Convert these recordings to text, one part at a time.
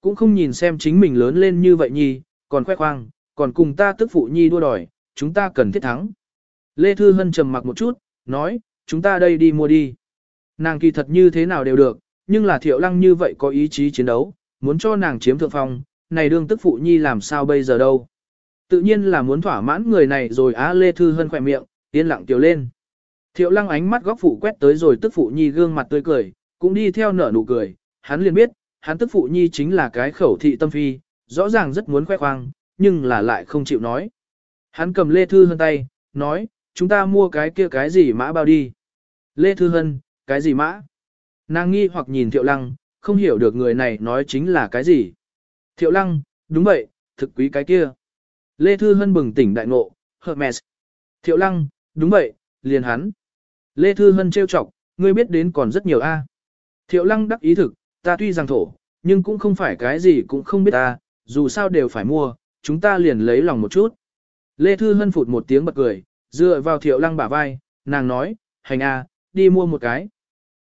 cũng không nhìn xem chính mình lớn lên như vậy nhi, còn khoe khoang, còn cùng ta tức phụ nhi đua đòi, chúng ta cần thiết thắng. Lê Thư Hân trầm mặc một chút, nói, chúng ta đây đi mua đi. Nàng kỳ thật như thế nào đều được, nhưng là thiệu lăng như vậy có ý chí chiến đấu, muốn cho nàng chiếm thượng phong, này đương tức phụ nhi làm sao bây giờ đâu. Tự nhiên là muốn thỏa mãn người này rồi á Lê Thư Hân khỏe miệng, yên lặng tiểu lên. Thiệu lăng ánh mắt góc phụ quét tới rồi tức phụ nhi gương mặt tươi cười, cũng đi theo nở nụ cười, hắn liền biết, hắn tức phụ nhi chính là cái khẩu thị tâm phi, rõ ràng rất muốn khoe khoang, nhưng là lại không chịu nói. Hắn cầm Lê Thư Hân tay, nói, chúng ta mua cái kia cái gì mã bao đi. Lê Thư Hân, cái gì mã? Nàng nghi hoặc nhìn Thiệu Lăng, không hiểu được người này nói chính là cái gì. Thiệu Lăng, đúng vậy, thực quý cái kia. Lê Thư Hân bừng tỉnh đại ngộ, Hermes. Thiệu Lăng, đúng vậy, liền hắn. Lê Thư Hân trêu chọc, ngươi biết đến còn rất nhiều a. Thiệu Lăng đắc ý thực, ta tuy rằng thổ, nhưng cũng không phải cái gì cũng không biết ta, dù sao đều phải mua, chúng ta liền lấy lòng một chút. Lê Thư Hân phụt một tiếng bật cười, dựa vào thiệu lăng bả vai, nàng nói, hành à, đi mua một cái.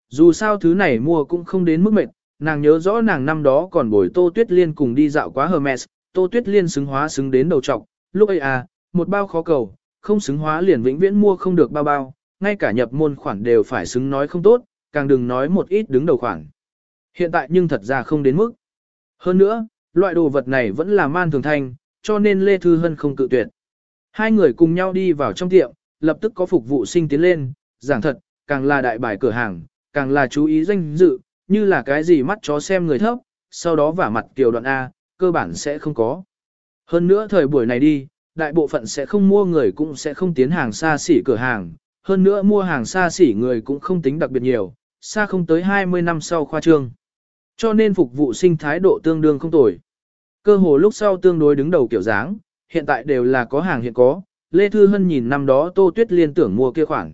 Dù sao thứ này mua cũng không đến mức mệt, nàng nhớ rõ nàng năm đó còn bồi Tô Tuyết Liên cùng đi dạo quá Hermes, Tô Tuyết Liên xứng hóa xứng đến đầu trọc, lúc ấy à, một bao khó cầu, không xứng hóa liền vĩnh viễn mua không được bao bao, ngay cả nhập môn khoản đều phải xứng nói không tốt, càng đừng nói một ít đứng đầu khoản. Hiện tại nhưng thật ra không đến mức. Hơn nữa, loại đồ vật này vẫn là man thường thanh, cho nên Lê Thư Hân không cự tuyệt. Hai người cùng nhau đi vào trong tiệm, lập tức có phục vụ sinh tiến lên, giảng thật, càng là đại bài cửa hàng, càng là chú ý danh dự, như là cái gì mắt chó xem người thấp, sau đó vả mặt kiều đoạn A, cơ bản sẽ không có. Hơn nữa thời buổi này đi, đại bộ phận sẽ không mua người cũng sẽ không tiến hàng xa xỉ cửa hàng, hơn nữa mua hàng xa xỉ người cũng không tính đặc biệt nhiều, xa không tới 20 năm sau khoa trương. Cho nên phục vụ sinh thái độ tương đương không tồi. Cơ hồ lúc sau tương đối đứng đầu kiểu dáng, hiện tại đều là có hàng hiện có. Lê Thư Hân nhìn năm đó Tô Tuyết Liên tưởng mua kia khoản.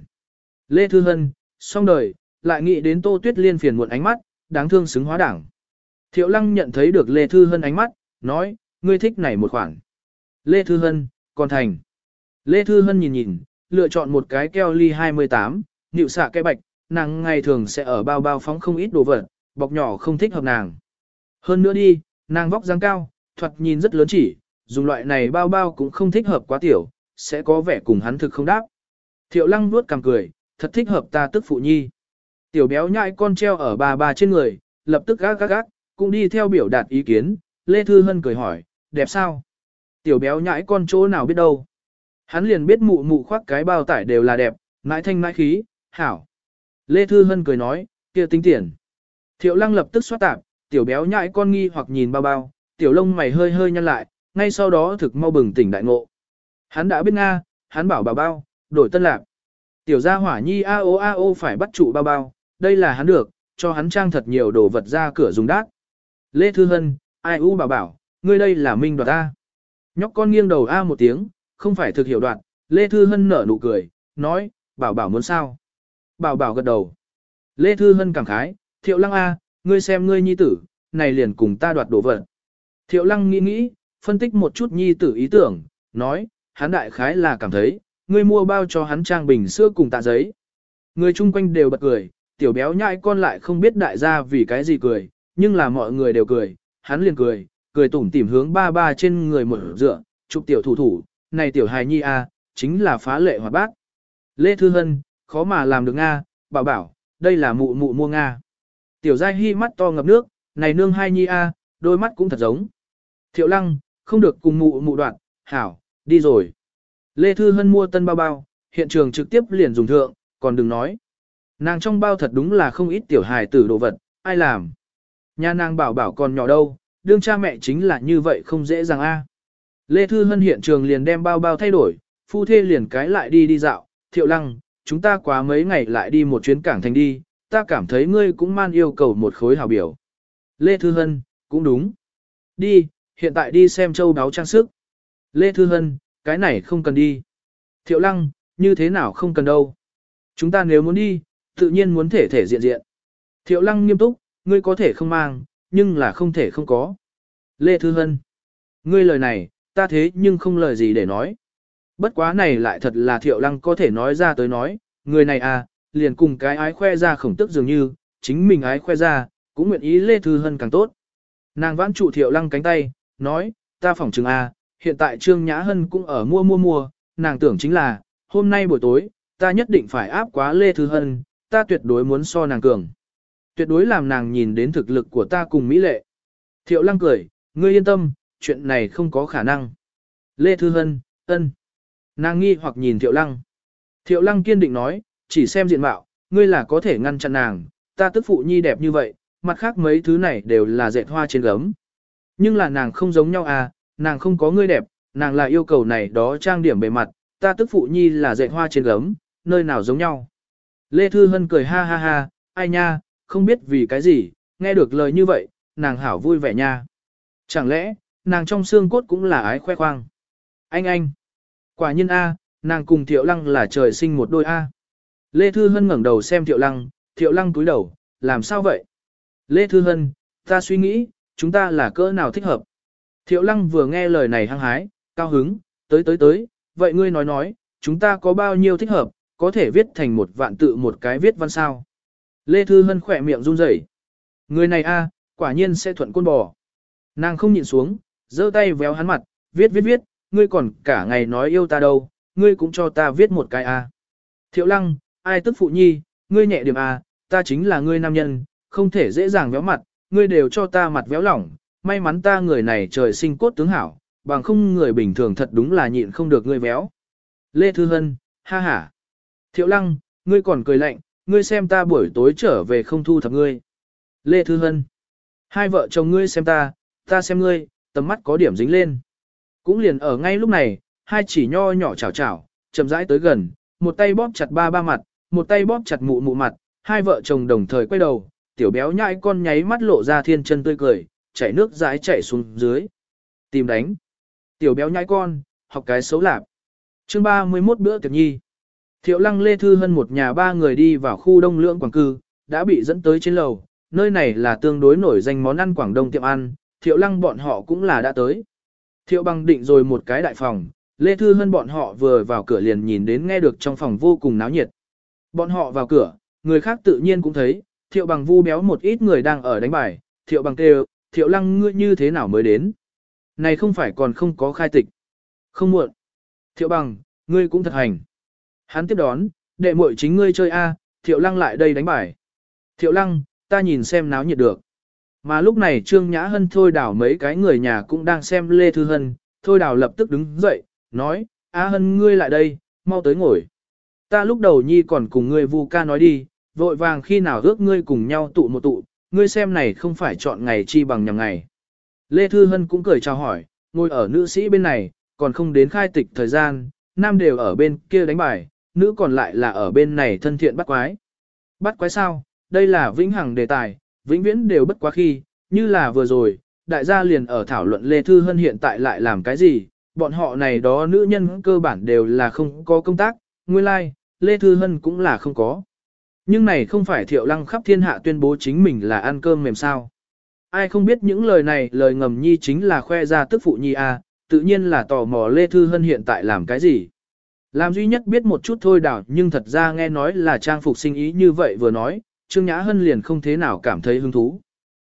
Lê Thư Hân, xong đời, lại nghĩ đến Tô Tuyết Liên phiền muộn ánh mắt, đáng thương xứng hóa đảng. Thiệu Lăng nhận thấy được Lê Thư Hân ánh mắt, nói, ngươi thích này một khoản. Lê Thư Hân, còn thành. Lê Thư Hân nhìn nhìn, lựa chọn một cái keo ly 28, nịu xạ cái bạch, nàng ngày thường sẽ ở bao bao phóng không ít đồ vật, bọc nhỏ không thích hợp nàng. Hơn nữa đi, nàng vóc dáng cao, thoạt nhìn rất lớn chỉ, dùng loại này bao bao cũng không thích hợp quá tiểu, sẽ có vẻ cùng hắn thực không đáp. Thiệu lăng nuốt cằm cười, thật thích hợp ta tức phụ nhi. Tiểu béo nhại con treo ở bà bà trên người, lập tức gác gác gác, cũng đi theo biểu đạt ý kiến, Lê Thư Hân cười hỏi, đẹp sao? Tiểu béo nhãi con chỗ nào biết đâu. Hắn liền biết mụ mụ khoác cái bao tải đều là đẹp, nãi thanh nãi khí, hảo. Lê Thư Hân cười nói, kia tính tiền. Thiệu lăng lập tức xoát tạp, tiểu béo nhãi con nghi hoặc nhìn bao bao, tiểu lông mày hơi hơi nhăn lại, ngay sau đó thực mau bừng tỉnh đại ngộ. Hắn đã biết Nga, hắn bảo bà bao, đổi tân lạc. Tiểu gia hỏa nhi a o a o phải bắt trụ bao bao, đây là hắn được, cho hắn trang thật nhiều đồ vật ra cửa dùng đát. Lê Thư Hân, ai u bảo bảo, ngươi đây là minh đoạt A. Nhóc con nghiêng đầu A một tiếng, không phải thực hiểu đoạn, Lê Thư Hân nở nụ cười, nói, bảo bảo muốn sao. Bảo bảo gật đầu. Lê Thư Hân cảm khái, thiệu lăng A, ngươi xem ngươi nhi tử, này liền cùng ta đoạt đồ vật. Thiệu lăng nghĩ nghĩ, phân tích một chút nhi tử ý tưởng, nói, hắn đại khái là cảm thấy, ngươi mua bao cho hắn trang bình xưa cùng tạ giấy. Người chung quanh đều bật cười, tiểu béo nhãi con lại không biết đại gia vì cái gì cười, nhưng là mọi người đều cười, hắn liền cười, cười tủm tỉm hướng ba ba trên người mở dựa, chụp tiểu thủ thủ, này tiểu hài nhi a, chính là phá lệ hoạt bát. Lê Thư Hân, khó mà làm được Nga, bảo bảo, đây là mụ mụ mua Nga. Tiểu Giai Hy mắt to ngập nước, này nương hai nhi a, đôi mắt cũng thật giống. Thiệu Lăng, không được cùng mụ mụ đoạn, hảo, đi rồi. Lê Thư Hân mua tân bao bao, hiện trường trực tiếp liền dùng thượng, còn đừng nói. Nàng trong bao thật đúng là không ít tiểu hài tử đồ vật, ai làm. Nhà nàng bảo bảo còn nhỏ đâu, đương cha mẹ chính là như vậy không dễ dàng a. Lê Thư Hân hiện trường liền đem bao bao thay đổi, phu thê liền cái lại đi đi dạo, thiệu lăng, chúng ta quá mấy ngày lại đi một chuyến cảng thành đi, ta cảm thấy ngươi cũng man yêu cầu một khối hào biểu. Lê Thư Hân, cũng đúng. Đi, hiện tại đi xem châu báo trang sức. Lê Thư Hân, cái này không cần đi. Thiệu Lăng, như thế nào không cần đâu. Chúng ta nếu muốn đi, tự nhiên muốn thể thể diện diện. Thiệu Lăng nghiêm túc, ngươi có thể không mang, nhưng là không thể không có. Lê Thư Hân, ngươi lời này, ta thế nhưng không lời gì để nói. Bất quá này lại thật là Thiệu Lăng có thể nói ra tới nói, người này à, liền cùng cái ái khoe ra khổng tức dường như, chính mình ái khoe ra, cũng nguyện ý Lê Thư Hân càng tốt. Nàng vãn trụ thiệu lăng cánh tay, nói, ta phỏng chừng A, hiện tại Trương Nhã Hân cũng ở mua mua mua, nàng tưởng chính là, hôm nay buổi tối, ta nhất định phải áp quá Lê Thư Hân, ta tuyệt đối muốn so nàng cường. Tuyệt đối làm nàng nhìn đến thực lực của ta cùng Mỹ Lệ. Thiệu lăng cười, ngươi yên tâm, chuyện này không có khả năng. Lê Thư Hân, ân. Nàng nghi hoặc nhìn Thiệu lăng. Thiệu lăng kiên định nói, chỉ xem diện mạo, ngươi là có thể ngăn chặn nàng, ta tức phụ nhi đẹp như vậy, mặt khác mấy thứ này đều là dệt hoa trên gấm. Nhưng là nàng không giống nhau à, nàng không có ngươi đẹp, nàng là yêu cầu này đó trang điểm bề mặt, ta tức phụ nhi là dệt hoa trên gấm, nơi nào giống nhau. Lê Thư Hân cười ha ha ha, ai nha, không biết vì cái gì, nghe được lời như vậy, nàng hảo vui vẻ nha. Chẳng lẽ, nàng trong xương cốt cũng là ái khoe khoang. Anh anh, quả nhân A, nàng cùng Thiệu Lăng là trời sinh một đôi A. Lê Thư Hân ngẩng đầu xem Thiệu Lăng, Thiệu Lăng cúi đầu, làm sao vậy? Lê Thư Hân, ta suy nghĩ, chúng ta là cỡ nào thích hợp? Thiệu Lăng vừa nghe lời này hăng hái, cao hứng, tới tới tới, vậy ngươi nói nói, chúng ta có bao nhiêu thích hợp, có thể viết thành một vạn tự một cái viết văn sao? Lê Thư Hân khỏe miệng run rẩy Người này a quả nhiên sẽ thuận côn bò. Nàng không nhìn xuống, giơ tay véo hắn mặt, viết viết viết, ngươi còn cả ngày nói yêu ta đâu, ngươi cũng cho ta viết một cái a. Thiệu Lăng, ai tức phụ nhi, ngươi nhẹ điểm à, ta chính là ngươi nam nhân, không thể dễ dàng véo mặt, ngươi đều cho ta mặt véo lỏng, may mắn ta người này trời sinh cốt tướng hảo, bằng không người bình thường thật đúng là nhịn không được ngươi véo. Lê Thư Hân, ha ha. Thiệu Lăng, ngươi còn cười lạnh, ngươi xem ta buổi tối trở về không thu thập ngươi. Lê Thư Hân, hai vợ chồng ngươi xem ta, ta xem ngươi, tầm mắt có điểm dính lên. Cũng liền ở ngay lúc này, hai chỉ nho nhỏ chảo chảo, chậm rãi tới gần, một tay bóp chặt ba ba mặt, một tay bóp chặt mụ mụ mặt, hai vợ chồng đồng thời quay đầu, tiểu béo nhãi con nháy mắt lộ ra thiên chân tươi cười, chảy nước dãi chảy xuống dưới. Tìm đánh. Tiểu béo nhãi con, học cái xấu lạp. Chương 31 bữa tiệc nhi. Thiệu Lăng Lê Thư Hân một nhà ba người đi vào khu đông lượng quảng cư, đã bị dẫn tới trên lầu, nơi này là tương đối nổi danh món ăn Quảng Đông tiệm ăn, Thiệu Lăng bọn họ cũng là đã tới. Thiệu Băng định rồi một cái đại phòng, Lê Thư Hân bọn họ vừa vào cửa liền nhìn đến nghe được trong phòng vô cùng náo nhiệt. Bọn họ vào cửa, người khác tự nhiên cũng thấy, thiệu bằng vu béo một ít người đang ở đánh bài, thiệu bằng kêu, thiệu lăng ngươi như thế nào mới đến. Này không phải còn không có khai tịch. Không muộn. Thiệu bằng, ngươi cũng thật hành. Hắn tiếp đón, đệ muội chính ngươi chơi A, thiệu lăng lại đây đánh bài. Thiệu lăng, ta nhìn xem náo nhiệt được. Mà lúc này Trương Nhã Hân thôi đảo mấy cái người nhà cũng đang xem Lê Thư Hân, thôi đảo lập tức đứng dậy, nói, A Hân ngươi lại đây, mau tới ngồi. Ta lúc đầu nhi còn cùng ngươi vu ca nói đi, vội vàng khi nào ước ngươi cùng nhau tụ một tụ, ngươi xem này không phải chọn ngày chi bằng nhằm ngày. Lê Thư Hân cũng cười chào hỏi, ngồi ở nữ sĩ bên này, còn không đến khai tịch thời gian, nam đều ở bên kia đánh bài, nữ còn lại là ở bên này thân thiện bắt quái. Bắt quái sao? Đây là vĩnh hằng đề tài, vĩnh viễn đều bất quá khi, như là vừa rồi, đại gia liền ở thảo luận Lê Thư Hân hiện tại lại làm cái gì, bọn họ này đó nữ nhân cơ bản đều là không có công tác, nguyên lai, like, Lê Thư Hân cũng là không có. Nhưng này không phải thiệu lăng khắp thiên hạ tuyên bố chính mình là ăn cơm mềm sao. Ai không biết những lời này lời ngầm nhi chính là khoe ra tức phụ nhi a à, tự nhiên là tò mò Lê Thư Hân hiện tại làm cái gì. Làm duy nhất biết một chút thôi đảo nhưng thật ra nghe nói là trang phục sinh ý như vậy vừa nói, Trương Nhã Hân liền không thế nào cảm thấy hứng thú.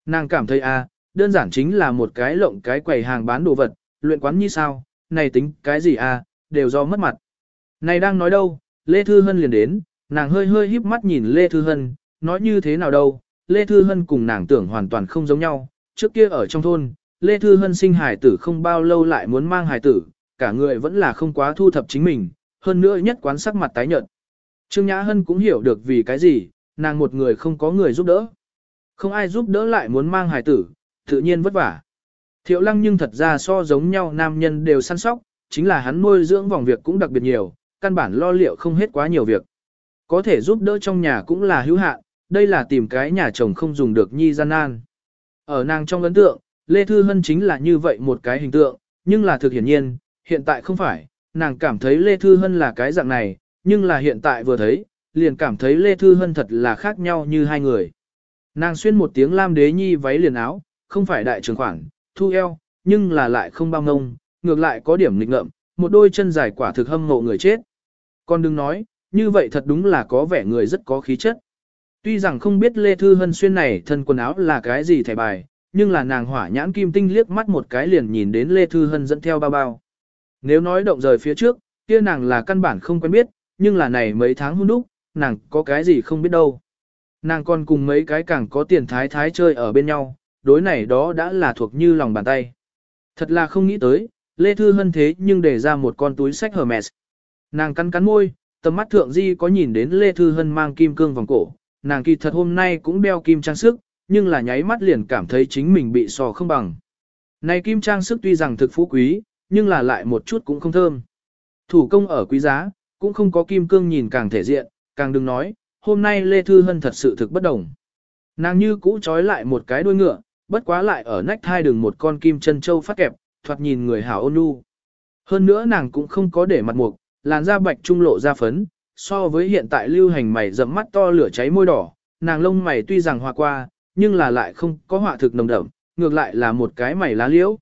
Nàng cảm thấy a à, đơn giản chính là một cái lộng cái quầy hàng bán đồ vật, luyện quán như sao, này tính cái gì à, đều do mất mặt. Này đang nói đâu, Lê Thư Hân liền đến, nàng hơi hơi híp mắt nhìn Lê Thư Hân, nói như thế nào đâu, Lê Thư Hân cùng nàng tưởng hoàn toàn không giống nhau, trước kia ở trong thôn, Lê Thư Hân sinh hài tử không bao lâu lại muốn mang hài tử, cả người vẫn là không quá thu thập chính mình, hơn nữa nhất quán sắc mặt tái nhợt. Trương Nhã Hân cũng hiểu được vì cái gì, nàng một người không có người giúp đỡ. Không ai giúp đỡ lại muốn mang hài tử, tự nhiên vất vả. Thiệu lăng nhưng thật ra so giống nhau nam nhân đều săn sóc, chính là hắn nuôi dưỡng vòng việc cũng đặc biệt nhiều, căn bản lo liệu không hết quá nhiều việc. Có thể giúp đỡ trong nhà cũng là hữu hạn, đây là tìm cái nhà chồng không dùng được nhi gian nan. Ở nàng trong ấn tượng, Lê Thư Hân chính là như vậy một cái hình tượng, nhưng là thực hiển nhiên, hiện tại không phải, nàng cảm thấy Lê Thư Hân là cái dạng này, nhưng là hiện tại vừa thấy, liền cảm thấy Lê Thư Hân thật là khác nhau như hai người. Nàng xuyên một tiếng lam đế nhi váy liền áo, không phải đại trường khoảng, thu eo, nhưng là lại không bao ngông, ngược lại có điểm nghịch ngợm, một đôi chân dài quả thực hâm mộ người chết. Còn đừng nói, như vậy thật đúng là có vẻ người rất có khí chất. Tuy rằng không biết Lê Thư Hân xuyên này thân quần áo là cái gì thẻ bài, nhưng là nàng hỏa nhãn kim tinh liếc mắt một cái liền nhìn đến Lê Thư Hân dẫn theo bao bao. Nếu nói động rời phía trước, kia nàng là căn bản không quen biết, nhưng là này mấy tháng hôn đúc, nàng có cái gì không biết đâu. Nàng còn cùng mấy cái càng có tiền thái thái chơi ở bên nhau, đối này đó đã là thuộc như lòng bàn tay. Thật là không nghĩ tới, Lê Thư Hân thế nhưng để ra một con túi sách Hermes. Nàng cắn cắn môi, tầm mắt thượng di có nhìn đến Lê Thư Hân mang kim cương vòng cổ, nàng kỳ thật hôm nay cũng đeo kim trang sức, nhưng là nháy mắt liền cảm thấy chính mình bị sò không bằng. Này kim trang sức tuy rằng thực phú quý, nhưng là lại một chút cũng không thơm. Thủ công ở quý giá, cũng không có kim cương nhìn càng thể diện, càng đừng nói, hôm nay Lê Thư Hân thật sự thực bất đồng. Nàng như cũ trói lại một cái đuôi ngựa, bất quá lại ở nách hai đường một con kim chân châu phát kẹp, thoạt nhìn người hảo ôn nhu. Hơn nữa nàng cũng không có để mặt mục, làn da bạch trung lộ ra phấn, so với hiện tại lưu hành mày rậm mắt to lửa cháy môi đỏ, nàng lông mày tuy rằng hòa qua, nhưng là lại không có họa thực nồng đậm, ngược lại là một cái mày lá liễu.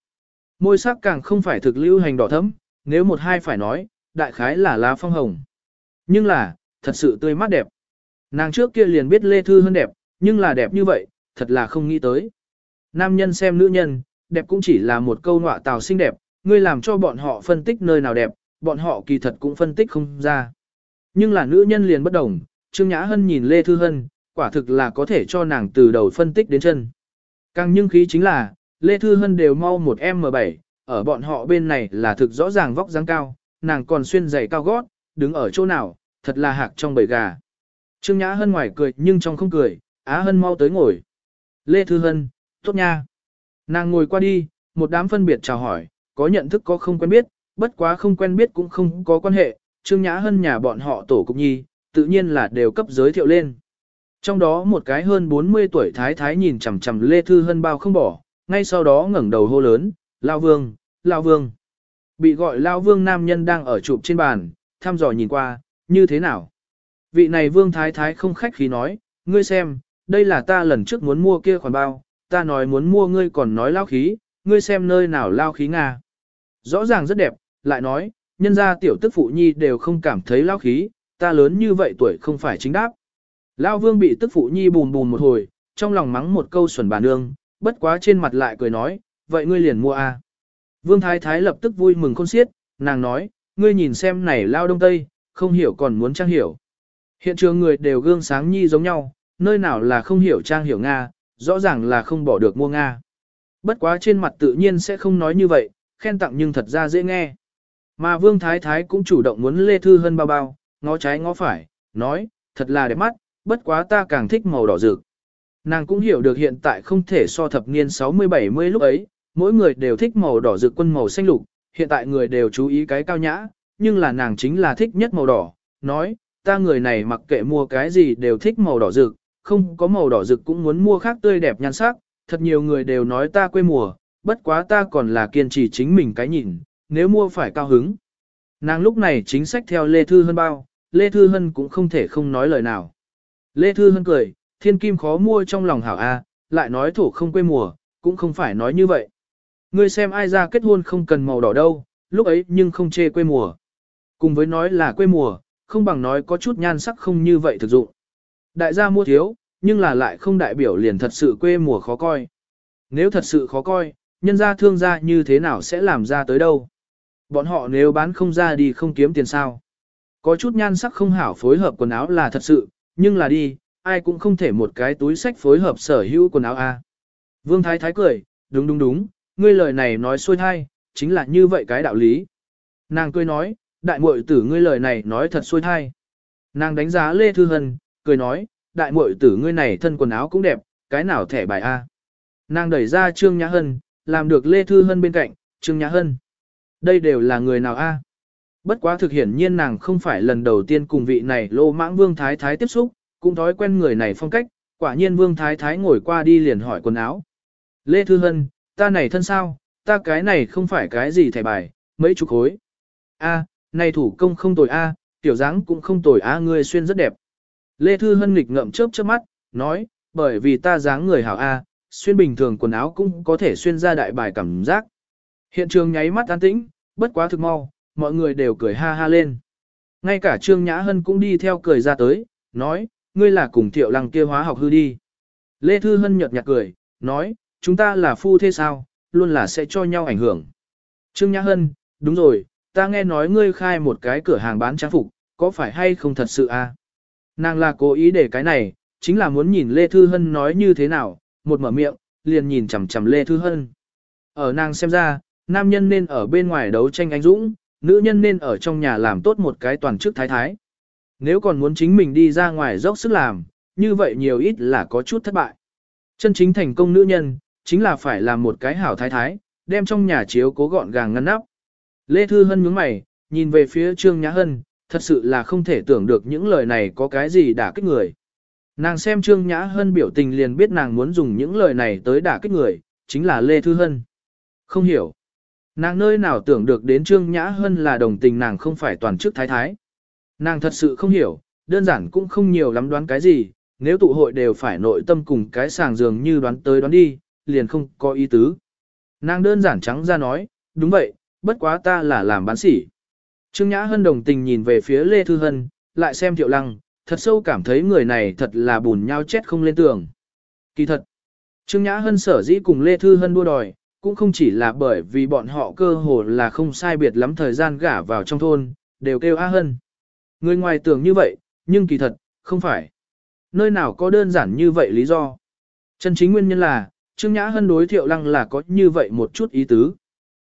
Môi sắc càng không phải thực lưu hành đỏ thẫm, nếu một hai phải nói, đại khái là lá phong hồng. Nhưng là, thật sự tươi mát đẹp. Nàng trước kia liền biết Lê Thư hơn đẹp, nhưng là đẹp như vậy, thật là không nghĩ tới. Nam nhân xem nữ nhân, đẹp cũng chỉ là một câu ngọa tào xinh đẹp, ngươi làm cho bọn họ phân tích nơi nào đẹp, bọn họ kỳ thật cũng phân tích không ra. Nhưng là nữ nhân liền bất đồng, Trương Nhã Hân nhìn Lê Thư Hân, quả thực là có thể cho nàng từ đầu phân tích đến chân. Càng nhưng khí chính là, Lê Thư Hân đều mau một M7, ở bọn họ bên này là thực rõ ràng vóc dáng cao, nàng còn xuyên giày cao gót, đứng ở chỗ nào, thật là hạc trong bầy gà. Trương Nhã Hân ngoài cười nhưng trong không cười, Á Hân mau tới ngồi. Lê Thư Hân, tốt nha. Nàng ngồi qua đi, một đám phân biệt chào hỏi, có nhận thức có không quen biết, bất quá không quen biết cũng không có quan hệ, Trương Nhã Hân nhà bọn họ tổ cục nhi, tự nhiên là đều cấp giới thiệu lên. Trong đó một cái hơn 40 tuổi thái thái nhìn chằm chằm Lê Thư Hân bao không bỏ, ngay sau đó ngẩng đầu hô lớn, Lao Vương, Lao Vương. Bị gọi Lao Vương nam nhân đang ở chụp trên bàn, thăm dò nhìn qua, như thế nào? Vị này Vương Thái Thái không khách khí nói, ngươi xem, đây là ta lần trước muốn mua kia khoản bao, ta nói muốn mua ngươi còn nói lao khí, ngươi xem nơi nào lao khí Nga. Rõ ràng rất đẹp, lại nói, nhân gia tiểu tức phụ nhi đều không cảm thấy lao khí, ta lớn như vậy tuổi không phải chính đáp. Lao vương bị tức phụ nhi bùn bùn một hồi, trong lòng mắng một câu xuẩn bà nương, bất quá trên mặt lại cười nói, vậy ngươi liền mua a. Vương thái thái lập tức vui mừng khôn xiết, nàng nói, ngươi nhìn xem này lao đông tây, không hiểu còn muốn trang hiểu. Hiện trường người đều gương sáng nhi giống nhau, nơi nào là không hiểu trang hiểu Nga, rõ ràng là không bỏ được mua Nga. Bất quá trên mặt tự nhiên sẽ không nói như vậy, khen tặng nhưng thật ra dễ nghe. Mà Vương Thái Thái cũng chủ động muốn Lê Thư Hân bao bao, ngó trái ngó phải, nói, thật là đẹp mắt, bất quá ta càng thích màu đỏ rực. Nàng cũng hiểu được hiện tại không thể so thập niên 60-70 lúc ấy, mỗi người đều thích màu đỏ rực quân màu xanh lục, hiện tại người đều chú ý cái cao nhã, nhưng là nàng chính là thích nhất màu đỏ, nói, ta người này mặc kệ mua cái gì đều thích màu đỏ rực, không có màu đỏ rực cũng muốn mua khác tươi đẹp nhan sắc, thật nhiều người đều nói ta quê mùa, bất quá ta còn là kiên trì chính mình cái nhìn, nếu mua phải cao hứng. Nàng lúc này chính sách theo Lê Thư Hân bao, Lê Thư Hân cũng không thể không nói lời nào. Lê Thư Hân cười, thiên kim khó mua trong lòng hảo A, lại nói thổ không quê mùa, cũng không phải nói như vậy. Ngươi xem ai ra kết hôn không cần màu đỏ đâu, lúc ấy nhưng không chê quê mùa. Cùng với nói là quê mùa, không bằng nói có chút nhan sắc không như vậy thực dụng. Đại gia mua thiếu, nhưng là lại không đại biểu liền thật sự quê mùa khó coi. Nếu thật sự khó coi, nhân gia thương gia như thế nào sẽ làm ra tới đâu? Bọn họ nếu bán không ra đi không kiếm tiền sao? Có chút nhan sắc không hảo phối hợp quần áo là thật sự, nhưng là đi, ai cũng không thể một cái túi sách phối hợp sở hữu quần áo a. Vương Thái Thái cười, đúng đúng đúng, ngươi lời này nói xuôi thai, chính là như vậy cái đạo lý. Nàng cười nói, đại muội tử ngươi lời này nói thật xuôi thai. Nàng đánh giá Lê Thư Hân, cười nói, đại muội tử ngươi này thân quần áo cũng đẹp, cái nào thẻ bài a? Nàng đẩy ra Trương Nhã Hân, làm được Lê Thư Hân bên cạnh, Trương Nhã Hân. Đây đều là người nào a? Bất quá thực hiển nhiên nàng không phải lần đầu tiên cùng vị này lô mãng Vương Thái Thái tiếp xúc, cũng thói quen người này phong cách, quả nhiên Vương Thái Thái ngồi qua đi liền hỏi quần áo. Lê Thư Hân, ta này thân sao, ta cái này không phải cái gì thẻ bài, mấy chục khối. A, này thủ công không tồi a, tiểu dáng cũng không tồi a, ngươi xuyên rất đẹp. Lê Thư Hân nghịch ngậm chớp chớp mắt, nói, bởi vì ta dáng người hảo A, xuyên bình thường quần áo cũng có thể xuyên ra đại bài cảm giác. Hiện trường nháy mắt an tĩnh, bất quá thực mau, mọi người đều cười ha ha lên. Ngay cả Trương Nhã Hân cũng đi theo cười ra tới, nói, ngươi là cùng thiệu lăng kia hóa học hư đi. Lê Thư Hân nhợt nhạt cười, nói, chúng ta là phu thế sao, luôn là sẽ cho nhau ảnh hưởng. Trương Nhã Hân, đúng rồi, ta nghe nói ngươi khai một cái cửa hàng bán trang phục, có phải hay không thật sự a? À? Nàng là cố ý để cái này, chính là muốn nhìn Lê Thư Hân nói như thế nào, một mở miệng, liền nhìn chằm chằm Lê Thư Hân. Ở nàng xem ra, nam nhân nên ở bên ngoài đấu tranh anh dũng, nữ nhân nên ở trong nhà làm tốt một cái toàn chức thái thái. Nếu còn muốn chính mình đi ra ngoài dốc sức làm, như vậy nhiều ít là có chút thất bại. Chân chính thành công nữ nhân, chính là phải làm một cái hảo thái thái, đem trong nhà chiếu cố gọn gàng ngăn nắp. Lê Thư Hân nhướng mày, nhìn về phía Trương Nhã Hân, Thật sự là không thể tưởng được những lời này có cái gì đả kích người. Nàng xem Trương Nhã Hân biểu tình liền biết nàng muốn dùng những lời này tới đả kích người, chính là Lê Thư Hân. Không hiểu. Nàng nơi nào tưởng được đến Trương Nhã Hân là đồng tình nàng không phải toàn chức thái thái. Nàng thật sự không hiểu, đơn giản cũng không nhiều lắm đoán cái gì, nếu tụ hội đều phải nội tâm cùng cái sàng dường như đoán tới đoán đi, liền không có ý tứ. Nàng đơn giản trắng ra nói, đúng vậy, bất quá ta là làm bán sỉ. Trương Nhã Hân đồng tình nhìn về phía Lê Thư Hân, lại xem Thiệu Lăng, thật sâu cảm thấy người này thật là bùn nhau chết không lên tường. Kỳ thật, Trương Nhã Hân sở dĩ cùng Lê Thư Hân đua đòi, cũng không chỉ là bởi vì bọn họ cơ hồ là không sai biệt lắm thời gian gả vào trong thôn, đều kêu A Hân. Người ngoài tưởng như vậy, nhưng kỳ thật, không phải. Nơi nào có đơn giản như vậy lý do. Chân chính nguyên nhân là, Trương Nhã Hân đối Thiệu Lăng là có như vậy một chút ý tứ.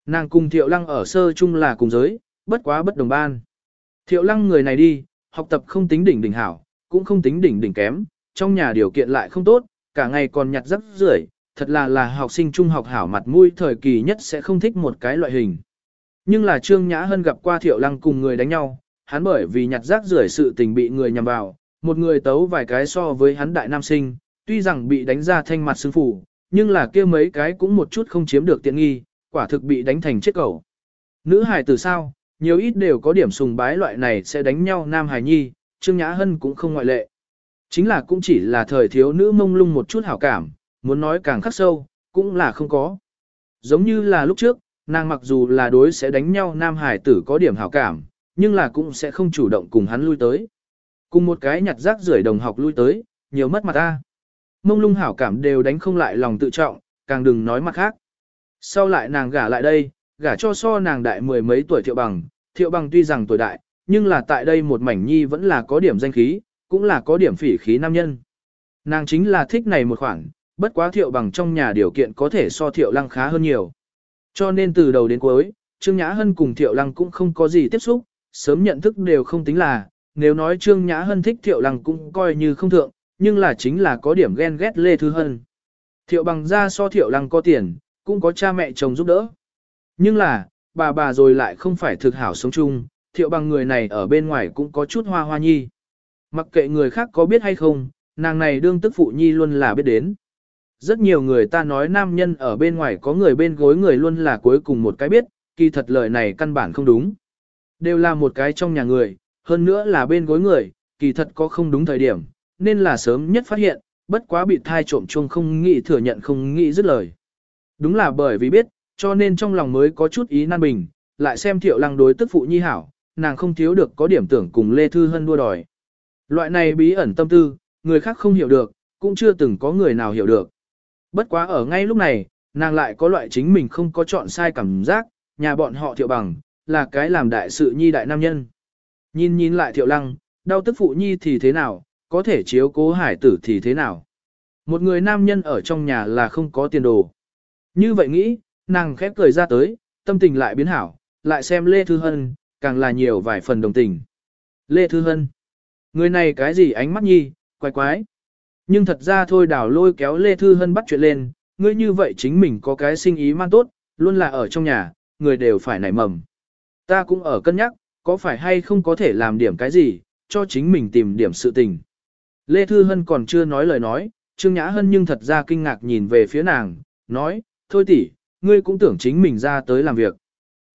Nàng cùng Thiệu Lăng ở sơ chung là cùng giới, bất quá bất đồng ban. Thiệu lăng người này đi, học tập không tính đỉnh đỉnh hảo, cũng không tính đỉnh đỉnh kém, trong nhà điều kiện lại không tốt, cả ngày còn nhặt rắc rưởi thật là là học sinh trung học hảo mặt mũi thời kỳ nhất sẽ không thích một cái loại hình. Nhưng là Trương Nhã Hân gặp qua Thiệu Lăng cùng người đánh nhau, hắn bởi vì nhặt rác rưởi sự tình bị người nhầm vào, một người tấu vài cái so với hắn đại nam sinh, tuy rằng bị đánh ra thanh mặt sư phụ nhưng là kia mấy cái cũng một chút không chiếm được tiện nghi, quả thực bị đánh thành chết cầu. Nữ hải từ sao, nhiều ít đều có điểm sùng bái loại này sẽ đánh nhau nam hài nhi, Trương Nhã Hân cũng không ngoại lệ. Chính là cũng chỉ là thời thiếu nữ mông lung một chút hảo cảm, muốn nói càng khắc sâu, cũng là không có. Giống như là lúc trước, nàng mặc dù là đối sẽ đánh nhau nam hải tử có điểm hảo cảm, nhưng là cũng sẽ không chủ động cùng hắn lui tới. Cùng một cái nhặt rác rưởi đồng học lui tới, nhiều mất mặt ta. Mông lung hảo cảm đều đánh không lại lòng tự trọng, càng đừng nói mặt khác. Sau lại nàng gả lại đây, gả cho so nàng đại mười mấy tuổi thiệu bằng, thiệu bằng tuy rằng tuổi đại, nhưng là tại đây một mảnh nhi vẫn là có điểm danh khí, cũng là có điểm phỉ khí nam nhân. Nàng chính là thích này một khoản, bất quá thiệu bằng trong nhà điều kiện có thể so thiệu lăng khá hơn nhiều. Cho nên từ đầu đến cuối, Trương Nhã Hân cùng thiệu lăng cũng không có gì tiếp xúc, sớm nhận thức đều không tính là, nếu nói Trương Nhã Hân thích thiệu lăng cũng coi như không thượng, nhưng là chính là có điểm ghen ghét Lê Thư Hân. Thiệu bằng ra so thiệu lăng có tiền, cũng có cha mẹ chồng giúp đỡ. Nhưng là, bà bà rồi lại không phải thực hảo sống chung, thiệu bằng người này ở bên ngoài cũng có chút hoa hoa nhi. Mặc kệ người khác có biết hay không, nàng này đương tức phụ nhi luôn là biết đến. Rất nhiều người ta nói nam nhân ở bên ngoài có người bên gối người luôn là cuối cùng một cái biết, kỳ thật lời này căn bản không đúng. Đều là một cái trong nhà người, hơn nữa là bên gối người, kỳ thật có không đúng thời điểm, nên là sớm nhất phát hiện, bất quá bị thai trộm chuông không nghĩ thừa nhận không nghĩ dứt lời. Đúng là bởi vì biết, cho nên trong lòng mới có chút ý nan bình, lại xem thiệu lăng đối tức phụ nhi hảo, nàng không thiếu được có điểm tưởng cùng Lê Thư Hân đua đòi. Loại này bí ẩn tâm tư, người khác không hiểu được, cũng chưa từng có người nào hiểu được. Bất quá ở ngay lúc này, nàng lại có loại chính mình không có chọn sai cảm giác, nhà bọn họ thiệu bằng, là cái làm đại sự nhi đại nam nhân. Nhìn nhìn lại thiệu lăng, đau tức phụ nhi thì thế nào, có thể chiếu cố hải tử thì thế nào. Một người nam nhân ở trong nhà là không có tiền đồ. Như vậy nghĩ, nàng khép cười ra tới, tâm tình lại biến hảo, lại xem Lê Thư Hân, càng là nhiều vài phần đồng tình. Lê Thư Hân, người này cái gì ánh mắt nhi, quái quái. Nhưng thật ra thôi đảo lôi kéo Lê Thư Hân bắt chuyện lên, ngươi như vậy chính mình có cái sinh ý man tốt, luôn là ở trong nhà, người đều phải nảy mầm. Ta cũng ở cân nhắc, có phải hay không có thể làm điểm cái gì, cho chính mình tìm điểm sự tình. Lê Thư Hân còn chưa nói lời nói, Trương Nhã Hân nhưng thật ra kinh ngạc nhìn về phía nàng, nói, thôi tỷ, ngươi cũng tưởng chính mình ra tới làm việc.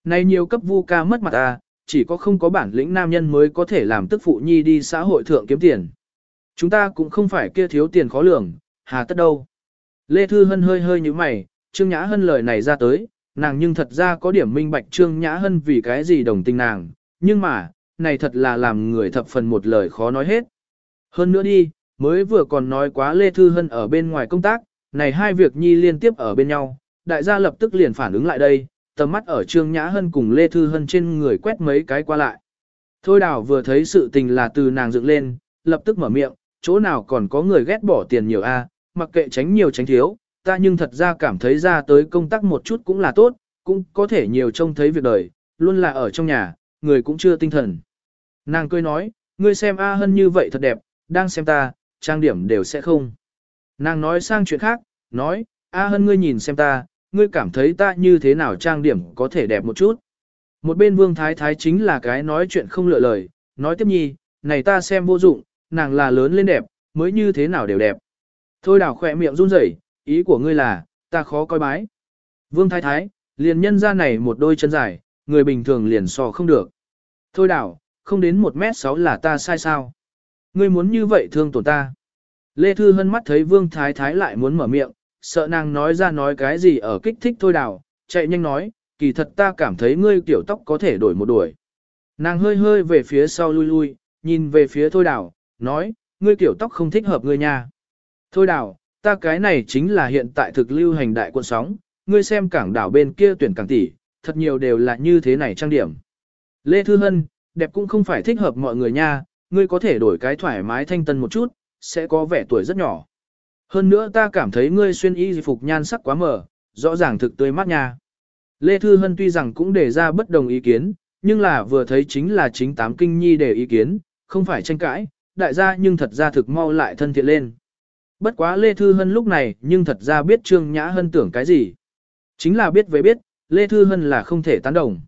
Này nhiều cấp vu ca mất mặt ta, chỉ có không có bản lĩnh nam nhân mới có thể làm tức phụ nhi đi xã hội thượng kiếm tiền. Chúng ta cũng không phải kia thiếu tiền khó lường, hà tất đâu. Lê Thư Hân hơi hơi như mày, Trương Nhã Hân lời này ra tới, nàng nhưng thật ra có điểm minh bạch Trương Nhã Hân vì cái gì đồng tình nàng, nhưng mà, này thật là làm người thập phần một lời khó nói hết. Hơn nữa đi, mới vừa còn nói quá Lê Thư Hân ở bên ngoài công tác, này hai việc nhi liên tiếp ở bên nhau, đại gia lập tức liền phản ứng lại đây, tầm mắt ở Trương Nhã Hân cùng Lê Thư Hân trên người quét mấy cái qua lại. Thôi đào vừa thấy sự tình là từ nàng dựng lên, lập tức mở miệng, chỗ nào còn có người ghét bỏ tiền nhiều a mặc kệ tránh nhiều tránh thiếu, ta nhưng thật ra cảm thấy ra tới công tác một chút cũng là tốt, cũng có thể nhiều trông thấy việc đời, luôn là ở trong nhà, người cũng chưa tinh thần. Nàng cười nói, ngươi xem A Hân như vậy thật đẹp, đang xem ta, trang điểm đều sẽ không. Nàng nói sang chuyện khác, nói, A Hân ngươi nhìn xem ta, ngươi cảm thấy ta như thế nào trang điểm có thể đẹp một chút. Một bên vương thái thái chính là cái nói chuyện không lựa lời, nói tiếp nhi, này ta xem vô dụng, nàng là lớn lên đẹp, mới như thế nào đều đẹp. Thôi đào khỏe miệng run rẩy, ý của ngươi là, ta khó coi bái. Vương thái thái, liền nhân ra này một đôi chân dài, người bình thường liền sò không được. Thôi đào, không đến 1m6 là ta sai sao. Ngươi muốn như vậy thương tổn ta. Lê Thư Hân mắt thấy Vương Thái Thái lại muốn mở miệng, sợ nàng nói ra nói cái gì ở kích thích thôi đào, chạy nhanh nói, kỳ thật ta cảm thấy ngươi kiểu tóc có thể đổi một đuổi. Nàng hơi hơi về phía sau lui lui, nhìn về phía thôi đào, nói, ngươi kiểu tóc không thích hợp ngươi nha. Thôi đào, ta cái này chính là hiện tại thực lưu hành đại cuộn sóng, ngươi xem cảng đảo bên kia tuyển cảng tỷ, thật nhiều đều là như thế này trang điểm. Lê Thư Hân, đẹp cũng không phải thích hợp mọi người nha, ngươi có thể đổi cái thoải mái thanh tân một chút, sẽ có vẻ tuổi rất nhỏ. Hơn nữa ta cảm thấy ngươi xuyên y phục nhan sắc quá mở, rõ ràng thực tươi mát nha. Lê Thư Hân tuy rằng cũng đề ra bất đồng ý kiến, nhưng là vừa thấy chính là chính tám kinh nhi để ý kiến, không phải tranh cãi, đại gia nhưng thật ra thực mau lại thân thiện lên. Bất quá Lê Thư Hân lúc này nhưng thật ra biết Trương Nhã Hân tưởng cái gì. Chính là biết về biết, Lê Thư Hân là không thể tán đồng.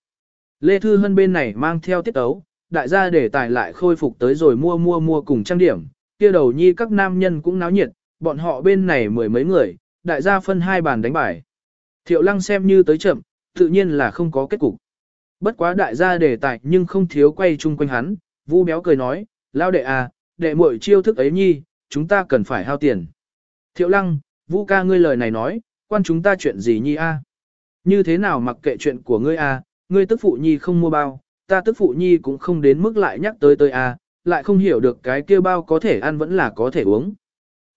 Lê Thư Hân bên này mang theo tiết ấu, đại gia để tài lại khôi phục tới rồi mua mua mua cùng trang điểm, kia đầu nhi các nam nhân cũng náo nhiệt, bọn họ bên này mười mấy người, đại gia phân hai bàn đánh bài. Thiệu lăng xem như tới chậm, tự nhiên là không có kết cục. Bất quá đại gia đề tài nhưng không thiếu quay chung quanh hắn, vu béo cười nói, lao đệ à, đệ muội chiêu thức ấy nhi, chúng ta cần phải hao tiền. Thiệu lăng, Vu ca ngươi lời này nói, quan chúng ta chuyện gì nhi a? À? Như thế nào mặc kệ chuyện của ngươi a, à? ngươi tức phụ nhi không mua bao, ta tức phụ nhi cũng không đến mức lại nhắc tới tới a, à? lại không hiểu được cái kia bao có thể ăn vẫn là có thể uống.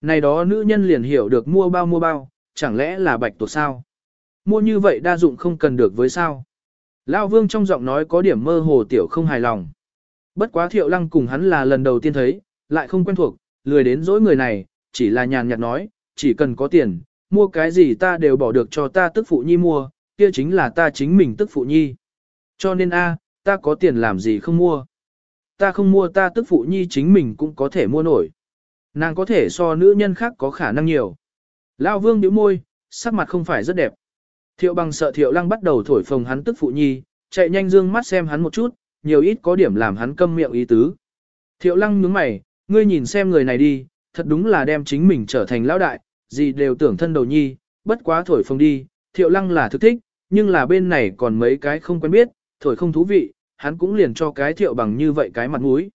Này đó nữ nhân liền hiểu được mua bao mua bao, chẳng lẽ là bạch tuộc sao? Mua như vậy đa dụng không cần được với sao? Lão Vương trong giọng nói có điểm mơ hồ tiểu không hài lòng. Bất quá Thiệu Lăng cùng hắn là lần đầu tiên thấy, lại không quen thuộc, lười đến dỗi người này, chỉ là nhàn nhạt nói, chỉ cần có tiền, mua cái gì ta đều bỏ được cho ta tức phụ nhi mua, kia chính là ta chính mình tức phụ nhi. Cho nên a, ta có tiền làm gì không mua. Ta không mua ta tức phụ nhi chính mình cũng có thể mua nổi. Nàng có thể so nữ nhân khác có khả năng nhiều. Lao vương nhíu môi, sắc mặt không phải rất đẹp. Thiệu bằng sợ thiệu lăng bắt đầu thổi phồng hắn tức phụ nhi, chạy nhanh dương mắt xem hắn một chút, nhiều ít có điểm làm hắn câm miệng ý tứ. Thiệu lăng nhướng mày, ngươi nhìn xem người này đi, thật đúng là đem chính mình trở thành lão đại, gì đều tưởng thân đầu nhi, bất quá thổi phồng đi, thiệu lăng là thực thích, nhưng là bên này còn mấy cái không quen biết, thổi không thú vị, hắn cũng liền cho cái thiệu bằng như vậy cái mặt mũi.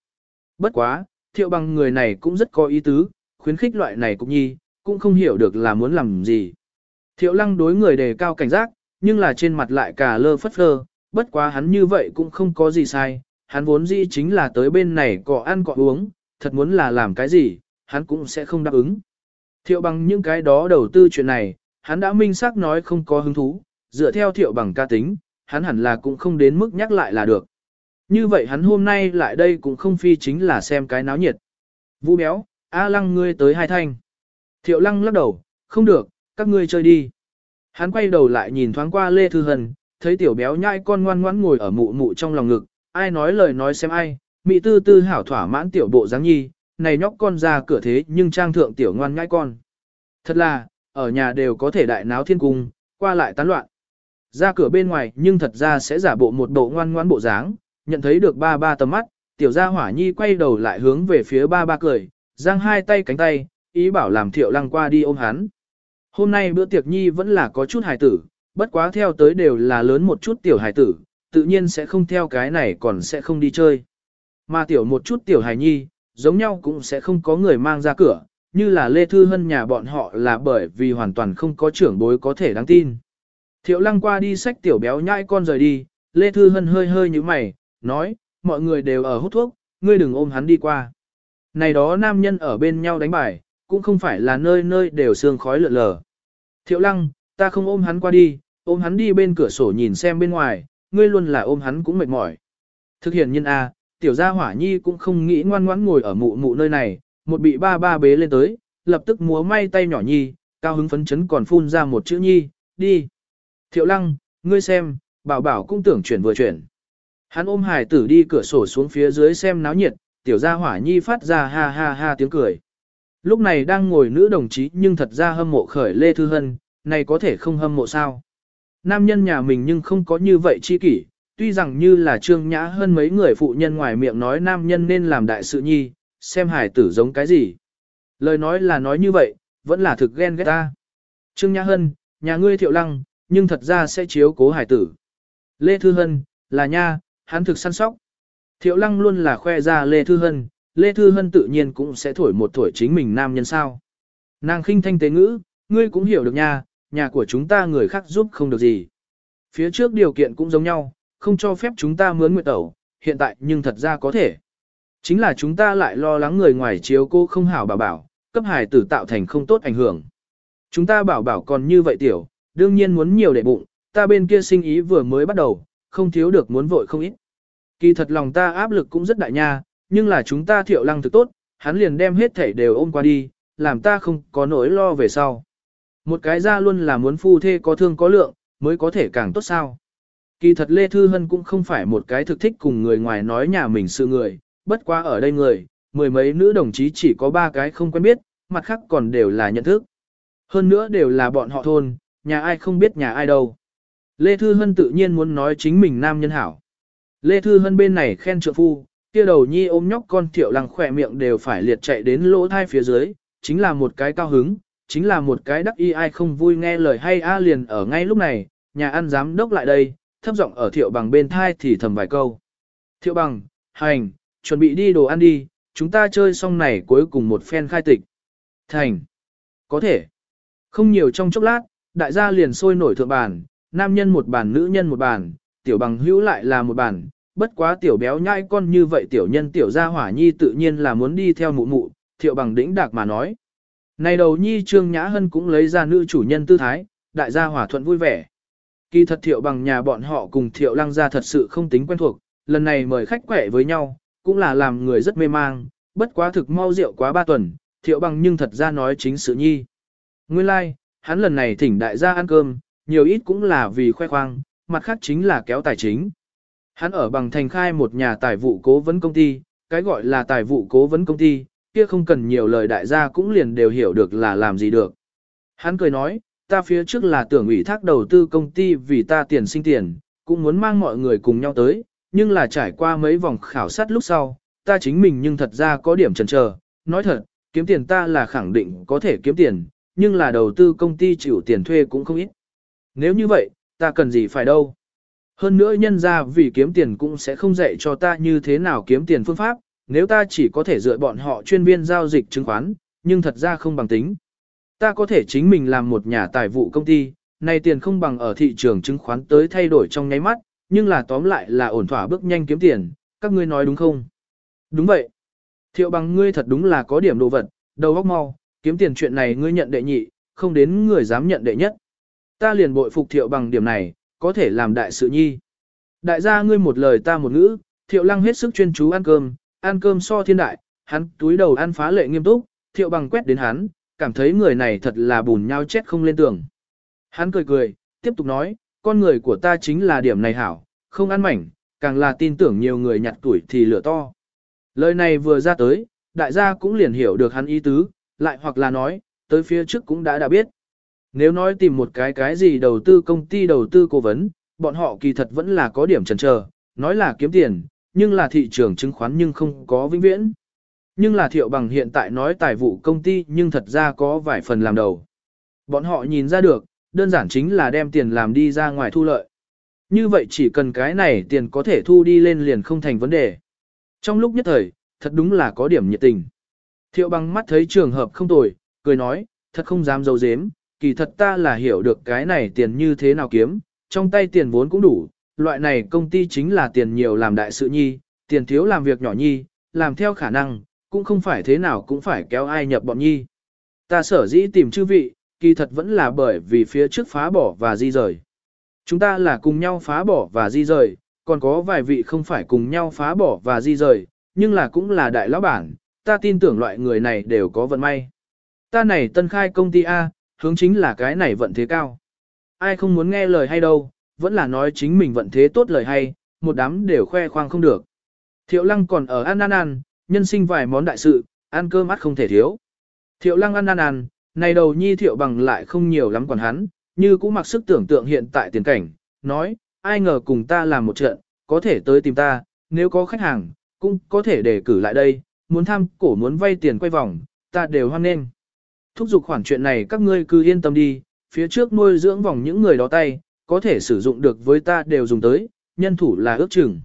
Bất quá, thiệu bằng người này cũng rất có ý tứ, khuyến khích loại này cũng nhi, cũng không hiểu được là muốn làm gì. Thiệu lăng đối người đề cao cảnh giác, nhưng là trên mặt lại cả lơ phất lơ, bất quá hắn như vậy cũng không có gì sai, hắn vốn dĩ chính là tới bên này cọ ăn cọ uống, thật muốn là làm cái gì, hắn cũng sẽ không đáp ứng. Thiệu bằng những cái đó đầu tư chuyện này, hắn đã minh xác nói không có hứng thú, dựa theo thiệu bằng ca tính, hắn hẳn là cũng không đến mức nhắc lại là được. Như vậy hắn hôm nay lại đây cũng không phi chính là xem cái náo nhiệt. Vũ béo, A lăng ngươi tới hai thanh. Thiệu lăng lắc đầu, không được, các ngươi chơi đi. Hắn quay đầu lại nhìn thoáng qua Lê Thư Hân, thấy tiểu béo nhai con ngoan ngoãn ngồi ở mụ mụ trong lòng ngực, ai nói lời nói xem ai, mị tư tư hảo thỏa mãn tiểu bộ dáng nhi, này nhóc con ra cửa thế nhưng trang thượng tiểu ngoan nhai con. Thật là, ở nhà đều có thể đại náo thiên cung, qua lại tán loạn. Ra cửa bên ngoài nhưng thật ra sẽ giả bộ một bộ ngoan ngoãn bộ dáng, nhận thấy được ba ba tầm mắt, tiểu gia hỏa nhi quay đầu lại hướng về phía ba ba cười, giang hai tay cánh tay, ý bảo làm thiệu lăng qua đi ôm hắn. Hôm nay bữa tiệc nhi vẫn là có chút hài tử, bất quá theo tới đều là lớn một chút tiểu hài tử, tự nhiên sẽ không theo cái này còn sẽ không đi chơi. Mà tiểu một chút tiểu hài nhi, giống nhau cũng sẽ không có người mang ra cửa, như là Lê Thư Hân nhà bọn họ là bởi vì hoàn toàn không có trưởng bối có thể đáng tin. Thiệu lăng qua đi sách tiểu béo nhãi con rời đi, Lê Thư Hân hơi hơi như mày, nói, mọi người đều ở hút thuốc, ngươi đừng ôm hắn đi qua. Này đó nam nhân ở bên nhau đánh bài, cũng không phải là nơi nơi đều sương khói lượn lờ. Thiệu lăng, ta không ôm hắn qua đi, ôm hắn đi bên cửa sổ nhìn xem bên ngoài, ngươi luôn là ôm hắn cũng mệt mỏi. Thực hiện nhân A, tiểu gia hỏa nhi cũng không nghĩ ngoan ngoãn ngồi ở mụ mụ nơi này, một bị ba ba bế lên tới, lập tức múa may tay nhỏ nhi, cao hứng phấn chấn còn phun ra một chữ nhi, đi. Thiệu lăng, ngươi xem, bảo bảo cũng tưởng chuyển vừa chuyển. Hắn ôm hải tử đi cửa sổ xuống phía dưới xem náo nhiệt, tiểu gia hỏa nhi phát ra ha ha ha tiếng cười. Lúc này đang ngồi nữ đồng chí nhưng thật ra hâm mộ khởi Lê Thư Hân, này có thể không hâm mộ sao. Nam nhân nhà mình nhưng không có như vậy chi kỷ, tuy rằng như là trương nhã hơn mấy người phụ nhân ngoài miệng nói nam nhân nên làm đại sự nhi, xem hải tử giống cái gì. Lời nói là nói như vậy, vẫn là thực ghen ghét ta. Trương Nhã Hân, nhà ngươi thiệu lăng, nhưng thật ra sẽ chiếu cố hải tử. Lê Thư Hân, là nha, hắn thực săn sóc. Thiệu lăng luôn là khoe ra Lê Thư Hân, Lê Thư Hân tự nhiên cũng sẽ thổi một tuổi chính mình nam nhân sao. Nàng khinh thanh tế ngữ, ngươi cũng hiểu được nha, nhà của chúng ta người khác giúp không được gì. Phía trước điều kiện cũng giống nhau, không cho phép chúng ta mướn nguyện tẩu, hiện tại nhưng thật ra có thể. Chính là chúng ta lại lo lắng người ngoài chiếu cô không hảo bảo bảo, cấp hài tử tạo thành không tốt ảnh hưởng. Chúng ta bảo bảo còn như vậy tiểu, đương nhiên muốn nhiều để bụng, ta bên kia sinh ý vừa mới bắt đầu, không thiếu được muốn vội không ít. Kỳ thật lòng ta áp lực cũng rất đại nha, nhưng là chúng ta thiệu lăng thực tốt, hắn liền đem hết thảy đều ôm qua đi, làm ta không có nỗi lo về sau. Một cái ra luôn là muốn phu thê có thương có lượng, mới có thể càng tốt sao. Kỳ thật Lê Thư Hân cũng không phải một cái thực thích cùng người ngoài nói nhà mình sự người, bất quá ở đây người, mười mấy nữ đồng chí chỉ có ba cái không quen biết, mặt khác còn đều là nhận thức. Hơn nữa đều là bọn họ thôn, nhà ai không biết nhà ai đâu. Lê Thư Hân tự nhiên muốn nói chính mình nam nhân hảo. Lê Thư Hân bên này khen trượng phu, kia đầu nhi ôm nhóc con thiệu lăng khỏe miệng đều phải liệt chạy đến lỗ thai phía dưới, chính là một cái cao hứng, chính là một cái đắc y ai không vui nghe lời hay a liền ở ngay lúc này, nhà ăn giám đốc lại đây, thấp giọng ở thiệu bằng bên thai thì thầm vài câu. Thiệu bằng, hành, chuẩn bị đi đồ ăn đi, chúng ta chơi xong này cuối cùng một phen khai tịch. Thành, có thể, không nhiều trong chốc lát, đại gia liền sôi nổi thượng bàn, nam nhân một bàn nữ nhân một bàn, tiểu bằng hữu lại là một bàn, bất quá tiểu béo nhãi con như vậy tiểu nhân tiểu gia hỏa nhi tự nhiên là muốn đi theo mụ mụ, thiệu bằng đĩnh đạc mà nói. Này đầu nhi Trương Nhã Hân cũng lấy ra nữ chủ nhân tư thái, đại gia hỏa thuận vui vẻ. Kỳ thật thiệu bằng nhà bọn họ cùng thiệu lăng gia thật sự không tính quen thuộc, lần này mời khách quẻ với nhau, cũng là làm người rất mê mang, bất quá thực mau rượu quá ba tuần, thiệu bằng nhưng thật ra nói chính sự nhi. Nguyên lai, like, hắn lần này thỉnh đại gia ăn cơm, nhiều ít cũng là vì khoe khoang, mặt khác chính là kéo tài chính. Hắn ở bằng thành khai một nhà tài vụ cố vấn công ty, cái gọi là tài vụ cố vấn công ty, kia không cần nhiều lời đại gia cũng liền đều hiểu được là làm gì được. Hắn cười nói, ta phía trước là tưởng ủy thác đầu tư công ty vì ta tiền sinh tiền, cũng muốn mang mọi người cùng nhau tới, nhưng là trải qua mấy vòng khảo sát lúc sau, ta chính mình nhưng thật ra có điểm chần chờ, nói thật, kiếm tiền ta là khẳng định có thể kiếm tiền, nhưng là đầu tư công ty chịu tiền thuê cũng không ít nếu như vậy, ta cần gì phải đâu. Hơn nữa nhân ra vì kiếm tiền cũng sẽ không dạy cho ta như thế nào kiếm tiền phương pháp, nếu ta chỉ có thể dựa bọn họ chuyên viên giao dịch chứng khoán, nhưng thật ra không bằng tính. Ta có thể chính mình làm một nhà tài vụ công ty, này tiền không bằng ở thị trường chứng khoán tới thay đổi trong nháy mắt, nhưng là tóm lại là ổn thỏa bước nhanh kiếm tiền, các ngươi nói đúng không? Đúng vậy. Thiệu bằng ngươi thật đúng là có điểm đồ vật, đầu óc mau, kiếm tiền chuyện này ngươi nhận đệ nhị, không đến người dám nhận đệ nhất. Ta liền bội phục thiệu bằng điểm này, có thể làm đại sự nhi. Đại gia ngươi một lời ta một ngữ, thiệu lăng hết sức chuyên chú ăn cơm, ăn cơm so thiên đại, hắn túi đầu ăn phá lệ nghiêm túc, thiệu bằng quét đến hắn, cảm thấy người này thật là bùn nhau chết không lên tường. Hắn cười cười, tiếp tục nói, con người của ta chính là điểm này hảo, không ăn mảnh, càng là tin tưởng nhiều người nhặt tuổi thì lửa to. Lời này vừa ra tới, đại gia cũng liền hiểu được hắn ý tứ, lại hoặc là nói, tới phía trước cũng đã đã biết nếu nói tìm một cái cái gì đầu tư công ty đầu tư cố vấn, bọn họ kỳ thật vẫn là có điểm chần chờ, nói là kiếm tiền, nhưng là thị trường chứng khoán nhưng không có vĩnh viễn. Nhưng là thiệu bằng hiện tại nói tài vụ công ty nhưng thật ra có vài phần làm đầu. Bọn họ nhìn ra được, đơn giản chính là đem tiền làm đi ra ngoài thu lợi. Như vậy chỉ cần cái này tiền có thể thu đi lên liền không thành vấn đề. Trong lúc nhất thời, thật đúng là có điểm nhiệt tình. Thiệu bằng mắt thấy trường hợp không tồi, cười nói, thật không dám dấu dếm, kỳ thật ta là hiểu được cái này tiền như thế nào kiếm, trong tay tiền vốn cũng đủ, loại này công ty chính là tiền nhiều làm đại sự nhi, tiền thiếu làm việc nhỏ nhi, làm theo khả năng, cũng không phải thế nào cũng phải kéo ai nhập bọn nhi. Ta sở dĩ tìm chư vị, kỳ thật vẫn là bởi vì phía trước phá bỏ và di rời. Chúng ta là cùng nhau phá bỏ và di rời, còn có vài vị không phải cùng nhau phá bỏ và di rời, nhưng là cũng là đại lão bản, ta tin tưởng loại người này đều có vận may. Ta này tân khai công ty A, hướng chính là cái này vận thế cao. Ai không muốn nghe lời hay đâu, vẫn là nói chính mình vận thế tốt lời hay, một đám đều khoe khoang không được. Thiệu lăng còn ở ăn ăn ăn, nhân sinh vài món đại sự, ăn cơm mắt không thể thiếu. Thiệu lăng ăn ăn ăn, này đầu nhi thiệu bằng lại không nhiều lắm còn hắn, như cũng mặc sức tưởng tượng hiện tại tiền cảnh, nói, ai ngờ cùng ta làm một trận, có thể tới tìm ta, nếu có khách hàng, cũng có thể để cử lại đây, muốn thăm cổ muốn vay tiền quay vòng, ta đều hoan nghênh thúc giục khoản chuyện này các ngươi cứ yên tâm đi, phía trước nuôi dưỡng vòng những người đó tay, có thể sử dụng được với ta đều dùng tới, nhân thủ là ước chừng.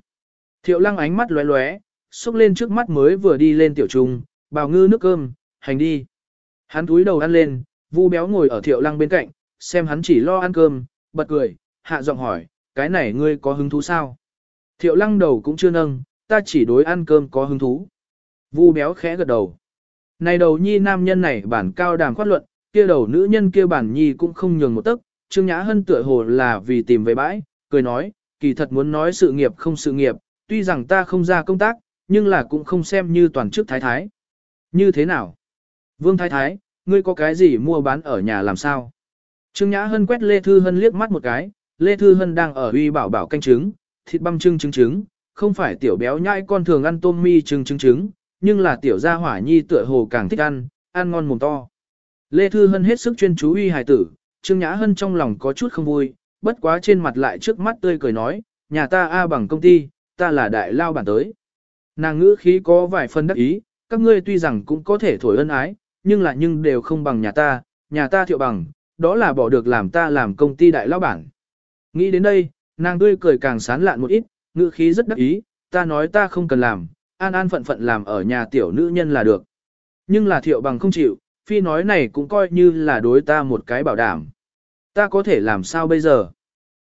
Thiệu lăng ánh mắt lóe lóe, xúc lên trước mắt mới vừa đi lên tiểu trùng bào ngư nước cơm, hành đi. Hắn túi đầu ăn lên, vu béo ngồi ở thiệu lăng bên cạnh, xem hắn chỉ lo ăn cơm, bật cười, hạ giọng hỏi, cái này ngươi có hứng thú sao? Thiệu lăng đầu cũng chưa nâng, ta chỉ đối ăn cơm có hứng thú. Vu béo khẽ gật đầu. Này đầu nhi nam nhân này bản cao đàm khoát luận, kia đầu nữ nhân kia bản nhi cũng không nhường một tấc, Trương Nhã Hân tựa hồ là vì tìm về bãi, cười nói, kỳ thật muốn nói sự nghiệp không sự nghiệp, tuy rằng ta không ra công tác, nhưng là cũng không xem như toàn chức thái thái. Như thế nào? Vương thái thái, ngươi có cái gì mua bán ở nhà làm sao? Trương Nhã Hân quét Lê Thư Hân liếc mắt một cái, Lê Thư Hân đang ở uy bảo bảo canh trứng, thịt băm trưng trứng trứng, không phải tiểu béo nhãi con thường ăn tôm mi trưng trứng trứng, nhưng là tiểu gia hỏa nhi tựa hồ càng thích ăn, ăn ngon mồm to. Lê Thư Hân hết sức chuyên chú uy hài tử, Trương Nhã Hân trong lòng có chút không vui, bất quá trên mặt lại trước mắt tươi cười nói, nhà ta A bằng công ty, ta là đại lao bản tới. Nàng ngữ khí có vài phần đắc ý, các ngươi tuy rằng cũng có thể thổi ân ái, nhưng là nhưng đều không bằng nhà ta, nhà ta thiệu bằng, đó là bỏ được làm ta làm công ty đại lao bản. Nghĩ đến đây, nàng tươi cười càng sán lạn một ít, ngữ khí rất đắc ý, ta nói ta không cần làm, an an phận phận làm ở nhà tiểu nữ nhân là được. Nhưng là thiệu bằng không chịu, phi nói này cũng coi như là đối ta một cái bảo đảm. Ta có thể làm sao bây giờ?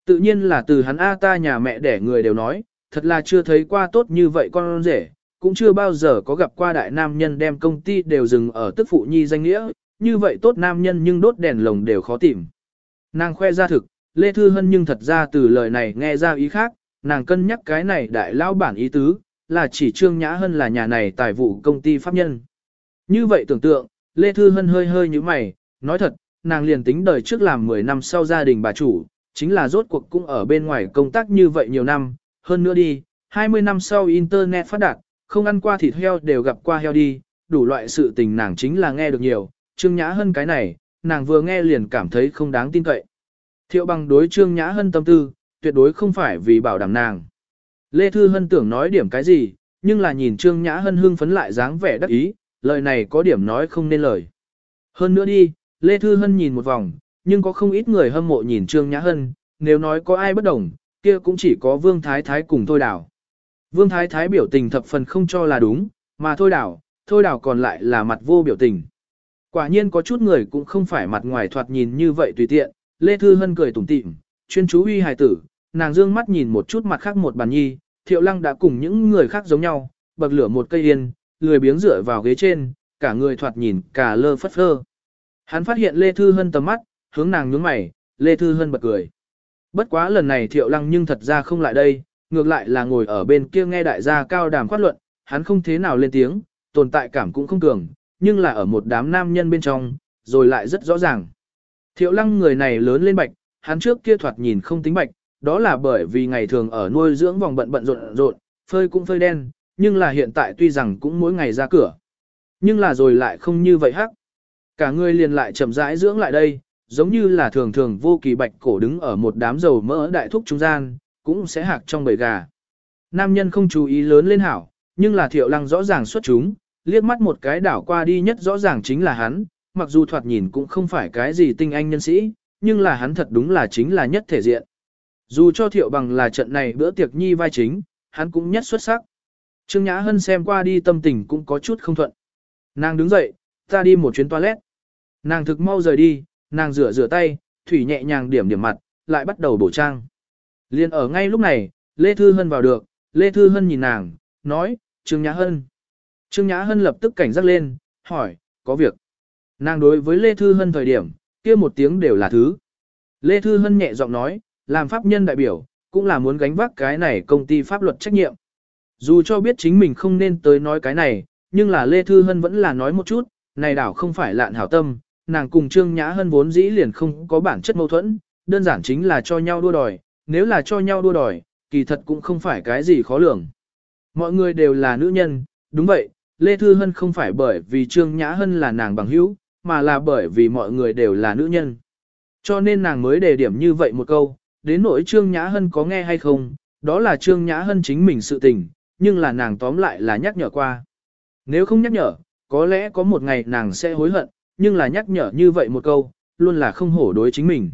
Tự nhiên là từ hắn A ta nhà mẹ đẻ người đều nói, thật là chưa thấy qua tốt như vậy con rể, cũng chưa bao giờ có gặp qua đại nam nhân đem công ty đều dừng ở tức phụ nhi danh nghĩa, như vậy tốt nam nhân nhưng đốt đèn lồng đều khó tìm. Nàng khoe ra thực, Lê Thư Hân nhưng thật ra từ lời này nghe ra ý khác, nàng cân nhắc cái này đại lao bản ý tứ, là chỉ Trương Nhã Hân là nhà này tài vụ công ty pháp nhân. Như vậy tưởng tượng, Lê Thư Hân hơi hơi như mày, nói thật, nàng liền tính đời trước làm 10 năm sau gia đình bà chủ, chính là rốt cuộc cũng ở bên ngoài công tác như vậy nhiều năm, hơn nữa đi, 20 năm sau Internet phát đạt, không ăn qua thịt heo đều gặp qua heo đi, đủ loại sự tình nàng chính là nghe được nhiều, Trương Nhã Hân cái này, nàng vừa nghe liền cảm thấy không đáng tin cậy. Thiệu bằng đối Trương Nhã Hân tâm tư, tuyệt đối không phải vì bảo đảm nàng. Lê Thư Hân tưởng nói điểm cái gì, nhưng là nhìn Trương Nhã Hân hưng phấn lại dáng vẻ đắc ý, lời này có điểm nói không nên lời. Hơn nữa đi, Lê Thư Hân nhìn một vòng, nhưng có không ít người hâm mộ nhìn Trương Nhã Hân, nếu nói có ai bất đồng, kia cũng chỉ có Vương Thái Thái cùng Thôi Đảo. Vương Thái Thái biểu tình thập phần không cho là đúng, mà Thôi Đảo, Thôi Đảo còn lại là mặt vô biểu tình. Quả nhiên có chút người cũng không phải mặt ngoài thoạt nhìn như vậy tùy tiện, Lê Thư Hân cười tủm tỉm, chuyên chú uy hài tử, nàng dương mắt nhìn một chút mặt khác một bàn nhi, thiệu lăng đã cùng những người khác giống nhau, bậc lửa một cây yên, lười biếng dựa vào ghế trên, cả người thoạt nhìn cả lơ phất phơ. Hắn phát hiện Lê Thư Hân tầm mắt, hướng nàng nhướng mày, Lê Thư Hân bật cười. Bất quá lần này thiệu lăng nhưng thật ra không lại đây, ngược lại là ngồi ở bên kia nghe đại gia cao đàm khoát luận, hắn không thế nào lên tiếng, tồn tại cảm cũng không cường, nhưng là ở một đám nam nhân bên trong, rồi lại rất rõ ràng. Thiệu lăng người này lớn lên bạch, hắn trước kia thoạt nhìn không tính bạch, đó là bởi vì ngày thường ở nuôi dưỡng vòng bận bận rộn rộn, phơi cũng phơi đen, nhưng là hiện tại tuy rằng cũng mỗi ngày ra cửa. Nhưng là rồi lại không như vậy hắc. Cả người liền lại chậm rãi dưỡng lại đây, giống như là thường thường vô kỳ bạch cổ đứng ở một đám dầu mỡ đại thúc trung gian, cũng sẽ hạc trong bầy gà. Nam nhân không chú ý lớn lên hảo, nhưng là thiệu lăng rõ ràng xuất chúng, liếc mắt một cái đảo qua đi nhất rõ ràng chính là hắn, mặc dù thoạt nhìn cũng không phải cái gì tinh anh nhân sĩ, nhưng là hắn thật đúng là chính là nhất thể diện. Dù cho thiệu bằng là trận này bữa tiệc nhi vai chính, hắn cũng nhất xuất sắc. Trương Nhã Hân xem qua đi tâm tình cũng có chút không thuận. Nàng đứng dậy, ta đi một chuyến toilet. Nàng thực mau rời đi, nàng rửa rửa tay, thủy nhẹ nhàng điểm điểm mặt, lại bắt đầu bổ trang. Liên ở ngay lúc này, Lê Thư Hân vào được, Lê Thư Hân nhìn nàng, nói, Trương Nhã Hân. Trương Nhã Hân lập tức cảnh giác lên, hỏi, có việc. Nàng đối với Lê Thư Hân thời điểm, kia một tiếng đều là thứ. Lê Thư Hân nhẹ giọng nói, làm pháp nhân đại biểu, cũng là muốn gánh vác cái này công ty pháp luật trách nhiệm. Dù cho biết chính mình không nên tới nói cái này, nhưng là Lê Thư Hân vẫn là nói một chút, này đảo không phải lạn hảo tâm, nàng cùng Trương Nhã Hân vốn dĩ liền không có bản chất mâu thuẫn, đơn giản chính là cho nhau đua đòi, nếu là cho nhau đua đòi, kỳ thật cũng không phải cái gì khó lường. Mọi người đều là nữ nhân, đúng vậy, Lê Thư Hân không phải bởi vì Trương Nhã Hân là nàng bằng hữu, mà là bởi vì mọi người đều là nữ nhân. Cho nên nàng mới đề điểm như vậy một câu, đến nỗi Trương Nhã Hân có nghe hay không, đó là Trương Nhã Hân chính mình sự tình, nhưng là nàng tóm lại là nhắc nhở qua. Nếu không nhắc nhở, có lẽ có một ngày nàng sẽ hối hận, nhưng là nhắc nhở như vậy một câu, luôn là không hổ đối chính mình.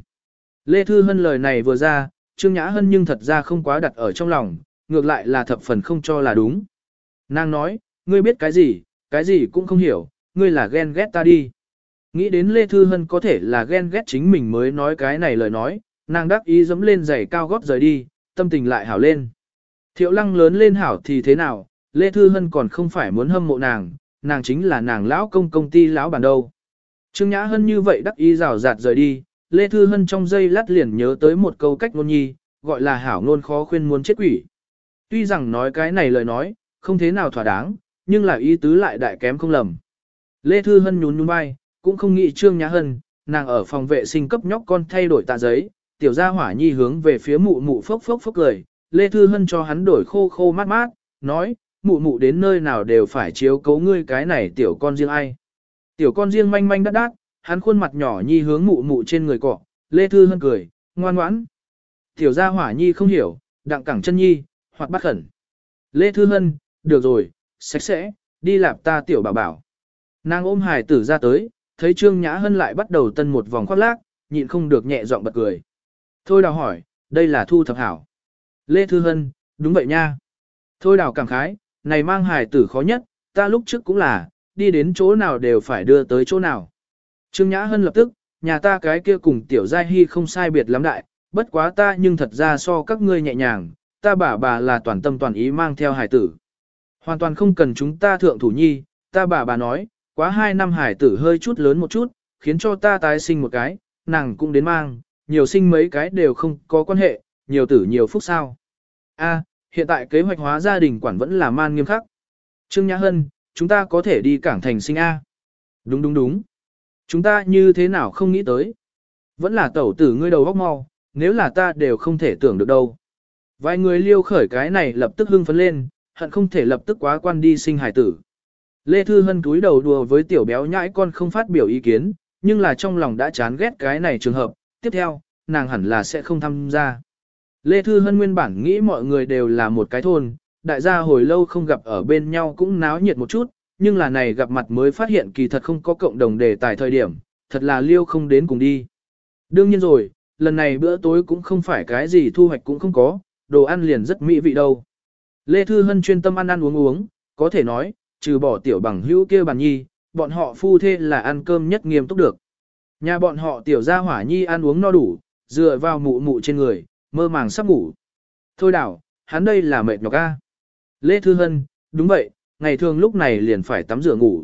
Lê Thư Hân lời này vừa ra, Trương Nhã Hân nhưng thật ra không quá đặt ở trong lòng, ngược lại là thập phần không cho là đúng. Nàng nói, ngươi biết cái gì, cái gì cũng không hiểu, ngươi là ghen ghét ta đi. Nghĩ đến Lê Thư Hân có thể là ghen ghét chính mình mới nói cái này lời nói, nàng đắc ý dẫm lên giày cao gót rời đi, tâm tình lại hảo lên. Thiệu lăng lớn lên hảo thì thế nào, Lê Thư Hân còn không phải muốn hâm mộ nàng, nàng chính là nàng lão công công ty lão bản đâu. Trương Nhã Hân như vậy đắc ý rào rạt rời đi, Lê Thư Hân trong giây lát liền nhớ tới một câu cách ngôn nhi, gọi là hảo ngôn khó khuyên muốn chết quỷ. Tuy rằng nói cái này lời nói, không thế nào thỏa đáng, nhưng là ý tứ lại đại kém không lầm. Lê Thư Hân nhún nhún vai, cũng không nghĩ Trương Nhã Hân, nàng ở phòng vệ sinh cấp nhóc con thay đổi tạ giấy, tiểu gia hỏa nhi hướng về phía mụ mụ phốc phốc phốc cười, Lê Thư Hân cho hắn đổi khô khô mát mát, nói, mụ mụ đến nơi nào đều phải chiếu cấu ngươi cái này tiểu con riêng ai. Tiểu con riêng manh manh đắt đắt, hắn khuôn mặt nhỏ nhi hướng mụ mụ trên người cọ, Lê Thư Hân cười, ngoan ngoãn. Tiểu gia hỏa nhi không hiểu, đặng cẳng chân nhi, hoặc bắt khẩn. Lê Thư Hân, được rồi, sạch sẽ, đi lạp ta tiểu bảo bảo. Nàng ôm hài tử ra tới, thấy Trương Nhã Hân lại bắt đầu tân một vòng khoác lác, nhịn không được nhẹ giọng bật cười. Thôi đào hỏi, đây là thu thập hảo. Lê Thư Hân, đúng vậy nha. Thôi đào cảm khái, này mang hài tử khó nhất, ta lúc trước cũng là, đi đến chỗ nào đều phải đưa tới chỗ nào. Trương Nhã Hân lập tức, nhà ta cái kia cùng tiểu giai hy không sai biệt lắm đại, bất quá ta nhưng thật ra so các ngươi nhẹ nhàng, ta bà bà là toàn tâm toàn ý mang theo hài tử. Hoàn toàn không cần chúng ta thượng thủ nhi, ta bà bà nói, quá hai năm hải tử hơi chút lớn một chút, khiến cho ta tái sinh một cái, nàng cũng đến mang, nhiều sinh mấy cái đều không có quan hệ, nhiều tử nhiều phúc sao. A, hiện tại kế hoạch hóa gia đình quản vẫn là man nghiêm khắc. Trương Nhã Hân, chúng ta có thể đi cảng thành sinh A. Đúng đúng đúng. Chúng ta như thế nào không nghĩ tới. Vẫn là tẩu tử ngươi đầu góc mau, nếu là ta đều không thể tưởng được đâu. Vài người liêu khởi cái này lập tức hưng phấn lên, hận không thể lập tức quá quan đi sinh hải tử. Lê Thư Hân cúi đầu đùa với tiểu béo nhãi con không phát biểu ý kiến, nhưng là trong lòng đã chán ghét cái này trường hợp, tiếp theo, nàng hẳn là sẽ không tham gia. Lê Thư Hân nguyên bản nghĩ mọi người đều là một cái thôn, đại gia hồi lâu không gặp ở bên nhau cũng náo nhiệt một chút, nhưng là này gặp mặt mới phát hiện kỳ thật không có cộng đồng đề tài thời điểm, thật là liêu không đến cùng đi. Đương nhiên rồi, lần này bữa tối cũng không phải cái gì thu hoạch cũng không có, đồ ăn liền rất mỹ vị đâu. Lê Thư Hân chuyên tâm ăn ăn uống uống, có thể nói, trừ bỏ tiểu bằng hữu kia bàn nhi, bọn họ phu thê là ăn cơm nhất nghiêm túc được. Nhà bọn họ tiểu gia hỏa nhi ăn uống no đủ, dựa vào mụ mụ trên người, mơ màng sắp ngủ. Thôi đảo, hắn đây là mệt nhọc a. Lê Thư Hân, đúng vậy, ngày thường lúc này liền phải tắm rửa ngủ.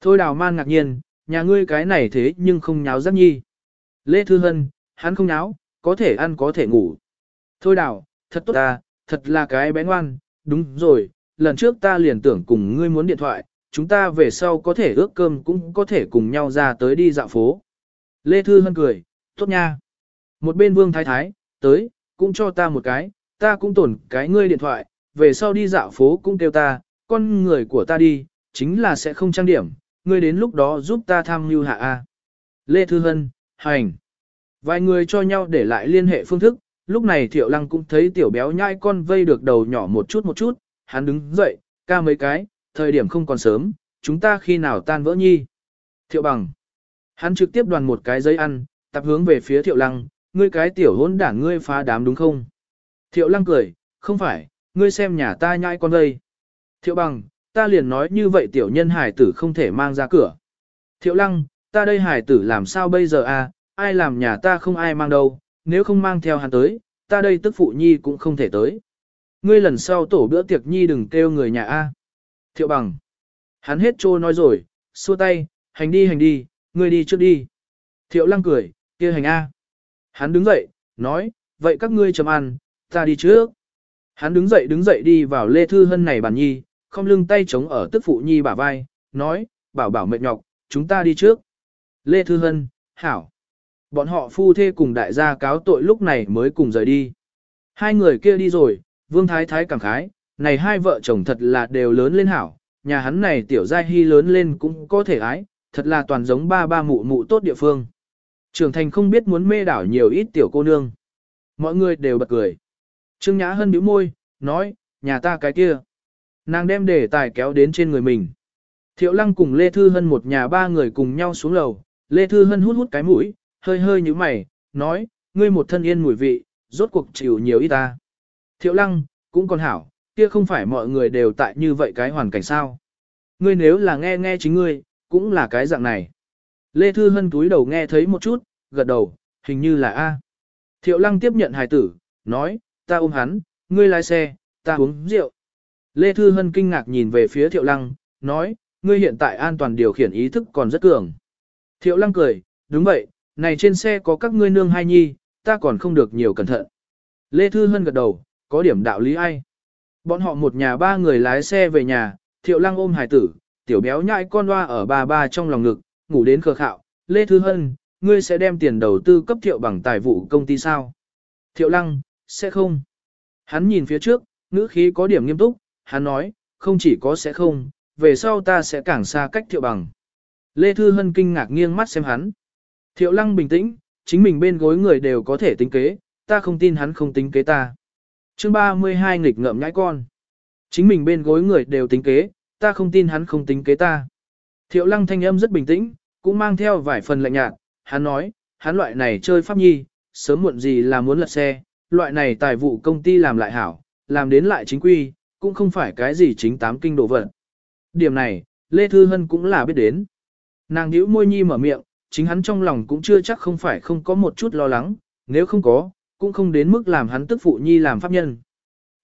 Thôi đào man ngạc nhiên, nhà ngươi cái này thế nhưng không nháo giáp nhi. Lê Thư Hân, hắn không nháo, có thể ăn có thể ngủ. Thôi đào, thật tốt ta, thật là cái bé ngoan, đúng rồi, lần trước ta liền tưởng cùng ngươi muốn điện thoại, chúng ta về sau có thể ước cơm cũng có thể cùng nhau ra tới đi dạo phố. Lê Thư Hân cười, tốt nha. Một bên Vương Thái Thái, tới, cũng cho ta một cái, ta cũng tổn cái ngươi điện thoại, về sau đi dạo phố cũng kêu ta, con người của ta đi, chính là sẽ không trang điểm, ngươi đến lúc đó giúp ta tham mưu hạ A. Lê Thư Hân, hành. Vài người cho nhau để lại liên hệ phương thức, lúc này Thiệu Lăng cũng thấy tiểu béo nhai con vây được đầu nhỏ một chút một chút, hắn đứng dậy, ca mấy cái, thời điểm không còn sớm, chúng ta khi nào tan vỡ nhi. Thiệu Bằng. Hắn trực tiếp đoàn một cái giấy ăn, tập hướng về phía thiệu lăng, ngươi cái tiểu hôn đảng ngươi phá đám đúng không? Thiệu lăng cười, không phải, ngươi xem nhà ta nhai con đây. Thiệu bằng, ta liền nói như vậy tiểu nhân hải tử không thể mang ra cửa. Thiệu lăng, ta đây hải tử làm sao bây giờ à, ai làm nhà ta không ai mang đâu, nếu không mang theo hắn tới, ta đây tức phụ nhi cũng không thể tới. Ngươi lần sau tổ bữa tiệc nhi đừng kêu người nhà a. Thiệu bằng. Hắn hết trô nói rồi, xua tay, hành đi hành đi, ngươi đi trước đi. Thiệu lăng cười, kia hành A. Hắn đứng dậy, nói, vậy các ngươi chấm ăn, ta đi trước. Hắn đứng dậy đứng dậy đi vào Lê Thư Hân này bàn nhi, không lưng tay chống ở tức phụ nhi bả vai, nói, bảo bảo mệt nhọc, chúng ta đi trước. Lê Thư Hân, Hảo. Bọn họ phu thê cùng đại gia cáo tội lúc này mới cùng rời đi. Hai người kia đi rồi, Vương Thái Thái cảm khái, này hai vợ chồng thật là đều lớn lên hảo, nhà hắn này tiểu giai hy lớn lên cũng có thể ái, thật là toàn giống ba ba mụ mụ tốt địa phương. Trưởng thành không biết muốn mê đảo nhiều ít tiểu cô nương. Mọi người đều bật cười. Trương Nhã Hân bĩu môi, nói, nhà ta cái kia. Nàng đem đề tài kéo đến trên người mình. Thiệu Lăng cùng Lê Thư Hân một nhà ba người cùng nhau xuống lầu. Lê Thư Hân hút hút cái mũi, hơi hơi như mày, nói, ngươi một thân yên mùi vị, rốt cuộc chịu nhiều ít ta. Thiệu Lăng, cũng còn hảo, kia không phải mọi người đều tại như vậy cái hoàn cảnh sao. Ngươi nếu là nghe nghe chính ngươi, cũng là cái dạng này. Lê Thư Hân túi đầu nghe thấy một chút, gật đầu, hình như là A. Thiệu lăng tiếp nhận hài tử, nói, ta ôm hắn, ngươi lái xe, ta uống rượu. Lê Thư Hân kinh ngạc nhìn về phía Thiệu lăng, nói, ngươi hiện tại an toàn điều khiển ý thức còn rất cường. Thiệu lăng cười, đúng vậy, này trên xe có các ngươi nương hai nhi, ta còn không được nhiều cẩn thận. Lê Thư Hân gật đầu, có điểm đạo lý ai. Bọn họ một nhà ba người lái xe về nhà, Thiệu Lăng ôm hài tử, tiểu béo nhãi con loa ở ba ba trong lòng ngực, ngủ đến khờ khạo, Lê Thư Hân, ngươi sẽ đem tiền đầu tư cấp thiệu bằng tài vụ công ty sao? Thiệu lăng, sẽ không. Hắn nhìn phía trước, ngữ khí có điểm nghiêm túc, hắn nói, không chỉ có sẽ không, về sau ta sẽ càng xa cách thiệu bằng. Lê Thư Hân kinh ngạc nghiêng mắt xem hắn. Thiệu lăng bình tĩnh, chính mình bên gối người đều có thể tính kế, ta không tin hắn không tính kế ta. chương 32 nghịch ngợm nhãi con. Chính mình bên gối người đều tính kế, ta không tin hắn không tính kế ta. Thiệu lăng thanh âm rất bình tĩnh, cũng mang theo vài phần lạnh nhạt, hắn nói, hắn loại này chơi pháp nhi, sớm muộn gì là muốn lật xe, loại này tài vụ công ty làm lại hảo, làm đến lại chính quy, cũng không phải cái gì chính tám kinh đồ vật. Điểm này, Lê Thư Hân cũng là biết đến. Nàng nhíu môi nhi mở miệng, chính hắn trong lòng cũng chưa chắc không phải không có một chút lo lắng, nếu không có, cũng không đến mức làm hắn tức phụ nhi làm pháp nhân.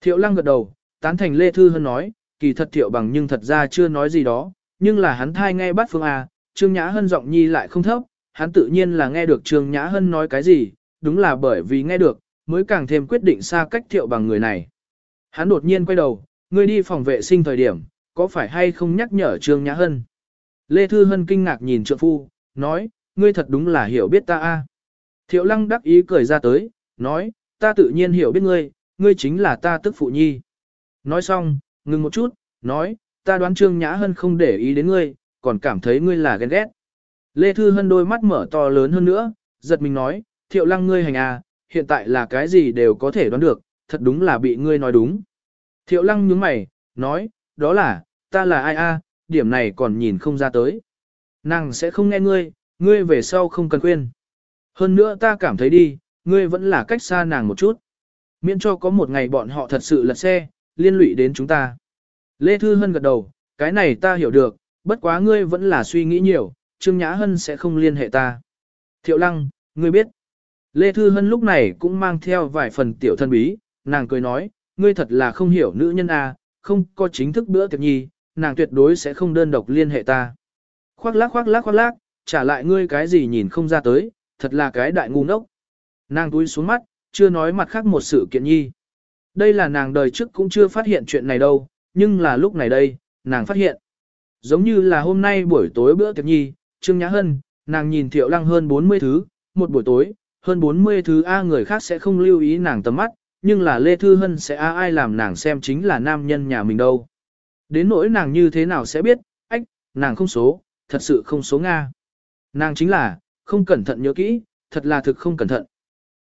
Thiệu lăng gật đầu, tán thành Lê Thư Hân nói, kỳ thật thiệu bằng nhưng thật ra chưa nói gì đó, nhưng là hắn thai nghe bắt phương A, Trương Nhã Hân giọng nhi lại không thấp, hắn tự nhiên là nghe được Trương Nhã Hân nói cái gì, đúng là bởi vì nghe được, mới càng thêm quyết định xa cách thiệu bằng người này. Hắn đột nhiên quay đầu, người đi phòng vệ sinh thời điểm, có phải hay không nhắc nhở Trương Nhã Hân? Lê Thư Hân kinh ngạc nhìn trượng phu, nói, ngươi thật đúng là hiểu biết ta a Thiệu lăng đắc ý cười ra tới, nói, ta tự nhiên hiểu biết ngươi, ngươi chính là ta tức phụ nhi. Nói xong, ngừng một chút, nói, ta đoán Trương Nhã Hân không để ý đến ngươi, còn cảm thấy ngươi là ghen ghét. Lê Thư Hân đôi mắt mở to lớn hơn nữa, giật mình nói, thiệu lăng ngươi hành à, hiện tại là cái gì đều có thể đoán được, thật đúng là bị ngươi nói đúng. Thiệu lăng nhướng mày, nói, đó là, ta là ai a điểm này còn nhìn không ra tới. Nàng sẽ không nghe ngươi, ngươi về sau không cần khuyên. Hơn nữa ta cảm thấy đi, ngươi vẫn là cách xa nàng một chút. Miễn cho có một ngày bọn họ thật sự lật xe, liên lụy đến chúng ta. Lê Thư Hân gật đầu, cái này ta hiểu được, bất quá ngươi vẫn là suy nghĩ nhiều, Trương Nhã Hân sẽ không liên hệ ta. Thiệu Lăng, ngươi biết. Lê Thư Hân lúc này cũng mang theo vài phần tiểu thân bí, nàng cười nói, ngươi thật là không hiểu nữ nhân à, không có chính thức bữa tiệc nhi, nàng tuyệt đối sẽ không đơn độc liên hệ ta. Khoác lác khoác lác khoác lác, trả lại ngươi cái gì nhìn không ra tới, thật là cái đại ngu ngốc. Nàng túi xuống mắt, chưa nói mặt khác một sự kiện nhi. Đây là nàng đời trước cũng chưa phát hiện chuyện này đâu, nhưng là lúc này đây, nàng phát hiện. Giống như là hôm nay buổi tối bữa tiệc nhi, Trương Nhã Hân, nàng nhìn Thiệu Lăng hơn 40 thứ, một buổi tối, hơn 40 thứ A người khác sẽ không lưu ý nàng tầm mắt, nhưng là Lê Thư Hân sẽ A ai làm nàng xem chính là nam nhân nhà mình đâu. Đến nỗi nàng như thế nào sẽ biết, ách, nàng không số, thật sự không số Nga. Nàng chính là, không cẩn thận nhớ kỹ, thật là thực không cẩn thận.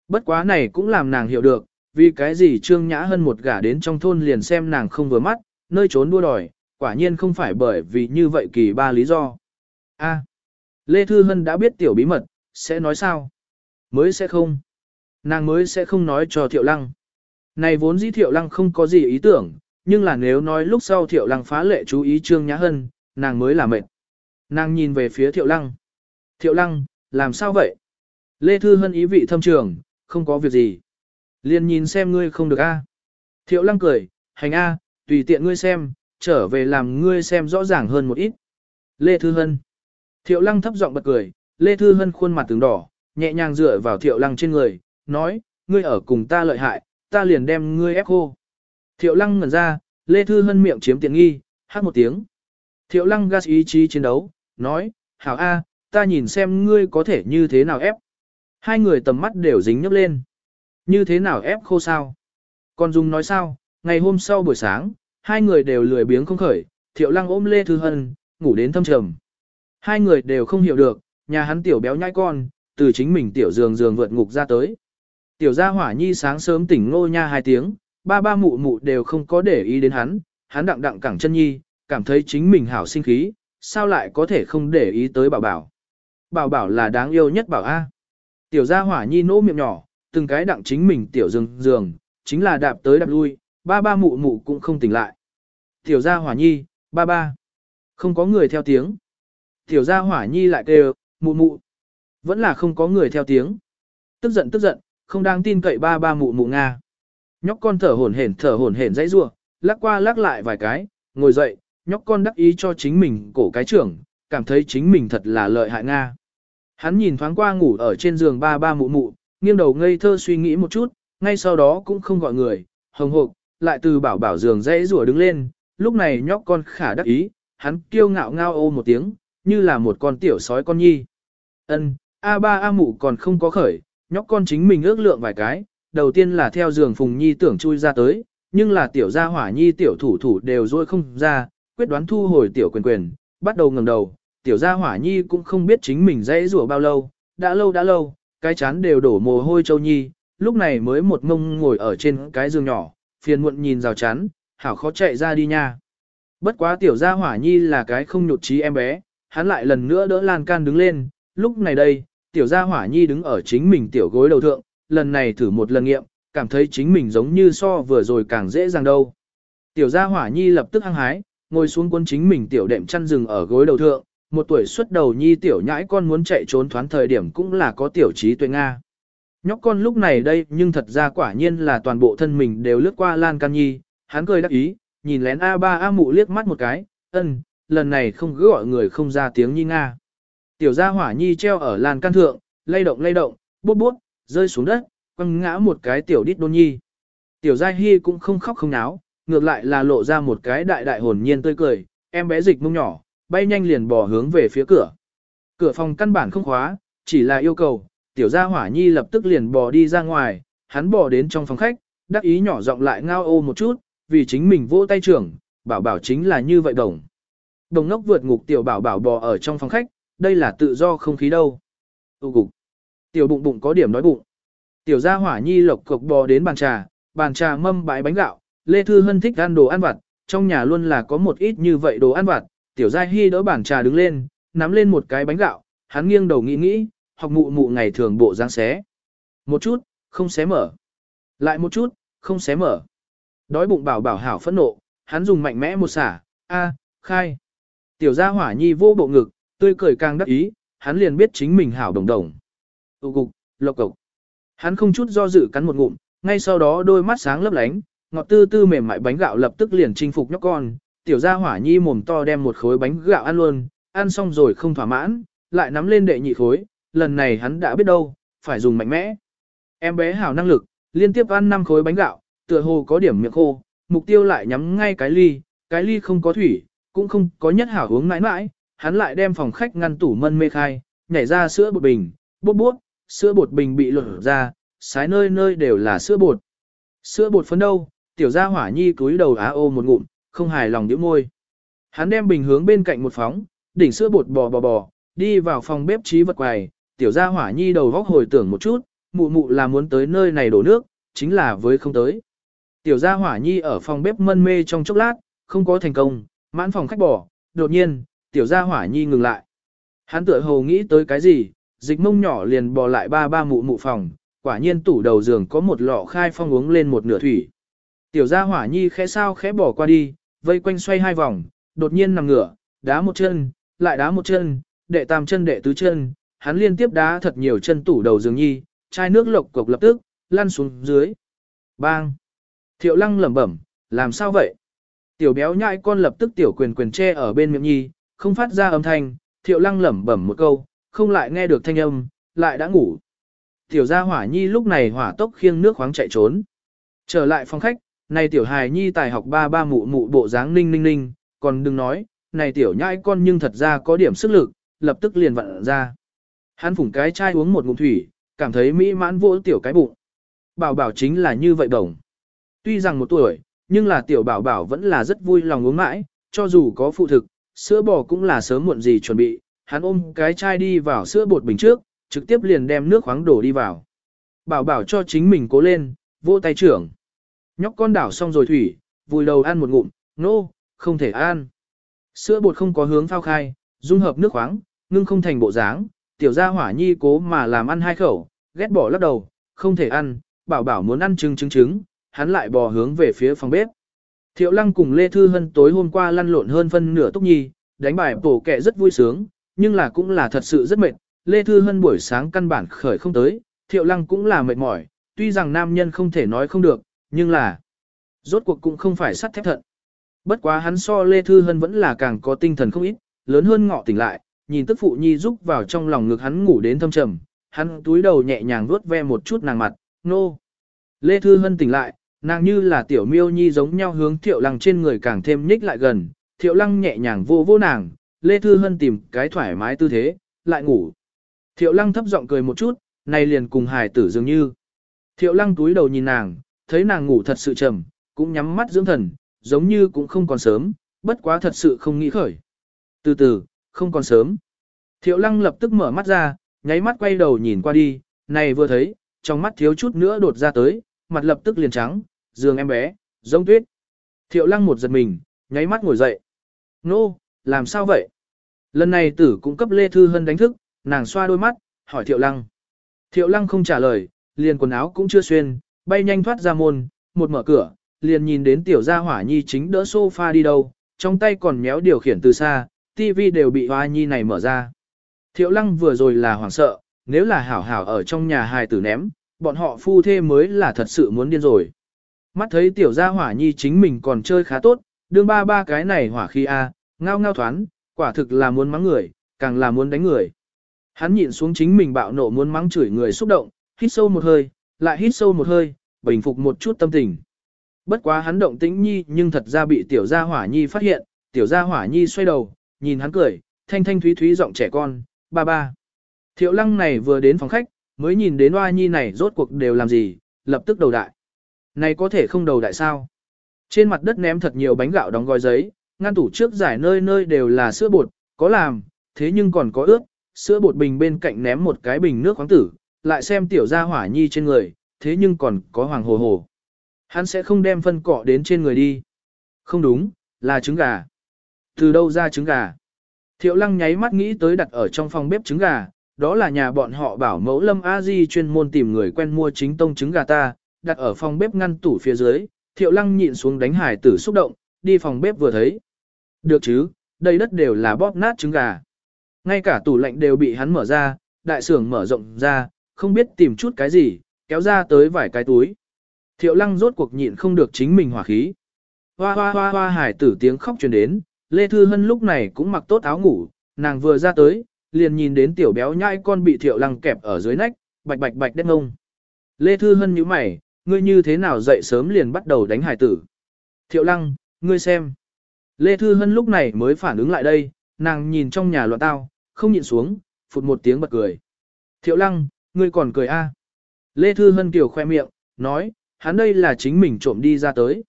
Bất quá này cũng làm nàng hiểu được, vì cái gì Trương Nhã hơn một gả đến trong thôn liền xem nàng không vừa mắt, nơi trốn đua đòi, quả nhiên không phải bởi vì như vậy kỳ ba lý do. A. Lê Thư Hân đã biết tiểu bí mật, sẽ nói sao? Mới sẽ không. Nàng mới sẽ không nói cho Thiệu Lăng. Này vốn dĩ Thiệu Lăng không có gì ý tưởng, nhưng là nếu nói lúc sau Thiệu Lăng phá lệ chú ý Trương Nhã Hân, nàng mới là mệt. Nàng nhìn về phía Thiệu Lăng. Thiệu Lăng, làm sao vậy? Lê Thư Hân ý vị thâm trường, không có việc gì. Liền nhìn xem ngươi không được a. Thiệu lăng cười, hành a, tùy tiện ngươi xem, trở về làm ngươi xem rõ ràng hơn một ít. Lê Thư Hân. Thiệu lăng thấp giọng bật cười, Lê Thư Hân khuôn mặt từng đỏ, nhẹ nhàng dựa vào thiệu lăng trên người, nói, ngươi ở cùng ta lợi hại, ta liền đem ngươi ép khô. Thiệu lăng ngẩn ra, Lê Thư Hân miệng chiếm tiện nghi, hát một tiếng. Thiệu lăng gas ý chí chiến đấu, nói, hảo a, ta nhìn xem ngươi có thể như thế nào ép. Hai người tầm mắt đều dính nhấp lên. Như thế nào ép khô sao? Còn Dung nói sao, ngày hôm sau buổi sáng, hai người đều lười biếng không khởi, Thiệu Lăng ôm Lê Thư Hân, ngủ đến thâm trầm. Hai người đều không hiểu được, nhà hắn tiểu béo nhai con, từ chính mình tiểu giường giường vượt ngục ra tới. Tiểu gia hỏa nhi sáng sớm tỉnh ngô nha hai tiếng, ba ba mụ mụ đều không có để ý đến hắn, hắn đặng đặng cẳng chân nhi, cảm thấy chính mình hảo sinh khí, sao lại có thể không để ý tới bảo bảo. Bảo bảo là đáng yêu nhất bảo A. Tiểu gia hỏa nhi nỗ miệng nhỏ, từng cái đặng chính mình tiểu giường giường, chính là đạp tới đạp lui, ba ba mụ mụ cũng không tỉnh lại. Tiểu gia hỏa nhi, ba ba. Không có người theo tiếng. Tiểu gia hỏa nhi lại kêu, mụ mụ. Vẫn là không có người theo tiếng. Tức giận tức giận, không đang tin cậy ba ba mụ mụ Nga. Nhóc con thở hổn hển thở hổn hển dãy rua, lắc qua lắc lại vài cái, ngồi dậy, nhóc con đắc ý cho chính mình cổ cái trưởng, cảm thấy chính mình thật là lợi hại Nga. Hắn nhìn thoáng qua ngủ ở trên giường ba ba mụ mụ, nghiêng đầu ngây thơ suy nghĩ một chút, ngay sau đó cũng không gọi người, hồng hộc, lại từ bảo bảo giường dãy rủa đứng lên, lúc này nhóc con khả đắc ý, hắn kiêu ngạo ngao ô một tiếng, như là một con tiểu sói con nhi. Ân, A ba A mụ còn không có khởi, nhóc con chính mình ước lượng vài cái, đầu tiên là theo giường Phùng Nhi tưởng chui ra tới, nhưng là tiểu gia hỏa Nhi tiểu thủ thủ đều rôi không ra, quyết đoán thu hồi tiểu quyền quyền, bắt đầu ngẩng đầu, tiểu gia hỏa Nhi cũng không biết chính mình dãy rủa bao lâu, đã lâu đã lâu, cái chán đều đổ mồ hôi châu nhi, lúc này mới một mông ngồi ở trên cái giường nhỏ, phiền muộn nhìn rào chán, hảo khó chạy ra đi nha. Bất quá tiểu gia hỏa nhi là cái không nhụt chí em bé, hắn lại lần nữa đỡ lan can đứng lên, lúc này đây, tiểu gia hỏa nhi đứng ở chính mình tiểu gối đầu thượng, lần này thử một lần nghiệm, cảm thấy chính mình giống như so vừa rồi càng dễ dàng đâu. Tiểu gia hỏa nhi lập tức hăng hái, ngồi xuống cuốn chính mình tiểu đệm chăn rừng ở gối đầu thượng, một tuổi xuất đầu nhi tiểu nhãi con muốn chạy trốn thoán thời điểm cũng là có tiểu trí tuệ Nga. Nhóc con lúc này đây nhưng thật ra quả nhiên là toàn bộ thân mình đều lướt qua lan can nhi, hắn cười đắc ý, nhìn lén A3 A mụ liếc mắt một cái, ân, lần này không cứ gọi người không ra tiếng nhi Nga. Tiểu gia hỏa nhi treo ở lan can thượng, lay động lay động, bút bút, rơi xuống đất, quăng ngã một cái tiểu đít đôn nhi. Tiểu gia hi cũng không khóc không náo, ngược lại là lộ ra một cái đại đại hồn nhiên tươi cười, em bé dịch mông nhỏ, bay nhanh liền bò hướng về phía cửa. Cửa phòng căn bản không khóa, chỉ là yêu cầu, tiểu gia hỏa nhi lập tức liền bò đi ra ngoài, hắn bò đến trong phòng khách, đắc ý nhỏ giọng lại ngao ô một chút, vì chính mình vỗ tay trưởng, bảo bảo chính là như vậy đồng. Đồng ngốc vượt ngục tiểu bảo bảo bò ở trong phòng khách, đây là tự do không khí đâu. Tụ cục. Tiểu bụng bụng có điểm nói bụng. Tiểu gia hỏa nhi lộc cục bò đến bàn trà, bàn trà mâm bãi bánh gạo, Lê Thư Hân thích ăn đồ ăn vặt, trong nhà luôn là có một ít như vậy đồ ăn vặt, tiểu giai hy đỡ bàn trà đứng lên, nắm lên một cái bánh gạo, hắn nghiêng đầu nghĩ nghĩ, học mụ mụ ngày thường bộ dáng xé. Một chút, không xé mở. Lại một chút, không xé mở. Đói bụng bảo bảo hảo phẫn nộ, hắn dùng mạnh mẽ một xả, a, khai. Tiểu gia hỏa nhi vô bộ ngực, tươi cười càng đắc ý, hắn liền biết chính mình hảo đồng đồng. Tụ cục, lộc cục. Hắn không chút do dự cắn một ngụm, ngay sau đó đôi mắt sáng lấp lánh, ngọt tư tư mềm mại bánh gạo lập tức liền chinh phục nhóc con, tiểu gia hỏa nhi mồm to đem một khối bánh gạo ăn luôn, ăn xong rồi không thỏa mãn, lại nắm lên đệ nhị khối, lần này hắn đã biết đâu, phải dùng mạnh mẽ. Em bé hảo năng lực, liên tiếp ăn 5 khối bánh gạo, tựa hồ có điểm miệng khô, mục tiêu lại nhắm ngay cái ly, cái ly không có thủy, cũng không có nhất hảo uống mãi mãi, hắn lại đem phòng khách ngăn tủ mân mê khai, nhảy ra sữa bột bình, bút bút, sữa bột bình bị lột ra, sái nơi nơi đều là sữa bột. Sữa bột phấn đâu, tiểu gia hỏa nhi cúi đầu á ô một ngụm, không hài lòng nhíu môi. Hắn đem bình hướng bên cạnh một phóng, đỉnh sữa bột bò bò bò, đi vào phòng bếp trí vật quầy, tiểu gia hỏa nhi đầu góc hồi tưởng một chút, mụ mụ là muốn tới nơi này đổ nước, chính là với không tới. Tiểu gia hỏa nhi ở phòng bếp mân mê trong chốc lát, không có thành công, mãn phòng khách bỏ, đột nhiên, tiểu gia hỏa nhi ngừng lại. Hắn tựa hồ nghĩ tới cái gì, dịch mông nhỏ liền bò lại ba ba mụ mụ phòng, quả nhiên tủ đầu giường có một lọ khai phong uống lên một nửa thủy. Tiểu gia hỏa nhi khẽ sao khẽ bỏ qua đi, vây quanh xoay hai vòng, đột nhiên nằm ngửa, đá một chân, lại đá một chân, đệ tam chân đệ tứ chân, hắn liên tiếp đá thật nhiều chân tủ đầu giường nhi, chai nước lộc cục lập tức, lăn xuống dưới. Bang! Thiệu lăng lẩm bẩm, làm sao vậy? Tiểu béo nhãi con lập tức tiểu quyền quyền che ở bên miệng nhi, không phát ra âm thanh, thiệu lăng lẩm bẩm một câu, không lại nghe được thanh âm, lại đã ngủ. Tiểu gia hỏa nhi lúc này hỏa tốc khiêng nước khoáng chạy trốn. Trở lại phòng khách, này tiểu hài nhi tài học ba ba mụ mụ bộ dáng ninh ninh ninh, còn đừng nói, này tiểu nhãi con nhưng thật ra có điểm sức lực, lập tức liền vặn ra. Hắn phủng cái chai uống một ngụm thủy, cảm thấy mỹ mãn vỗ tiểu cái bụng. Bảo bảo chính là như vậy đồng. Tuy rằng một tuổi, nhưng là tiểu bảo bảo vẫn là rất vui lòng uống mãi, cho dù có phụ thực, sữa bò cũng là sớm muộn gì chuẩn bị. Hắn ôm cái chai đi vào sữa bột bình trước, trực tiếp liền đem nước khoáng đổ đi vào. Bảo bảo cho chính mình cố lên, vỗ tay trưởng. Nhóc con đảo xong rồi thủy, vùi đầu ăn một ngụm, nô, không thể ăn. Sữa bột không có hướng phao khai, dung hợp nước khoáng, ngưng không thành bộ dáng, tiểu gia hỏa nhi cố mà làm ăn hai khẩu, ghét bỏ lắc đầu, không thể ăn, bảo bảo muốn ăn trứng trứng trứng, hắn lại bò hướng về phía phòng bếp. Thiệu lăng cùng Lê Thư Hân tối hôm qua lăn lộn hơn phân nửa túc nhi, đánh bài bổ kẹ rất vui sướng, nhưng là cũng là thật sự rất mệt. Lê Thư Hân buổi sáng căn bản khởi không tới, Thiệu lăng cũng là mệt mỏi, tuy rằng nam nhân không thể nói không được, nhưng là, rốt cuộc cũng không phải sắt thép thận. Bất quá hắn so Lê Thư Hân vẫn là càng có tinh thần không ít, lớn hơn ngọ tỉnh lại, nhìn tức phụ nhi rúc vào trong lòng ngực hắn ngủ đến thâm trầm, hắn túi đầu nhẹ nhàng vuốt ve một chút nàng mặt, nô. No. Lê Thư Hân tỉnh lại, nàng như là tiểu miêu nhi giống nhau hướng thiệu lăng trên người càng thêm nhích lại gần, thiệu lăng nhẹ nhàng vô vô nàng, Lê Thư Hân tìm cái thoải mái tư thế, lại ngủ. Thiệu lăng thấp giọng cười một chút, này liền cùng hài tử dường như. Thiệu lăng túi đầu nhìn nàng, thấy nàng ngủ thật sự trầm, cũng nhắm mắt dưỡng thần, giống như cũng không còn sớm, bất quá thật sự không nghĩ khởi. Từ từ, không còn sớm. Thiệu lăng lập tức mở mắt ra, nháy mắt quay đầu nhìn qua đi, này vừa thấy, trong mắt thiếu chút nữa đột ra tới, mặt lập tức liền trắng, giường em bé, giống tuyết. Thiệu lăng một giật mình, nháy mắt ngồi dậy. Nô, no, làm sao vậy? Lần này tử cũng cấp Lê Thư Hân đánh thức, nàng xoa đôi mắt, hỏi Thiệu lăng. Thiệu lăng không trả lời, liền quần áo cũng chưa xuyên, bay nhanh thoát ra môn, một mở cửa, liền nhìn đến tiểu gia hỏa nhi chính đỡ sofa đi đâu, trong tay còn méo điều khiển từ xa, tivi đều bị hoa nhi này mở ra. Thiệu lăng vừa rồi là hoảng sợ, nếu là hảo hảo ở trong nhà hài tử ném, bọn họ phu thê mới là thật sự muốn điên rồi. Mắt thấy tiểu gia hỏa nhi chính mình còn chơi khá tốt, đương ba ba cái này hỏa khi a ngao ngao thoán, quả thực là muốn mắng người, càng là muốn đánh người. Hắn nhịn xuống chính mình bạo nộ muốn mắng chửi người xúc động, hít sâu một hơi, lại hít sâu một hơi, bình phục một chút tâm tình. Bất quá hắn động tĩnh nhi nhưng thật ra bị tiểu gia hỏa nhi phát hiện, tiểu gia hỏa nhi xoay đầu, nhìn hắn cười, thanh thanh thúy thúy giọng trẻ con, ba ba. Thiệu lăng này vừa đến phòng khách, mới nhìn đến oa nhi này rốt cuộc đều làm gì, lập tức đầu đại. Này có thể không đầu đại sao? Trên mặt đất ném thật nhiều bánh gạo đóng gói giấy, ngăn tủ trước giải nơi nơi đều là sữa bột, có làm, thế nhưng còn có ướt, sữa bột bình bên cạnh ném một cái bình nước khoáng tử, lại xem tiểu gia hỏa nhi trên người, thế nhưng còn có hoàng hồ hồ. Hắn sẽ không đem phân cỏ đến trên người đi. Không đúng, là trứng gà. Từ đâu ra trứng gà? Thiệu lăng nháy mắt nghĩ tới đặt ở trong phòng bếp trứng gà, đó là nhà bọn họ bảo mẫu lâm a di chuyên môn tìm người quen mua chính tông trứng gà ta, đặt ở phòng bếp ngăn tủ phía dưới, thiệu lăng nhịn xuống đánh hải tử xúc động, đi phòng bếp vừa thấy. Được chứ, đây đất đều là bóp nát trứng gà. Ngay cả tủ lạnh đều bị hắn mở ra, đại sưởng mở rộng ra, không biết tìm chút cái gì, kéo ra tới vài cái túi. Thiệu lăng rốt cuộc nhịn không được chính mình hỏa khí. Hoa hoa hoa hoa hải tử tiếng khóc truyền đến, Lê Thư Hân lúc này cũng mặc tốt áo ngủ, nàng vừa ra tới, liền nhìn đến tiểu béo nhãi con bị thiệu lăng kẹp ở dưới nách, bạch bạch bạch đất ngông. Lê Thư Hân như mày, ngươi như thế nào dậy sớm liền bắt đầu đánh hải tử. Thiệu lăng, ngươi xem. Lê Thư Hân lúc này mới phản ứng lại đây, nàng nhìn trong nhà loạn tao, không nhịn xuống, phụt một tiếng bật cười. Thiệu lăng, ngươi còn cười a? Lê Thư Hân Kiều khoe miệng, nói, hắn đây là chính mình trộm đi ra tới.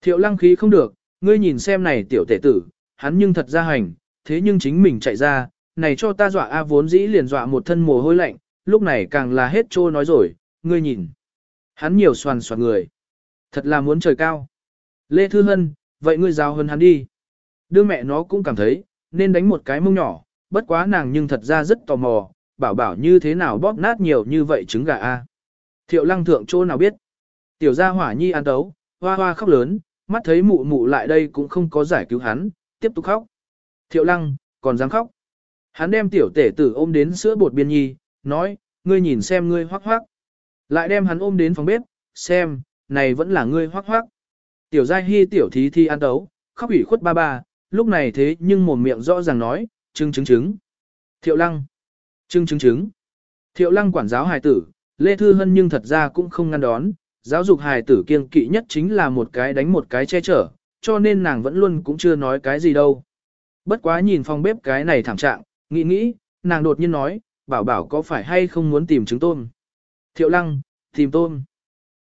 Thiệu lăng khí không được, ngươi nhìn xem này tiểu tể tử, hắn nhưng thật ra hành, thế nhưng chính mình chạy ra, này cho ta dọa a vốn dĩ liền dọa một thân mồ hôi lạnh, lúc này càng là hết trô nói rồi, ngươi nhìn. Hắn nhiều xoàn xoàn người. Thật là muốn trời cao. Lê Thư Hân, vậy ngươi giáo hơn hắn đi. Đưa mẹ nó cũng cảm thấy, nên đánh một cái mông nhỏ, bất quá nàng nhưng thật ra rất tò mò, bảo bảo như thế nào bóp nát nhiều như vậy trứng gà a. Thiệu lăng thượng chỗ nào biết. Tiểu gia hỏa nhi ăn tấu, hoa hoa khóc lớn, mắt thấy mụ mụ lại đây cũng không có giải cứu hắn, tiếp tục khóc. Thiệu lăng, còn dám khóc. Hắn đem tiểu tể tử ôm đến sữa bột biên nhi, nói, ngươi nhìn xem ngươi hoác hoác. Lại đem hắn ôm đến phòng bếp, xem, này vẫn là ngươi hoác hoác. Tiểu gia hy tiểu thí thi ăn tấu, khóc ủy khuất ba ba, lúc này thế nhưng mồm miệng rõ ràng nói, chứng chứng chứng. Thiệu lăng. Chứng chứng chứng. Thiệu lăng quản giáo hài tử, Lê Thư Hân nhưng thật ra cũng không ngăn đón, giáo dục hài tử kiêng kỵ nhất chính là một cái đánh một cái che chở, cho nên nàng vẫn luôn cũng chưa nói cái gì đâu. Bất quá nhìn phòng bếp cái này thảm trạng, nghĩ nghĩ, nàng đột nhiên nói, bảo bảo có phải hay không muốn tìm trứng tôm. Thiệu lăng, tìm tôm.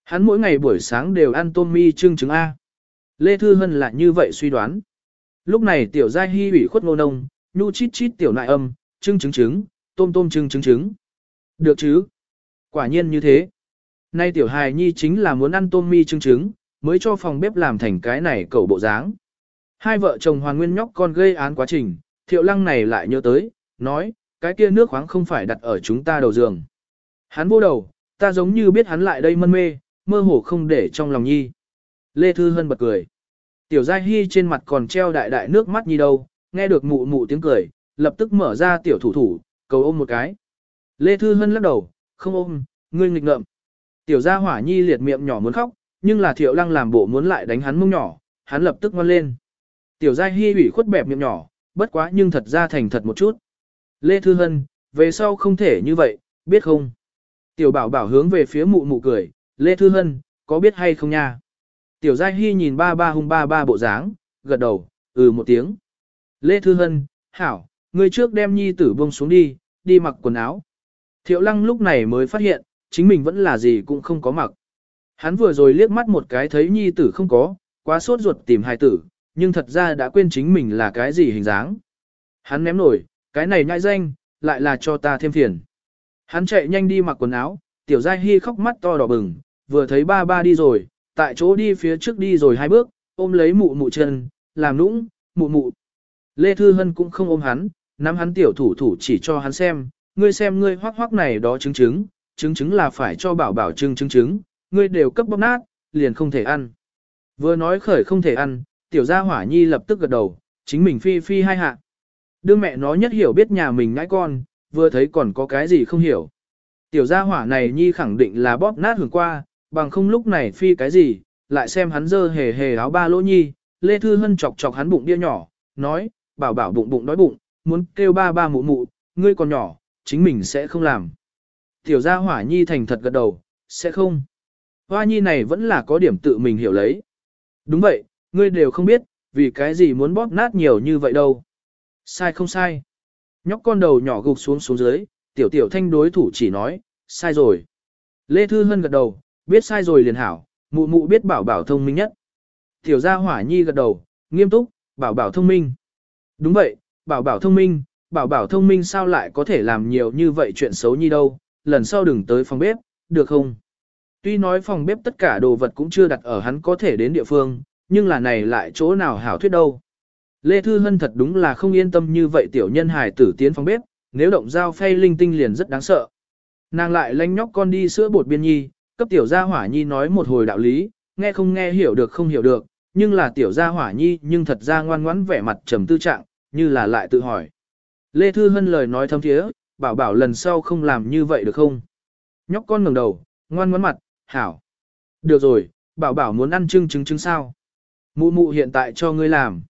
Hắn mỗi ngày buổi sáng đều ăn tôm mi trưng trứng A. Lê Thư Hân lại như vậy suy đoán. Lúc này tiểu giai hy ủy khuất ngô nông, nu chít chít tiểu nại âm, trưng trứng trứng, tôm tôm trứng trứng trứng. Được chứ? Quả nhiên như thế. Nay tiểu hài nhi chính là muốn ăn tôm mi trứng trứng, mới cho phòng bếp làm thành cái này cầu bộ dáng. Hai vợ chồng Hoàng Nguyên nhóc con gây án quá trình, thiệu lăng này lại nhớ tới, nói, cái kia nước khoáng không phải đặt ở chúng ta đầu giường. Hắn vô đầu, ta giống như biết hắn lại đây mân mê, mơ hồ không để trong lòng nhi. Lê Thư Hân bật cười. Tiểu Giai Hy trên mặt còn treo đại đại nước mắt nhi đâu, nghe được mụ mụ tiếng cười, lập tức mở ra tiểu thủ thủ, cầu ôm một cái. Lê Thư Hân lắc đầu, không ôm, ngươi nghịch ngợm. Tiểu gia hỏa nhi liệt miệng nhỏ muốn khóc, nhưng là thiệu lăng làm bộ muốn lại đánh hắn mông nhỏ, hắn lập tức ngoan lên. Tiểu gia hy ủy khuất bẹp miệng nhỏ, bất quá nhưng thật ra thành thật một chút. Lê Thư Hân, về sau không thể như vậy, biết không? Tiểu bảo bảo hướng về phía mụ mụ cười, Lê Thư Hân, có biết hay không nha? Tiểu gia hy nhìn ba ba hung ba ba bộ dáng, gật đầu, ừ một tiếng. Lê Thư Hân, hảo, Ngươi trước đem nhi tử buông xuống đi, đi mặc quần áo. Thiệu lăng lúc này mới phát hiện, chính mình vẫn là gì cũng không có mặc. Hắn vừa rồi liếc mắt một cái thấy nhi tử không có, quá sốt ruột tìm hài tử, nhưng thật ra đã quên chính mình là cái gì hình dáng. Hắn ném nổi, cái này nhãi danh, lại là cho ta thêm phiền. Hắn chạy nhanh đi mặc quần áo, tiểu giai hy khóc mắt to đỏ bừng, vừa thấy ba ba đi rồi, tại chỗ đi phía trước đi rồi hai bước, ôm lấy mụ mụ chân, làm nũng, mụ mụ. Lê Thư Hân cũng không ôm hắn, nắm hắn tiểu thủ thủ chỉ cho hắn xem, ngươi xem ngươi hoác hoác này đó trứng trứng, trứng trứng là phải cho bảo bảo trưng trứng trứng, ngươi đều cấp bóc nát, liền không thể ăn. Vừa nói khởi không thể ăn, tiểu gia hỏa nhi lập tức gật đầu, chính mình phi phi hai hạ. Đương mẹ nó nhất hiểu biết nhà mình ngãi con, vừa thấy còn có cái gì không hiểu. Tiểu gia hỏa này nhi khẳng định là bóp nát hưởng qua, bằng không lúc này phi cái gì, lại xem hắn dơ hề hề áo ba lỗ nhi, Lê Thư Hân chọc chọc hắn bụng đia nhỏ, nói, bảo bảo bụng bụng đói bụng, muốn kêu ba ba mụ mụ, ngươi còn nhỏ, chính mình sẽ không làm. Tiểu gia hỏa nhi thành thật gật đầu, sẽ không. Hoa nhi này vẫn là có điểm tự mình hiểu lấy. Đúng vậy, ngươi đều không biết, vì cái gì muốn bóp nát nhiều như vậy đâu. Sai không sai. Nhóc con đầu nhỏ gục xuống xuống dưới, tiểu tiểu thanh đối thủ chỉ nói, sai rồi. Lê Thư Hân gật đầu, biết sai rồi liền hảo, mụ mụ biết bảo bảo thông minh nhất. Tiểu gia hỏa nhi gật đầu, nghiêm túc, bảo bảo thông minh. Đúng vậy, bảo bảo thông minh, bảo bảo thông minh sao lại có thể làm nhiều như vậy chuyện xấu như đâu, lần sau đừng tới phòng bếp, được không? Tuy nói phòng bếp tất cả đồ vật cũng chưa đặt ở hắn có thể đến địa phương, nhưng là này lại chỗ nào hảo thuyết đâu. Lê Thư Hân thật đúng là không yên tâm như vậy tiểu nhân hài tử tiến phòng bếp, nếu động dao phay linh tinh liền rất đáng sợ. Nàng lại lanh nhóc con đi sữa bột biên nhi, cấp tiểu gia hỏa nhi nói một hồi đạo lý, nghe không nghe hiểu được không hiểu được, nhưng là tiểu gia hỏa nhi nhưng thật ra ngoan ngoãn vẻ mặt trầm tư trạng, như là lại tự hỏi. Lê Thư Hân lời nói thâm thiế, bảo bảo lần sau không làm như vậy được không? Nhóc con ngẩng đầu, ngoan ngoãn mặt, hảo. Được rồi, bảo bảo muốn ăn trưng trứng trứng sao? Mụ mụ hiện tại cho ngươi làm.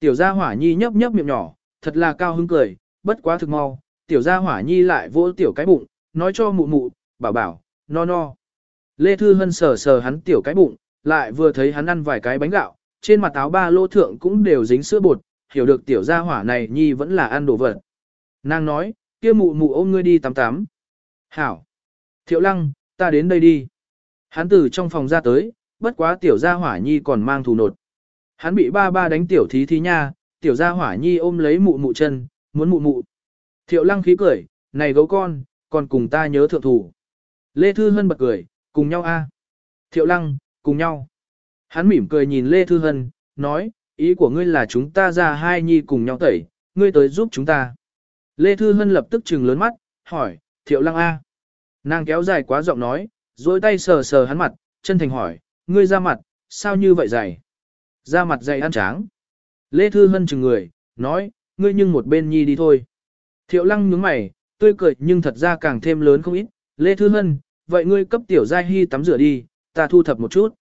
Tiểu gia hỏa nhi nhấp nhấp miệng nhỏ, thật là cao hứng cười, bất quá thực mau. Tiểu gia hỏa nhi lại vỗ tiểu cái bụng, nói cho mụ mụ, bảo bảo, no no. Lê Thư Hân sờ sờ hắn tiểu cái bụng, lại vừa thấy hắn ăn vài cái bánh gạo, trên mặt áo ba lô thượng cũng đều dính sữa bột, hiểu được tiểu gia hỏa này nhi vẫn là ăn đồ vật. Nàng nói, kia mụ mụ ôm ngươi đi tắm tắm. Hảo. Thiệu lăng, ta đến đây đi. Hắn từ trong phòng ra tới, bất quá tiểu gia hỏa nhi còn mang thù nột. Hắn bị ba ba đánh tiểu thí thí nha, tiểu gia hỏa nhi ôm lấy mụ mụ chân, muốn mụ mụ. Thiệu lăng khí cười, này gấu con, còn cùng ta nhớ thượng thủ. Lê Thư Hân bật cười, cùng nhau a? Thiệu lăng, cùng nhau. Hắn mỉm cười nhìn Lê Thư Hân, nói, ý của ngươi là chúng ta ra hai nhi cùng nhau tẩy, ngươi tới giúp chúng ta. Lê Thư Hân lập tức trừng lớn mắt, hỏi, thiệu lăng A. Nàng kéo dài quá giọng nói, dối tay sờ sờ hắn mặt, chân thành hỏi, ngươi ra mặt, sao như vậy dày? Ra mặt dày ăn tráng. Lê Thư Hân chừng người, nói, ngươi nhưng một bên nhi đi thôi. Thiệu lăng nhướng mày, tươi cười nhưng thật ra càng thêm lớn không ít. Lê Thư Hân, vậy ngươi cấp tiểu giai hy tắm rửa đi, ta thu thập một chút.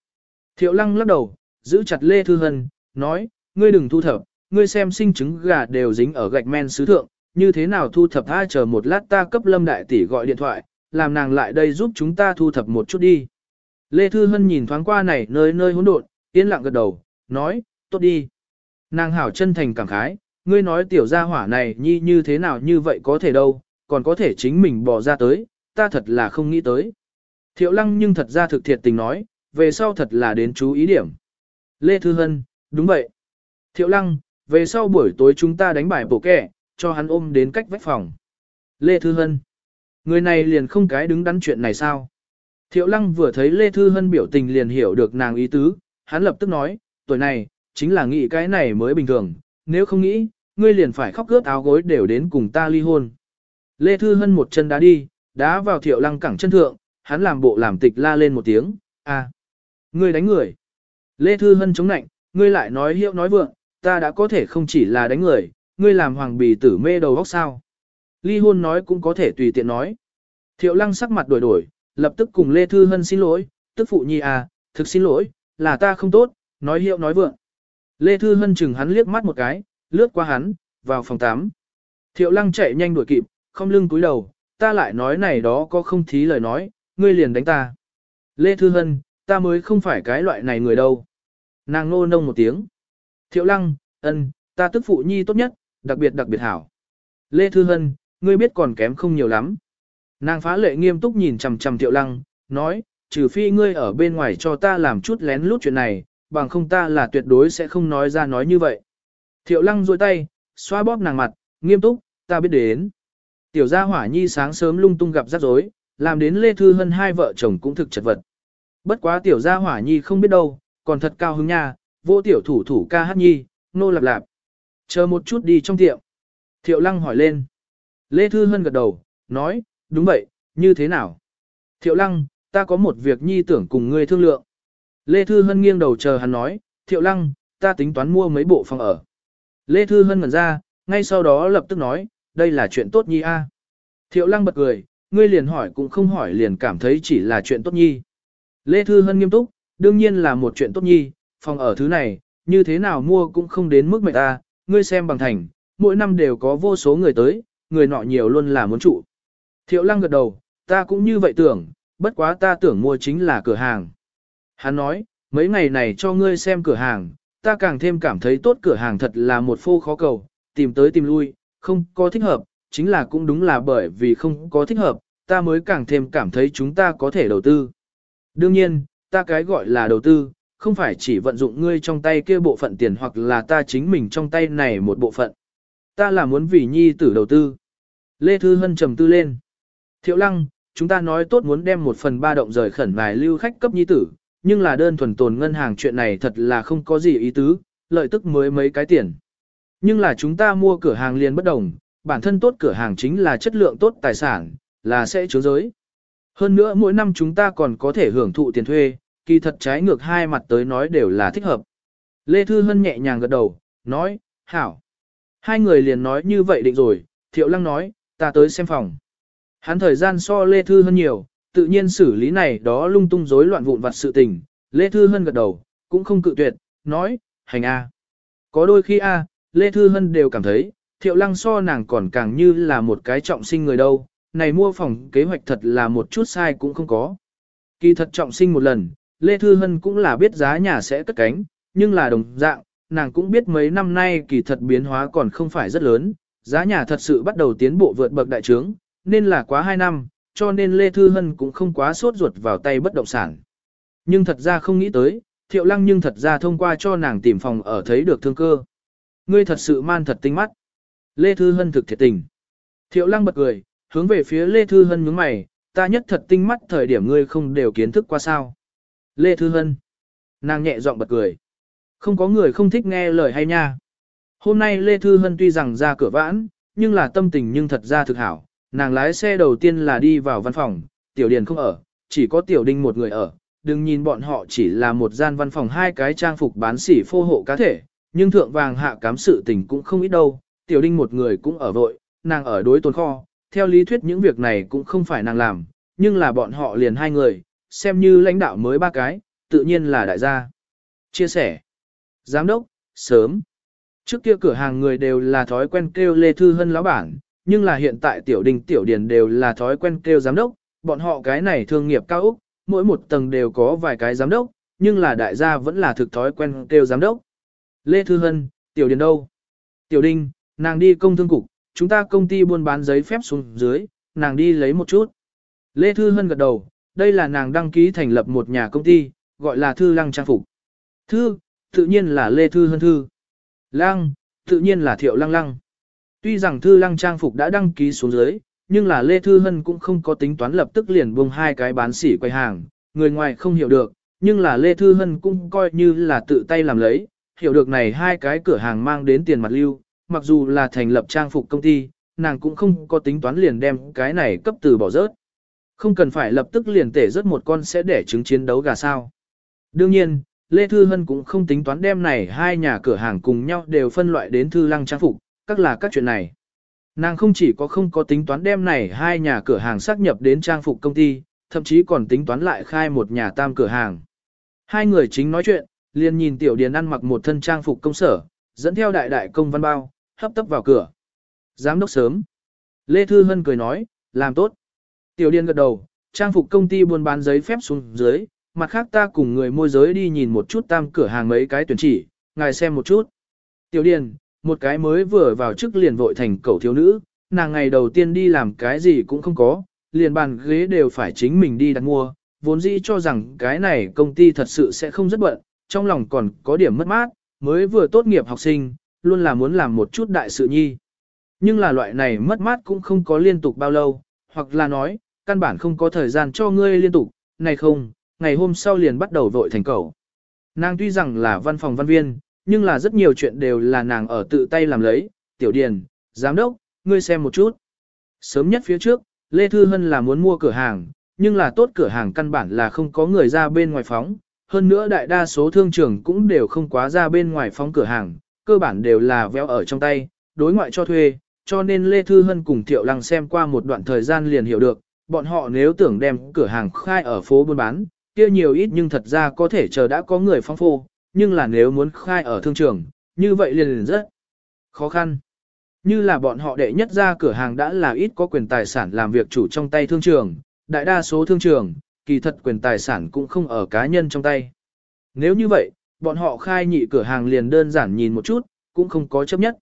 Thiệu lăng lắc đầu, giữ chặt Lê Thư Hân, nói, ngươi đừng thu thập, ngươi xem sinh trứng gà đều dính ở gạch men sứ thượng, như thế nào thu thập tha chờ một lát ta cấp lâm đại tỷ gọi điện thoại, làm nàng lại đây giúp chúng ta thu thập một chút đi. Lê Thư Hân nhìn thoáng qua này nơi nơi hỗn độn, yên lặng gật đầu, nói, tốt đi. Nàng hảo chân thành cảm khái, ngươi nói tiểu gia hỏa này nhi như thế nào như vậy có thể đâu, còn có thể chính mình bỏ ra tới, ta thật là không nghĩ tới. Thiệu lăng nhưng thật ra thực thiệt tình nói, về sau thật là đến chú ý điểm. Lê Thư Hân, Đúng vậy. Thiệu lăng, về sau buổi tối chúng ta đánh bài bổ kẻ, cho hắn ôm đến cách vách phòng. Lê Thư Hân. Người này liền không cái đứng đắn chuyện này sao? Thiệu lăng vừa thấy Lê Thư Hân biểu tình liền hiểu được nàng ý tứ, hắn lập tức nói, tuổi này, chính là nghĩ cái này mới bình thường, nếu không nghĩ, ngươi liền phải khóc cướp áo gối đều đến cùng ta ly hôn. Lê Thư Hân một chân đá đi, đá vào thiệu lăng cẳng chân thượng, hắn làm bộ làm tịch la lên một tiếng, a à, ngươi đánh người. Lê Thư Hân chống nạnh, ngươi lại nói hiệu nói vượng, ta đã có thể không chỉ là đánh người, ngươi làm hoàng bì tử mê đầu góc sao. Ly hôn nói cũng có thể tùy tiện nói. Thiệu lăng sắc mặt đổi đổi, lập tức cùng Lê Thư Hân xin lỗi, tức phụ nhi à, thực xin lỗi, là ta không tốt, nói hiệu nói vượng. Lê Thư Hân chừng hắn liếc mắt một cái, lướt qua hắn, vào phòng 8. Thiệu lăng chạy nhanh đuổi kịp, không lưng cúi đầu, ta lại nói này đó có không thí lời nói, ngươi liền đánh ta. Lê Thư Hân, ta mới không phải cái loại này người đâu. Nàng nô nông một tiếng. Thiệu lăng, ân, ta tức phụ nhi tốt nhất, đặc biệt đặc biệt hảo. Lê Thư Hân, ngươi biết còn kém không nhiều lắm. Nàng phá lệ nghiêm túc nhìn chầm chầm Thiệu lăng, nói, trừ phi ngươi ở bên ngoài cho ta làm chút lén lút chuyện này, bằng không ta là tuyệt đối sẽ không nói ra nói như vậy. Thiệu lăng rôi tay, xoa bóp nàng mặt, nghiêm túc, ta biết đến. Tiểu gia hỏa nhi sáng sớm lung tung gặp rắc rối, làm đến Lê Thư Hân hai vợ chồng cũng thực chật vật. Bất quá tiểu gia hỏa nhi không biết đâu, còn thật cao hứng nha, vô tiểu thủ thủ ca hát nhi, nô lạp lạp. Chờ một chút đi trong tiệm. Thiệu lăng hỏi lên. Lê Thư Hân gật đầu, nói, đúng vậy, như thế nào? Thiệu lăng, ta có một việc nhi tưởng cùng ngươi thương lượng. Lê Thư Hân nghiêng đầu chờ hắn nói, Thiệu lăng, ta tính toán mua mấy bộ phòng ở. Lê Thư Hân ngẩn ra, ngay sau đó lập tức nói, đây là chuyện tốt nhi a à? Thiệu lăng bật cười, ngươi liền hỏi cũng không hỏi liền cảm thấy chỉ là chuyện tốt nhi. Lê Thư Hân nghiêm túc, đương nhiên là một chuyện tốt nhi, phòng ở thứ này, như thế nào mua cũng không đến mức mẹ ta, ngươi xem bằng thành, mỗi năm đều có vô số người tới, người nọ nhiều luôn là muốn trụ. Thiệu lăng gật đầu, ta cũng như vậy tưởng, bất quá ta tưởng mua chính là cửa hàng. Hắn nói, mấy ngày này cho ngươi xem cửa hàng, ta càng thêm cảm thấy tốt cửa hàng thật là một phô khó cầu, tìm tới tìm lui, không có thích hợp, chính là cũng đúng là bởi vì không có thích hợp, ta mới càng thêm cảm thấy chúng ta có thể đầu tư. Đương nhiên, ta cái gọi là đầu tư, không phải chỉ vận dụng ngươi trong tay kia bộ phận tiền hoặc là ta chính mình trong tay này một bộ phận. Ta là muốn vì nhi tử đầu tư. Lê Thư Hân trầm tư lên. Thiệu lăng, chúng ta nói tốt muốn đem một phần ba động rời khẩn vài lưu khách cấp nhi tử, nhưng là đơn thuần tồn ngân hàng chuyện này thật là không có gì ý tứ, lợi tức mới mấy cái tiền. Nhưng là chúng ta mua cửa hàng liền bất đồng, bản thân tốt cửa hàng chính là chất lượng tốt tài sản, là sẽ chứa giới. Hơn nữa mỗi năm chúng ta còn có thể hưởng thụ tiền thuê, kỳ thật trái ngược hai mặt tới nói đều là thích hợp. Lê Thư Hân nhẹ nhàng gật đầu, nói, hảo. Hai người liền nói như vậy định rồi, Thiệu Lăng nói, ta tới xem phòng. Hắn thời gian so Lê Thư Hân nhiều, tự nhiên xử lý này đó lung tung rối loạn vụn vặt sự tình. Lê Thư Hân gật đầu, cũng không cự tuyệt, nói, hành A. Có đôi khi A, Lê Thư Hân đều cảm thấy, Thiệu Lăng so nàng còn càng như là một cái trọng sinh người đâu, này mua phòng kế hoạch thật là một chút sai cũng không có. Kỳ thật trọng sinh một lần, Lê Thư Hân cũng là biết giá nhà sẽ cất cánh, nhưng là đồng dạng, nàng cũng biết mấy năm nay kỳ thật biến hóa còn không phải rất lớn, giá nhà thật sự bắt đầu tiến bộ vượt bậc đại trướng, nên là quá 2 năm, cho nên Lê Thư Hân cũng không quá sốt ruột vào tay bất động sản. Nhưng thật ra không nghĩ tới, Thiệu Lăng nhưng thật ra thông qua cho nàng tìm phòng ở thấy được thương cơ. Ngươi thật sự man thật tinh mắt. Lê Thư Hân thực thiệt tình. Thiệu Lăng bật cười, hướng về phía Lê Thư Hân nhướng mày, ta nhất thật tinh mắt thời điểm ngươi không đều kiến thức qua sao. Lê Thư Hân. Nàng nhẹ giọng bật cười. Không có người không thích nghe lời hay nha. Hôm nay Lê Thư Hân tuy rằng ra cửa vãn, nhưng là tâm tình nhưng thật ra thực hảo. Nàng lái xe đầu tiên là đi vào văn phòng, tiểu điền không ở, chỉ có tiểu đinh một người ở. Đừng nhìn bọn họ chỉ là một gian văn phòng hai cái trang phục bán sỉ phô hộ cá thể, nhưng thượng vàng hạ cám sự tình cũng không ít đâu. Tiểu đinh một người cũng ở vội, nàng ở đối tồn kho, theo lý thuyết những việc này cũng không phải nàng làm, nhưng là bọn họ liền hai người, xem như lãnh đạo mới ba cái, tự nhiên là đại gia. Chia sẻ. Giám đốc, sớm. Trước kia cửa hàng người đều là thói quen kêu Lê Thư Hân lão bản, nhưng là hiện tại tiểu đình tiểu điền đều là thói quen kêu giám đốc, bọn họ cái này thương nghiệp cao Úc, mỗi một tầng đều có vài cái giám đốc, nhưng là đại gia vẫn là thực thói quen kêu giám đốc. Lê Thư Hân, tiểu điền đâu? Tiểu đình, nàng đi công thương cục, chúng ta công ty buôn bán giấy phép xuống dưới, nàng đi lấy một chút. Lê Thư Hân gật đầu, đây là nàng đăng ký thành lập một nhà công ty, gọi là Thư Lăng Trang Phục. Thư, tự nhiên là Lê Thư Hân Thư. Lăng, tự nhiên là Thiệu Lăng Lăng. Tuy rằng Thư Lăng Trang Phục đã đăng ký xuống dưới, nhưng là Lê Thư Hân cũng không có tính toán lập tức liền buông hai cái bán sỉ quay hàng, người ngoài không hiểu được, nhưng là Lê Thư Hân cũng coi như là tự tay làm lấy, hiểu được này hai cái cửa hàng mang đến tiền mặt lưu, mặc dù là thành lập trang phục công ty, nàng cũng không có tính toán liền đem cái này cấp từ bỏ rớt. Không cần phải lập tức liền tể rớt một con sẽ để chứng chiến đấu gà sao. Đương nhiên, Lê Thư Hân cũng không tính toán đem này hai nhà cửa hàng cùng nhau đều phân loại đến thư lăng trang phục, các là các chuyện này. Nàng không chỉ có không có tính toán đem này hai nhà cửa hàng xác nhập đến trang phục công ty, thậm chí còn tính toán lại khai một nhà tam cửa hàng. Hai người chính nói chuyện, liền nhìn Tiểu Điền ăn mặc một thân trang phục công sở, dẫn theo đại đại công văn bao, hấp tấp vào cửa. Giám đốc sớm. Lê Thư Hân cười nói, làm tốt. Tiểu Điền gật đầu, trang phục công ty buôn bán giấy phép xuống dưới, mặt khác ta cùng người môi giới đi nhìn một chút tam cửa hàng mấy cái tuyển chỉ, ngài xem một chút. Tiểu Điền, một cái mới vừa vào chức liền vội thành cậu thiếu nữ, nàng ngày đầu tiên đi làm cái gì cũng không có, liền bàn ghế đều phải chính mình đi đặt mua, vốn dĩ cho rằng cái này công ty thật sự sẽ không rất bận, trong lòng còn có điểm mất mát, mới vừa tốt nghiệp học sinh, luôn là muốn làm một chút đại sự nhi. Nhưng là loại này mất mát cũng không có liên tục bao lâu, hoặc là nói, căn bản không có thời gian cho ngươi liên tục, này không, ngày hôm sau liền bắt đầu vội thành cầu. Nàng tuy rằng là văn phòng văn viên, nhưng là rất nhiều chuyện đều là nàng ở tự tay làm lấy, tiểu điền, giám đốc, ngươi xem một chút. Sớm nhất phía trước, Lê Thư Hân là muốn mua cửa hàng, nhưng là tốt cửa hàng căn bản là không có người ra bên ngoài phóng, hơn nữa đại đa số thương trưởng cũng đều không quá ra bên ngoài phóng cửa hàng, cơ bản đều là véo ở trong tay, đối ngoại cho thuê, cho nên Lê Thư Hân cùng Thiệu Lăng xem qua một đoạn thời gian liền hiểu được, bọn họ nếu tưởng đem cửa hàng khai ở phố buôn bán, kia nhiều ít nhưng thật ra có thể chờ đã có người phong phô, nhưng là nếu muốn khai ở thương trường, như vậy liền liền rất khó khăn. Như là bọn họ đệ nhất ra cửa hàng đã là ít có quyền tài sản làm việc chủ trong tay thương trường, đại đa số thương trường, kỳ thật quyền tài sản cũng không ở cá nhân trong tay. Nếu như vậy, bọn họ khai nhị cửa hàng liền đơn giản nhìn một chút, cũng không có chấp nhất.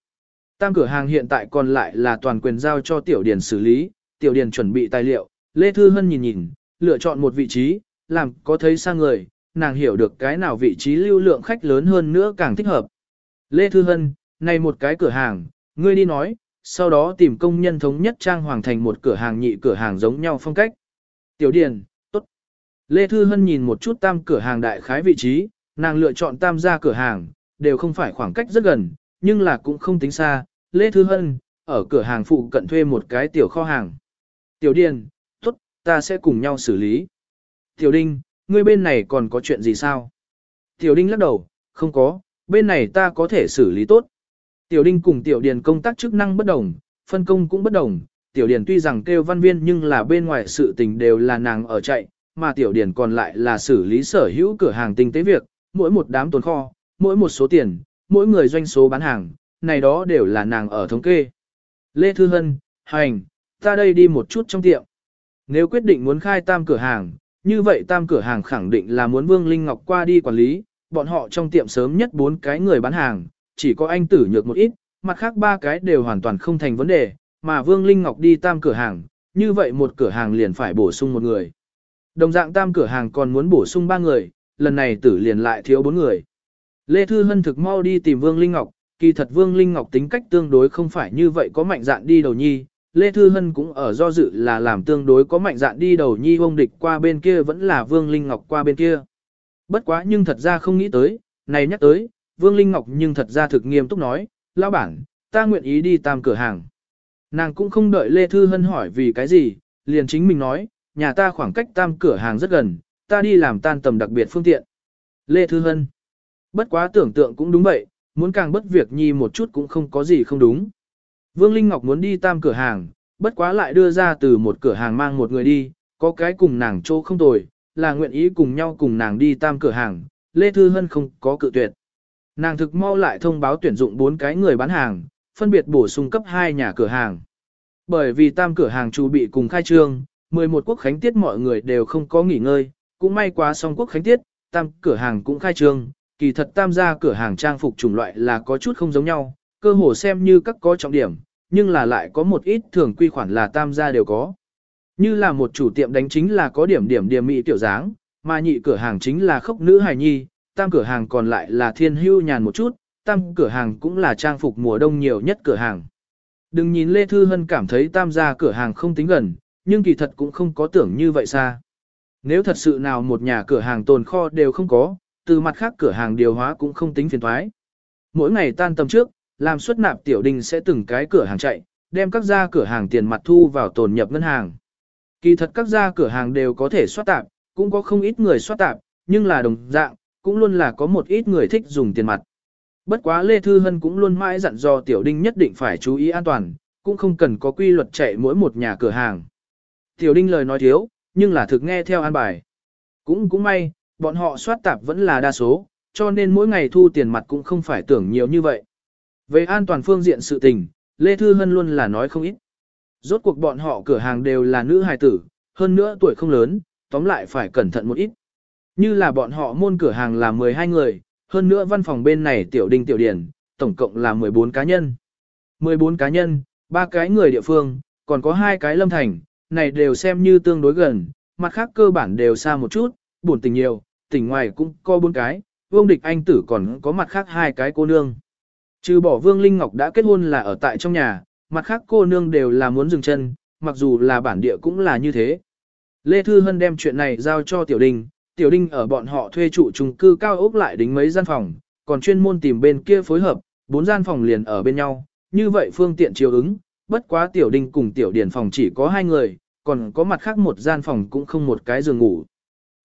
Tam cửa hàng hiện tại còn lại là toàn quyền giao cho tiểu điền xử lý, tiểu điền chuẩn bị tài liệu, Lê Thư Hân nhìn nhìn, lựa chọn một vị trí, làm có thấy sang người, nàng hiểu được cái nào vị trí lưu lượng khách lớn hơn nữa càng thích hợp. Lê Thư Hân, này một cái cửa hàng, ngươi đi nói, sau đó tìm công nhân thống nhất trang hoàng thành một cửa hàng nhị cửa hàng giống nhau phong cách. Tiểu Điền, tốt. Lê Thư Hân nhìn một chút tam cửa hàng đại khái vị trí, nàng lựa chọn tam gia cửa hàng, đều không phải khoảng cách rất gần, nhưng là cũng không tính xa. Lê Thư Hân, ở cửa hàng phụ cận thuê một cái tiểu kho hàng. Tiểu Điền, tốt, ta sẽ cùng nhau xử lý. Tiểu Đinh, ngươi bên này còn có chuyện gì sao? Tiểu Đinh lắc đầu, không có, bên này ta có thể xử lý tốt. Tiểu Đinh cùng Tiểu Điền công tác chức năng bất đồng, phân công cũng bất đồng. Tiểu Điền tuy rằng kêu văn viên nhưng là bên ngoài sự tình đều là nàng ở chạy, mà Tiểu Điền còn lại là xử lý sở hữu cửa hàng tinh tế việc, mỗi một đám tồn kho, mỗi một số tiền, mỗi người doanh số bán hàng, này đó đều là nàng ở thống kê. Lê Thư Hân, hành, ta đây đi một chút trong tiệm. Nếu quyết định muốn khai tam cửa hàng, như vậy tam cửa hàng khẳng định là muốn Vương Linh Ngọc qua đi quản lý, bọn họ trong tiệm sớm nhất bốn cái người bán hàng, chỉ có anh tử nhược một ít, mặt khác ba cái đều hoàn toàn không thành vấn đề, mà Vương Linh Ngọc đi tam cửa hàng, như vậy một cửa hàng liền phải bổ sung một người. Đồng dạng tam cửa hàng còn muốn bổ sung ba người, lần này tử liền lại thiếu bốn người. Lê Thư Hân thực mau đi tìm Vương Linh Ngọc, kỳ thật Vương Linh Ngọc tính cách tương đối không phải như vậy có mạnh dạn đi đầu nhi, Lê Thư Hân cũng ở do dự là làm tương đối có mạnh dạn đi đầu nhi ông địch qua bên kia vẫn là Vương Linh Ngọc qua bên kia. Bất quá nhưng thật ra không nghĩ tới, này nhắc tới, Vương Linh Ngọc nhưng thật ra thực nghiêm túc nói, lão bản, ta nguyện ý đi tam cửa hàng. Nàng cũng không đợi Lê Thư Hân hỏi vì cái gì, liền chính mình nói, nhà ta khoảng cách tam cửa hàng rất gần, ta đi làm tan tầm đặc biệt phương tiện. Lê Thư Hân. Bất quá tưởng tượng cũng đúng vậy, muốn càng bất việc nhi một chút cũng không có gì không đúng. Vương Linh Ngọc muốn đi tam cửa hàng, bất quá lại đưa ra từ một cửa hàng mang một người đi, có cái cùng nàng chỗ không tồi, là nguyện ý cùng nhau cùng nàng đi tam cửa hàng, Lê Thư Hân không có cự tuyệt. Nàng thực mau lại thông báo tuyển dụng bốn cái người bán hàng, phân biệt bổ sung cấp hai nhà cửa hàng. Bởi vì tam cửa hàng chu bị cùng khai trương, 11 quốc khánh tiết mọi người đều không có nghỉ ngơi, cũng may quá song quốc khánh tiết, tam cửa hàng cũng khai trương, kỳ thật tam gia cửa hàng trang phục chủng loại là có chút không giống nhau, cơ hồ xem như các có trọng điểm, nhưng là lại có một ít thường quy khoản là tam gia đều có. Như là một chủ tiệm đánh chính là có điểm điểm điểm mỹ tiểu dáng, mà nhị cửa hàng chính là khốc nữ hài nhi, tam cửa hàng còn lại là thiên hưu nhàn một chút, tam cửa hàng cũng là trang phục mùa đông nhiều nhất cửa hàng. Đừng nhìn Lê Thư Hân cảm thấy tam gia cửa hàng không tính gần, nhưng kỳ thật cũng không có tưởng như vậy xa nếu thật sự nào một nhà cửa hàng tồn kho đều không có, từ mặt khác cửa hàng điều hóa cũng không tính phiền thoái. Mỗi ngày tan tầm trước, làm suất nạp tiểu đình sẽ từng cái cửa hàng chạy, đem các gia cửa hàng tiền mặt thu vào tồn nhập ngân hàng. Kỳ thật các gia cửa hàng đều có thể soát tạp, cũng có không ít người soát tạp, nhưng là đồng dạng, cũng luôn là có một ít người thích dùng tiền mặt. Bất quá Lê Thư Hân cũng luôn mãi dặn dò Tiểu Đinh nhất định phải chú ý an toàn, cũng không cần có quy luật chạy mỗi một nhà cửa hàng. Tiểu Đinh lời nói thiếu, nhưng là thực nghe theo an bài. Cũng cũng may, bọn họ soát tạp vẫn là đa số, cho nên mỗi ngày thu tiền mặt cũng không phải tưởng nhiều như vậy. Về an toàn phương diện sự tình, Lê Thư Hân luôn là nói không ít. Rốt cuộc bọn họ cửa hàng đều là nữ hài tử, hơn nữa tuổi không lớn, tóm lại phải cẩn thận một ít. Như là bọn họ môn cửa hàng là 12 người, hơn nữa văn phòng bên này tiểu đinh tiểu điển, tổng cộng là 14 cá nhân. 14 cá nhân, ba cái người địa phương, còn có hai cái lâm thành, này đều xem như tương đối gần, mặt khác cơ bản đều xa một chút, buồn tình nhiều, tỉnh ngoài cũng có bốn cái, vương địch anh tử còn có mặt khác hai cái cô nương. Trừ bỏ vương Linh Ngọc đã kết hôn là ở tại trong nhà, mặt khác cô nương đều là muốn dừng chân, mặc dù là bản địa cũng là như thế. Lê Thư Hân đem chuyện này giao cho Tiểu đình, Tiểu đình ở bọn họ thuê trụ chung cư cao ốc lại đính mấy gian phòng, còn chuyên môn tìm bên kia phối hợp, bốn gian phòng liền ở bên nhau, như vậy phương tiện chiều ứng, bất quá tiểu đinh cùng tiểu điển phòng chỉ có hai người, còn có mặt khác một gian phòng cũng không một cái giường ngủ.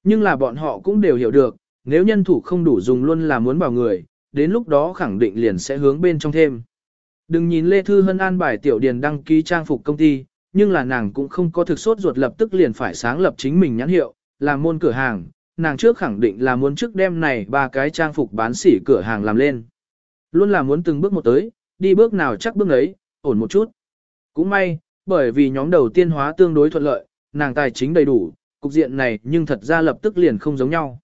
Nhưng là bọn họ cũng đều hiểu được, nếu nhân thủ không đủ dùng luôn là muốn bảo người, đến lúc đó khẳng định liền sẽ hướng bên trong thêm. Đừng nhìn Lê Thư Hân an bài tiểu điển đăng ký trang phục công ty, nhưng là nàng cũng không có thực sốt ruột lập tức liền phải sáng lập chính mình nhãn hiệu, làm môn cửa hàng, nàng trước khẳng định là muốn trước đêm này ba cái trang phục bán sỉ cửa hàng làm lên. Luôn là muốn từng bước một tới, đi bước nào chắc bước ấy, ổn một chút. Cũng may, bởi vì nhóm đầu tiên hóa tương đối thuận lợi, nàng tài chính đầy đủ, cục diện này nhưng thật ra lập tức liền không giống nhau.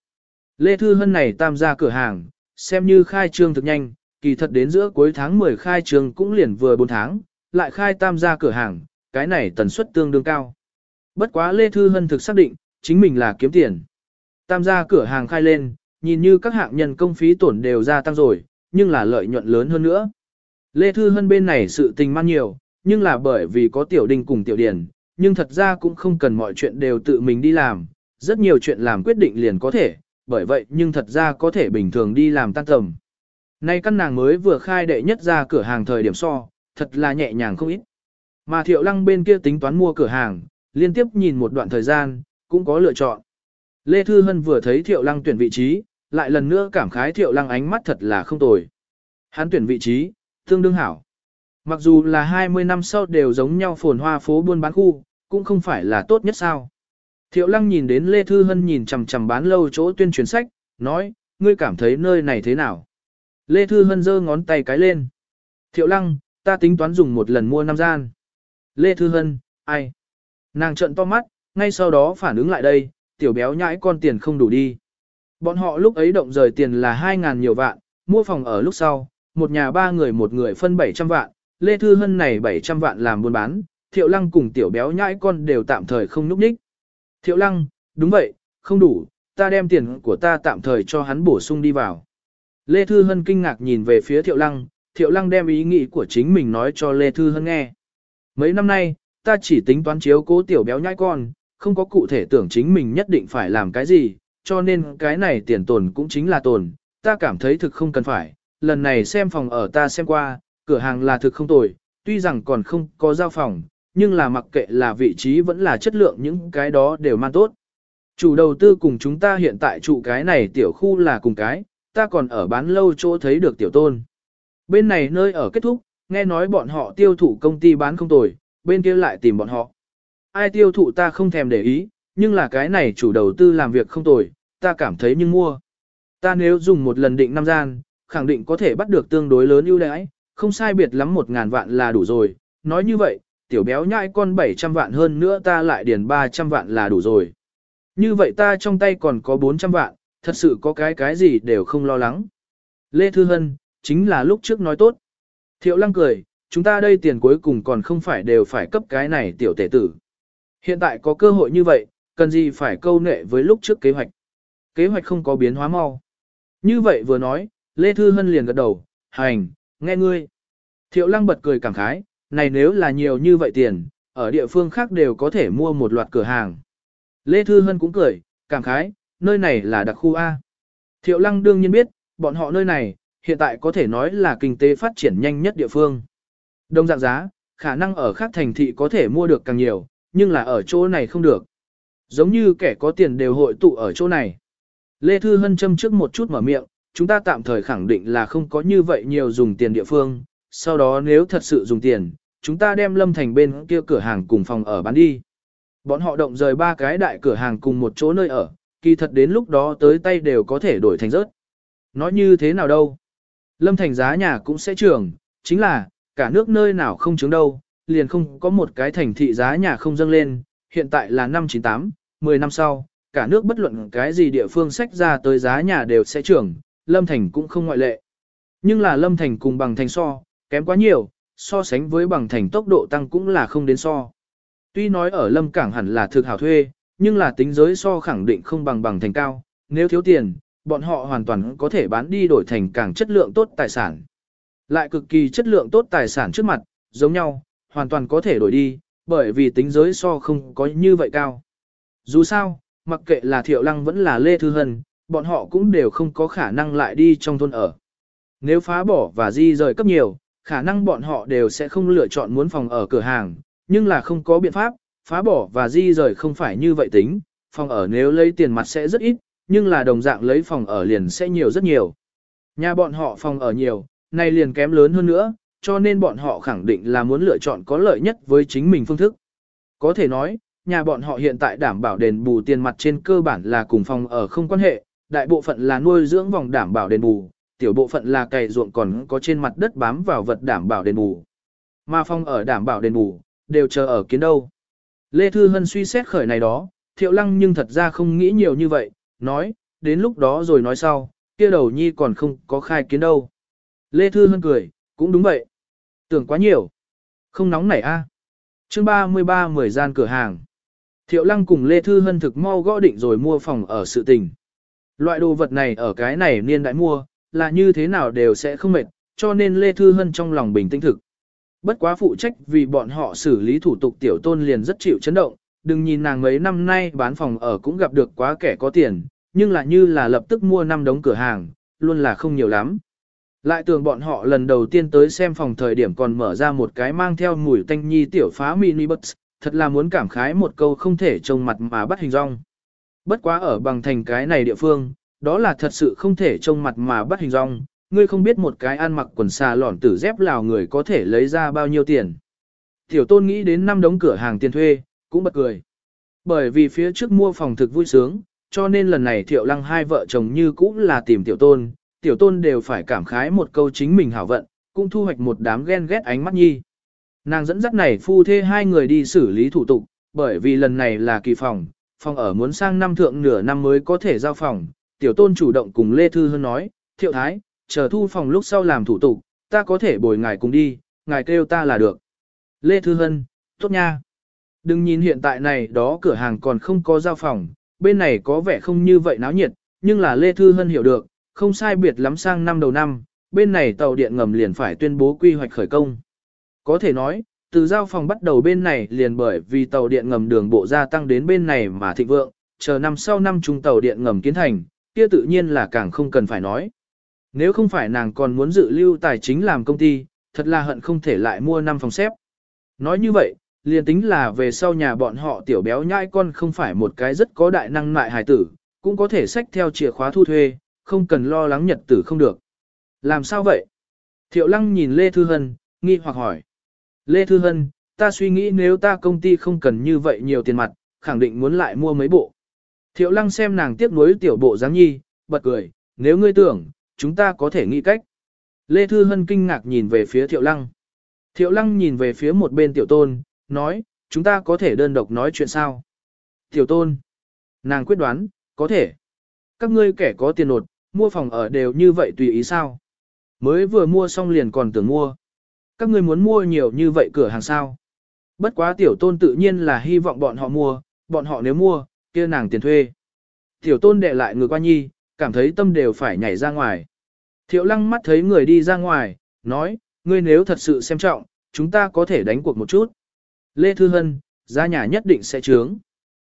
Lê Thư Hân này tam gia cửa hàng, xem như khai trương thực nhanh, kỳ thật đến giữa cuối tháng 10 khai trương cũng liền vừa 4 tháng, lại khai tam gia cửa hàng, cái này tần suất tương đương cao. Bất quá Lê Thư Hân thực xác định, chính mình là kiếm tiền. Tam gia cửa hàng khai lên, nhìn như các hạng nhân công phí tổn đều gia tăng rồi, nhưng là lợi nhuận lớn hơn nữa. Lê Thư Hân bên này sự tình man nhiều, nhưng là bởi vì có tiểu đình cùng tiểu điền, nhưng thật ra cũng không cần mọi chuyện đều tự mình đi làm, rất nhiều chuyện làm quyết định liền có thể, bởi vậy nhưng thật ra có thể bình thường đi làm tan tầm. Nay căn nàng mới vừa khai đệ nhất ra cửa hàng thời điểm so, thật là nhẹ nhàng không ít. Mà thiệu lăng bên kia tính toán mua cửa hàng, liên tiếp nhìn một đoạn thời gian, cũng có lựa chọn. Lê Thư Hân vừa thấy thiệu lăng tuyển vị trí, lại lần nữa cảm khái thiệu lăng ánh mắt thật là không tồi. Hắn tuyển vị trí, tương đương hảo. Mặc dù là 20 năm sau đều giống nhau phồn hoa phố buôn bán khu, cũng không phải là tốt nhất sao. Thiệu lăng nhìn đến Lê Thư Hân nhìn chầm chầm bán lâu chỗ tuyên truyền sách, nói, ngươi cảm thấy nơi này thế nào? Lê Thư Hân giơ ngón tay cái lên. Thiệu lăng, ta tính toán dùng một lần mua năm gian. Lê Thư Hân, ai? Nàng trận to mắt, ngay sau đó phản ứng lại đây, tiểu béo nhãi con tiền không đủ đi. Bọn họ lúc ấy động rời tiền là 2.000 nhiều vạn, mua phòng ở lúc sau, một nhà ba người một người phân 700 vạn, Lê Thư Hân này 700 vạn làm buôn bán, Thiệu Lăng cùng tiểu béo nhãi con đều tạm thời không núp đích. Thiệu Lăng, đúng vậy, không đủ, ta đem tiền của ta tạm thời cho hắn bổ sung đi vào. Lê Thư Hân kinh ngạc nhìn về phía Thiệu Lăng, Thiệu Lăng đem ý nghĩ của chính mình nói cho Lê Thư Hân nghe. Mấy năm nay, ta chỉ tính toán chiếu cố tiểu béo nhãi con, không có cụ thể tưởng chính mình nhất định phải làm cái gì, cho nên cái này tiền tồn cũng chính là tồn, ta cảm thấy thực không cần phải, lần này xem phòng ở ta xem qua, cửa hàng là thực không tồi, tuy rằng còn không có giao phòng, nhưng là mặc kệ là vị trí vẫn là chất lượng những cái đó đều mang tốt. Chủ đầu tư cùng chúng ta hiện tại trụ cái này tiểu khu là cùng cái, ta còn ở bán lâu chỗ thấy được tiểu tôn. Bên này nơi ở kết thúc, nghe nói bọn họ tiêu thụ công ty bán không tồi, bên kia lại tìm bọn họ. Ai tiêu thụ ta không thèm để ý, nhưng là cái này chủ đầu tư làm việc không tồi, ta cảm thấy nhưng mua. Ta nếu dùng một lần định năm gian, khẳng định có thể bắt được tương đối lớn ưu đãi, không sai biệt lắm một ngàn vạn là đủ rồi, nói như vậy, tiểu béo nhãi con 700 vạn hơn nữa ta lại điền 300 vạn là đủ rồi. Như vậy ta trong tay còn có 400 vạn, thật sự có cái cái gì đều không lo lắng. Lê Thư Hân, chính là lúc trước nói tốt. Thiệu lăng cười, chúng ta đây tiền cuối cùng còn không phải đều phải cấp cái này tiểu tể tử. Hiện tại có cơ hội như vậy, cần gì phải câu nệ với lúc trước kế hoạch. Kế hoạch không có biến hóa mau. Như vậy vừa nói, Lê Thư Hân liền gật đầu, hành, nghe ngươi. Thiệu lăng bật cười cảm khái, này nếu là nhiều như vậy tiền, ở địa phương khác đều có thể mua một loạt cửa hàng. Lê Thư Hân cũng cười, cảm khái, nơi này là đặc khu A. Thiệu lăng đương nhiên biết, bọn họ nơi này, hiện tại có thể nói là kinh tế phát triển nhanh nhất địa phương. Đông dạng giá, khả năng ở khác thành thị có thể mua được càng nhiều, nhưng là ở chỗ này không được. Giống như kẻ có tiền đều hội tụ ở chỗ này. Lê Thư Hân châm trước một chút mở miệng, chúng ta tạm thời khẳng định là không có như vậy nhiều dùng tiền địa phương, sau đó nếu thật sự dùng tiền, chúng ta đem lâm thành bên kia cửa hàng cùng phòng ở bán đi. Bọn họ động rời ba cái đại cửa hàng cùng một chỗ nơi ở, kỳ thật đến lúc đó tới tay đều có thể đổi thành rớt. Nói như thế nào đâu. Lâm thành giá nhà cũng sẽ trưởng, chính là, cả nước nơi nào không chứng đâu, liền không có một cái thành thị giá nhà không dâng lên, hiện tại là năm 98, 10 năm sau, cả nước bất luận cái gì địa phương sách ra tới giá nhà đều sẽ trưởng, Lâm Thành cũng không ngoại lệ. Nhưng là Lâm Thành cùng bằng thành so, kém quá nhiều, so sánh với bằng thành tốc độ tăng cũng là không đến so. Tuy nói ở Lâm Cảng hẳn là thực hảo thuê, nhưng là tính giới so khẳng định không bằng bằng thành cao, nếu thiếu tiền, bọn họ hoàn toàn có thể bán đi đổi thành càng chất lượng tốt tài sản. Lại cực kỳ chất lượng tốt tài sản trước mặt, giống nhau, hoàn toàn có thể đổi đi, bởi vì tính giới so không có như vậy cao. Dù sao, mặc kệ là Thiệu Lăng vẫn là Lê Thư Hân, bọn họ cũng đều không có khả năng lại đi trong thôn ở. Nếu phá bỏ và di rời cấp nhiều, khả năng bọn họ đều sẽ không lựa chọn muốn phòng ở cửa hàng, nhưng là không có biện pháp, phá bỏ và di rời không phải như vậy tính, phòng ở nếu lấy tiền mặt sẽ rất ít, nhưng là đồng dạng lấy phòng ở liền sẽ nhiều rất nhiều. Nhà bọn họ phòng ở nhiều, này liền kém lớn hơn nữa, cho nên bọn họ khẳng định là muốn lựa chọn có lợi nhất với chính mình phương thức. Có thể nói, nhà bọn họ hiện tại đảm bảo đền bù tiền mặt trên cơ bản là cùng phòng ở không quan hệ, đại bộ phận là nuôi dưỡng vòng đảm bảo đền bù, tiểu bộ phận là cày ruộng còn có trên mặt đất bám vào vật đảm bảo đền bù. Ma phong ở đảm bảo đền bù, đều chờ ở kiến đâu. Lê Thư Hân suy xét khởi này đó, thiệu lăng nhưng thật ra không nghĩ nhiều như vậy, nói, đến lúc đó rồi nói sau, kia đầu nhi còn không có khai kiến đâu. Lê Thư Hân cười, cũng đúng vậy. Tưởng quá nhiều. Không nóng nảy a à. chương 33 mười gian cửa hàng. Thiệu Lăng cùng Lê Thư Hân thực mau gõ định rồi mua phòng ở sự tình. Loại đồ vật này ở cái này niên đại mua, là như thế nào đều sẽ không mệt, cho nên Lê Thư Hân trong lòng bình tĩnh thực. Bất quá phụ trách vì bọn họ xử lý thủ tục tiểu tôn liền rất chịu chấn động, đừng nhìn nàng mấy năm nay bán phòng ở cũng gặp được quá kẻ có tiền, nhưng là như là lập tức mua năm đống cửa hàng, luôn là không nhiều lắm. Lại tưởng bọn họ lần đầu tiên tới xem phòng thời điểm còn mở ra một cái mang theo mùi tanh nhi tiểu phá mini bus, thật là muốn cảm khái một câu không thể trông mặt mà bắt hình rong. Bất quá ở bằng thành cái này địa phương, đó là thật sự không thể trông mặt mà bắt hình rong, ngươi không biết một cái ăn mặc quần xà lỏn tử dép lào người có thể lấy ra bao nhiêu tiền. Tiểu tôn nghĩ đến năm đống cửa hàng tiền thuê, cũng bật cười. Bởi vì phía trước mua phòng thực vui sướng, cho nên lần này thiệu lăng hai vợ chồng như cũng là tìm tiểu tôn, tiểu tôn đều phải cảm khái một câu chính mình hảo vận, cũng thu hoạch một đám ghen ghét ánh mắt nhi. Nàng dẫn dắt này phu thê hai người đi xử lý thủ tục, bởi vì lần này là kỳ phòng, phòng ở muốn sang năm thượng nửa năm mới có thể giao phòng, tiểu tôn chủ động cùng Lê Thư Hơn nói, thiệu thái, chờ thu phòng lúc sau làm thủ tục, ta có thể bồi ngài cùng đi, ngài kêu ta là được. Lê Thư Hân, tốt nha. Đừng nhìn hiện tại này đó cửa hàng còn không có giao phòng, bên này có vẻ không như vậy náo nhiệt, nhưng là Lê Thư Hân hiểu được, không sai biệt lắm sang năm đầu năm, bên này tàu điện ngầm liền phải tuyên bố quy hoạch khởi công. Có thể nói, từ giao phòng bắt đầu bên này liền bởi vì tàu điện ngầm đường bộ gia tăng đến bên này mà thịnh vượng, chờ năm sau năm trung tàu điện ngầm kiến thành, kia tự nhiên là càng không cần phải nói. Nếu không phải nàng còn muốn dự lưu tài chính làm công ty, thật là hận không thể lại mua năm phòng xếp. Nói như vậy, liền tính là về sau nhà bọn họ tiểu béo nhãi con không phải một cái rất có đại năng mại hài tử, cũng có thể xách theo chìa khóa thu thuê, không cần lo lắng nhật tử không được. Làm sao vậy? Thiệu lăng nhìn Lê Thư Hân, nghi hoặc hỏi. Lê Thư Hân, ta suy nghĩ nếu ta công ty không cần như vậy nhiều tiền mặt, khẳng định muốn lại mua mấy bộ. Thiệu lăng xem nàng tiếp nối tiểu bộ dáng nhi, bật cười, nếu ngươi tưởng, chúng ta có thể nghĩ cách. Lê Thư Hân kinh ngạc nhìn về phía thiệu lăng. Thiệu lăng nhìn về phía một bên tiểu tôn, nói, chúng ta có thể đơn độc nói chuyện sao. Tiểu tôn, nàng quyết đoán, có thể. Các ngươi kẻ có tiền nột, mua phòng ở đều như vậy tùy ý sao. Mới vừa mua xong liền còn tưởng mua. Các người muốn mua nhiều như vậy cửa hàng sao? Bất quá tiểu tôn tự nhiên là hy vọng bọn họ mua, bọn họ nếu mua, kia nàng tiền thuê. Tiểu tôn đệ lại người qua nhi, cảm thấy tâm đều phải nhảy ra ngoài. Thiệu lăng mắt thấy người đi ra ngoài, nói, ngươi nếu thật sự xem trọng, chúng ta có thể đánh cuộc một chút. Lê Thư Hân, giá nhà nhất định sẽ trướng.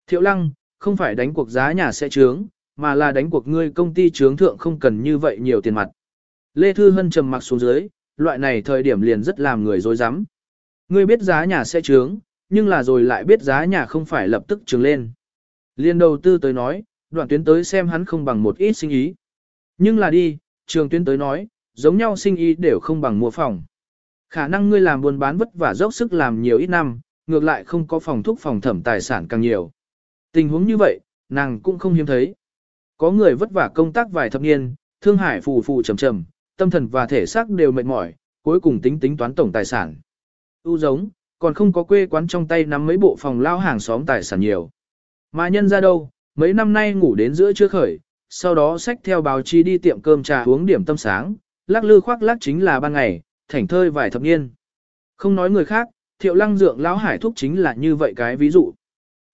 Thiệu lăng, không phải đánh cuộc giá nhà sẽ trướng, mà là đánh cuộc ngươi công ty trướng thượng không cần như vậy nhiều tiền mặt. Lê Thư Hân trầm mặc xuống dưới, loại này thời điểm liền rất làm người dối rắm Ngươi biết giá nhà sẽ trướng, nhưng là rồi lại biết giá nhà không phải lập tức trướng lên. Liên đầu tư tới nói, đoạn tuyến tới xem hắn không bằng một ít sinh ý. Nhưng là đi, trường tuyến tới nói, giống nhau sinh ý đều không bằng mua phòng. Khả năng ngươi làm buôn bán vất vả dốc sức làm nhiều ít năm, ngược lại không có phòng thuốc phòng thẩm tài sản càng nhiều. Tình huống như vậy, nàng cũng không hiếm thấy. Có người vất vả công tác vài thập niên, thương hải phù phù trầm trầm, tâm thần và thể xác đều mệt mỏi, cuối cùng tính tính toán tổng tài sản. Tu giống, còn không có quê quán trong tay nắm mấy bộ phòng lao hàng xóm tài sản nhiều. Mà nhân ra đâu, mấy năm nay ngủ đến giữa chưa khởi, sau đó xách theo báo chí đi tiệm cơm trà uống điểm tâm sáng, lắc lư khoác lắc chính là ban ngày, thảnh thơi vài thập niên. Không nói người khác, thiệu lăng dượng lão hải thúc chính là như vậy cái ví dụ.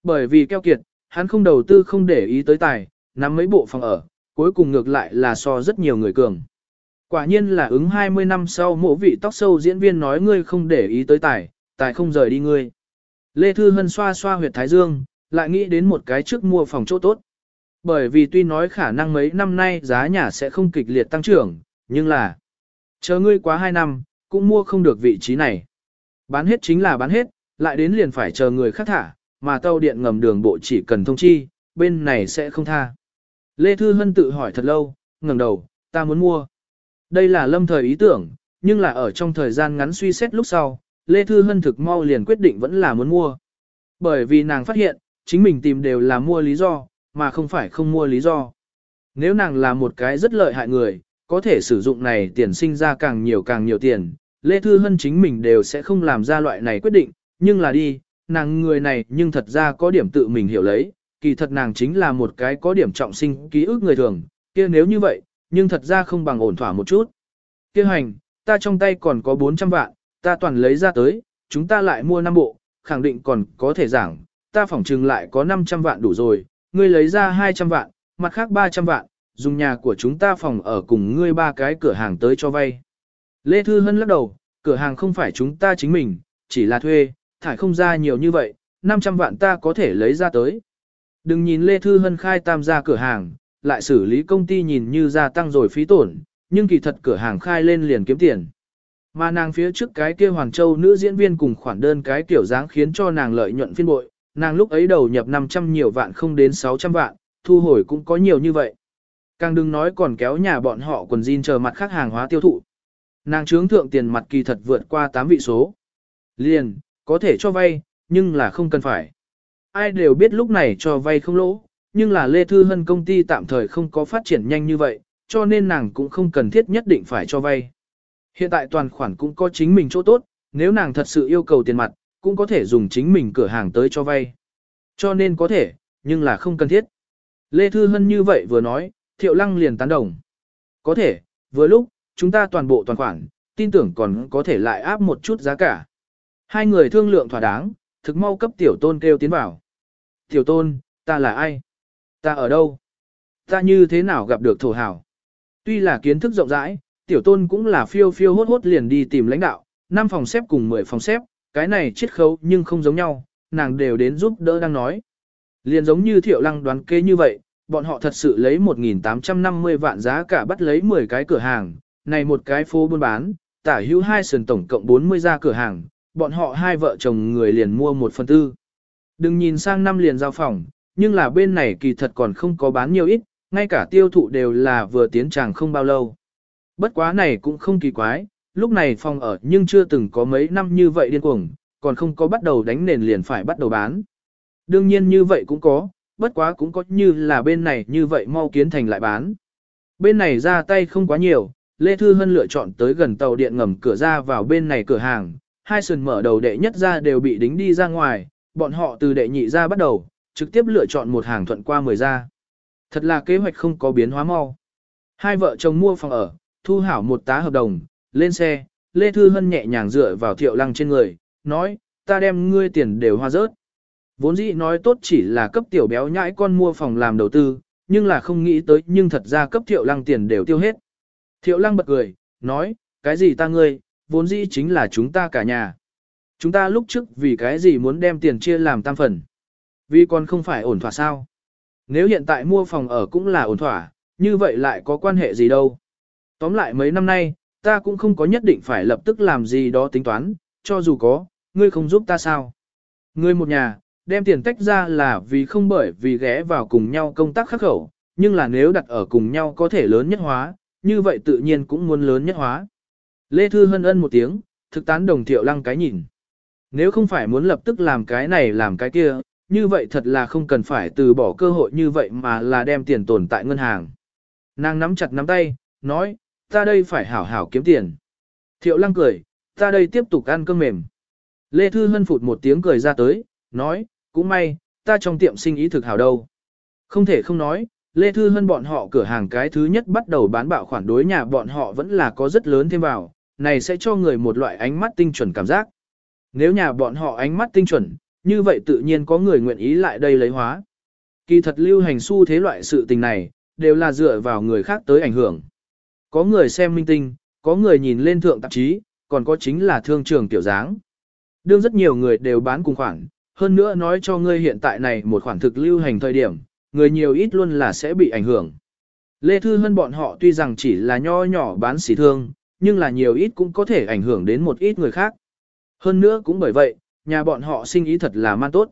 Bởi vì keo kiệt, hắn không đầu tư không để ý tới tài, nắm mấy bộ phòng ở, cuối cùng ngược lại là so rất nhiều người cường. Quả nhiên là ứng 20 năm sau mộ vị tóc sâu diễn viên nói ngươi không để ý tới tài, tài không rời đi ngươi. Lê Thư Hân xoa xoa huyệt Thái Dương, lại nghĩ đến một cái trước mua phòng chỗ tốt. Bởi vì tuy nói khả năng mấy năm nay giá nhà sẽ không kịch liệt tăng trưởng, nhưng là chờ ngươi quá 2 năm, cũng mua không được vị trí này. Bán hết chính là bán hết, lại đến liền phải chờ người khác thả, mà tàu điện ngầm đường bộ chỉ cần thông chi, bên này sẽ không tha. Lê Thư Hân tự hỏi thật lâu, ngẩng đầu, ta muốn mua. Đây là lâm thời ý tưởng, nhưng là ở trong thời gian ngắn suy xét lúc sau, Lê Thư Hân thực mau liền quyết định vẫn là muốn mua. Bởi vì nàng phát hiện, chính mình tìm đều là mua lý do, mà không phải không mua lý do. Nếu nàng là một cái rất lợi hại người, có thể sử dụng này tiền sinh ra càng nhiều càng nhiều tiền, Lê Thư Hân chính mình đều sẽ không làm ra loại này quyết định, nhưng là đi, nàng người này nhưng thật ra có điểm tự mình hiểu lấy, kỳ thật nàng chính là một cái có điểm trọng sinh ký ức người thường, kia nếu như vậy, nhưng thật ra không bằng ổn thỏa một chút. Kêu hành, ta trong tay còn có 400 vạn, ta toàn lấy ra tới, chúng ta lại mua năm bộ, khẳng định còn có thể giảng, ta phỏng trừng lại có 500 vạn đủ rồi, ngươi lấy ra 200 vạn, mặt khác 300 vạn, dùng nhà của chúng ta phòng ở cùng ngươi ba cái cửa hàng tới cho vay. Lê Thư Hân lắc đầu, cửa hàng không phải chúng ta chính mình, chỉ là thuê, thải không ra nhiều như vậy, 500 vạn ta có thể lấy ra tới. Đừng nhìn Lê Thư Hân khai tam gia cửa hàng, lại xử lý công ty nhìn như gia tăng rồi phí tổn, nhưng kỳ thật cửa hàng khai lên liền kiếm tiền. Mà nàng phía trước cái kia Hoàng Châu nữ diễn viên cùng khoản đơn cái kiểu dáng khiến cho nàng lợi nhuận phiên bội, nàng lúc ấy đầu nhập 500 nhiều vạn không đến 600 vạn, thu hồi cũng có nhiều như vậy. Càng đừng nói còn kéo nhà bọn họ quần jean chờ mặt khác hàng hóa tiêu thụ. Nàng trướng thượng tiền mặt kỳ thật vượt qua 8 vị số. Liền, có thể cho vay, nhưng là không cần phải. Ai đều biết lúc này cho vay không lỗ, nhưng là Lê Thư Hân công ty tạm thời không có phát triển nhanh như vậy, cho nên nàng cũng không cần thiết nhất định phải cho vay. Hiện tại toàn khoản cũng có chính mình chỗ tốt, nếu nàng thật sự yêu cầu tiền mặt, cũng có thể dùng chính mình cửa hàng tới cho vay. Cho nên có thể, nhưng là không cần thiết. Lê Thư Hân như vậy vừa nói, Thiệu Lăng liền tán đồng. Có thể, vừa lúc, chúng ta toàn bộ toàn khoản, tin tưởng còn có thể lại áp một chút giá cả. Hai người thương lượng thỏa đáng, thực mau cấp Tiểu Tôn kêu tiến vào. Tiểu Tôn, ta là ai? Ta ở đâu? Ta như thế nào gặp được thổ hào? Tuy là kiến thức rộng rãi, tiểu tôn cũng là phiêu phiêu hốt hốt liền đi tìm lãnh đạo, năm phòng xếp cùng 10 phòng xếp, cái này chiết khấu nhưng không giống nhau, nàng đều đến giúp đỡ đang nói. Liền giống như thiệu lăng đoán kê như vậy, bọn họ thật sự lấy 1.850 vạn giá cả bắt lấy 10 cái cửa hàng, này một cái phố buôn bán, tả hữu hai sườn tổng cộng 40 gia cửa hàng, bọn họ hai vợ chồng người liền mua một phần tư. Đừng nhìn sang năm liền giao phòng, nhưng là bên này kỳ thật còn không có bán nhiều ít, ngay cả tiêu thụ đều là vừa tiến tràng không bao lâu. Bất quá này cũng không kỳ quái, lúc này phòng ở nhưng chưa từng có mấy năm như vậy điên cuồng, còn không có bắt đầu đánh nền liền phải bắt đầu bán. Đương nhiên như vậy cũng có, bất quá cũng có như là bên này như vậy mau kiến thành lại bán. Bên này ra tay không quá nhiều, Lê Thư Hân lựa chọn tới gần tàu điện ngầm cửa ra vào bên này cửa hàng, hai sườn mở đầu đệ nhất ra đều bị đính đi ra ngoài, bọn họ từ đệ nhị ra bắt đầu, trực tiếp lựa chọn một hàng thuận qua 10 ra. Thật là kế hoạch không có biến hóa mau. Hai vợ chồng mua phòng ở, thu hảo một tá hợp đồng, lên xe, Lê Thư Hân nhẹ nhàng dựa vào thiệu lăng trên người, nói, ta đem ngươi tiền đều hoa rớt. Vốn dĩ nói tốt chỉ là cấp tiểu béo nhãi con mua phòng làm đầu tư, nhưng là không nghĩ tới nhưng thật ra cấp thiệu lăng tiền đều tiêu hết. Thiệu lăng bật cười, nói, cái gì ta ngươi, vốn dĩ chính là chúng ta cả nhà. Chúng ta lúc trước vì cái gì muốn đem tiền chia làm tam phần. Vì còn không phải ổn thỏa sao? Nếu hiện tại mua phòng ở cũng là ổn thỏa, như vậy lại có quan hệ gì đâu. Tóm lại mấy năm nay, ta cũng không có nhất định phải lập tức làm gì đó tính toán, cho dù có, ngươi không giúp ta sao. Ngươi một nhà, đem tiền tách ra là vì không bởi vì ghé vào cùng nhau công tác khắc khẩu, nhưng là nếu đặt ở cùng nhau có thể lớn nhất hóa, như vậy tự nhiên cũng muốn lớn nhất hóa. Lê Thư Hân ân một tiếng, thực tán đồng thiệu lăng cái nhìn. Nếu không phải muốn lập tức làm cái này làm cái kia, như vậy thật là không cần phải từ bỏ cơ hội như vậy mà là đem tiền tồn tại ngân hàng. Nàng nắm chặt nắm tay, nói, ta đây phải hảo hảo kiếm tiền. Thiệu lăng cười, ta đây tiếp tục ăn cơm mềm. Lê Thư Hân phụt một tiếng cười ra tới, nói, cũng may, ta trong tiệm sinh ý thực hảo đâu. Không thể không nói, Lê Thư Hân bọn họ cửa hàng cái thứ nhất bắt đầu bán bạo khoản đối nhà bọn họ vẫn là có rất lớn thêm vào, này sẽ cho người một loại ánh mắt tinh chuẩn cảm giác. Nếu nhà bọn họ ánh mắt tinh chuẩn, như vậy tự nhiên có người nguyện ý lại đây lấy hóa. Kỳ thật lưu hành xu thế loại sự tình này, đều là dựa vào người khác tới ảnh hưởng. Có người xem minh tinh, có người nhìn lên thượng tạp chí, còn có chính là thương trường tiểu dáng. Đương rất nhiều người đều bán cùng khoản, hơn nữa nói cho ngươi hiện tại này một khoản thực lưu hành thời điểm, người nhiều ít luôn là sẽ bị ảnh hưởng. Lê Thư Hân bọn họ tuy rằng chỉ là nho nhỏ bán xỉ thương, nhưng là nhiều ít cũng có thể ảnh hưởng đến một ít người khác. Hơn nữa cũng bởi vậy, nhà bọn họ sinh ý thật là man tốt.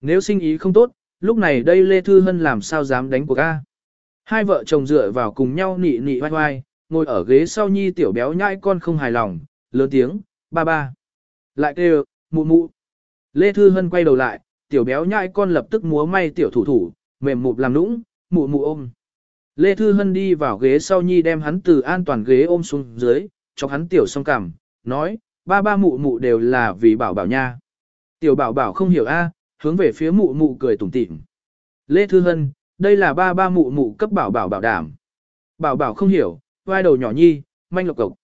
Nếu sinh ý không tốt, lúc này đây Lê Thư Hân làm sao dám đánh cuộc A. Hai vợ chồng dựa vào cùng nhau nị nị oai oai, ngồi ở ghế sau nhi tiểu béo nhai con không hài lòng, lớn tiếng, ba ba. Lại kêu, mụ mụ. Lê Thư Hân quay đầu lại, tiểu béo nhai con lập tức múa may tiểu thủ thủ, mềm mụp làm nũng, mụ mụ ôm. Lê Thư Hân đi vào ghế sau nhi đem hắn từ an toàn ghế ôm xuống dưới, cho hắn tiểu song cảm, nói, ba ba mụ mụ đều là vì bảo bảo nha. Tiểu bảo bảo không hiểu a, hướng về phía mụ mụ cười tủm tỉm. Lê Thư Hân, đây là ba ba mụ mụ cấp bảo bảo bảo đảm. Bảo bảo không hiểu, vai đầu nhỏ nhi, manh lộc cộc.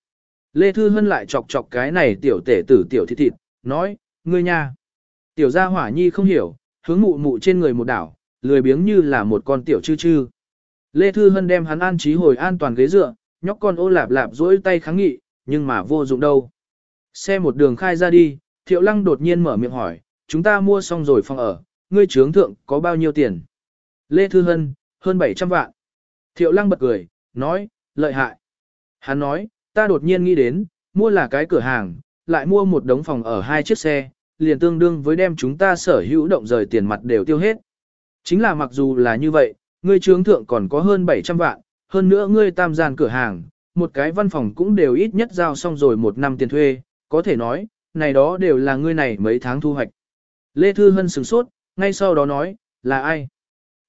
Lê Thư Hân lại chọc chọc cái này tiểu tể tử tiểu thịt thịt, nói, ngươi nha. Tiểu gia hỏa nhi không hiểu, hướng mụ mụ trên người một đảo, lười biếng như là một con tiểu chư chư. Lê Thư Hân đem hắn an trí hồi an toàn ghế dựa, nhóc con ô lạp lạp dỗi tay kháng nghị, nhưng mà vô dụng đâu. Xe một đường khai ra đi, Thiệu Lăng đột nhiên mở miệng hỏi, chúng ta mua xong rồi phòng ở, ngươi trướng thượng có bao nhiêu tiền? Lê Thư Hân, hơn 700 vạn. Thiệu Lăng bật cười, nói, lợi hại. Hắn nói, ta đột nhiên nghĩ đến, mua là cái cửa hàng, lại mua một đống phòng ở hai chiếc xe, liền tương đương với đem chúng ta sở hữu động rời tiền mặt đều tiêu hết. Chính là mặc dù là như vậy, ngươi trướng thượng còn có hơn 700 vạn, hơn nữa ngươi tam gian cửa hàng, một cái văn phòng cũng đều ít nhất giao xong rồi một năm tiền thuê, có thể nói, này đó đều là ngươi này mấy tháng thu hoạch. Lê Thư Hân sửng sốt, ngay sau đó nói, là ai?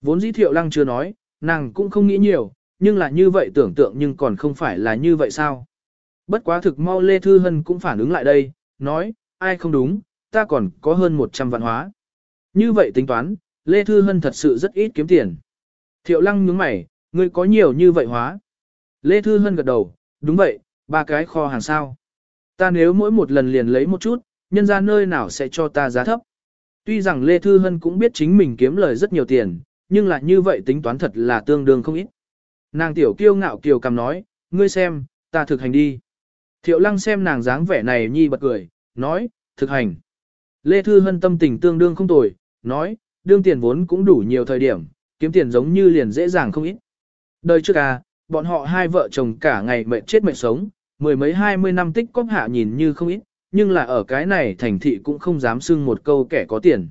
Vốn dĩ thiệu lăng chưa nói, nàng cũng không nghĩ nhiều, nhưng là như vậy tưởng tượng nhưng còn không phải là như vậy sao? Bất quá thực mau Lê Thư Hân cũng phản ứng lại đây, nói, ai không đúng, ta còn có hơn 100 vạn hóa. Như vậy tính toán, Lê Thư Hân thật sự rất ít kiếm tiền. Thiệu lăng nhướng mày, ngươi có nhiều như vậy hóa. Lê Thư Hân gật đầu, đúng vậy, ba cái kho hàng sao. Ta nếu mỗi một lần liền lấy một chút, nhân ra nơi nào sẽ cho ta giá thấp. Tuy rằng Lê Thư Hân cũng biết chính mình kiếm lời rất nhiều tiền, nhưng là như vậy tính toán thật là tương đương không ít. Nàng tiểu kiêu ngạo kiều cầm nói, ngươi xem, ta thực hành đi. Thiệu lăng xem nàng dáng vẻ này nhi bật cười, nói, thực hành. Lê Thư Hân tâm tình tương đương không tồi, nói, đương tiền vốn cũng đủ nhiều thời điểm, kiếm tiền giống như liền dễ dàng không ít. Đời trước à, bọn họ hai vợ chồng cả ngày mệt chết mệt sống, mười mấy hai mươi năm tích cóp hạ nhìn như không ít, nhưng là ở cái này thành thị cũng không dám xưng một câu kẻ có tiền.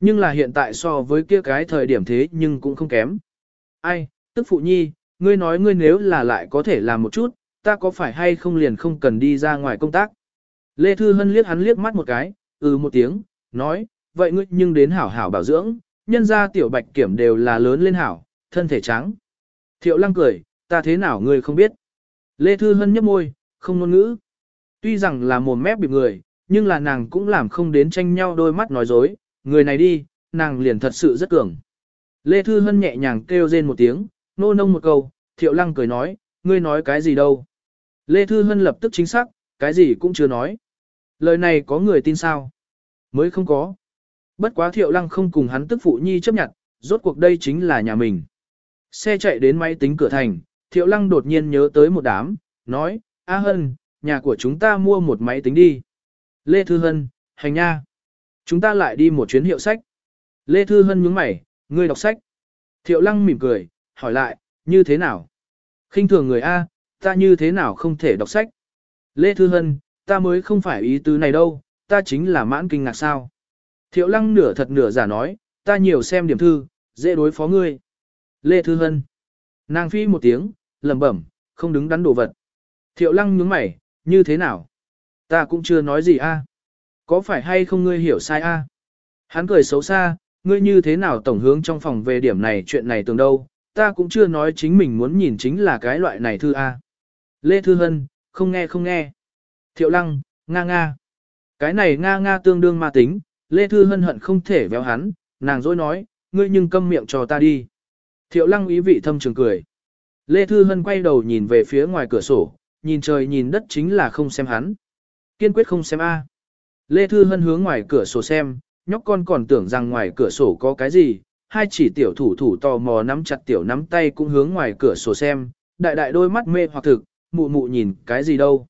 Nhưng là hiện tại so với kia cái thời điểm thế nhưng cũng không kém. Ai, tức phụ nhi, ngươi nói ngươi nếu là lại có thể làm một chút, ta có phải hay không liền không cần đi ra ngoài công tác. Lê Thư Hân liếc hắn liếc mắt một cái, ừ một tiếng, nói, vậy ngươi nhưng đến hảo hảo bảo dưỡng, nhân ra tiểu bạch kiểm đều là lớn lên hảo, thân thể trắng. Thiệu lăng cười, ta thế nào ngươi không biết. Lê Thư Hân nhấp môi, không ngôn ngữ. Tuy rằng là mồm mép bịp người, nhưng là nàng cũng làm không đến tranh nhau đôi mắt nói dối, người này đi, nàng liền thật sự rất cường. Lê Thư Hân nhẹ nhàng kêu rên một tiếng, nô nông một câu, thiệu lăng cười nói, ngươi nói cái gì đâu. Lê Thư Hân lập tức chính xác, cái gì cũng chưa nói. Lời này có người tin sao? Mới không có. Bất quá thiệu lăng không cùng hắn tức phụ nhi chấp nhận, rốt cuộc đây chính là nhà mình. Xe chạy đến máy tính cửa thành, Thiệu Lăng đột nhiên nhớ tới một đám, nói, A Hân, nhà của chúng ta mua một máy tính đi. Lê Thư Hân, hành nha. Chúng ta lại đi một chuyến hiệu sách. Lê Thư Hân nhướng mày, ngươi đọc sách. Thiệu Lăng mỉm cười, hỏi lại, như thế nào? khinh thường người A, ta như thế nào không thể đọc sách? Lê Thư Hân, ta mới không phải ý tứ này đâu, ta chính là mãn kinh ngạc sao? Thiệu Lăng nửa thật nửa giả nói, ta nhiều xem điểm thư, dễ đối phó ngươi. Lê Thư Hân. Nàng phi một tiếng, lẩm bẩm, không đứng đắn đồ vật. Thiệu lăng nhướng mày, như thế nào? Ta cũng chưa nói gì a. Có phải hay không ngươi hiểu sai a? Hắn cười xấu xa, ngươi như thế nào tổng hướng trong phòng về điểm này chuyện này tường đâu, ta cũng chưa nói chính mình muốn nhìn chính là cái loại này thư a. Lê Thư Hân, không nghe không nghe. Thiệu lăng, nga nga. Cái này nga nga tương đương ma tính, Lê Thư Hân hận không thể véo hắn, nàng dối nói, ngươi nhưng câm miệng cho ta đi. Thiệu lăng ý vị thâm trường cười. Lê Thư Hân quay đầu nhìn về phía ngoài cửa sổ, nhìn trời nhìn đất chính là không xem hắn. Kiên quyết không xem A. Lê Thư Hân hướng ngoài cửa sổ xem, nhóc con còn tưởng rằng ngoài cửa sổ có cái gì, hai chỉ tiểu thủ thủ tò mò nắm chặt tiểu nắm tay cũng hướng ngoài cửa sổ xem, đại đại đôi mắt mê hoặc thực, mụ mụ nhìn cái gì đâu.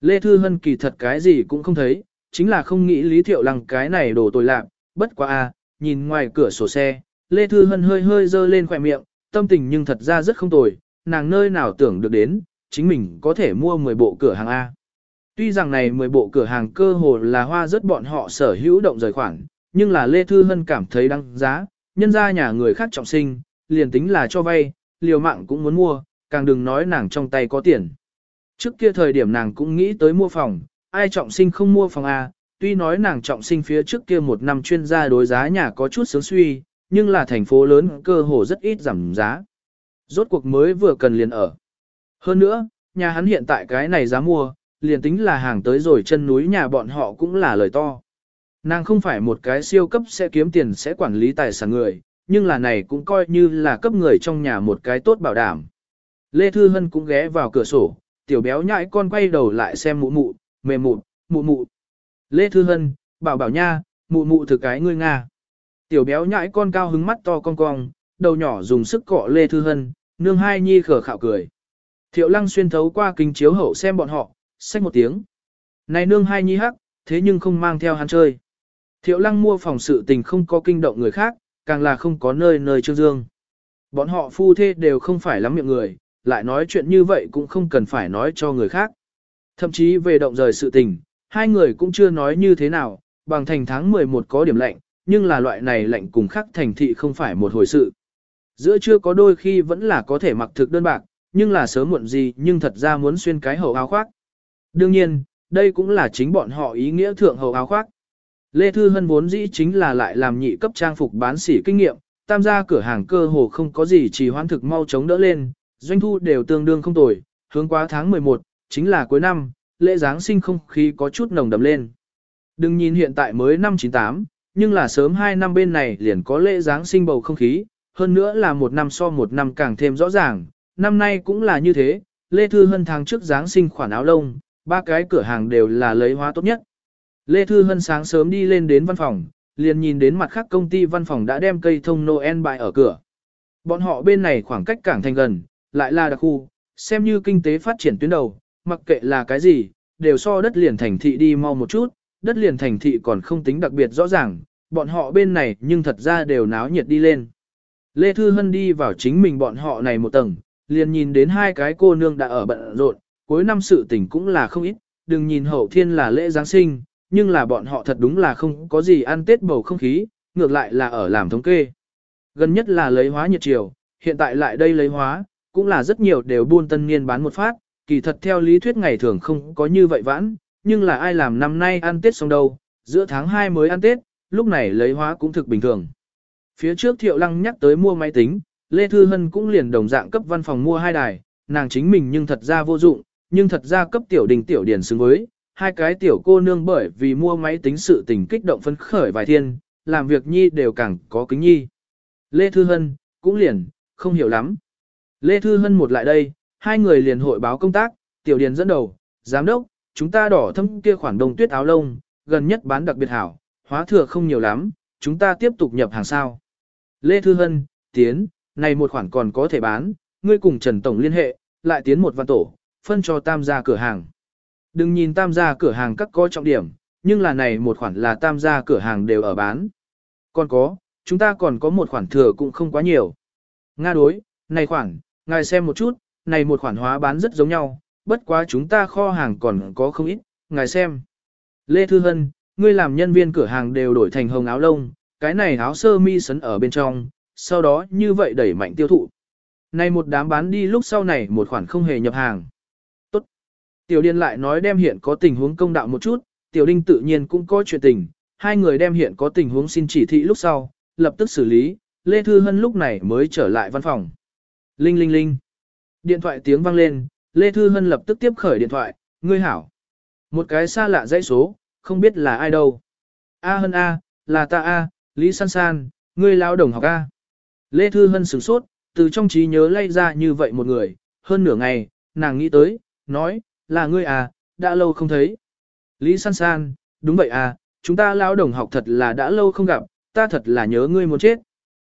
Lê Thư Hân kỳ thật cái gì cũng không thấy, chính là không nghĩ Lý Thiệu Lăng cái này đồ tồi lạc, bất quá a, nhìn ngoài cửa sổ xe, Lê Thư Hân hơi hơi dơ lên khỏe miệng, tâm tình nhưng thật ra rất không tồi, nàng nơi nào tưởng được đến, chính mình có thể mua 10 bộ cửa hàng A. Tuy rằng này 10 bộ cửa hàng cơ hồ là hoa rất bọn họ sở hữu động rời khoản, nhưng là Lê Thư Hân cảm thấy đăng giá, nhân ra nhà người khác trọng sinh, liền tính là cho vay, liều mạng cũng muốn mua, càng đừng nói nàng trong tay có tiền. Trước kia thời điểm nàng cũng nghĩ tới mua phòng, ai trọng sinh không mua phòng A, tuy nói nàng trọng sinh phía trước kia một năm chuyên gia đối giá nhà có chút sướng suy, nhưng là thành phố lớn cơ hồ rất ít giảm giá. Rốt cuộc mới vừa cần liền ở. Hơn nữa, nhà hắn hiện tại cái này giá mua, liền tính là hàng tới rồi chân núi nhà bọn họ cũng là lời to. Nàng không phải một cái siêu cấp sẽ kiếm tiền sẽ quản lý tài sản người, nhưng là này cũng coi như là cấp người trong nhà một cái tốt bảo đảm. Lê Thư Hân cũng ghé vào cửa sổ, tiểu béo nhãi con quay đầu lại xem mụ mụ, mềm mụ, mụ mụ. Lê Thư Hân, bảo bảo nha, mụ mụ thực cái ngươi Nga. Tiểu béo nhãi con cao hứng mắt to con cong, đầu nhỏ dùng sức cọ Lê Thư Hân, nương hai nhi khở khạo cười. Thiệu lăng xuyên thấu qua kính chiếu hậu xem bọn họ, xách một tiếng. Này nương hai nhi hắc, thế nhưng không mang theo hắn chơi. Thiệu lăng mua phòng sự tình không có kinh động người khác, càng là không có nơi nơi trương dương. Bọn họ phu thê đều không phải lắm miệng người, lại nói chuyện như vậy cũng không cần phải nói cho người khác. Thậm chí về động rời sự tình, hai người cũng chưa nói như thế nào, bằng thành tháng 11 có điểm lạnh, nhưng là loại này lạnh cùng khắc thành thị không phải một hồi sự giữa chưa có đôi khi vẫn là có thể mặc thực đơn bạc, nhưng là sớm muộn gì nhưng thật ra muốn xuyên cái hậu áo khoác. Đương nhiên, đây cũng là chính bọn họ ý nghĩa thượng hậu áo khoác. Lê Thư Hân vốn dĩ chính là lại làm nhị cấp trang phục bán sỉ kinh nghiệm, tam gia cửa hàng cơ hồ không có gì chỉ hoãn thực mau chống đỡ lên, doanh thu đều tương đương không tồi, hướng quá tháng 11, chính là cuối năm, lễ Giáng sinh không khí có chút nồng đầm lên. Đừng nhìn hiện tại mới năm 98, nhưng là sớm 2 năm bên này liền có lễ Giáng sinh bầu không khí, hơn nữa là một năm so một năm càng thêm rõ ràng, năm nay cũng là như thế, Lê Thư Hân tháng trước Giáng sinh khoản áo lông, ba cái cửa hàng đều là lấy hóa tốt nhất. Lê Thư Hân sáng sớm đi lên đến văn phòng, liền nhìn đến mặt khác công ty văn phòng đã đem cây thông Noel bại ở cửa. Bọn họ bên này khoảng cách cảng thành gần, lại là đặc khu, xem như kinh tế phát triển tuyến đầu, mặc kệ là cái gì, đều so đất liền thành thị đi mau một chút, đất liền thành thị còn không tính đặc biệt rõ ràng, bọn họ bên này nhưng thật ra đều náo nhiệt đi lên. Lê Thư Hân đi vào chính mình bọn họ này một tầng, liền nhìn đến hai cái cô nương đã ở bận rộn, cuối năm sự tình cũng là không ít, đừng nhìn hậu thiên là lễ Giáng sinh, nhưng là bọn họ thật đúng là không có gì ăn tết bầu không khí, ngược lại là ở làm thống kê. Gần nhất là lấy hóa nhiệt chiều, hiện tại lại đây lấy hóa, cũng là rất nhiều đều buôn tân niên bán một phát, kỳ thật theo lý thuyết ngày thường không có như vậy vãn, nhưng là ai làm năm nay ăn tết xong đâu, giữa tháng 2 mới ăn tết, lúc này lấy hóa cũng thực bình thường. Phía trước Thiệu Lăng nhắc tới mua máy tính, Lê Thư Hân cũng liền đồng dạng cấp văn phòng mua hai đài, nàng chính mình nhưng thật ra vô dụng, nhưng thật ra cấp tiểu đình tiểu điển xứng với, hai cái tiểu cô nương bởi vì mua máy tính sự tình kích động phấn khởi vài thiên, làm việc nhi đều càng có kính nhi. Lê Thư Hân, cũng liền, không hiểu lắm. Lê Thư Hân một lại đây, hai người liền hội báo công tác, tiểu điền dẫn đầu, giám đốc, chúng ta đỏ thâm kia khoản đồng tuyết áo lông, gần nhất bán đặc biệt hảo, hóa thừa không nhiều lắm, chúng ta tiếp tục nhập hàng sao. Lê Thư Hân, tiến, này một khoản còn có thể bán, ngươi cùng Trần Tổng liên hệ, lại tiến một văn tổ, phân cho tam gia cửa hàng. Đừng nhìn tam gia cửa hàng các có trọng điểm, nhưng là này một khoản là tam gia cửa hàng đều ở bán. Còn có, chúng ta còn có một khoản thừa cũng không quá nhiều. Nga đối, này khoản, ngài xem một chút, này một khoản hóa bán rất giống nhau, bất quá chúng ta kho hàng còn có không ít, ngài xem. Lê Thư Hân, ngươi làm nhân viên cửa hàng đều đổi thành hồng áo lông, cái này áo sơ mi sấn ở bên trong, sau đó như vậy đẩy mạnh tiêu thụ. Này một đám bán đi lúc sau này một khoản không hề nhập hàng. Tốt. Tiểu Điền lại nói đem hiện có tình huống công đạo một chút, Tiểu Đinh tự nhiên cũng có chuyện tình, hai người đem hiện có tình huống xin chỉ thị lúc sau, lập tức xử lý, Lê Thư Hân lúc này mới trở lại văn phòng. Linh linh linh. Điện thoại tiếng vang lên, Lê Thư Hân lập tức tiếp khởi điện thoại, ngươi hảo. Một cái xa lạ dãy số, không biết là ai đâu. A Hân A, là ta A, Lý San San, ngươi lao đồng học A. Lê Thư Hân sửng sốt, từ trong trí nhớ lây ra như vậy một người, hơn nửa ngày, nàng nghĩ tới, nói, là ngươi à, đã lâu không thấy. Lý San San, đúng vậy à, chúng ta lao đồng học thật là đã lâu không gặp, ta thật là nhớ ngươi muốn chết.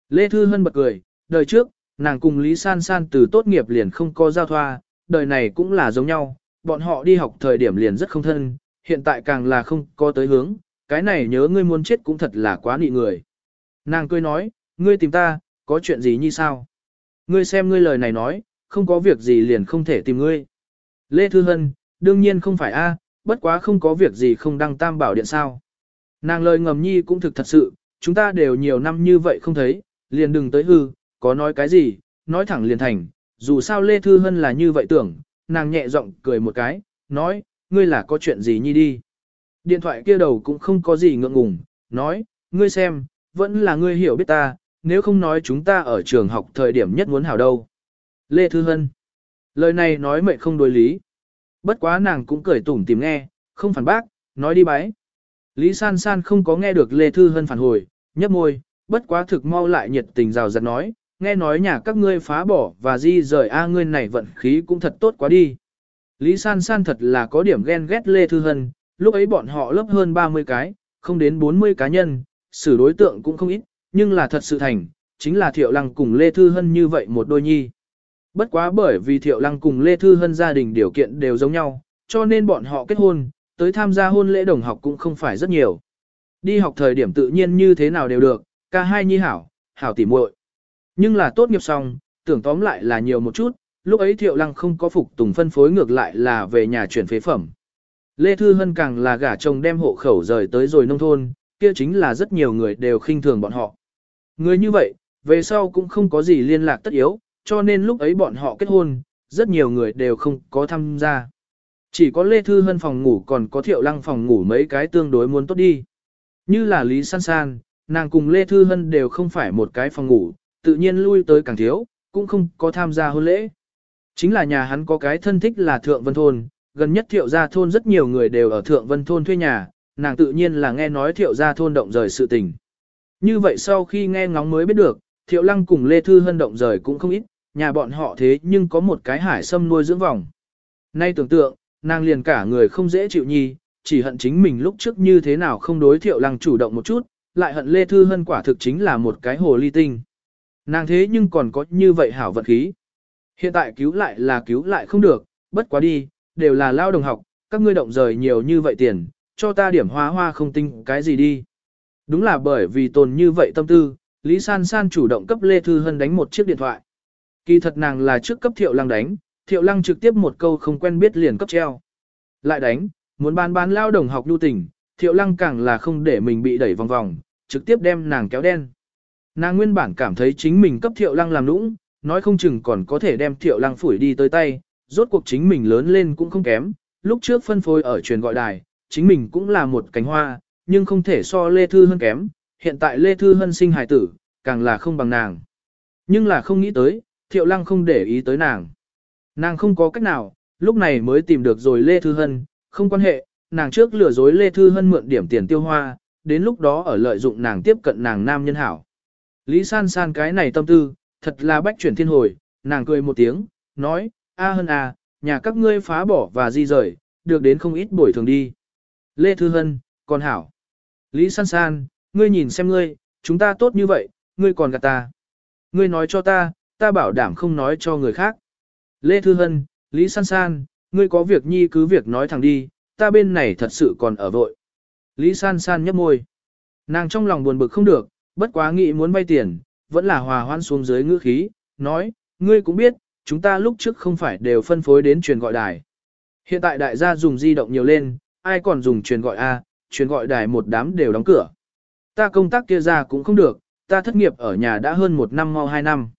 Lê Thư Hân bật cười, đời trước, nàng cùng Lý San San từ tốt nghiệp liền không có giao thoa, đời này cũng là giống nhau, bọn họ đi học thời điểm liền rất không thân, hiện tại càng là không có tới hướng, cái này nhớ ngươi muốn chết cũng thật là quá nị người. Nàng cười nói, ngươi tìm ta, có chuyện gì như sao? Ngươi xem ngươi lời này nói, không có việc gì liền không thể tìm ngươi. Lê Thư Hân, đương nhiên không phải a, bất quá không có việc gì không đăng tam bảo điện sao. Nàng lời ngầm nhi cũng thực thật sự, chúng ta đều nhiều năm như vậy không thấy, liền đừng tới hư, có nói cái gì, nói thẳng liền thành, dù sao Lê Thư Hân là như vậy tưởng, nàng nhẹ giọng cười một cái, nói, ngươi là có chuyện gì nhi đi. Điện thoại kia đầu cũng không có gì ngượng ngùng, nói, ngươi xem, vẫn là ngươi hiểu biết ta, nếu không nói chúng ta ở trường học thời điểm nhất muốn hảo đâu. Lê Thư Hân. Lời này nói mệt không đối lý. Bất quá nàng cũng cười tủm tìm nghe, không phản bác, nói đi bái. Lý San San không có nghe được Lê Thư Hân phản hồi, nhấp môi, bất quá thực mau lại nhiệt tình rào rạt nói, nghe nói nhà các ngươi phá bỏ và di rời a à, ngươi này vận khí cũng thật tốt quá đi. Lý San San thật là có điểm ghen ghét Lê Thư Hân, lúc ấy bọn họ lớp hơn 30 cái, không đến 40 cá nhân, xử đối tượng cũng không ít, nhưng là thật sự thành, chính là Thiệu Lăng cùng Lê Thư Hân như vậy một đôi nhi. Bất quá bởi vì Thiệu Lăng cùng Lê Thư Hân gia đình điều kiện đều giống nhau, cho nên bọn họ kết hôn, tới tham gia hôn lễ đồng học cũng không phải rất nhiều. Đi học thời điểm tự nhiên như thế nào đều được, ca hai nhi hảo, hảo tỉ muội. Nhưng là tốt nghiệp xong, tưởng tóm lại là nhiều một chút, lúc ấy Thiệu Lăng không có phục tùng phân phối ngược lại là về nhà chuyển phế phẩm. Lê Thư Hân càng là gả chồng đem hộ khẩu rời tới rồi nông thôn, kia chính là rất nhiều người đều khinh thường bọn họ. Người như vậy, về sau cũng không có gì liên lạc tất yếu, cho nên lúc ấy bọn họ kết hôn, rất nhiều người đều không có tham gia. Chỉ có Lê Thư Hân phòng ngủ còn có Thiệu Lăng phòng ngủ mấy cái tương đối muốn tốt đi. Như là Lý San San, nàng cùng Lê Thư Hân đều không phải một cái phòng ngủ, tự nhiên lui tới càng thiếu, cũng không có tham gia hôn lễ. Chính là nhà hắn có cái thân thích là Thượng Vân Thôn, gần nhất thiệu gia thôn rất nhiều người đều ở thượng vân thôn thuê nhà, nàng tự nhiên là nghe nói thiệu gia thôn động rời sự tình. Như vậy sau khi nghe ngóng mới biết được, thiệu lăng cùng Lê Thư Hân động rời cũng không ít, nhà bọn họ thế nhưng có một cái hải sâm nuôi dưỡng vòng. Nay tưởng tượng, nàng liền cả người không dễ chịu nhi, chỉ hận chính mình lúc trước như thế nào không đối thiệu lăng chủ động một chút, lại hận Lê Thư Hân quả thực chính là một cái hồ ly tinh. Nàng thế nhưng còn có như vậy hảo vận khí. Hiện tại cứu lại là cứu lại không được, bất quá đi, đều là lao đồng học, các ngươi động rời nhiều như vậy tiền, cho ta điểm hoa hoa không tinh cái gì đi. Đúng là bởi vì tồn như vậy tâm tư, Lý San San chủ động cấp Lê Thư Hân đánh một chiếc điện thoại. Kỳ thật nàng là trước cấp Thiệu Lăng đánh, Thiệu Lăng trực tiếp một câu không quen biết liền cấp treo. Lại đánh, muốn bán bán lao đồng học nhu tình, Thiệu Lăng càng là không để mình bị đẩy vòng vòng, trực tiếp đem nàng kéo đen. Nàng nguyên bản cảm thấy chính mình cấp Thiệu Lăng làm nũng, nói không chừng còn có thể đem Thiệu Lăng phủi đi tới tay, rốt cuộc chính mình lớn lên cũng không kém, lúc trước phân phối ở truyền gọi đài, chính mình cũng là một cánh hoa, nhưng không thể so Lê Thư Hân kém, hiện tại Lê Thư Hân sinh hài tử, càng là không bằng nàng. Nhưng là không nghĩ tới, Thiệu Lăng không để ý tới nàng. Nàng không có cách nào, lúc này mới tìm được rồi Lê Thư Hân, không quan hệ, nàng trước lừa dối Lê Thư Hân mượn điểm tiền tiêu hoa, đến lúc đó ở lợi dụng nàng tiếp cận nàng nam nhân hảo. Lý San San cái này tâm tư, thật là bách chuyển thiên hồi, nàng cười một tiếng, nói, A Hân à, nhà các ngươi phá bỏ và di rời, được đến không ít bồi thường đi. Lê Thư Hân, con hảo. Lý San San, ngươi nhìn xem ngươi, chúng ta tốt như vậy, ngươi còn gạt ta. Ngươi nói cho ta, ta bảo đảm không nói cho người khác. Lê Thư Hân, Lý San San, ngươi có việc nhi cứ việc nói thẳng đi, ta bên này thật sự còn ở vội. Lý San San nhấp môi. Nàng trong lòng buồn bực không được, bất quá nghĩ muốn vay tiền, vẫn là hòa hoan xuống dưới ngữ khí, nói, ngươi cũng biết, chúng ta lúc trước không phải đều phân phối đến truyền gọi đài. Hiện tại đại gia dùng di động nhiều lên, ai còn dùng truyền gọi A, truyền gọi đài một đám đều đóng cửa. Ta công tác kia ra cũng không được, ta thất nghiệp ở nhà đã hơn một năm mau hai năm.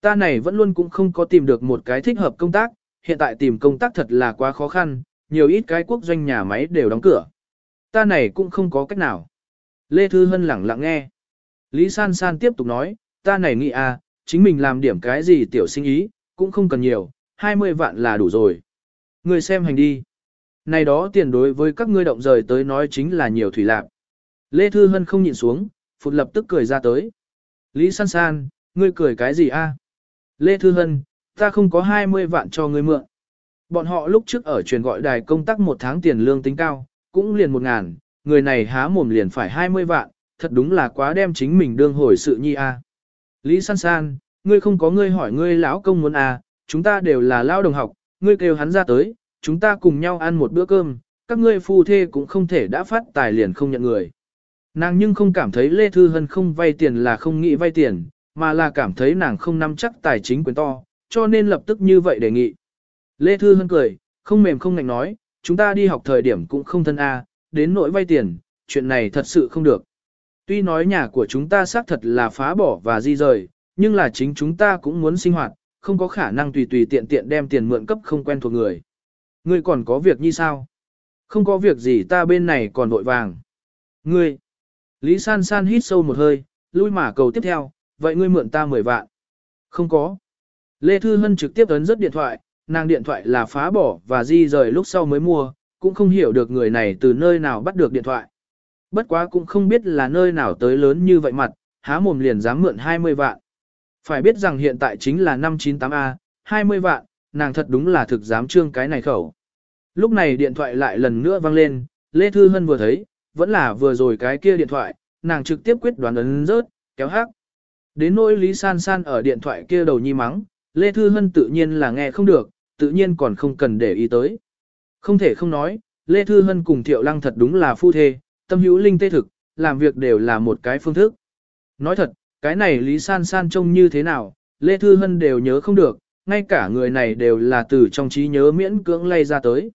Ta này vẫn luôn cũng không có tìm được một cái thích hợp công tác, hiện tại tìm công tác thật là quá khó khăn, nhiều ít cái quốc doanh nhà máy đều đóng cửa. Ta này cũng không có cách nào. Lê Thư Hân lặng lặng nghe. Lý San San tiếp tục nói, ta này nghĩ à, chính mình làm điểm cái gì tiểu sinh ý, cũng không cần nhiều, 20 vạn là đủ rồi. Người xem hành đi. Này đó tiền đối với các ngươi động rời tới nói chính là nhiều thủy lạc. Lê Thư Hân không nhìn xuống, phụt lập tức cười ra tới. Lý San San, ngươi cười cái gì a? Lê Thư Hân, ta không có 20 vạn cho ngươi mượn. Bọn họ lúc trước ở truyền gọi đài công tác một tháng tiền lương tính cao, cũng liền một ngàn, người này há mồm liền phải 20 vạn, thật đúng là quá đem chính mình đương hồi sự nhi a. Lý San San, ngươi không có ngươi hỏi ngươi lão công muốn à, chúng ta đều là lao đồng học, ngươi kêu hắn ra tới, chúng ta cùng nhau ăn một bữa cơm, các ngươi phu thê cũng không thể đã phát tài liền không nhận người. Nàng nhưng không cảm thấy Lê Thư Hân không vay tiền là không nghĩ vay tiền, mà là cảm thấy nàng không nắm chắc tài chính quyền to, cho nên lập tức như vậy đề nghị. Lê Thư Hân cười, không mềm không ngạnh nói, chúng ta đi học thời điểm cũng không thân A, đến nỗi vay tiền, chuyện này thật sự không được. Tuy nói nhà của chúng ta xác thật là phá bỏ và di rời, nhưng là chính chúng ta cũng muốn sinh hoạt, không có khả năng tùy tùy tiện tiện đem tiền mượn cấp không quen thuộc người. Ngươi còn có việc như sao? Không có việc gì ta bên này còn vội vàng. Ngươi! Lý San San hít sâu một hơi, lui mà cầu tiếp theo, vậy ngươi mượn ta 10 vạn. Không có. Lê Thư Hân trực tiếp ấn rất điện thoại, nàng điện thoại là phá bỏ và di rời lúc sau mới mua, cũng không hiểu được người này từ nơi nào bắt được điện thoại. Bất quá cũng không biết là nơi nào tới lớn như vậy mặt, há mồm liền dám mượn 20 vạn. Phải biết rằng hiện tại chính là 598A, 20 vạn, nàng thật đúng là thực dám trương cái này khẩu. Lúc này điện thoại lại lần nữa vang lên, Lê Thư Hân vừa thấy, vẫn là vừa rồi cái kia điện thoại, nàng trực tiếp quyết đoán ấn rớt, kéo hát. Đến nỗi Lý San San ở điện thoại kia đầu nhi mắng, Lê Thư Hân tự nhiên là nghe không được, tự nhiên còn không cần để ý tới. Không thể không nói, Lê Thư Hân cùng Thiệu Lăng thật đúng là phu thê, tâm hữu linh tê thực, làm việc đều là một cái phương thức. Nói thật, cái này Lý San San trông như thế nào, Lê Thư Hân đều nhớ không được, ngay cả người này đều là từ trong trí nhớ miễn cưỡng lay ra tới.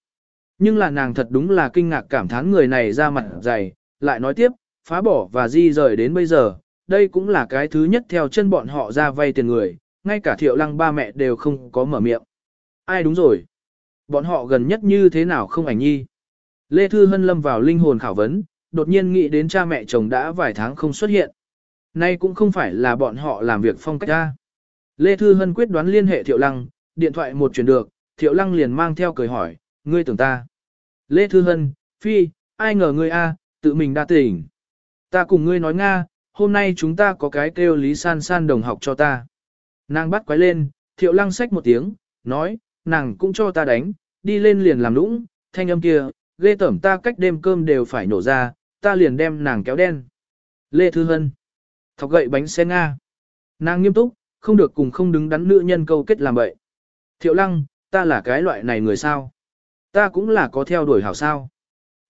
Nhưng là nàng thật đúng là kinh ngạc cảm thán người này ra mặt dày, lại nói tiếp, phá bỏ và di rời đến bây giờ, đây cũng là cái thứ nhất theo chân bọn họ ra vay tiền người, ngay cả thiệu lăng ba mẹ đều không có mở miệng. Ai đúng rồi? Bọn họ gần nhất như thế nào không ảnh nhi? Lê Thư Hân lâm vào linh hồn khảo vấn, đột nhiên nghĩ đến cha mẹ chồng đã vài tháng không xuất hiện. Nay cũng không phải là bọn họ làm việc phong cách ra. Lê Thư Hân quyết đoán liên hệ Thiệu Lăng, điện thoại một chuyển được, Thiệu Lăng liền mang theo cười hỏi, ngươi tưởng ta. Lê Thư Hân, Phi, ai ngờ ngươi a tự mình đã tỉnh. Ta cùng ngươi nói Nga, hôm nay chúng ta có cái kêu Lý San San đồng học cho ta. Nàng bắt quái lên, Thiệu Lăng xách một tiếng, nói, nàng cũng cho ta đánh, đi lên liền làm lũng, thanh âm kia, ghê tẩm ta cách đêm cơm đều phải nổ ra, ta liền đem nàng kéo đen. Lê Thư Hân. Thọc gậy bánh xe Nga. Nàng nghiêm túc, không được cùng không đứng đắn nữ nhân câu kết làm vậy. Thiệu lăng, ta là cái loại này người sao? Ta cũng là có theo đuổi hảo sao?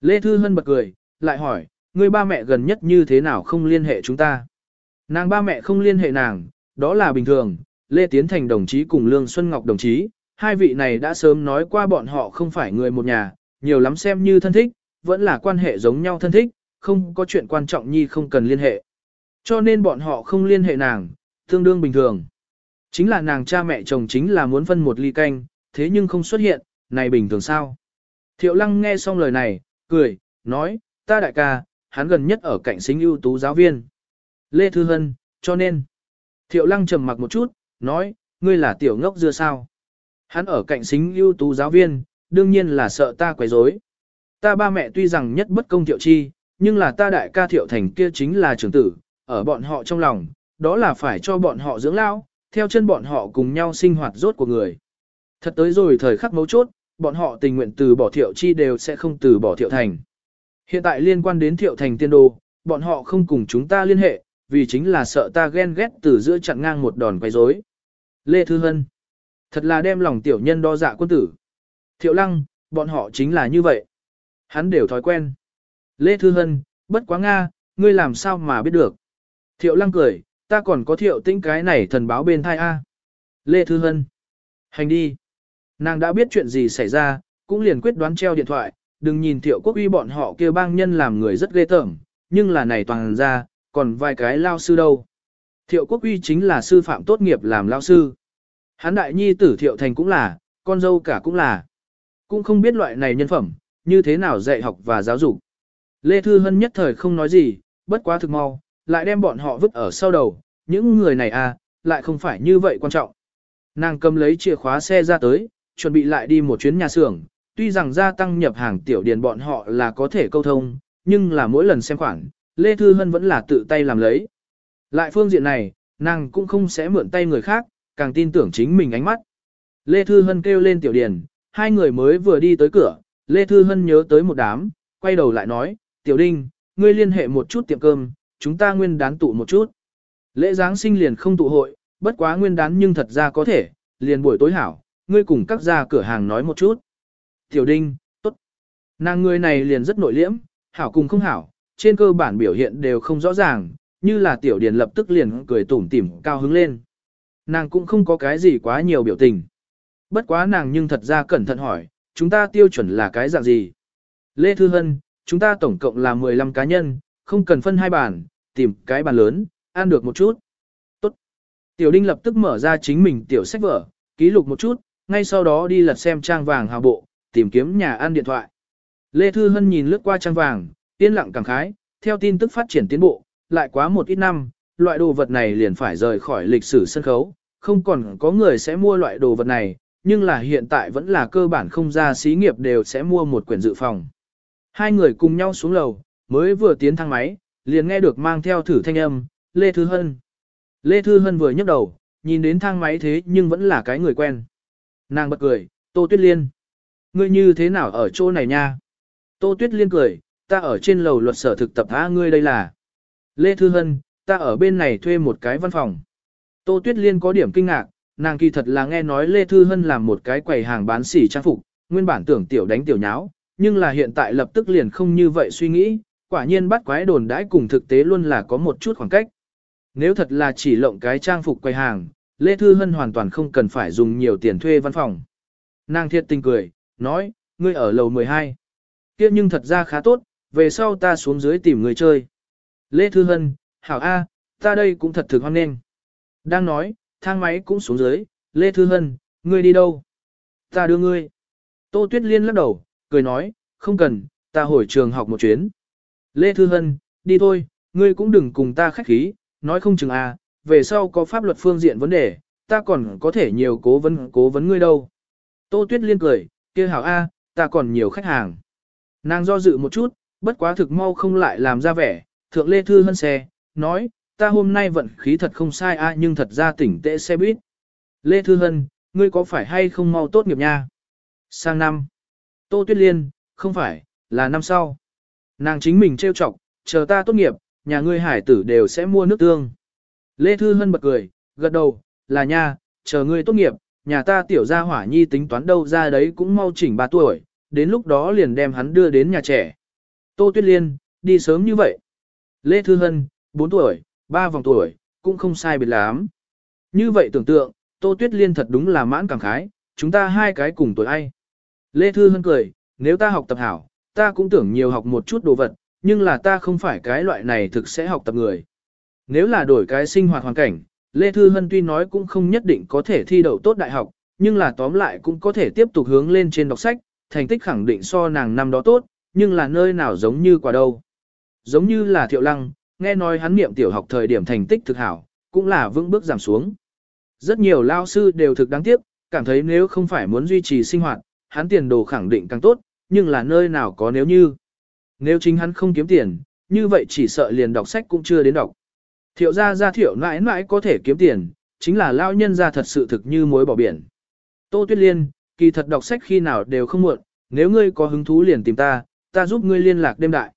Lê Thư Hân bật cười, lại hỏi, người ba mẹ gần nhất như thế nào không liên hệ chúng ta? Nàng ba mẹ không liên hệ nàng, đó là bình thường. Lê Tiến Thành đồng chí cùng Lương Xuân Ngọc đồng chí, hai vị này đã sớm nói qua bọn họ không phải người một nhà, nhiều lắm xem như thân thích, vẫn là quan hệ giống nhau thân thích, không có chuyện quan trọng nhi không cần liên hệ. Cho nên bọn họ không liên hệ nàng, tương đương bình thường. Chính là nàng cha mẹ chồng chính là muốn phân một ly canh, thế nhưng không xuất hiện, này bình thường sao? Thiệu lăng nghe xong lời này, cười, nói, ta đại ca, hắn gần nhất ở cạnh xính ưu tú giáo viên. Lê Thư Hân, cho nên. Thiệu lăng trầm mặc một chút, nói, ngươi là tiểu ngốc dưa sao? Hắn ở cạnh xính ưu tú giáo viên, đương nhiên là sợ ta quấy rối. Ta ba mẹ tuy rằng nhất bất công thiệu chi, nhưng là ta đại ca thiệu thành kia chính là trưởng tử, ở bọn họ trong lòng, đó là phải cho bọn họ dưỡng lao, theo chân bọn họ cùng nhau sinh hoạt rốt của người. Thật tới rồi thời khắc mấu chốt, bọn họ tình nguyện từ bỏ thiệu chi đều sẽ không từ bỏ thiệu thành. Hiện tại liên quan đến thiệu thành tiên đồ, bọn họ không cùng chúng ta liên hệ, vì chính là sợ ta ghen ghét từ giữa chặn ngang một đòn quay rối. Lê Thư Hân Thật là đem lòng tiểu nhân đo dạ quân tử. Thiệu lăng, bọn họ chính là như vậy. Hắn đều thói quen. Lê Thư Hân, bất quá Nga, ngươi làm sao mà biết được. Thiệu lăng cười, ta còn có thiệu tĩnh cái này thần báo bên thai A. Lê Thư Hân. Hành đi. Nàng đã biết chuyện gì xảy ra, cũng liền quyết đoán treo điện thoại, đừng nhìn thiệu quốc uy bọn họ kêu bang nhân làm người rất ghê tởm, nhưng là này toàn ra, còn vài cái lao sư đâu. Thiệu quốc uy chính là sư phạm tốt nghiệp làm lao sư. Hán đại nhi tử thiệu thành cũng là, con dâu cả cũng là. Cũng không biết loại này nhân phẩm, như thế nào dạy học và giáo dục. Lê Thư Hân nhất thời không nói gì, bất quá thực mau, lại đem bọn họ vứt ở sau đầu, những người này à, lại không phải như vậy quan trọng. Nàng cầm lấy chìa khóa xe ra tới, chuẩn bị lại đi một chuyến nhà xưởng, tuy rằng gia tăng nhập hàng tiểu điền bọn họ là có thể câu thông, nhưng là mỗi lần xem khoản, Lê Thư Hân vẫn là tự tay làm lấy. Lại phương diện này, nàng cũng không sẽ mượn tay người khác, càng tin tưởng chính mình ánh mắt. Lê Thư Hân kêu lên tiểu điền, hai người mới vừa đi tới cửa, Lê Thư Hân nhớ tới một đám, quay đầu lại nói, tiểu đinh, ngươi liên hệ một chút tiệm cơm, chúng ta nguyên đán tụ một chút. Lễ Giáng sinh liền không tụ hội, bất quá nguyên đán nhưng thật ra có thể, liền buổi tối hảo, ngươi cùng các gia cửa hàng nói một chút. Tiểu Đinh, tốt. Nàng người này liền rất nội liễm, hảo cùng không hảo, trên cơ bản biểu hiện đều không rõ ràng, như là Tiểu Điền lập tức liền cười tủm tỉm cao hứng lên. Nàng cũng không có cái gì quá nhiều biểu tình. Bất quá nàng nhưng thật ra cẩn thận hỏi, chúng ta tiêu chuẩn là cái dạng gì? Lê Thư Hân, chúng ta tổng cộng là 15 cá nhân, không cần phân hai bản, tìm cái bàn lớn, ăn được một chút. Tốt. Tiểu Đinh lập tức mở ra chính mình tiểu sách vở, ký lục một chút, ngay sau đó đi lật xem trang vàng hào bộ, tìm kiếm nhà ăn điện thoại. Lê Thư Hân nhìn lướt qua trang vàng, yên lặng cảm khái, theo tin tức phát triển tiến bộ, lại quá một ít năm, loại đồ vật này liền phải rời khỏi lịch sử sân khấu, không còn có người sẽ mua loại đồ vật này, nhưng là hiện tại vẫn là cơ bản không ra xí nghiệp đều sẽ mua một quyển dự phòng. Hai người cùng nhau xuống lầu, mới vừa tiến thang máy, liền nghe được mang theo thử thanh âm, Lê Thư Hân. Lê Thư Hân vừa nhấc đầu, nhìn đến thang máy thế nhưng vẫn là cái người quen. Nàng bật cười, Tô Tuyết Liên. Ngươi như thế nào ở chỗ này nha? Tô Tuyết Liên cười, ta ở trên lầu luật sở thực tập á ngươi đây là. Lê Thư Hân, ta ở bên này thuê một cái văn phòng. Tô Tuyết Liên có điểm kinh ngạc, nàng kỳ thật là nghe nói Lê Thư Hân làm một cái quầy hàng bán sỉ trang phục, nguyên bản tưởng tiểu đánh tiểu nháo, nhưng là hiện tại lập tức liền không như vậy suy nghĩ, Quả nhiên bắt quái đồn đãi cùng thực tế luôn là có một chút khoảng cách. Nếu thật là chỉ lộng cái trang phục quay hàng, Lê Thư Hân hoàn toàn không cần phải dùng nhiều tiền thuê văn phòng. Nàng thiệt tình cười, nói, ngươi ở lầu 12. kia nhưng thật ra khá tốt, về sau ta xuống dưới tìm người chơi. Lê Thư Hân, Hảo A, ta đây cũng thật thực hoan nghênh. Đang nói, thang máy cũng xuống dưới, Lê Thư Hân, ngươi đi đâu? Ta đưa ngươi. Tô Tuyết Liên lắc đầu, cười nói, không cần, ta hồi trường học một chuyến. Lê Thư Hân, đi thôi, ngươi cũng đừng cùng ta khách khí, nói không chừng à, về sau có pháp luật phương diện vấn đề, ta còn có thể nhiều cố vấn cố vấn ngươi đâu. Tô Tuyết Liên cười, kia hảo a, à, ta còn nhiều khách hàng. Nàng do dự một chút, bất quá thực mau không lại làm ra vẻ, thượng Lê Thư Hân xe, nói, ta hôm nay vận khí thật không sai a à, nhưng thật ra tỉnh tệ xe buýt. Lê Thư Hân, ngươi có phải hay không mau tốt nghiệp nha? Sang năm. Tô Tuyết Liên, không phải, là năm sau. Nàng chính mình trêu chọc, chờ ta tốt nghiệp, nhà ngươi hải tử đều sẽ mua nước tương. Lê Thư Hân bật cười, gật đầu, là nha, chờ ngươi tốt nghiệp, nhà ta tiểu gia hỏa nhi tính toán đâu ra đấy cũng mau chỉnh 3 tuổi, đến lúc đó liền đem hắn đưa đến nhà trẻ. Tô Tuyết Liên, đi sớm như vậy. Lê Thư Hân, 4 tuổi, 3 vòng tuổi, cũng không sai biệt lắm. Như vậy tưởng tượng, Tô Tuyết Liên thật đúng là mãn cảm khái, chúng ta hai cái cùng tuổi ai. Lê Thư Hân cười, nếu ta học tập hảo, ta cũng tưởng nhiều học một chút đồ vật, nhưng là ta không phải cái loại này thực sẽ học tập người. Nếu là đổi cái sinh hoạt hoàn cảnh, Lê Thư Hân tuy nói cũng không nhất định có thể thi đậu tốt đại học, nhưng là tóm lại cũng có thể tiếp tục hướng lên trên đọc sách, thành tích khẳng định so nàng năm đó tốt, nhưng là nơi nào giống như quả đâu. Giống như là Thiệu Lăng, nghe nói hắn niệm tiểu học thời điểm thành tích thực hảo, cũng là vững bước giảm xuống. Rất nhiều lao sư đều thực đáng tiếc, cảm thấy nếu không phải muốn duy trì sinh hoạt, hắn tiền đồ khẳng định càng tốt, nhưng là nơi nào có nếu như. Nếu chính hắn không kiếm tiền, như vậy chỉ sợ liền đọc sách cũng chưa đến đọc. Thiệu gia gia thiệu mãi mãi có thể kiếm tiền, chính là lao nhân gia thật sự thực như muối bỏ biển. Tô Tuyết Liên, kỳ thật đọc sách khi nào đều không muộn, nếu ngươi có hứng thú liền tìm ta, ta giúp ngươi liên lạc đêm đại.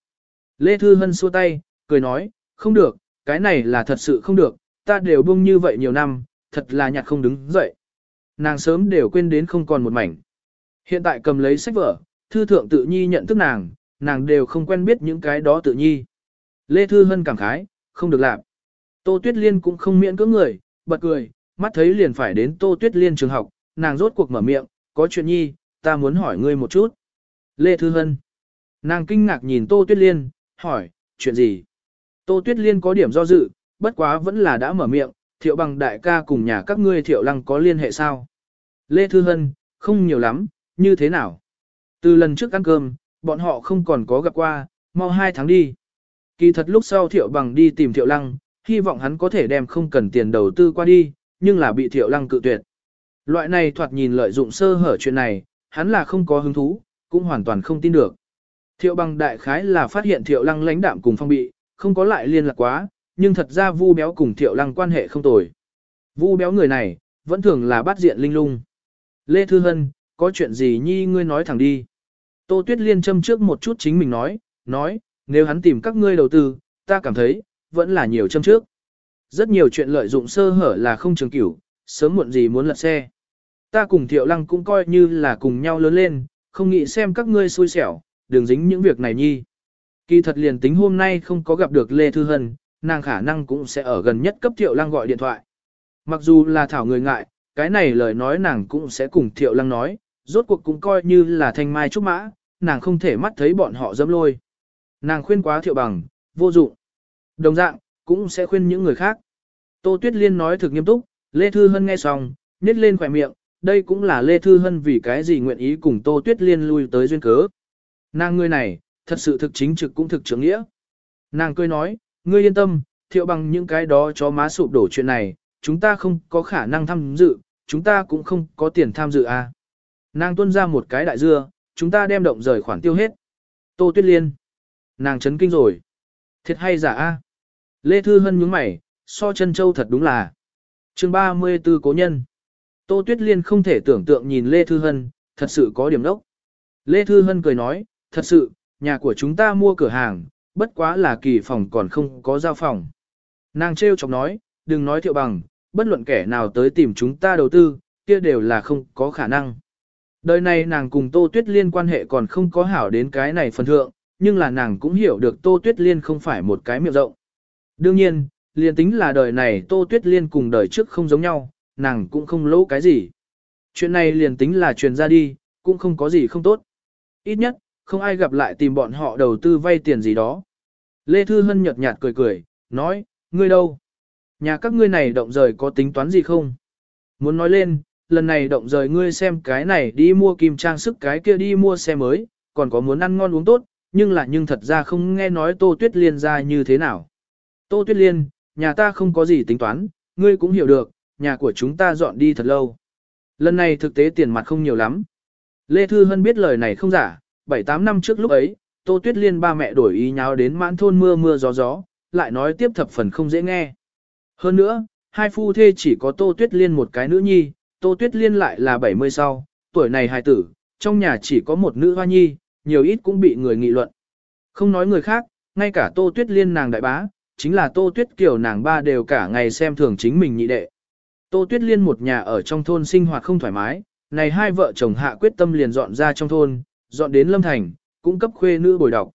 Lê Thư Hân xua tay, cười nói, không được, cái này là thật sự không được, ta đều buông như vậy nhiều năm, thật là nhạt không đứng dậy. Nàng sớm đều quên đến không còn một mảnh. Hiện tại cầm lấy sách vở, Thư thượng tự nhi nhận thức nàng, nàng đều không quen biết những cái đó tự nhi. Lê Thư Hân cảm khái, không được làm. Tô Tuyết Liên cũng không miễn cưỡng người, bật cười, mắt thấy liền phải đến Tô Tuyết Liên trường học, nàng rốt cuộc mở miệng, có chuyện nhi, ta muốn hỏi ngươi một chút. Lê Thư Hân. Nàng kinh ngạc nhìn Tô Tuyết Liên, hỏi, chuyện gì? Tô Tuyết Liên có điểm do dự, bất quá vẫn là đã mở miệng, thiệu bằng đại ca cùng nhà các ngươi thiệu lăng có liên hệ sao? Lê Thư Hân, không nhiều lắm, như thế nào? Từ lần trước ăn cơm, bọn họ không còn có gặp qua, mau hai tháng đi. Kỳ thật lúc sau Thiệu Bằng đi tìm Thiệu Lăng, hy vọng hắn có thể đem không cần tiền đầu tư qua đi, nhưng là bị Thiệu Lăng cự tuyệt. Loại này thoạt nhìn lợi dụng sơ hở chuyện này, hắn là không có hứng thú, cũng hoàn toàn không tin được. Thiệu Bằng đại khái là phát hiện Thiệu Lăng lãnh đạm cùng phong bị, không có lại liên lạc quá, nhưng thật ra Vu Béo cùng Thiệu Lăng quan hệ không tồi. Vu Béo người này, vẫn thường là bắt diện linh lung. Lê Thư Hân, có chuyện gì nhi ngươi nói thẳng đi. Tô Tuyết Liên châm trước một chút chính mình nói, nói, nếu hắn tìm các ngươi đầu tư, ta cảm thấy, vẫn là nhiều châm trước. Rất nhiều chuyện lợi dụng sơ hở là không trường cửu, sớm muộn gì muốn lật xe. Ta cùng Thiệu Lăng cũng coi như là cùng nhau lớn lên, không nghĩ xem các ngươi xui xẻo, đừng dính những việc này nhi. Kỳ thật liền tính hôm nay không có gặp được Lê Thư Hân, nàng khả năng cũng sẽ ở gần nhất cấp Thiệu Lăng gọi điện thoại. Mặc dù là Thảo người ngại, cái này lời nói nàng cũng sẽ cùng Thiệu Lăng nói, rốt cuộc cũng coi như là thanh mai trúc mã, nàng không thể mắt thấy bọn họ dâm lôi. Nàng khuyên quá thiệu bằng, vô dụng. Đồng dạng, cũng sẽ khuyên những người khác. Tô Tuyết Liên nói thực nghiêm túc, Lê Thư Hân nghe xong, nhét lên khỏe miệng, đây cũng là Lê Thư Hân vì cái gì nguyện ý cùng Tô Tuyết Liên lui tới duyên cớ. Nàng ngươi này, thật sự thực chính trực cũng thực trưởng nghĩa. Nàng cười nói, ngươi yên tâm, thiệu bằng những cái đó cho má sụp đổ chuyện này, chúng ta không có khả năng tham dự, chúng ta cũng không có tiền tham dự à. Nàng tuân ra một cái đại dưa, chúng ta đem động rời khoản tiêu hết. Tô Tuyết Liên. Nàng chấn kinh rồi. Thiệt hay giả a? Lê Thư Hân nhướng mày, so chân châu thật đúng là. chương 34 cố nhân. Tô Tuyết Liên không thể tưởng tượng nhìn Lê Thư Hân, thật sự có điểm đốc. Lê Thư Hân cười nói, thật sự, nhà của chúng ta mua cửa hàng, bất quá là kỳ phòng còn không có giao phòng. Nàng trêu chọc nói, đừng nói thiệu bằng, bất luận kẻ nào tới tìm chúng ta đầu tư, kia đều là không có khả năng. Đời này nàng cùng Tô Tuyết Liên quan hệ còn không có hảo đến cái này phần thượng, nhưng là nàng cũng hiểu được Tô Tuyết Liên không phải một cái miệng rộng. Đương nhiên, liền tính là đời này Tô Tuyết Liên cùng đời trước không giống nhau, nàng cũng không lỗ cái gì. Chuyện này liền tính là truyền ra đi, cũng không có gì không tốt. Ít nhất, không ai gặp lại tìm bọn họ đầu tư vay tiền gì đó. Lê Thư Hân nhật nhạt cười cười, nói, ngươi đâu? Nhà các ngươi này động rời có tính toán gì không? Muốn nói lên, lần này động rời ngươi xem cái này đi mua kim trang sức cái kia đi mua xe mới, còn có muốn ăn ngon uống tốt, nhưng là nhưng thật ra không nghe nói Tô Tuyết Liên ra như thế nào. Tô Tuyết Liên, nhà ta không có gì tính toán, ngươi cũng hiểu được, nhà của chúng ta dọn đi thật lâu. Lần này thực tế tiền mặt không nhiều lắm. Lê Thư Hân biết lời này không giả, 7-8 năm trước lúc ấy, Tô Tuyết Liên ba mẹ đổi ý nháo đến mãn thôn mưa mưa gió gió, lại nói tiếp thập phần không dễ nghe. Hơn nữa, hai phu thê chỉ có Tô Tuyết Liên một cái nữ nhi, Tô Tuyết Liên lại là 70 sau, tuổi này hài tử, trong nhà chỉ có một nữ hoa nhi, nhiều ít cũng bị người nghị luận. Không nói người khác, ngay cả Tô Tuyết Liên nàng đại bá, chính là Tô Tuyết Kiều nàng ba đều cả ngày xem thường chính mình nhị đệ. Tô Tuyết Liên một nhà ở trong thôn sinh hoạt không thoải mái, này hai vợ chồng hạ quyết tâm liền dọn ra trong thôn, dọn đến Lâm Thành, cung cấp khuê nữ bồi đọc.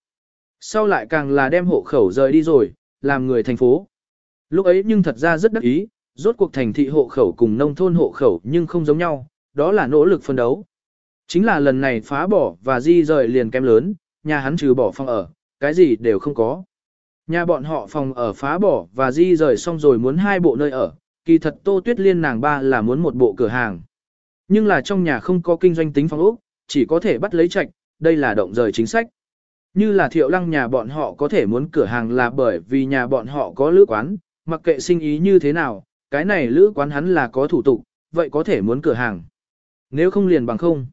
Sau lại càng là đem hộ khẩu rời đi rồi, làm người thành phố. Lúc ấy nhưng thật ra rất đắc ý, rốt cuộc thành thị hộ khẩu cùng nông thôn hộ khẩu nhưng không giống nhau, đó là nỗ lực phân đấu. Chính là lần này phá bỏ và di rời liền kém lớn, nhà hắn trừ bỏ phòng ở, cái gì đều không có. Nhà bọn họ phòng ở phá bỏ và di rời xong rồi muốn hai bộ nơi ở, kỳ thật Tô Tuyết Liên nàng ba là muốn một bộ cửa hàng. Nhưng là trong nhà không có kinh doanh tính phòng ốc, chỉ có thể bắt lấy trạch, đây là động rời chính sách. Như là thiệu lăng nhà bọn họ có thể muốn cửa hàng là bởi vì nhà bọn họ có lữ quán, mặc kệ sinh ý như thế nào, cái này lữ quán hắn là có thủ tục, vậy có thể muốn cửa hàng. Nếu không liền bằng không.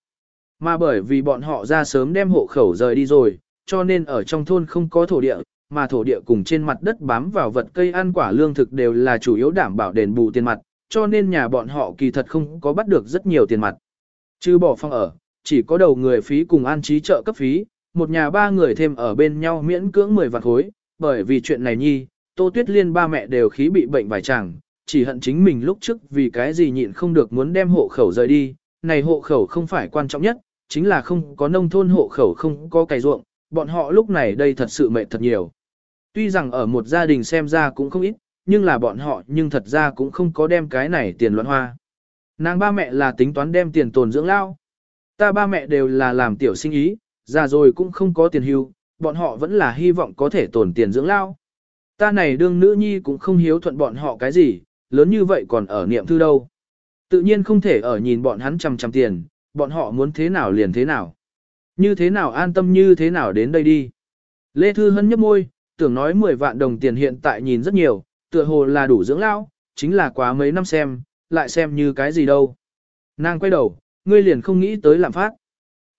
Mà bởi vì bọn họ ra sớm đem hộ khẩu rời đi rồi, cho nên ở trong thôn không có thổ địa, mà thổ địa cùng trên mặt đất bám vào vật cây ăn quả lương thực đều là chủ yếu đảm bảo đền bù tiền mặt, cho nên nhà bọn họ kỳ thật không có bắt được rất nhiều tiền mặt. Chứ bỏ phòng ở, chỉ có đầu người phí cùng an trí trợ cấp phí, một nhà ba người thêm ở bên nhau miễn cưỡng 10 vạn khối, bởi vì chuyện này nhi, Tô Tuyết Liên ba mẹ đều khí bị bệnh vài chẳng, chỉ hận chính mình lúc trước vì cái gì nhịn không được muốn đem hộ khẩu rời đi, này hộ khẩu không phải quan trọng nhất, chính là không có nông thôn hộ khẩu không có cày ruộng, bọn họ lúc này đây thật sự mệt thật nhiều. Tuy rằng ở một gia đình xem ra cũng không ít, nhưng là bọn họ nhưng thật ra cũng không có đem cái này tiền luận hoa. Nàng ba mẹ là tính toán đem tiền tồn dưỡng lao. Ta ba mẹ đều là làm tiểu sinh ý, già rồi cũng không có tiền hưu, bọn họ vẫn là hy vọng có thể tồn tiền dưỡng lao. Ta này đương nữ nhi cũng không hiếu thuận bọn họ cái gì, lớn như vậy còn ở niệm thư đâu. Tự nhiên không thể ở nhìn bọn hắn chằm chằm tiền, bọn họ muốn thế nào liền thế nào. Như thế nào an tâm như thế nào đến đây đi. Lê Thư Hân nhấp môi, tưởng nói 10 vạn đồng tiền hiện tại nhìn rất nhiều, tựa hồ là đủ dưỡng lao, chính là quá mấy năm xem, lại xem như cái gì đâu. Nàng quay đầu, ngươi liền không nghĩ tới lạm phát.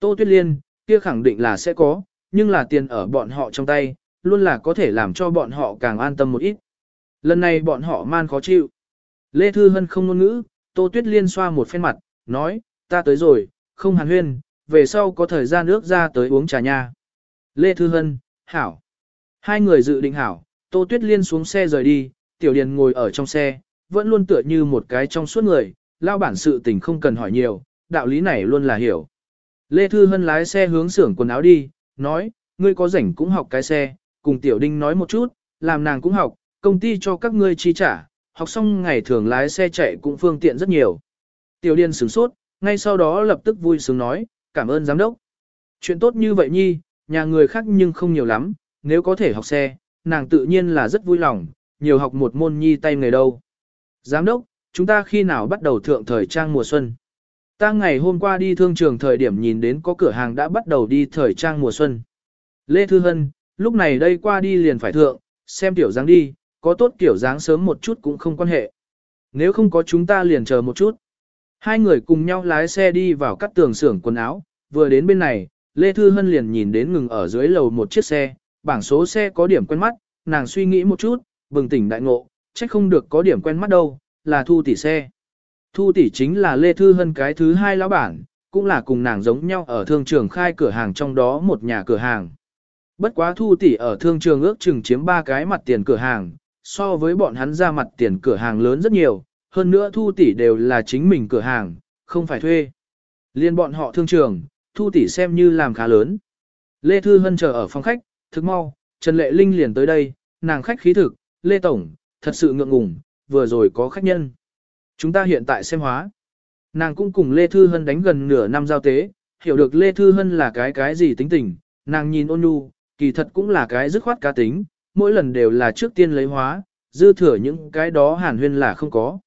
Tô Tuyết Liên, kia khẳng định là sẽ có, nhưng là tiền ở bọn họ trong tay, luôn là có thể làm cho bọn họ càng an tâm một ít. Lần này bọn họ man khó chịu. Lê Thư Hân không ngôn ngữ, Tô Tuyết Liên xoa một phen mặt, nói, ta tới rồi, không hàn huyên, về sau có thời gian nước ra tới uống trà nha. Lê Thư Hân, Hảo. Hai người dự định Hảo, Tô Tuyết Liên xuống xe rời đi, Tiểu Điền ngồi ở trong xe, vẫn luôn tựa như một cái trong suốt người, lao bản sự tình không cần hỏi nhiều, đạo lý này luôn là hiểu. Lê Thư Hân lái xe hướng xưởng quần áo đi, nói, ngươi có rảnh cũng học cái xe, cùng Tiểu Đinh nói một chút, làm nàng cũng học, công ty cho các ngươi chi trả, học xong ngày thường lái xe chạy cũng phương tiện rất nhiều. Tiểu điên sửng sốt, ngay sau đó lập tức vui sướng nói, cảm ơn giám đốc. Chuyện tốt như vậy nhi, nhà người khác nhưng không nhiều lắm, nếu có thể học xe, nàng tự nhiên là rất vui lòng, nhiều học một môn nhi tay người đâu. Giám đốc, chúng ta khi nào bắt đầu thượng thời trang mùa xuân? Ta ngày hôm qua đi thương trường thời điểm nhìn đến có cửa hàng đã bắt đầu đi thời trang mùa xuân. Lê Thư Hân, lúc này đây qua đi liền phải thượng, xem tiểu dáng đi, có tốt kiểu dáng sớm một chút cũng không quan hệ. Nếu không có chúng ta liền chờ một chút. Hai người cùng nhau lái xe đi vào cắt tường xưởng quần áo, vừa đến bên này, Lê Thư Hân liền nhìn đến ngừng ở dưới lầu một chiếc xe, bảng số xe có điểm quen mắt, nàng suy nghĩ một chút, bừng tỉnh đại ngộ, chắc không được có điểm quen mắt đâu, là Thu tỷ xe. Thu tỷ chính là Lê Thư Hân cái thứ hai lão bản, cũng là cùng nàng giống nhau ở thương trường khai cửa hàng trong đó một nhà cửa hàng. Bất quá Thu tỷ ở thương trường ước chừng chiếm ba cái mặt tiền cửa hàng, so với bọn hắn ra mặt tiền cửa hàng lớn rất nhiều, hơn nữa thu tỷ đều là chính mình cửa hàng, không phải thuê. Liên bọn họ thương trường, thu tỷ xem như làm khá lớn. Lê Thư Hân chờ ở phòng khách, thức mau, Trần Lệ Linh liền tới đây, nàng khách khí thực, Lê Tổng, thật sự ngượng ngùng, vừa rồi có khách nhân. Chúng ta hiện tại xem hóa. Nàng cũng cùng Lê Thư Hân đánh gần nửa năm giao tế, hiểu được Lê Thư Hân là cái cái gì tính tình, nàng nhìn ôn nhu, kỳ thật cũng là cái dứt khoát cá tính, mỗi lần đều là trước tiên lấy hóa, dư thừa những cái đó hàn huyên là không có.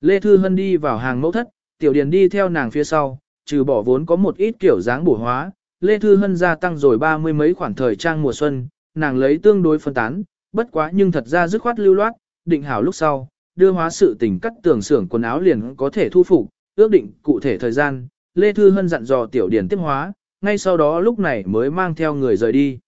Lê Thư Hân đi vào hàng mẫu thất, Tiểu Điền đi theo nàng phía sau, trừ bỏ vốn có một ít kiểu dáng bổ hóa, Lê Thư Hân gia tăng rồi ba mươi mấy khoảng thời trang mùa xuân, nàng lấy tương đối phân tán, bất quá nhưng thật ra dứt khoát lưu loát, định hảo lúc sau, đưa hóa sự tình cắt tường xưởng quần áo liền có thể thu phục, ước định cụ thể thời gian, Lê Thư Hân dặn dò Tiểu Điền tiếp hóa, ngay sau đó lúc này mới mang theo người rời đi.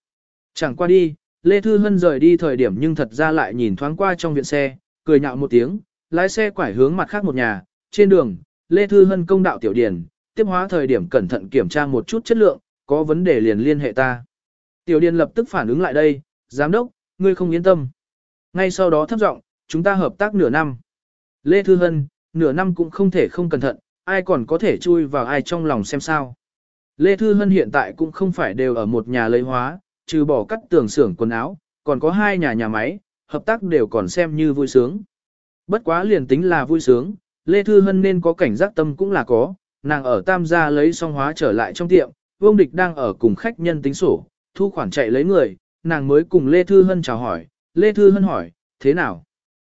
Chẳng qua đi, Lê Thư Hân rời đi thời điểm nhưng thật ra lại nhìn thoáng qua trong viện xe, cười nhạo một tiếng, lái xe quải hướng mặt khác một nhà, trên đường, Lê Thư Hân công đạo tiểu Điền, tiếp hóa thời điểm cẩn thận kiểm tra một chút chất lượng, có vấn đề liền liên hệ ta. Tiểu Điền lập tức phản ứng lại đây, giám đốc, ngươi không yên tâm. Ngay sau đó thấp giọng, chúng ta hợp tác nửa năm. Lê Thư Hân, nửa năm cũng không thể không cẩn thận, ai còn có thể chui vào ai trong lòng xem sao. Lê Thư Hân hiện tại cũng không phải đều ở một nhà lấy hóa, trừ bỏ cắt tường xưởng quần áo, còn có hai nhà nhà máy, hợp tác đều còn xem như vui sướng. Bất quá liền tính là vui sướng, Lê Thư Hân nên có cảnh giác tâm cũng là có, nàng ở tam gia lấy song hóa trở lại trong tiệm, vương địch đang ở cùng khách nhân tính sổ, thu khoản chạy lấy người, nàng mới cùng Lê Thư Hân chào hỏi, Lê Thư Hân hỏi, thế nào?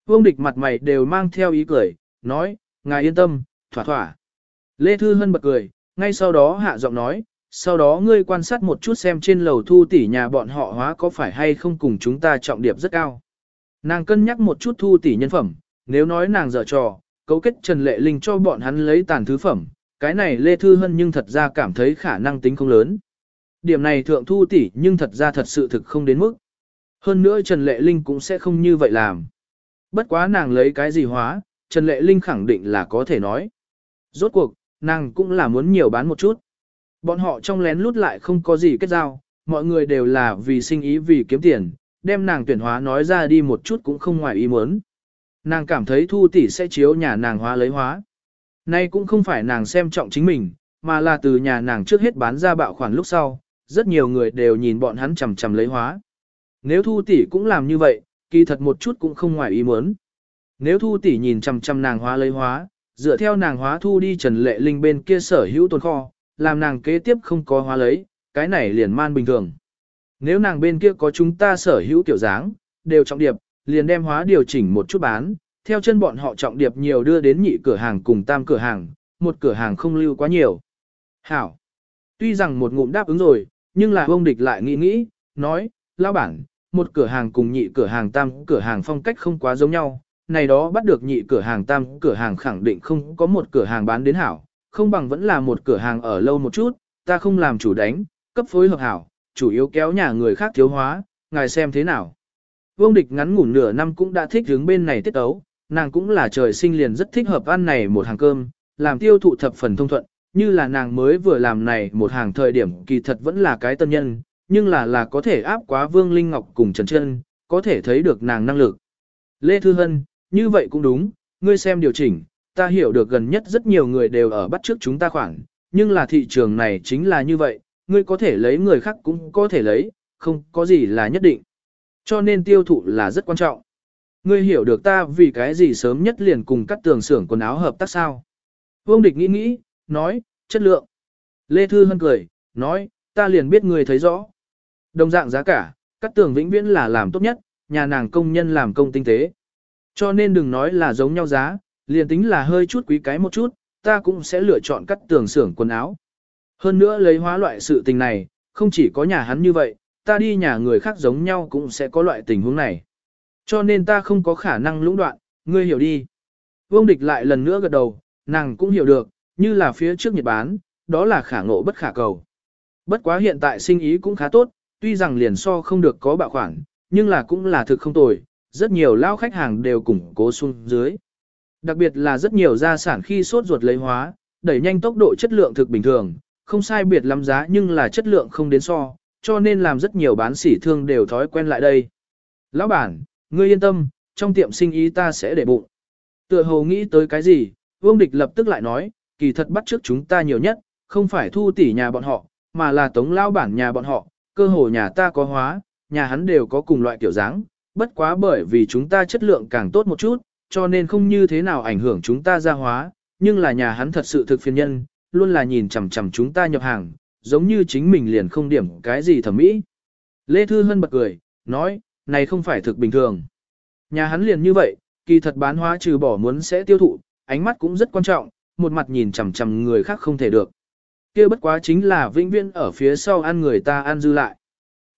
Vương địch mặt mày đều mang theo ý cười, nói, ngài yên tâm, thỏa thỏa. Lê Thư Hân bật cười, ngay sau đó hạ giọng nói, sau đó ngươi quan sát một chút xem trên lầu thu tỷ nhà bọn họ hóa có phải hay không cùng chúng ta trọng điệp rất cao. Nàng cân nhắc một chút thu tỷ nhân phẩm, nếu nói nàng dở trò, cấu kết Trần Lệ Linh cho bọn hắn lấy tàn thứ phẩm, cái này Lê Thư Hân nhưng thật ra cảm thấy khả năng tính không lớn. Điểm này thượng thu tỷ nhưng thật ra thật sự thực không đến mức. Hơn nữa Trần Lệ Linh cũng sẽ không như vậy làm. Bất quá nàng lấy cái gì hóa, Trần Lệ Linh khẳng định là có thể nói. Rốt cuộc, nàng cũng là muốn nhiều bán một chút. Bọn họ trong lén lút lại không có gì kết giao, mọi người đều là vì sinh ý vì kiếm tiền, đem nàng tuyển hóa nói ra đi một chút cũng không ngoài ý muốn. Nàng cảm thấy thu tỷ sẽ chiếu nhà nàng hóa lấy hóa. Nay cũng không phải nàng xem trọng chính mình, mà là từ nhà nàng trước hết bán ra bạo khoản lúc sau, rất nhiều người đều nhìn bọn hắn chầm chầm lấy hóa. Nếu thu tỷ cũng làm như vậy, kỳ thật một chút cũng không ngoài ý muốn. Nếu thu tỷ nhìn chầm chầm nàng hóa lấy hóa, dựa theo nàng hóa thu đi trần lệ linh bên kia sở hữu tồn kho, làm nàng kế tiếp không có hóa lấy, cái này liền man bình thường. Nếu nàng bên kia có chúng ta sở hữu tiểu dáng, đều trọng điệp, liền đem hóa điều chỉnh một chút bán, theo chân bọn họ trọng điệp nhiều đưa đến nhị cửa hàng cùng tam cửa hàng, một cửa hàng không lưu quá nhiều. Hảo. Tuy rằng một ngụm đáp ứng rồi, nhưng là ông địch lại nghĩ nghĩ, nói, lao bản, một cửa hàng cùng nhị cửa hàng tam cửa hàng phong cách không quá giống nhau, này đó bắt được nhị cửa hàng tam cửa hàng khẳng định không có một cửa hàng bán đến hảo, không bằng vẫn là một cửa hàng ở lâu một chút, ta không làm chủ đánh, cấp phối hợp hảo, chủ yếu kéo nhà người khác thiếu hóa, ngài xem thế nào. Vương địch ngắn ngủ nửa năm cũng đã thích hướng bên này tiết tấu, nàng cũng là trời sinh liền rất thích hợp ăn này một hàng cơm, làm tiêu thụ thập phần thông thuận, như là nàng mới vừa làm này một hàng thời điểm kỳ thật vẫn là cái tân nhân, nhưng là là có thể áp quá Vương Linh Ngọc cùng Trần Trân, có thể thấy được nàng năng lực. Lê Thư Hân, như vậy cũng đúng, ngươi xem điều chỉnh, ta hiểu được gần nhất rất nhiều người đều ở bắt trước chúng ta khoảng, nhưng là thị trường này chính là như vậy, ngươi có thể lấy người khác cũng có thể lấy, không có gì là nhất định. Cho nên tiêu thụ là rất quan trọng. Ngươi hiểu được ta vì cái gì sớm nhất liền cùng cắt tường xưởng quần áo hợp tác sao. Vương Địch nghĩ nghĩ, nói, chất lượng. Lê Thư Hân cười, nói, ta liền biết người thấy rõ. Đồng dạng giá cả, cắt tường vĩnh viễn là làm tốt nhất, nhà nàng công nhân làm công tinh tế. Cho nên đừng nói là giống nhau giá, liền tính là hơi chút quý cái một chút, ta cũng sẽ lựa chọn cắt tường xưởng quần áo. Hơn nữa lấy hóa loại sự tình này, không chỉ có nhà hắn như vậy, ta đi nhà người khác giống nhau cũng sẽ có loại tình huống này. Cho nên ta không có khả năng lũng đoạn, ngươi hiểu đi. Vương địch lại lần nữa gật đầu, nàng cũng hiểu được, như là phía trước Nhật bán, đó là khả ngộ bất khả cầu. Bất quá hiện tại sinh ý cũng khá tốt, tuy rằng liền so không được có bạo khoản, nhưng là cũng là thực không tồi, rất nhiều lao khách hàng đều củng cố xuống dưới. Đặc biệt là rất nhiều gia sản khi sốt ruột lấy hóa, đẩy nhanh tốc độ chất lượng thực bình thường, không sai biệt lắm giá nhưng là chất lượng không đến so, cho nên làm rất nhiều bán sỉ thương đều thói quen lại đây. Lão bản, ngươi yên tâm, trong tiệm sinh ý ta sẽ để bụng. Tựa hồ nghĩ tới cái gì, Vương Địch lập tức lại nói, kỳ thật bắt trước chúng ta nhiều nhất, không phải thu tỉ nhà bọn họ, mà là tống lao bản nhà bọn họ, cơ hồ nhà ta có hóa, nhà hắn đều có cùng loại kiểu dáng, bất quá bởi vì chúng ta chất lượng càng tốt một chút, cho nên không như thế nào ảnh hưởng chúng ta ra hóa, nhưng là nhà hắn thật sự thực phiền nhân, luôn là nhìn chằm chằm chúng ta nhập hàng, giống như chính mình liền không điểm cái gì thẩm mỹ. Lê Thư Hân bật cười, nói, này không phải thực bình thường. Nhà hắn liền như vậy, kỳ thật bán hóa trừ bỏ muốn sẽ tiêu thụ, ánh mắt cũng rất quan trọng, một mặt nhìn chằm chằm người khác không thể được. kia bất quá chính là vĩnh viễn ở phía sau ăn người ta ăn dư lại.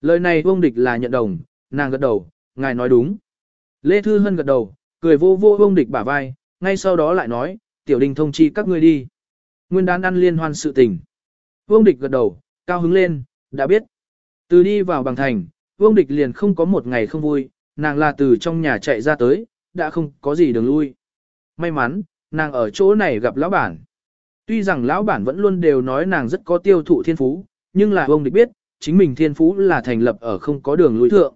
Lời này vông địch là nhận đồng, nàng gật đầu, ngài nói đúng. Lê Thư Hân gật đầu, cười vô vô ông địch bả vai, ngay sau đó lại nói, tiểu đình thông chi các ngươi đi. Nguyên đán ăn liên hoan sự tình. Vương địch gật đầu, cao hứng lên, đã biết. Từ đi vào bằng thành, vương địch liền không có một ngày không vui, nàng là từ trong nhà chạy ra tới, đã không có gì đường lui. May mắn, nàng ở chỗ này gặp lão bản. Tuy rằng lão bản vẫn luôn đều nói nàng rất có tiêu thụ thiên phú, nhưng là vương địch biết, chính mình thiên phú là thành lập ở không có đường lui thượng.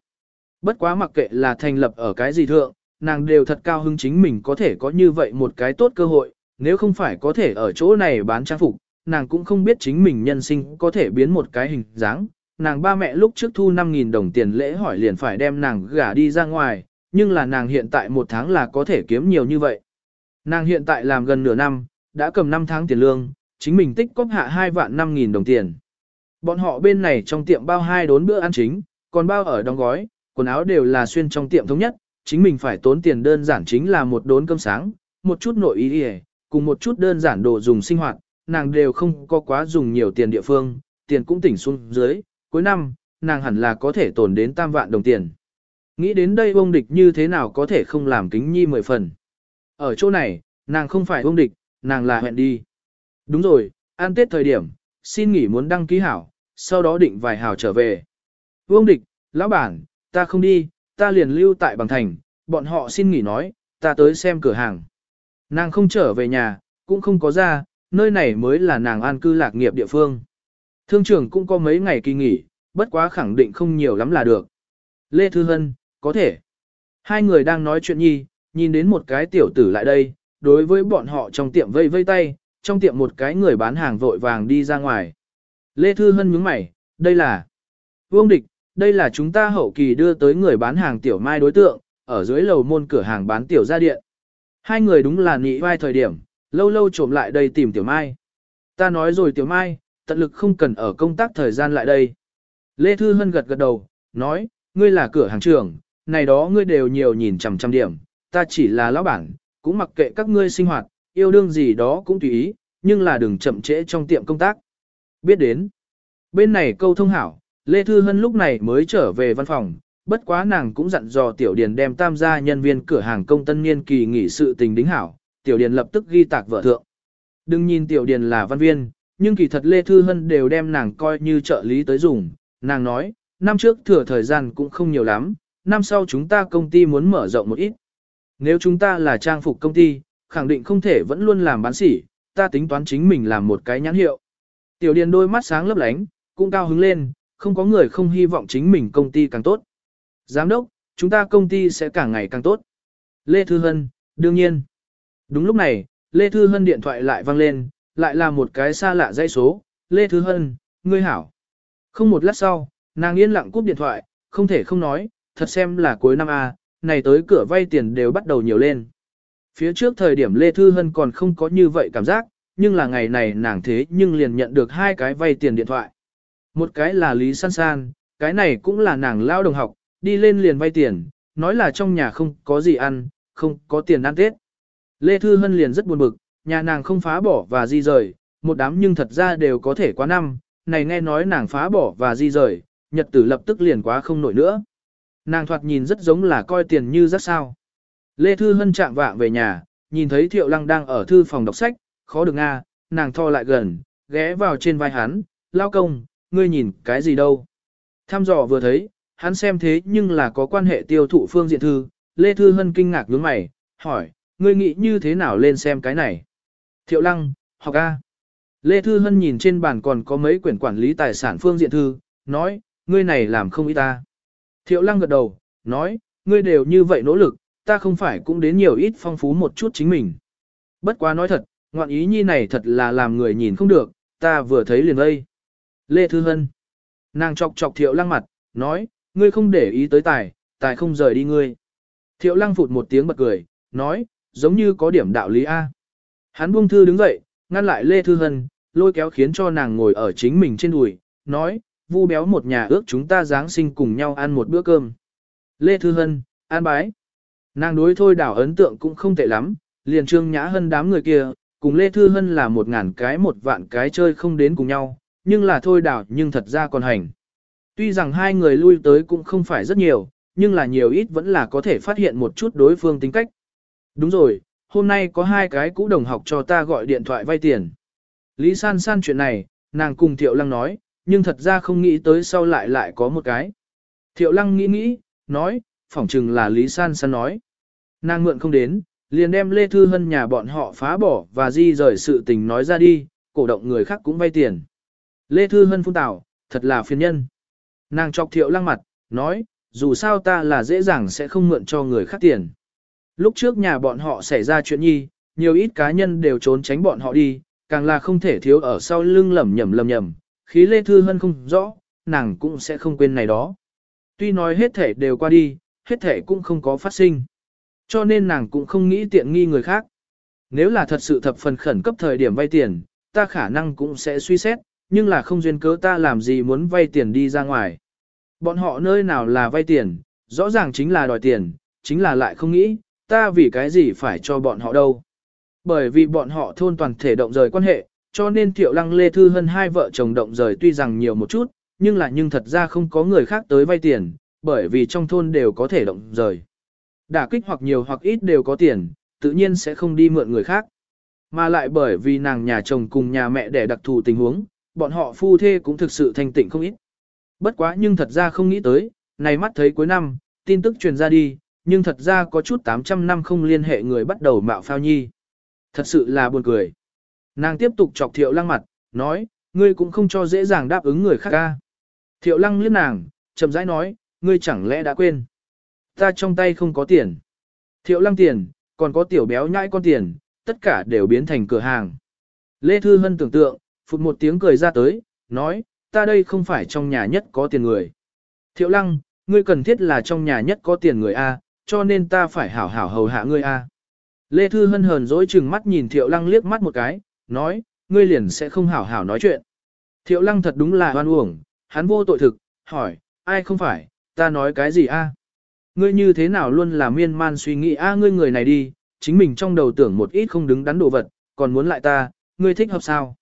Bất quá mặc kệ là thành lập ở cái gì thượng, nàng đều thật cao hứng chính mình có thể có như vậy một cái tốt cơ hội, nếu không phải có thể ở chỗ này bán trang phục, nàng cũng không biết chính mình nhân sinh có thể biến một cái hình dáng. Nàng ba mẹ lúc trước thu 5.000 đồng tiền lễ hỏi liền phải đem nàng gả đi ra ngoài, nhưng là nàng hiện tại một tháng là có thể kiếm nhiều như vậy. Nàng hiện tại làm gần nửa năm, đã cầm 5 tháng tiền lương, chính mình tích cóp hạ 2 vạn 5.000 đồng tiền. Bọn họ bên này trong tiệm bao hai đốn bữa ăn chính, còn bao ở đóng gói, quần áo đều là xuyên trong tiệm thống nhất, chính mình phải tốn tiền đơn giản chính là một đốn cơm sáng, một chút nội ý đi cùng một chút đơn giản đồ dùng sinh hoạt, nàng đều không có quá dùng nhiều tiền địa phương, tiền cũng tỉnh xuống dưới, cuối năm, nàng hẳn là có thể tồn đến tam vạn đồng tiền. Nghĩ đến đây ông địch như thế nào có thể không làm kính nhi mười phần. Ở chỗ này, nàng không phải ông địch, nàng là hẹn đi. Đúng rồi, ăn tết thời điểm, xin nghỉ muốn đăng ký hảo, sau đó định vài hảo trở về. Vương địch, lão bản, ta không đi, ta liền lưu tại bằng thành, bọn họ xin nghỉ nói, ta tới xem cửa hàng. Nàng không trở về nhà, cũng không có ra, nơi này mới là nàng an cư lạc nghiệp địa phương. Thương trưởng cũng có mấy ngày kỳ nghỉ, bất quá khẳng định không nhiều lắm là được. Lê Thư Hân, có thể. Hai người đang nói chuyện nhi, nhìn đến một cái tiểu tử lại đây, đối với bọn họ trong tiệm vây vây tay, trong tiệm một cái người bán hàng vội vàng đi ra ngoài. Lê Thư Hân nhướng mày, đây là Vương Địch, đây là chúng ta hậu kỳ đưa tới người bán hàng tiểu mai đối tượng, ở dưới lầu môn cửa hàng bán tiểu gia điện. Hai người đúng là nhị vai thời điểm, lâu lâu trộm lại đây tìm tiểu mai. Ta nói rồi tiểu mai, tận lực không cần ở công tác thời gian lại đây. Lê Thư Hân gật gật đầu, nói, ngươi là cửa hàng trưởng, này đó ngươi đều nhiều nhìn chằm chằm điểm, ta chỉ là lão bản, cũng mặc kệ các ngươi sinh hoạt, yêu đương gì đó cũng tùy ý, nhưng là đừng chậm trễ trong tiệm công tác. Biết đến, bên này câu thông hảo, Lê Thư Hân lúc này mới trở về văn phòng, bất quá nàng cũng dặn dò Tiểu Điền đem tam gia nhân viên cửa hàng công tân niên kỳ nghỉ sự tình đính hảo, Tiểu Điền lập tức ghi tạc vợ thượng. Đừng nhìn Tiểu Điền là văn viên, nhưng kỳ thật Lê Thư Hân đều đem nàng coi như trợ lý tới dùng, nàng nói, năm trước thừa thời gian cũng không nhiều lắm, năm sau chúng ta công ty muốn mở rộng một ít. Nếu chúng ta là trang phục công ty, khẳng định không thể vẫn luôn làm bán sỉ, ta tính toán chính mình làm một cái nhãn hiệu. Tiểu Điền đôi mắt sáng lấp lánh, cũng cao hứng lên, không có người không hy vọng chính mình công ty càng tốt. Giám đốc, chúng ta công ty sẽ càng ngày càng tốt. Lê Thư Hân, đương nhiên. Đúng lúc này, Lê Thư Hân điện thoại lại vang lên, lại là một cái xa lạ dây số. Lê Thư Hân, ngươi hảo. Không một lát sau, nàng yên lặng cúp điện thoại, không thể không nói, thật xem là cuối năm A, này tới cửa vay tiền đều bắt đầu nhiều lên. Phía trước thời điểm Lê Thư Hân còn không có như vậy cảm giác, nhưng là ngày này nàng thế nhưng liền nhận được hai cái vay tiền điện thoại một cái là Lý San San, cái này cũng là nàng lao đồng học, đi lên liền vay tiền, nói là trong nhà không có gì ăn, không có tiền ăn Tết. Lê Thư Hân liền rất buồn bực, nhà nàng không phá bỏ và di rời, một đám nhưng thật ra đều có thể quá năm, này nghe nói nàng phá bỏ và di rời, nhật tử lập tức liền quá không nổi nữa. Nàng thoạt nhìn rất giống là coi tiền như rất sao. Lê Thư Hân chạm vạng về nhà, nhìn thấy Thiệu Lăng đang ở thư phòng đọc sách, khó được nga, nàng tho lại gần, ghé vào trên vai hắn, lao công, ngươi nhìn cái gì đâu. Tham dò vừa thấy, hắn xem thế nhưng là có quan hệ tiêu thụ phương diện thư, Lê Thư Hân kinh ngạc nhướng mày, hỏi, ngươi nghĩ như thế nào lên xem cái này? Thiệu Lăng, học A. Lê Thư Hân nhìn trên bàn còn có mấy quyển quản lý tài sản phương diện thư, nói, ngươi này làm không ít ta. Thiệu Lăng gật đầu, nói, ngươi đều như vậy nỗ lực, ta không phải cũng đến nhiều ít phong phú một chút chính mình. Bất quá nói thật, ngoạn ý nhi này thật là làm người nhìn không được, ta vừa thấy liền đây. Lê Thư Hân. Nàng chọc chọc thiệu lăng mặt, nói, ngươi không để ý tới tài, tài không rời đi ngươi. Thiệu lăng phụt một tiếng bật cười, nói, giống như có điểm đạo lý A. Hắn buông thư đứng dậy, ngăn lại Lê Thư Hân, lôi kéo khiến cho nàng ngồi ở chính mình trên đùi, nói, vu béo một nhà ước chúng ta Giáng sinh cùng nhau ăn một bữa cơm. Lê Thư Hân, an bái. Nàng đối thôi đảo ấn tượng cũng không tệ lắm, liền trương nhã hân đám người kia, cùng Lê Thư Hân là một ngàn cái một vạn cái chơi không đến cùng nhau, nhưng là thôi đảo nhưng thật ra còn hành. Tuy rằng hai người lui tới cũng không phải rất nhiều, nhưng là nhiều ít vẫn là có thể phát hiện một chút đối phương tính cách. Đúng rồi, hôm nay có hai cái cũ đồng học cho ta gọi điện thoại vay tiền. Lý San San chuyện này, nàng cùng Thiệu Lăng nói, nhưng thật ra không nghĩ tới sau lại lại có một cái. Thiệu Lăng nghĩ nghĩ, nói, phỏng chừng là Lý San San nói. Nàng mượn không đến, liền đem Lê Thư Hân nhà bọn họ phá bỏ và di rời sự tình nói ra đi, cổ động người khác cũng vay tiền. Lê Thư Hân phun tảo, thật là phiền nhân. Nàng chọc thiệu lăng mặt, nói, dù sao ta là dễ dàng sẽ không mượn cho người khác tiền. Lúc trước nhà bọn họ xảy ra chuyện nhi, nhiều ít cá nhân đều trốn tránh bọn họ đi, càng là không thể thiếu ở sau lưng lầm nhầm lầm nhầm, khí Lê Thư Hân không rõ, nàng cũng sẽ không quên này đó. Tuy nói hết thể đều qua đi, hết thể cũng không có phát sinh. Cho nên nàng cũng không nghĩ tiện nghi người khác. Nếu là thật sự thập phần khẩn cấp thời điểm vay tiền, ta khả năng cũng sẽ suy xét, nhưng là không duyên cớ ta làm gì muốn vay tiền đi ra ngoài. Bọn họ nơi nào là vay tiền, rõ ràng chính là đòi tiền, chính là lại không nghĩ, ta vì cái gì phải cho bọn họ đâu. Bởi vì bọn họ thôn toàn thể động rời quan hệ, cho nên Thiệu Lăng Lê Thư Hân hai vợ chồng động rời tuy rằng nhiều một chút, nhưng là nhưng thật ra không có người khác tới vay tiền, bởi vì trong thôn đều có thể động rời. Đả kích hoặc nhiều hoặc ít đều có tiền, tự nhiên sẽ không đi mượn người khác. Mà lại bởi vì nàng nhà chồng cùng nhà mẹ để đặc thù tình huống, bọn họ phu thê cũng thực sự thành tỉnh không ít. Bất quá nhưng thật ra không nghĩ tới, này mắt thấy cuối năm, tin tức truyền ra đi, nhưng thật ra có chút 800 năm không liên hệ người bắt đầu mạo phao nhi. Thật sự là buồn cười. Nàng tiếp tục chọc thiệu lăng mặt, nói, ngươi cũng không cho dễ dàng đáp ứng người khác ca. Thiệu lăng liếc nàng, chậm rãi nói, ngươi chẳng lẽ đã quên. Ta trong tay không có tiền. Thiệu lăng tiền, còn có tiểu béo nhãi con tiền, tất cả đều biến thành cửa hàng. Lê Thư Hân tưởng tượng, phụt một tiếng cười ra tới, nói, ta đây không phải trong nhà nhất có tiền người. Thiệu lăng, ngươi cần thiết là trong nhà nhất có tiền người A, cho nên ta phải hảo hảo hầu hạ ngươi A. Lê Thư Hân hờn dối chừng mắt nhìn Thiệu lăng liếc mắt một cái, nói, ngươi liền sẽ không hảo hảo nói chuyện. Thiệu lăng thật đúng là hoan uổng, hắn vô tội thực, hỏi, ai không phải, ta nói cái gì A. Ngươi như thế nào luôn là miên man suy nghĩ A ngươi người này đi, chính mình trong đầu tưởng một ít không đứng đắn đồ vật, còn muốn lại ta, ngươi thích hợp sao?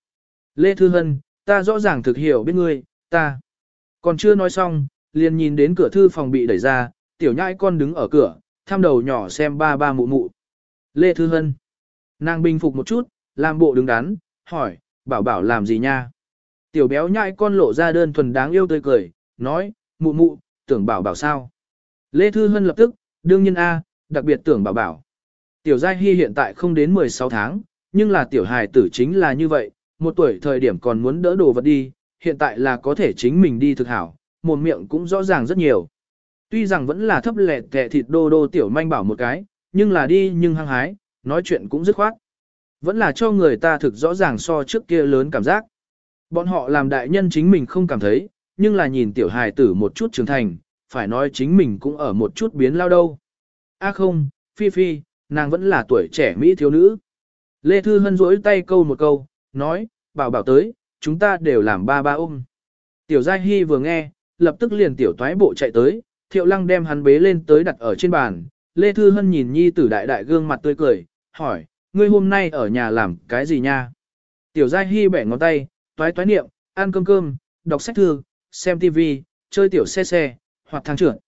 Lê Thư Hân, ta rõ ràng thực hiểu biết ngươi, ta. Còn chưa nói xong, liền nhìn đến cửa thư phòng bị đẩy ra, tiểu nhãi con đứng ở cửa, thăm đầu nhỏ xem ba ba mụ mụ. Lê Thư Hân. Nàng bình phục một chút, làm bộ đứng đắn, hỏi, bảo bảo làm gì nha? Tiểu béo nhãi con lộ ra đơn thuần đáng yêu tươi cười, nói, mụ mụ, tưởng bảo bảo sao? Lê Thư Hân lập tức, đương nhiên A, đặc biệt tưởng bảo bảo. Tiểu Giai Hy hiện tại không đến 16 tháng, nhưng là tiểu hài tử chính là như vậy, một tuổi thời điểm còn muốn đỡ đồ vật đi, hiện tại là có thể chính mình đi thực hảo, một miệng cũng rõ ràng rất nhiều. Tuy rằng vẫn là thấp lẹt tệ thịt đô đô tiểu manh bảo một cái, nhưng là đi nhưng hăng hái, nói chuyện cũng dứt khoát. Vẫn là cho người ta thực rõ ràng so trước kia lớn cảm giác. Bọn họ làm đại nhân chính mình không cảm thấy, nhưng là nhìn tiểu hài tử một chút trưởng thành, phải nói chính mình cũng ở một chút biến lao đâu. a không, Phi Phi, nàng vẫn là tuổi trẻ Mỹ thiếu nữ. Lê Thư Hân rỗi tay câu một câu, nói, bảo bảo tới, chúng ta đều làm ba ba ôm. Tiểu Giai Hy vừa nghe, lập tức liền tiểu toái bộ chạy tới, thiệu lăng đem hắn bế lên tới đặt ở trên bàn. Lê Thư Hân nhìn nhi tử đại đại gương mặt tươi cười, hỏi, ngươi hôm nay ở nhà làm cái gì nha? Tiểu Giai Hy bẻ ngón tay, toái toái niệm, ăn cơm cơm, đọc sách thư, xem TV, chơi tiểu xe xe, hoặc thang trưởng.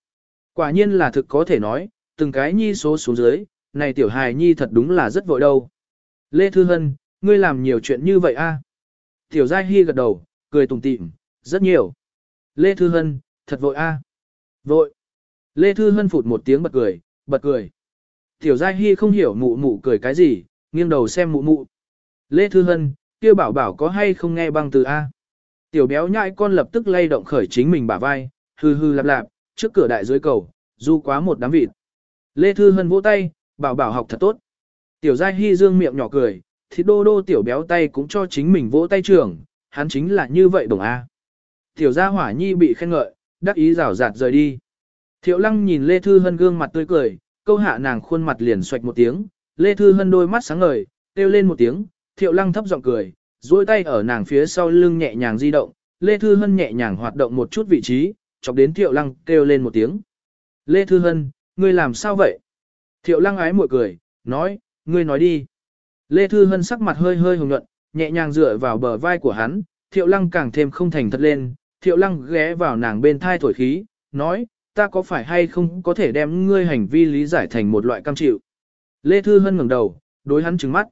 Quả nhiên là thực có thể nói, từng cái nhi số xuống dưới, này tiểu hài nhi thật đúng là rất vội đâu. Lê Thư Hân, ngươi làm nhiều chuyện như vậy a? Tiểu Giai Hy gật đầu, cười tùng tịm, rất nhiều. Lê Thư Hân, thật vội a. Vội. Lê Thư Hân phụt một tiếng bật cười, bật cười. Tiểu Giai Hy không hiểu mụ mụ cười cái gì, nghiêng đầu xem mụ mụ. Lê Thư Hân, kêu bảo bảo có hay không nghe băng từ A. Tiểu béo nhãi con lập tức lay động khởi chính mình bả vai, hư hư lạp lạp, trước cửa đại dưới cầu, du quá một đám vịt. Lê Thư Hân vỗ tay, bảo bảo học thật tốt. Tiểu Giai Hy dương miệng nhỏ cười, thì đô đô tiểu béo tay cũng cho chính mình vỗ tay trưởng, hắn chính là như vậy đồng A. À. Tiểu gia hỏa nhi bị khen ngợi, đắc ý rào rạt rời đi. Thiệu lăng nhìn Lê Thư Hân gương mặt tươi cười, câu hạ nàng khuôn mặt liền xoạch một tiếng, Lê Thư Hân đôi mắt sáng ngời, kêu lên một tiếng, Thiệu lăng thấp giọng cười, duỗi tay ở nàng phía sau lưng nhẹ nhàng di động, Lê Thư Hân nhẹ nhàng hoạt động một chút vị trí, chọc đến Thiệu lăng kêu lên một tiếng. Lê Thư Hân, ngươi làm sao vậy? Thiệu lăng ái mội cười, nói, ngươi nói đi. Lê Thư Hân sắc mặt hơi hơi hồng nhuận, nhẹ nhàng dựa vào bờ vai của hắn, Thiệu Lăng càng thêm không thành thật lên, Thiệu Lăng ghé vào nàng bên thai thổi khí, nói, ta có phải hay không có thể đem ngươi hành vi lý giải thành một loại cam chịu. Lê Thư Hân ngẩng đầu, đối hắn trừng mắt.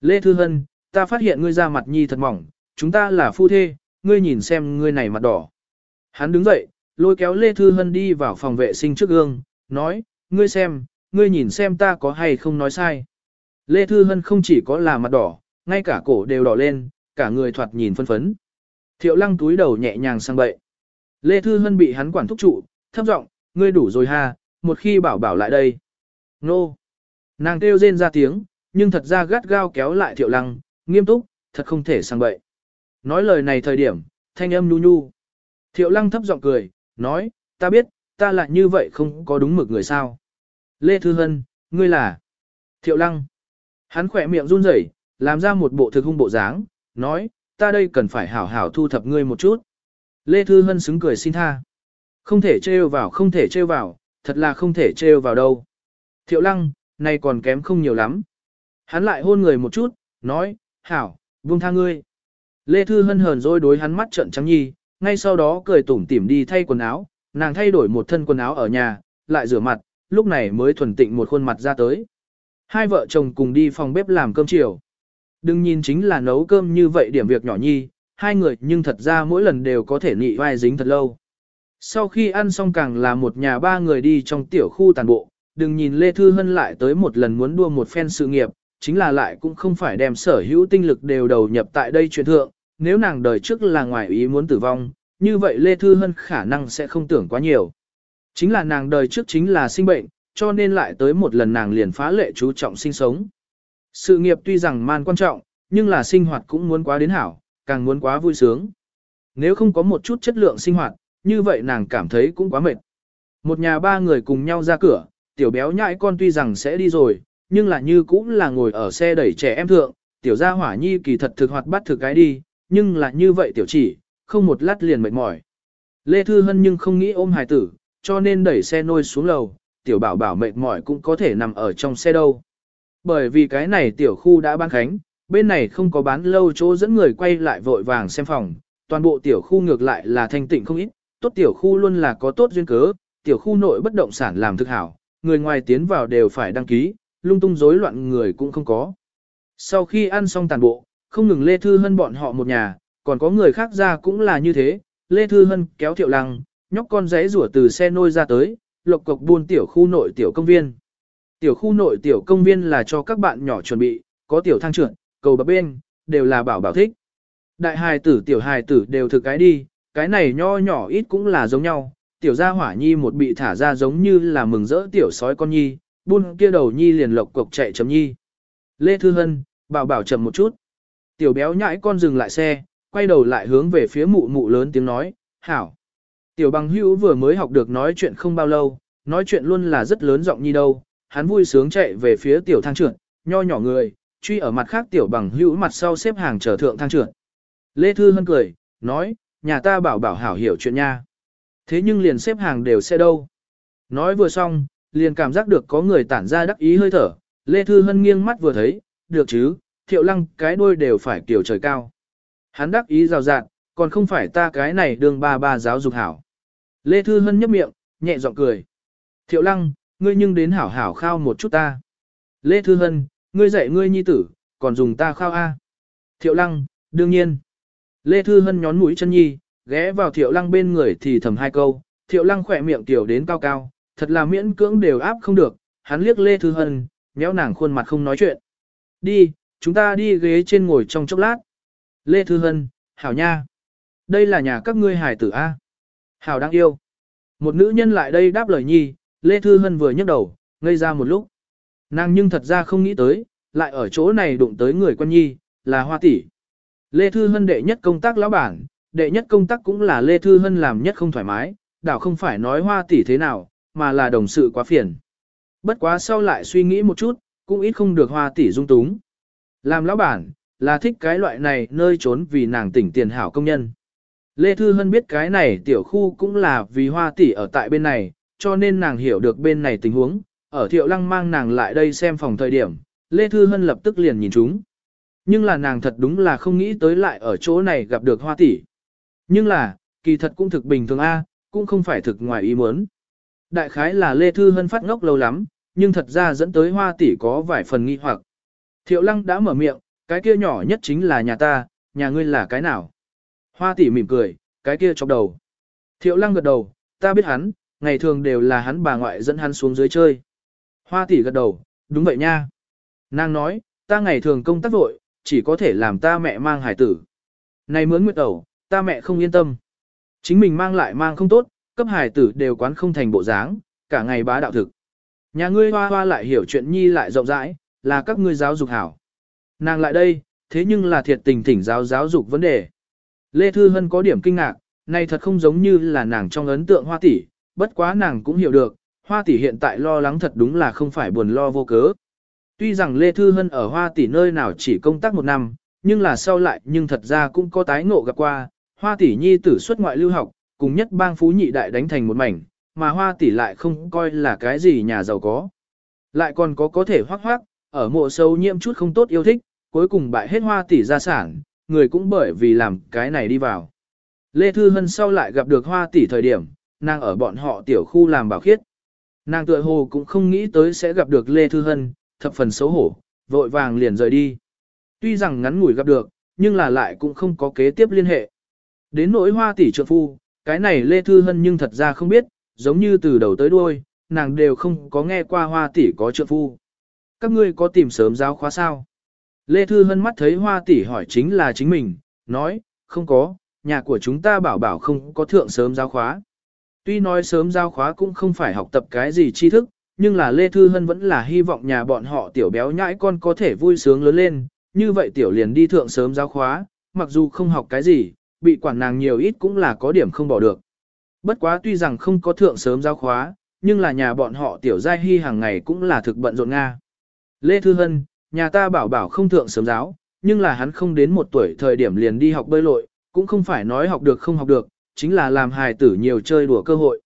Lê Thư Hân, ta phát hiện ngươi ra mặt nhi thật mỏng, chúng ta là phu thê, ngươi nhìn xem ngươi này mặt đỏ. Hắn đứng dậy, lôi kéo Lê Thư Hân đi vào phòng vệ sinh trước gương, nói, ngươi xem, ngươi nhìn xem ta có hay không nói sai. Lê Thư Hân không chỉ có là mặt đỏ, ngay cả cổ đều đỏ lên, cả người thoạt nhìn phân phấn. Thiệu lăng túi đầu nhẹ nhàng sang bậy. Lê Thư Hân bị hắn quản thúc trụ, thấp giọng ngươi đủ rồi ha, một khi bảo bảo lại đây. Nô! Nàng kêu rên ra tiếng, nhưng thật ra gắt gao kéo lại thiệu lăng, nghiêm túc, thật không thể sang bậy. Nói lời này thời điểm, thanh âm nhu nhu. Thiệu lăng thấp giọng cười, nói, ta biết, ta lại như vậy không có đúng mực người sao. Lê Thư Hân, ngươi là... Thiệu lăng. Hắn khỏe miệng run rẩy, làm ra một bộ thực hung bộ dáng, nói, ta đây cần phải hảo hảo thu thập ngươi một chút. Lê Thư Hân xứng cười xin tha. Không thể trêu vào, không thể trêu vào, thật là không thể trêu vào đâu. Thiệu lăng, này còn kém không nhiều lắm. Hắn lại hôn người một chút, nói, hảo, buông tha ngươi. Lê Thư Hân hờn rồi đối hắn mắt trận trắng nhi, ngay sau đó cười tủm tỉm đi thay quần áo, nàng thay đổi một thân quần áo ở nhà, lại rửa mặt, lúc này mới thuần tịnh một khuôn mặt ra tới. Hai vợ chồng cùng đi phòng bếp làm cơm chiều. Đừng nhìn chính là nấu cơm như vậy điểm việc nhỏ nhi, hai người nhưng thật ra mỗi lần đều có thể nị vai dính thật lâu. Sau khi ăn xong càng là một nhà ba người đi trong tiểu khu tàn bộ, đừng nhìn Lê Thư Hân lại tới một lần muốn đua một phen sự nghiệp, chính là lại cũng không phải đem sở hữu tinh lực đều đầu nhập tại đây chuyện thượng, nếu nàng đời trước là ngoài ý muốn tử vong, như vậy Lê Thư Hân khả năng sẽ không tưởng quá nhiều. Chính là nàng đời trước chính là sinh bệnh, cho nên lại tới một lần nàng liền phá lệ chú trọng sinh sống. Sự nghiệp tuy rằng man quan trọng, nhưng là sinh hoạt cũng muốn quá đến hảo, càng muốn quá vui sướng. Nếu không có một chút chất lượng sinh hoạt, như vậy nàng cảm thấy cũng quá mệt. Một nhà ba người cùng nhau ra cửa, tiểu béo nhãi con tuy rằng sẽ đi rồi, nhưng là như cũng là ngồi ở xe đẩy trẻ em thượng, tiểu gia hỏa nhi kỳ thật thực hoạt bắt thực cái đi, nhưng là như vậy tiểu chỉ, không một lát liền mệt mỏi. Lê Thư Hân nhưng không nghĩ ôm hài tử, cho nên đẩy xe nôi xuống lầu, tiểu bảo bảo mệt mỏi cũng có thể nằm ở trong xe đâu. Bởi vì cái này tiểu khu đã ban khánh, bên này không có bán lâu chỗ dẫn người quay lại vội vàng xem phòng, toàn bộ tiểu khu ngược lại là thanh tịnh không ít, tốt tiểu khu luôn là có tốt duyên cớ, tiểu khu nội bất động sản làm thực hảo, người ngoài tiến vào đều phải đăng ký, lung tung rối loạn người cũng không có. Sau khi ăn xong toàn bộ, không ngừng Lê Thư Hân bọn họ một nhà, còn có người khác ra cũng là như thế, Lê Thư Hân kéo Thiệu Lăng, nhóc con rẽ rủa từ xe nôi ra tới, lộc cộc buôn tiểu khu nội tiểu công viên. Tiểu khu nội tiểu công viên là cho các bạn nhỏ chuẩn bị, có tiểu thang trượt, cầu bập bên, đều là bảo bảo thích. Đại hài tử tiểu hài tử đều thực cái đi, cái này nho nhỏ ít cũng là giống nhau, tiểu gia hỏa nhi một bị thả ra giống như là mừng rỡ tiểu sói con nhi, buôn kia đầu nhi liền lộc cộc chạy chấm nhi. Lê Thư Hân, bảo bảo chậm một chút. Tiểu béo nhãi con dừng lại xe, quay đầu lại hướng về phía mụ mụ lớn tiếng nói, hảo. Tiểu bằng hữu vừa mới học được nói chuyện không bao lâu, nói chuyện luôn là rất lớn giọng như đâu, hắn vui sướng chạy về phía tiểu thang trưởng, nho nhỏ người, truy ở mặt khác tiểu bằng hữu mặt sau xếp hàng chờ thượng thang trưởng. Lê Thư Hân cười, nói, nhà ta bảo bảo hảo hiểu chuyện nha. Thế nhưng liền xếp hàng đều xe đâu. Nói vừa xong, liền cảm giác được có người tản ra đắc ý hơi thở, Lê Thư Hân nghiêng mắt vừa thấy, được chứ, thiệu lăng cái đuôi đều phải kiểu trời cao. Hắn đắc ý rào rạt, còn không phải ta cái này đường ba ba giáo dục hảo. Lê Thư Hân nhấp miệng, nhẹ giọng cười. Thiệu lăng, ngươi nhưng đến hảo hảo khao một chút ta. Lê Thư Hân, ngươi dạy ngươi nhi tử, còn dùng ta khao a. Thiệu lăng, đương nhiên. Lê Thư Hân nhón mũi chân nhi, ghé vào thiệu lăng bên người thì thầm hai câu, thiệu lăng khỏe miệng tiểu đến cao cao, thật là miễn cưỡng đều áp không được, hắn liếc Lê Thư Hân, méo nàng khuôn mặt không nói chuyện. Đi, chúng ta đi ghế trên ngồi trong chốc lát. Lê Thư Hân, hảo nha. Đây là nhà các ngươi hải tử A. Hảo đáng yêu. Một nữ nhân lại đây đáp lời nhi, Lê Thư Hân vừa nhấc đầu, ngây ra một lúc. Nàng nhưng thật ra không nghĩ tới, lại ở chỗ này đụng tới người quân nhi, là hoa tỷ. Lê Thư Hân đệ nhất công tác lão bản, đệ nhất công tác cũng là Lê Thư Hân làm nhất không thoải mái, đảo không phải nói hoa tỷ thế nào, mà là đồng sự quá phiền. Bất quá sau lại suy nghĩ một chút, cũng ít không được hoa tỷ dung túng. Làm lão bản, là thích cái loại này nơi trốn vì nàng tỉnh tiền hảo công nhân. Lê Thư Hân biết cái này tiểu khu cũng là vì hoa tỷ ở tại bên này, cho nên nàng hiểu được bên này tình huống, ở thiệu lăng mang nàng lại đây xem phòng thời điểm, Lê Thư Hân lập tức liền nhìn chúng. Nhưng là nàng thật đúng là không nghĩ tới lại ở chỗ này gặp được hoa tỷ. Nhưng là, kỳ thật cũng thực bình thường a cũng không phải thực ngoài ý muốn. Đại khái là Lê Thư Hân phát ngốc lâu lắm, nhưng thật ra dẫn tới hoa tỷ có vài phần nghi hoặc. Thiệu lăng đã mở miệng, cái kia nhỏ nhất chính là nhà ta, nhà ngươi là cái nào? Hoa tỷ mỉm cười, cái kia chọc đầu. Thiệu lăng gật đầu, ta biết hắn, ngày thường đều là hắn bà ngoại dẫn hắn xuống dưới chơi. Hoa tỷ gật đầu, đúng vậy nha. Nàng nói, ta ngày thường công tác vội, chỉ có thể làm ta mẹ mang hải tử. Này mướn nguyệt ẩu, ta mẹ không yên tâm. Chính mình mang lại mang không tốt, cấp hải tử đều quán không thành bộ dáng, cả ngày bá đạo thực. Nhà ngươi hoa hoa lại hiểu chuyện nhi lại rộng rãi, là các ngươi giáo dục hảo. Nàng lại đây, thế nhưng là thiệt tình thỉnh giáo giáo dục vấn đề. Lê Thư Hân có điểm kinh ngạc, này thật không giống như là nàng trong ấn tượng hoa tỷ, bất quá nàng cũng hiểu được, hoa tỷ hiện tại lo lắng thật đúng là không phải buồn lo vô cớ. Tuy rằng Lê Thư Hân ở hoa tỷ nơi nào chỉ công tác một năm, nhưng là sau lại nhưng thật ra cũng có tái ngộ gặp qua, hoa tỷ nhi tử xuất ngoại lưu học, cùng nhất bang phú nhị đại đánh thành một mảnh, mà hoa tỷ lại không coi là cái gì nhà giàu có. Lại còn có có thể hoác hoác, ở mộ sâu nhiễm chút không tốt yêu thích, cuối cùng bại hết hoa tỷ gia sản, người cũng bởi vì làm cái này đi vào. Lê Thư Hân sau lại gặp được hoa tỷ thời điểm, nàng ở bọn họ tiểu khu làm bảo khiết. Nàng tựa hồ cũng không nghĩ tới sẽ gặp được Lê Thư Hân, thập phần xấu hổ, vội vàng liền rời đi. Tuy rằng ngắn ngủi gặp được, nhưng là lại cũng không có kế tiếp liên hệ. Đến nỗi hoa tỷ trượng phu, cái này Lê Thư Hân nhưng thật ra không biết, giống như từ đầu tới đuôi, nàng đều không có nghe qua hoa tỷ có trượng phu. Các ngươi có tìm sớm giáo khóa sao? Lê Thư Hân mắt thấy hoa tỷ hỏi chính là chính mình, nói, không có, nhà của chúng ta bảo bảo không có thượng sớm giáo khóa. Tuy nói sớm giao khóa cũng không phải học tập cái gì tri thức, nhưng là Lê Thư Hân vẫn là hy vọng nhà bọn họ tiểu béo nhãi con có thể vui sướng lớn lên, như vậy tiểu liền đi thượng sớm giao khóa, mặc dù không học cái gì, bị quản nàng nhiều ít cũng là có điểm không bỏ được. Bất quá tuy rằng không có thượng sớm giao khóa, nhưng là nhà bọn họ tiểu giai hy hàng ngày cũng là thực bận rộn Nga. Lê Thư Hân, nhà ta bảo bảo không thượng sớm giáo, nhưng là hắn không đến một tuổi thời điểm liền đi học bơi lội, cũng không phải nói học được không học được, chính là làm hài tử nhiều chơi đùa cơ hội.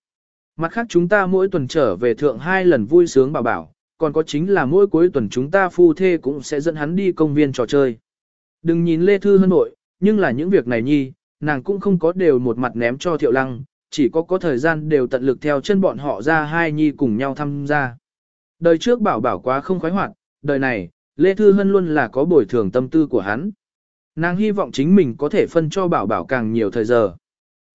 Mặt khác chúng ta mỗi tuần trở về thượng hai lần vui sướng bảo bảo, còn có chính là mỗi cuối tuần chúng ta phu thê cũng sẽ dẫn hắn đi công viên trò chơi. Đừng nhìn Lê Thư Hân nội, nhưng là những việc này nhi, nàng cũng không có đều một mặt ném cho Thiệu Lăng, chỉ có có thời gian đều tận lực theo chân bọn họ ra hai nhi cùng nhau tham gia. Đời trước bảo bảo quá không khoái hoạt, đời này, Lê Thư Hân luôn là có bồi thường tâm tư của hắn. Nàng hy vọng chính mình có thể phân cho bảo bảo càng nhiều thời giờ.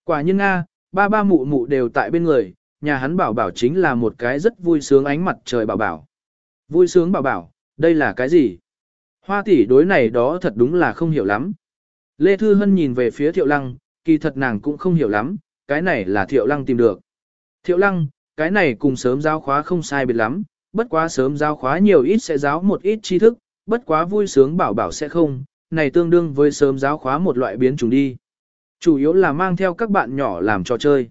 Quả nhiên a, ba ba mụ mụ đều tại bên người, nhà hắn bảo bảo chính là một cái rất vui sướng ánh mặt trời bảo bảo. Vui sướng bảo bảo, đây là cái gì? Hoa tỷ đối này đó thật đúng là không hiểu lắm. Lê Thư Hân nhìn về phía Thiệu Lăng, kỳ thật nàng cũng không hiểu lắm, cái này là Thiệu Lăng tìm được. Thiệu Lăng, cái này cùng sớm giáo khóa không sai biệt lắm, bất quá sớm giáo khóa nhiều ít sẽ giáo một ít tri thức, bất quá vui sướng bảo bảo sẽ không, này tương đương với sớm giáo khóa một loại biến chủng đi. Chủ yếu là mang theo các bạn nhỏ làm trò chơi.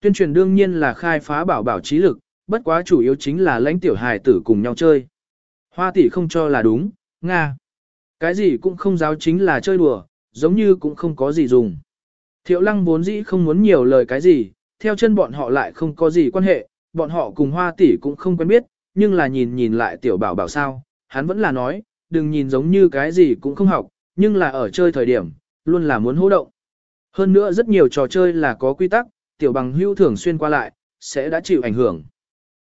Tuyên truyền đương nhiên là khai phá bảo bảo trí lực, bất quá chủ yếu chính là lãnh tiểu hài tử cùng nhau chơi. Hoa tỷ không cho là đúng, Nga. Cái gì cũng không giáo chính là chơi đùa, giống như cũng không có gì dùng. Thiệu lăng vốn dĩ không muốn nhiều lời cái gì, theo chân bọn họ lại không có gì quan hệ, bọn họ cùng hoa tỷ cũng không quen biết, nhưng là nhìn nhìn lại tiểu bảo bảo sao, hắn vẫn là nói, đừng nhìn giống như cái gì cũng không học, nhưng là ở chơi thời điểm, luôn là muốn hô động. Hơn nữa rất nhiều trò chơi là có quy tắc, tiểu bằng hữu thường xuyên qua lại, sẽ đã chịu ảnh hưởng.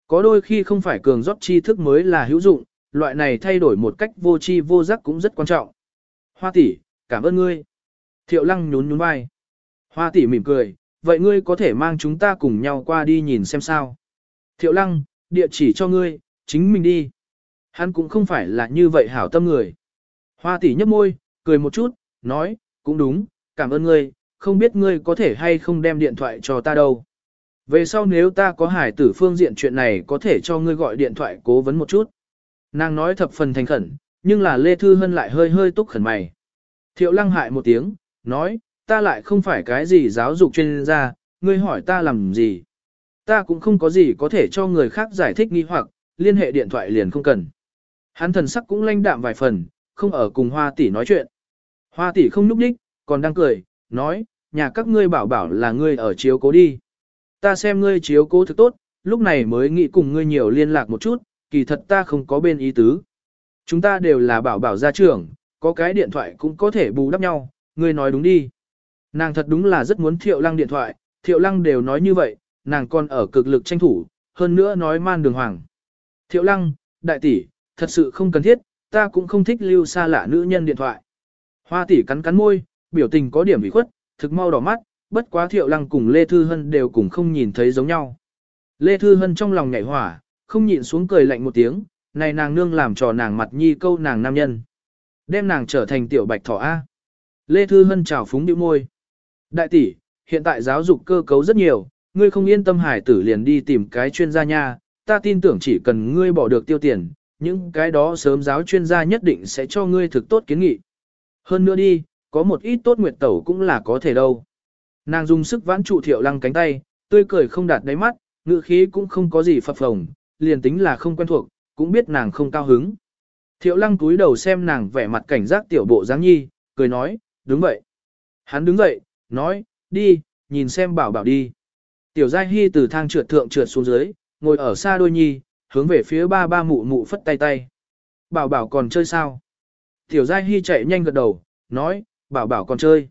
Có đôi khi không phải cường rót tri thức mới là hữu dụng, loại này thay đổi một cách vô tri vô giác cũng rất quan trọng. Hoa tỷ, cảm ơn ngươi. Thiệu lăng nhún nhún vai. Hoa tỷ mỉm cười, vậy ngươi có thể mang chúng ta cùng nhau qua đi nhìn xem sao. Thiệu lăng, địa chỉ cho ngươi, chính mình đi. Hắn cũng không phải là như vậy hảo tâm người. Hoa tỷ nhấp môi, cười một chút, nói, cũng đúng, cảm ơn ngươi, không biết ngươi có thể hay không đem điện thoại cho ta đâu. Về sau nếu ta có hải tử phương diện chuyện này có thể cho ngươi gọi điện thoại cố vấn một chút. Nàng nói thập phần thành khẩn, nhưng là Lê Thư Hân lại hơi hơi túc khẩn mày. Thiệu lăng hại một tiếng, nói, ta lại không phải cái gì giáo dục chuyên gia, ngươi hỏi ta làm gì. Ta cũng không có gì có thể cho người khác giải thích nghi hoặc, liên hệ điện thoại liền không cần. Hắn thần sắc cũng lanh đạm vài phần, không ở cùng hoa tỷ nói chuyện. Hoa tỷ không núp đích, còn đang cười, nói, nhà các ngươi bảo bảo là ngươi ở chiếu cố đi. Ta xem ngươi chiếu cố thực tốt, lúc này mới nghĩ cùng ngươi nhiều liên lạc một chút, kỳ thật ta không có bên ý tứ. Chúng ta đều là bảo bảo gia trưởng, có cái điện thoại cũng có thể bù đắp nhau, ngươi nói đúng đi. Nàng thật đúng là rất muốn thiệu lăng điện thoại, thiệu lăng đều nói như vậy, nàng còn ở cực lực tranh thủ, hơn nữa nói man đường hoàng. Thiệu lăng, đại tỷ, thật sự không cần thiết, ta cũng không thích lưu xa lạ nữ nhân điện thoại. Hoa tỷ cắn cắn môi, biểu tình có điểm ủy khuất, thực mau đỏ mắt, bất quá thiệu lăng cùng Lê Thư Hân đều cùng không nhìn thấy giống nhau. Lê Thư Hân trong lòng nhảy hỏa, không nhịn xuống cười lạnh một tiếng, này nàng nương làm trò nàng mặt nhi câu nàng nam nhân. Đem nàng trở thành tiểu bạch thỏ A. Lê Thư Hân trào phúng điệu môi. Đại tỷ, hiện tại giáo dục cơ cấu rất nhiều, ngươi không yên tâm hải tử liền đi tìm cái chuyên gia nha, ta tin tưởng chỉ cần ngươi bỏ được tiêu tiền, những cái đó sớm giáo chuyên gia nhất định sẽ cho ngươi thực tốt kiến nghị. Hơn nữa đi, có một ít tốt nguyệt tẩu cũng là có thể đâu. Nàng dùng sức vãn trụ thiệu lăng cánh tay, tươi cười không đạt đáy mắt, ngựa khí cũng không có gì phập phồng, liền tính là không quen thuộc, cũng biết nàng không cao hứng. Thiệu lăng cúi đầu xem nàng vẻ mặt cảnh giác tiểu bộ dáng nhi, cười nói, đứng vậy. Hắn đứng dậy, nói, đi, nhìn xem bảo bảo đi. Tiểu giai hy từ thang trượt thượng trượt xuống dưới, ngồi ở xa đôi nhi, hướng về phía ba ba mụ mụ phất tay tay. Bảo bảo còn chơi sao? Tiểu Giai Hy chạy nhanh gật đầu, nói, bảo bảo còn chơi.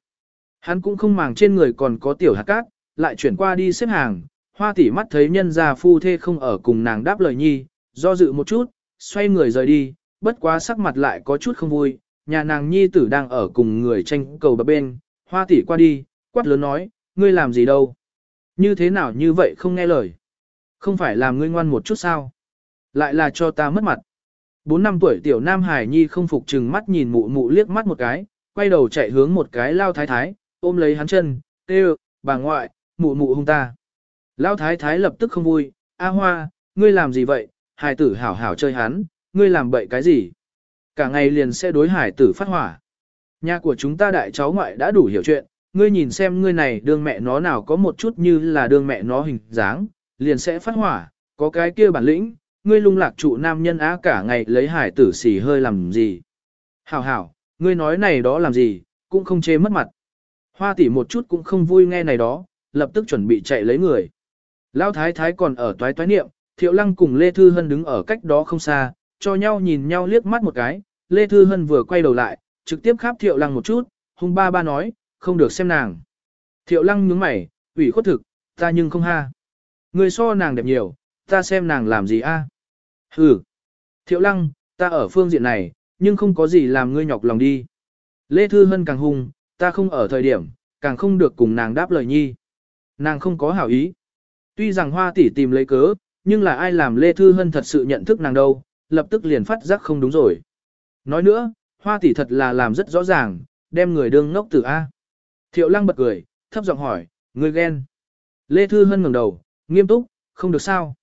Hắn cũng không màng trên người còn có tiểu hạt cát, lại chuyển qua đi xếp hàng, hoa tỉ mắt thấy nhân già phu thê không ở cùng nàng đáp lời nhi, do dự một chút, xoay người rời đi, bất quá sắc mặt lại có chút không vui, nhà nàng nhi tử đang ở cùng người tranh cầu bập bên, hoa tỉ qua đi, quát lớn nói, ngươi làm gì đâu? Như thế nào như vậy không nghe lời? Không phải làm ngươi ngoan một chút sao? Lại là cho ta mất mặt. Bốn năm tuổi tiểu Nam Hải Nhi không phục trừng mắt nhìn mụ mụ liếc mắt một cái, quay đầu chạy hướng một cái lao thái thái, ôm lấy hắn chân, kêu, bà ngoại, mụ mụ hung ta. Lao thái thái lập tức không vui, a hoa, ngươi làm gì vậy, hải tử hảo hảo chơi hắn, ngươi làm bậy cái gì? Cả ngày liền sẽ đối hải tử phát hỏa. Nhà của chúng ta đại cháu ngoại đã đủ hiểu chuyện, ngươi nhìn xem ngươi này đương mẹ nó nào có một chút như là đương mẹ nó hình dáng, liền sẽ phát hỏa, có cái kia bản lĩnh, ngươi lung lạc trụ nam nhân á cả ngày lấy hải tử xì hơi làm gì. Hảo hảo, ngươi nói này đó làm gì, cũng không chê mất mặt. Hoa tỷ một chút cũng không vui nghe này đó, lập tức chuẩn bị chạy lấy người. Lão thái thái còn ở toái toái niệm, thiệu lăng cùng Lê Thư Hân đứng ở cách đó không xa, cho nhau nhìn nhau liếc mắt một cái, Lê Thư Hân vừa quay đầu lại, trực tiếp khắp thiệu lăng một chút, hung ba ba nói, không được xem nàng. Thiệu lăng nhướng mày, ủy khuất thực, ta nhưng không ha. Người so nàng đẹp nhiều, ta xem nàng làm gì a? À? Ừ. Thiệu lăng, ta ở phương diện này, nhưng không có gì làm ngươi nhọc lòng đi. Lê Thư Hân càng hung, ta không ở thời điểm, càng không được cùng nàng đáp lời nhi. Nàng không có hảo ý. Tuy rằng hoa tỷ tìm lấy cớ, nhưng là ai làm Lê Thư Hân thật sự nhận thức nàng đâu, lập tức liền phát giác không đúng rồi. Nói nữa, hoa tỷ thật là làm rất rõ ràng, đem người đương ngốc tử A. Thiệu lăng bật cười, thấp giọng hỏi, người ghen. Lê Thư Hân ngừng đầu, nghiêm túc, không được sao.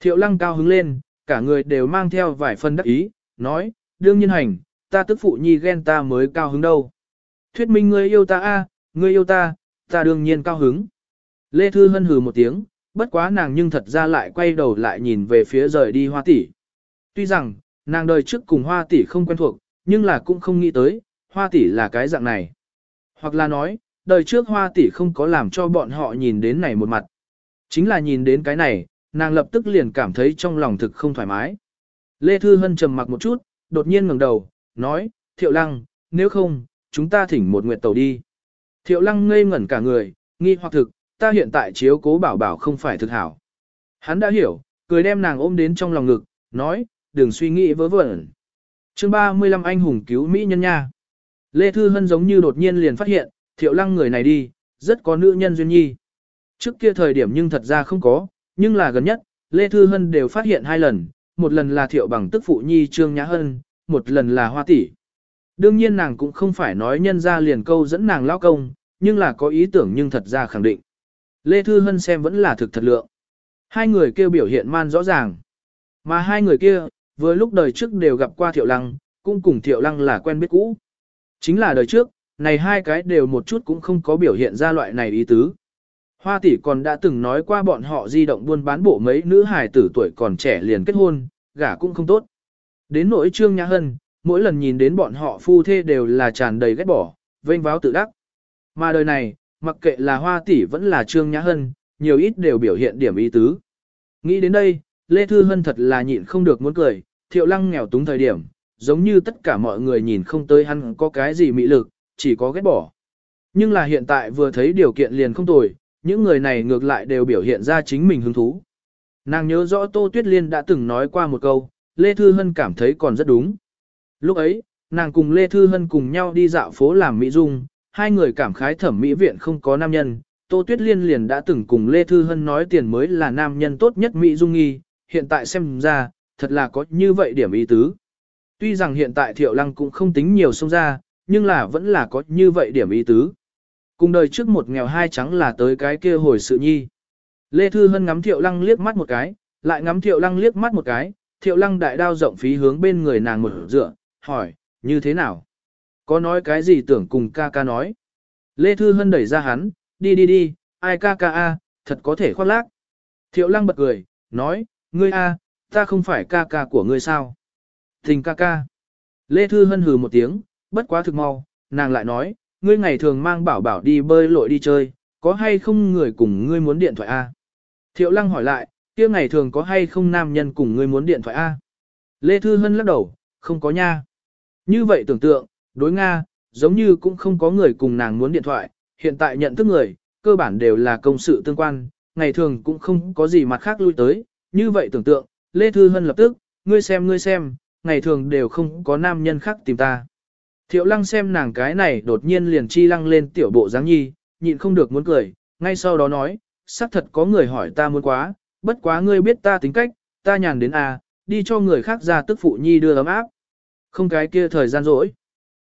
Thiệu lăng cao hứng lên, cả người đều mang theo vài phần đắc ý, nói, đương nhiên hành, ta tức phụ nhi ghen ta mới cao hứng đâu. Thuyết minh ngươi yêu ta a, ngươi yêu ta, ta đương nhiên cao hứng. Lê Thư Hân hừ một tiếng, bất quá nàng nhưng thật ra lại quay đầu lại nhìn về phía rời đi hoa tỷ. Tuy rằng, nàng đời trước cùng hoa tỷ không quen thuộc, nhưng là cũng không nghĩ tới, hoa tỷ là cái dạng này. Hoặc là nói, đời trước hoa tỷ không có làm cho bọn họ nhìn đến này một mặt. Chính là nhìn đến cái này, nàng lập tức liền cảm thấy trong lòng thực không thoải mái. Lê Thư Hân trầm mặc một chút, đột nhiên ngẩng đầu, nói, Thiệu Lăng, nếu không, chúng ta thỉnh một nguyệt tàu đi. Thiệu Lăng ngây ngẩn cả người, nghi hoặc thực, ta hiện tại chiếu cố bảo bảo không phải thực hảo. Hắn đã hiểu, cười đem nàng ôm đến trong lòng ngực, nói, đừng suy nghĩ vớ vẩn. chương 35 anh hùng cứu Mỹ nhân nha. Lê Thư Hân giống như đột nhiên liền phát hiện, Thiệu Lăng người này đi, rất có nữ nhân duyên nhi. Trước kia thời điểm nhưng thật ra không có, nhưng là gần nhất, Lê Thư Hân đều phát hiện hai lần, một lần là thiệu bằng tức phụ nhi Trương Nhã Hân, một lần là hoa tỷ. Đương nhiên nàng cũng không phải nói nhân ra liền câu dẫn nàng lao công, nhưng là có ý tưởng nhưng thật ra khẳng định. Lê Thư Hân xem vẫn là thực thật lượng. Hai người kia biểu hiện man rõ ràng. Mà hai người kia, vừa lúc đời trước đều gặp qua Thiệu Lăng, cũng cùng Thiệu Lăng là quen biết cũ. Chính là đời trước, này hai cái đều một chút cũng không có biểu hiện ra loại này ý tứ. Hoa tỷ còn đã từng nói qua bọn họ di động buôn bán bộ mấy nữ hài tử tuổi còn trẻ liền kết hôn, gả cũng không tốt. Đến nỗi Trương Nhã Hân, mỗi lần nhìn đến bọn họ phu thê đều là tràn đầy ghét bỏ, vênh váo tự đắc. Mà đời này, mặc kệ là Hoa tỷ vẫn là Trương Nhã Hân, nhiều ít đều biểu hiện điểm ý tứ. Nghĩ đến đây, Lê Thư Hân thật là nhịn không được muốn cười, thiệu lăng nghèo túng thời điểm, giống như tất cả mọi người nhìn không tới hắn có cái gì mị lực, chỉ có ghét bỏ. Nhưng là hiện tại vừa thấy điều kiện liền không tồi, những người này ngược lại đều biểu hiện ra chính mình hứng thú. Nàng nhớ rõ Tô Tuyết Liên đã từng nói qua một câu, Lê Thư Hân cảm thấy còn rất đúng. Lúc ấy, nàng cùng Lê Thư Hân cùng nhau đi dạo phố làm Mỹ Dung, hai người cảm khái thẩm mỹ viện không có nam nhân. Tô Tuyết Liên liền đã từng cùng Lê Thư Hân nói tiền mới là nam nhân tốt nhất Mỹ Dung nghi, hiện tại xem ra, thật là có như vậy điểm ý tứ. Tuy rằng hiện tại Thiệu Lăng cũng không tính nhiều sông ra, nhưng là vẫn là có như vậy điểm ý tứ. Cùng đời trước một nghèo hai trắng là tới cái kia hồi sự nhi. Lê Thư Hân ngắm Thiệu Lăng liếc mắt một cái, lại ngắm Thiệu Lăng liếc mắt một cái, Thiệu Lăng đại đao rộng phí hướng bên người nàng một dựa, hỏi, như thế nào? Có nói cái gì tưởng cùng ca ca nói? Lê Thư Hân đẩy ra hắn, đi đi đi, ai ca ca a, thật có thể khoác lác. Thiệu Lăng bật cười, nói, ngươi a, ta không phải ca ca của ngươi sao? Tình ca ca. Lê Thư Hân hừ một tiếng, bất quá thực mau, nàng lại nói, ngươi ngày thường mang bảo bảo đi bơi lội đi chơi, có hay không người cùng ngươi muốn điện thoại A? Thiệu lăng hỏi lại, kia ngày thường có hay không nam nhân cùng ngươi muốn điện thoại A? Lê Thư Hân lắc đầu, không có nha. Như vậy tưởng tượng, đối Nga, giống như cũng không có người cùng nàng muốn điện thoại, hiện tại nhận thức người, cơ bản đều là công sự tương quan, ngày thường cũng không có gì mặt khác lui tới, như vậy tưởng tượng, Lê Thư Hân lập tức, ngươi xem ngươi xem, ngày thường đều không có nam nhân khác tìm ta. Thiệu lăng xem nàng cái này đột nhiên liền chi lăng lên tiểu bộ dáng nhi, nhịn không được muốn cười, ngay sau đó nói, xác thật có người hỏi ta muốn quá, bất quá ngươi biết ta tính cách, ta nhàn đến à, đi cho người khác ra tức phụ nhi đưa ấm áp. Không cái kia thời gian rỗi.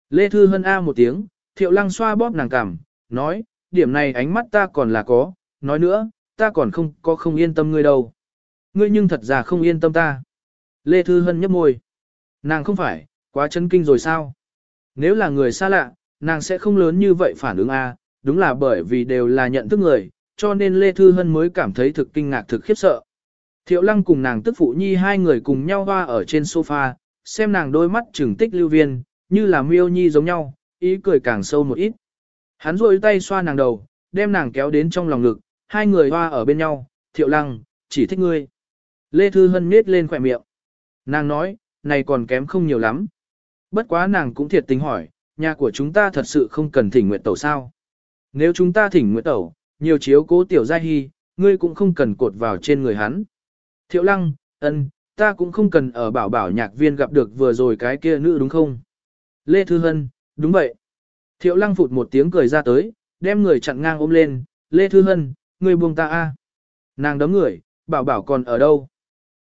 Lê Thư Hân A một tiếng, thiệu lăng xoa bóp nàng cảm, nói, điểm này ánh mắt ta còn là có, nói nữa, ta còn không có không yên tâm ngươi đâu. Ngươi nhưng thật ra không yên tâm ta. Lê Thư Hân nhấp môi. Nàng không phải, quá chân kinh rồi sao? Nếu là người xa lạ, nàng sẽ không lớn như vậy phản ứng a, đúng là bởi vì đều là nhận thức người, cho nên Lê Thư Hân mới cảm thấy thực kinh ngạc thực khiếp sợ. Thiệu Lăng cùng nàng tức phụ nhi hai người cùng nhau hoa ở trên sofa, xem nàng đôi mắt trừng tích lưu viên, như là miêu nhi giống nhau, ý cười càng sâu một ít. Hắn rôi tay xoa nàng đầu, đem nàng kéo đến trong lòng ngực, hai người hoa ở bên nhau, Thiệu Lăng, chỉ thích ngươi. Lê Thư Hân nết lên khỏe miệng. Nàng nói, này còn kém không nhiều lắm. Bất quá nàng cũng thiệt tình hỏi, nhà của chúng ta thật sự không cần thỉnh nguyện tẩu sao? Nếu chúng ta thỉnh nguyện tẩu, nhiều chiếu cố tiểu giai hy, ngươi cũng không cần cột vào trên người hắn. Thiệu lăng, ân, ta cũng không cần ở bảo bảo nhạc viên gặp được vừa rồi cái kia nữ đúng không? Lê Thư Hân, đúng vậy. Thiệu lăng phụt một tiếng cười ra tới, đem người chặn ngang ôm lên, Lê Thư Hân, ngươi buông ta a. Nàng đấm người, bảo bảo còn ở đâu?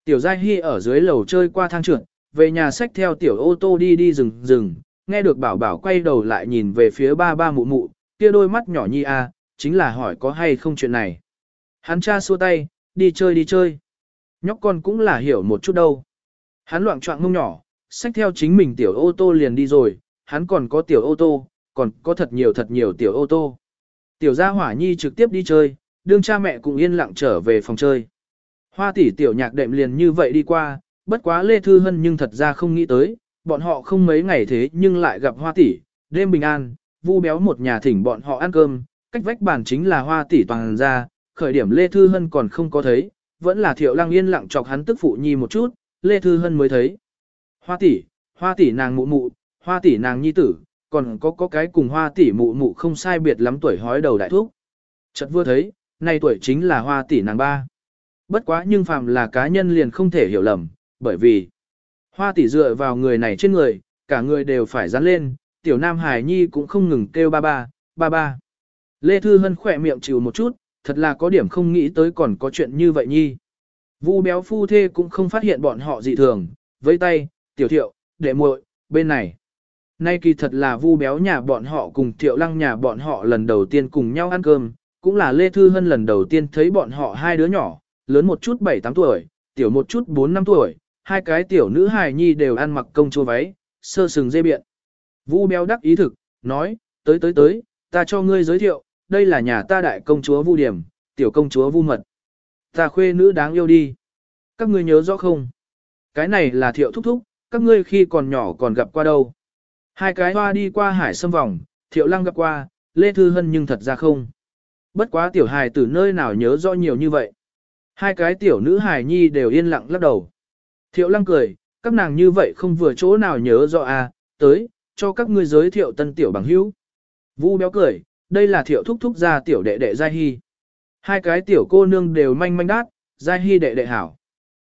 Tiểu Giai Hy ở dưới lầu chơi qua thang trưởng, về nhà sách theo tiểu ô tô đi đi rừng rừng, nghe được bảo bảo quay đầu lại nhìn về phía ba ba mụ mụ, kia đôi mắt nhỏ nhi a, chính là hỏi có hay không chuyện này. Hắn cha xua tay, đi chơi đi chơi. Nhóc con cũng là hiểu một chút đâu. Hắn loạn trọng mông nhỏ, sách theo chính mình tiểu ô tô liền đi rồi, hắn còn có tiểu ô tô, còn có thật nhiều thật nhiều tiểu ô tô. Tiểu gia hỏa nhi trực tiếp đi chơi, đương cha mẹ cũng yên lặng trở về phòng chơi. Hoa tỷ tiểu nhạc đệm liền như vậy đi qua, bất quá Lê Thư Hân nhưng thật ra không nghĩ tới, bọn họ không mấy ngày thế nhưng lại gặp hoa tỷ, đêm bình an, vu béo một nhà thỉnh bọn họ ăn cơm, cách vách bàn chính là hoa tỷ toàn ra, khởi điểm Lê Thư Hân còn không có thấy, vẫn là thiệu lăng yên lặng chọc hắn tức phụ nhi một chút, Lê Thư Hân mới thấy. Hoa tỷ, hoa tỷ nàng mụ mụ, hoa tỷ nàng nhi tử, còn có có cái cùng hoa tỷ mụ mụ không sai biệt lắm tuổi hói đầu đại thúc. Chợt vừa thấy, nay tuổi chính là hoa tỷ nàng ba. Bất quá nhưng phàm là cá nhân liền không thể hiểu lầm, bởi vì hoa tỷ dựa vào người này trên người, cả người đều phải dán lên, tiểu nam hải nhi cũng không ngừng kêu ba ba, ba ba. Lê Thư Hân khỏe miệng chịu một chút, thật là có điểm không nghĩ tới còn có chuyện như vậy nhi. Vu béo phu thê cũng không phát hiện bọn họ dị thường, với tay, tiểu thiệu, đệ muội bên này. Nay kỳ thật là vu béo nhà bọn họ cùng thiệu lăng nhà bọn họ lần đầu tiên cùng nhau ăn cơm, cũng là Lê Thư Hân lần đầu tiên thấy bọn họ hai đứa nhỏ, lớn một chút 7-8 tuổi, tiểu một chút 4-5 tuổi, hai cái tiểu nữ hài nhi đều ăn mặc công chua váy, sơ sừng dê biện. Vu béo đắc ý thực, nói, tới tới tới, ta cho ngươi giới thiệu, đây là nhà ta đại công chúa Vu Điểm, tiểu công chúa Vu Mật. Ta khuê nữ đáng yêu đi. Các ngươi nhớ rõ không? Cái này là thiệu thúc thúc, các ngươi khi còn nhỏ còn gặp qua đâu. Hai cái hoa đi qua hải xâm vòng, thiệu lăng gặp qua, Lê Thư Hân nhưng thật ra không. Bất quá tiểu hài từ nơi nào nhớ rõ nhiều như vậy. Hai cái tiểu nữ hài nhi đều yên lặng lắc đầu. Thiệu lăng cười, các nàng như vậy không vừa chỗ nào nhớ rõ à, tới, cho các ngươi giới thiệu tân tiểu bằng hữu. Vũ béo cười, đây là thiệu thúc thúc gia tiểu đệ đệ Giai Hy. Hai cái tiểu cô nương đều manh manh đát, Giai Hy đệ đệ hảo.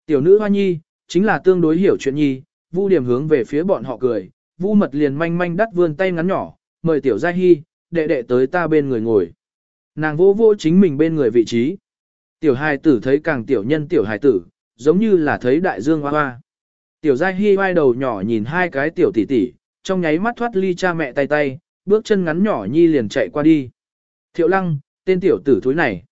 Tiểu nữ hoa nhi, chính là tương đối hiểu chuyện nhi, Vu điểm hướng về phía bọn họ cười, Vu mật liền manh manh đắt vươn tay ngắn nhỏ, mời tiểu Giai Hy, đệ đệ tới ta bên người ngồi. Nàng vô vô chính mình bên người vị trí. Tiểu hài tử thấy càng tiểu nhân tiểu hài tử, giống như là thấy đại dương hoa hoa. Tiểu Giai hy vai đầu nhỏ nhìn hai cái tiểu tỷ tỷ, trong nháy mắt thoát ly cha mẹ tay tay, bước chân ngắn nhỏ nhi liền chạy qua đi. Thiệu Lăng, tên tiểu tử thúi này.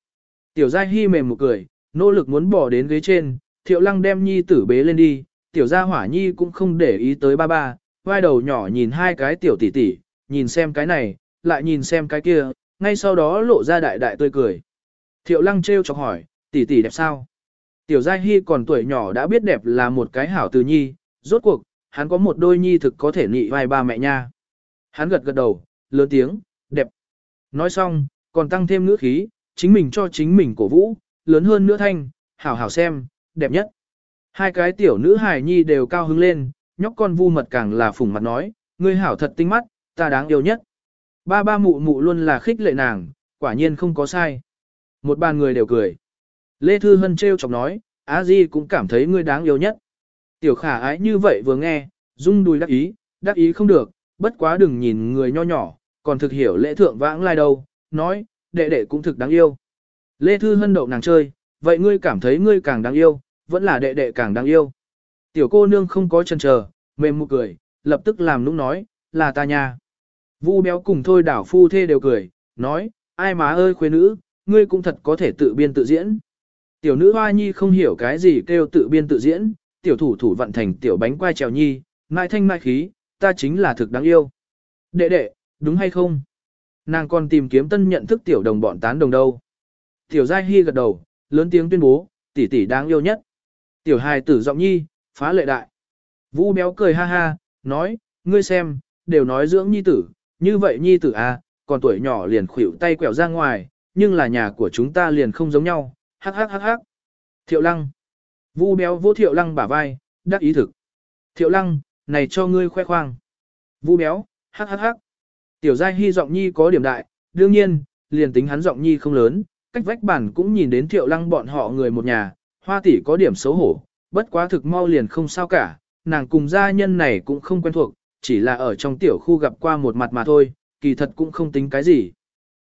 Tiểu Giai hy mềm một cười, nỗ lực muốn bỏ đến ghế trên, Thiệu Lăng đem nhi tử bế lên đi, tiểu gia hỏa nhi cũng không để ý tới ba ba, vai đầu nhỏ nhìn hai cái tiểu tỷ tỷ, nhìn xem cái này, lại nhìn xem cái kia, ngay sau đó lộ ra đại đại tươi cười. Thiệu Lăng trêu chọc hỏi, tỷ tỷ đẹp sao? Tiểu Giai Hy còn tuổi nhỏ đã biết đẹp là một cái hảo từ nhi, rốt cuộc, hắn có một đôi nhi thực có thể nị vai ba mẹ nha. Hắn gật gật đầu, lớn tiếng, đẹp. Nói xong, còn tăng thêm ngữ khí, chính mình cho chính mình cổ vũ, lớn hơn nữa thanh, hảo hảo xem, đẹp nhất. Hai cái tiểu nữ hài nhi đều cao hứng lên, nhóc con vu mật càng là phủng mặt nói, ngươi hảo thật tinh mắt, ta đáng yêu nhất. Ba ba mụ mụ luôn là khích lệ nàng, quả nhiên không có sai. Một bàn người đều cười. Lê Thư Hân trêu chọc nói, a di cũng cảm thấy ngươi đáng yêu nhất. Tiểu khả ái như vậy vừa nghe, rung đùi đắc ý, đắc ý không được, bất quá đừng nhìn người nho nhỏ, còn thực hiểu lễ thượng vãng lai đâu, nói, đệ đệ cũng thực đáng yêu. Lê Thư Hân đậu nàng chơi, vậy ngươi cảm thấy ngươi càng đáng yêu, vẫn là đệ đệ càng đáng yêu. Tiểu cô nương không có chân chờ, mềm một cười, lập tức làm nũng nói, là ta nha. Vu béo cùng thôi đảo phu thê đều cười, nói, ai má ơi khuê nữ, ngươi cũng thật có thể tự biên tự diễn. Tiểu nữ hoa nhi không hiểu cái gì kêu tự biên tự diễn, tiểu thủ thủ vận thành tiểu bánh quai trèo nhi, mai thanh mai khí, ta chính là thực đáng yêu. Đệ đệ, đúng hay không? Nàng còn tìm kiếm tân nhận thức tiểu đồng bọn tán đồng đâu. Tiểu giai hy gật đầu, lớn tiếng tuyên bố, tỷ tỷ đáng yêu nhất. Tiểu hài tử giọng nhi, phá lệ đại. Vũ béo cười ha ha, nói, ngươi xem, đều nói dưỡng nhi tử, như vậy nhi tử à, còn tuổi nhỏ liền khuỷu tay quẹo ra ngoài, nhưng là nhà của chúng ta liền không giống nhau, hắc hắc hắc hắc. Thiệu lăng. Vu béo vô thiệu lăng bả vai, đắc ý thực. Thiệu lăng, này cho ngươi khoe khoang. Vu béo, hắc hắc hắc. Tiểu giai hy giọng nhi có điểm đại, đương nhiên, liền tính hắn giọng nhi không lớn, cách vách bản cũng nhìn đến thiệu lăng bọn họ người một nhà, hoa tỷ có điểm xấu hổ, bất quá thực mau liền không sao cả, nàng cùng gia nhân này cũng không quen thuộc, chỉ là ở trong tiểu khu gặp qua một mặt mà thôi, kỳ thật cũng không tính cái gì.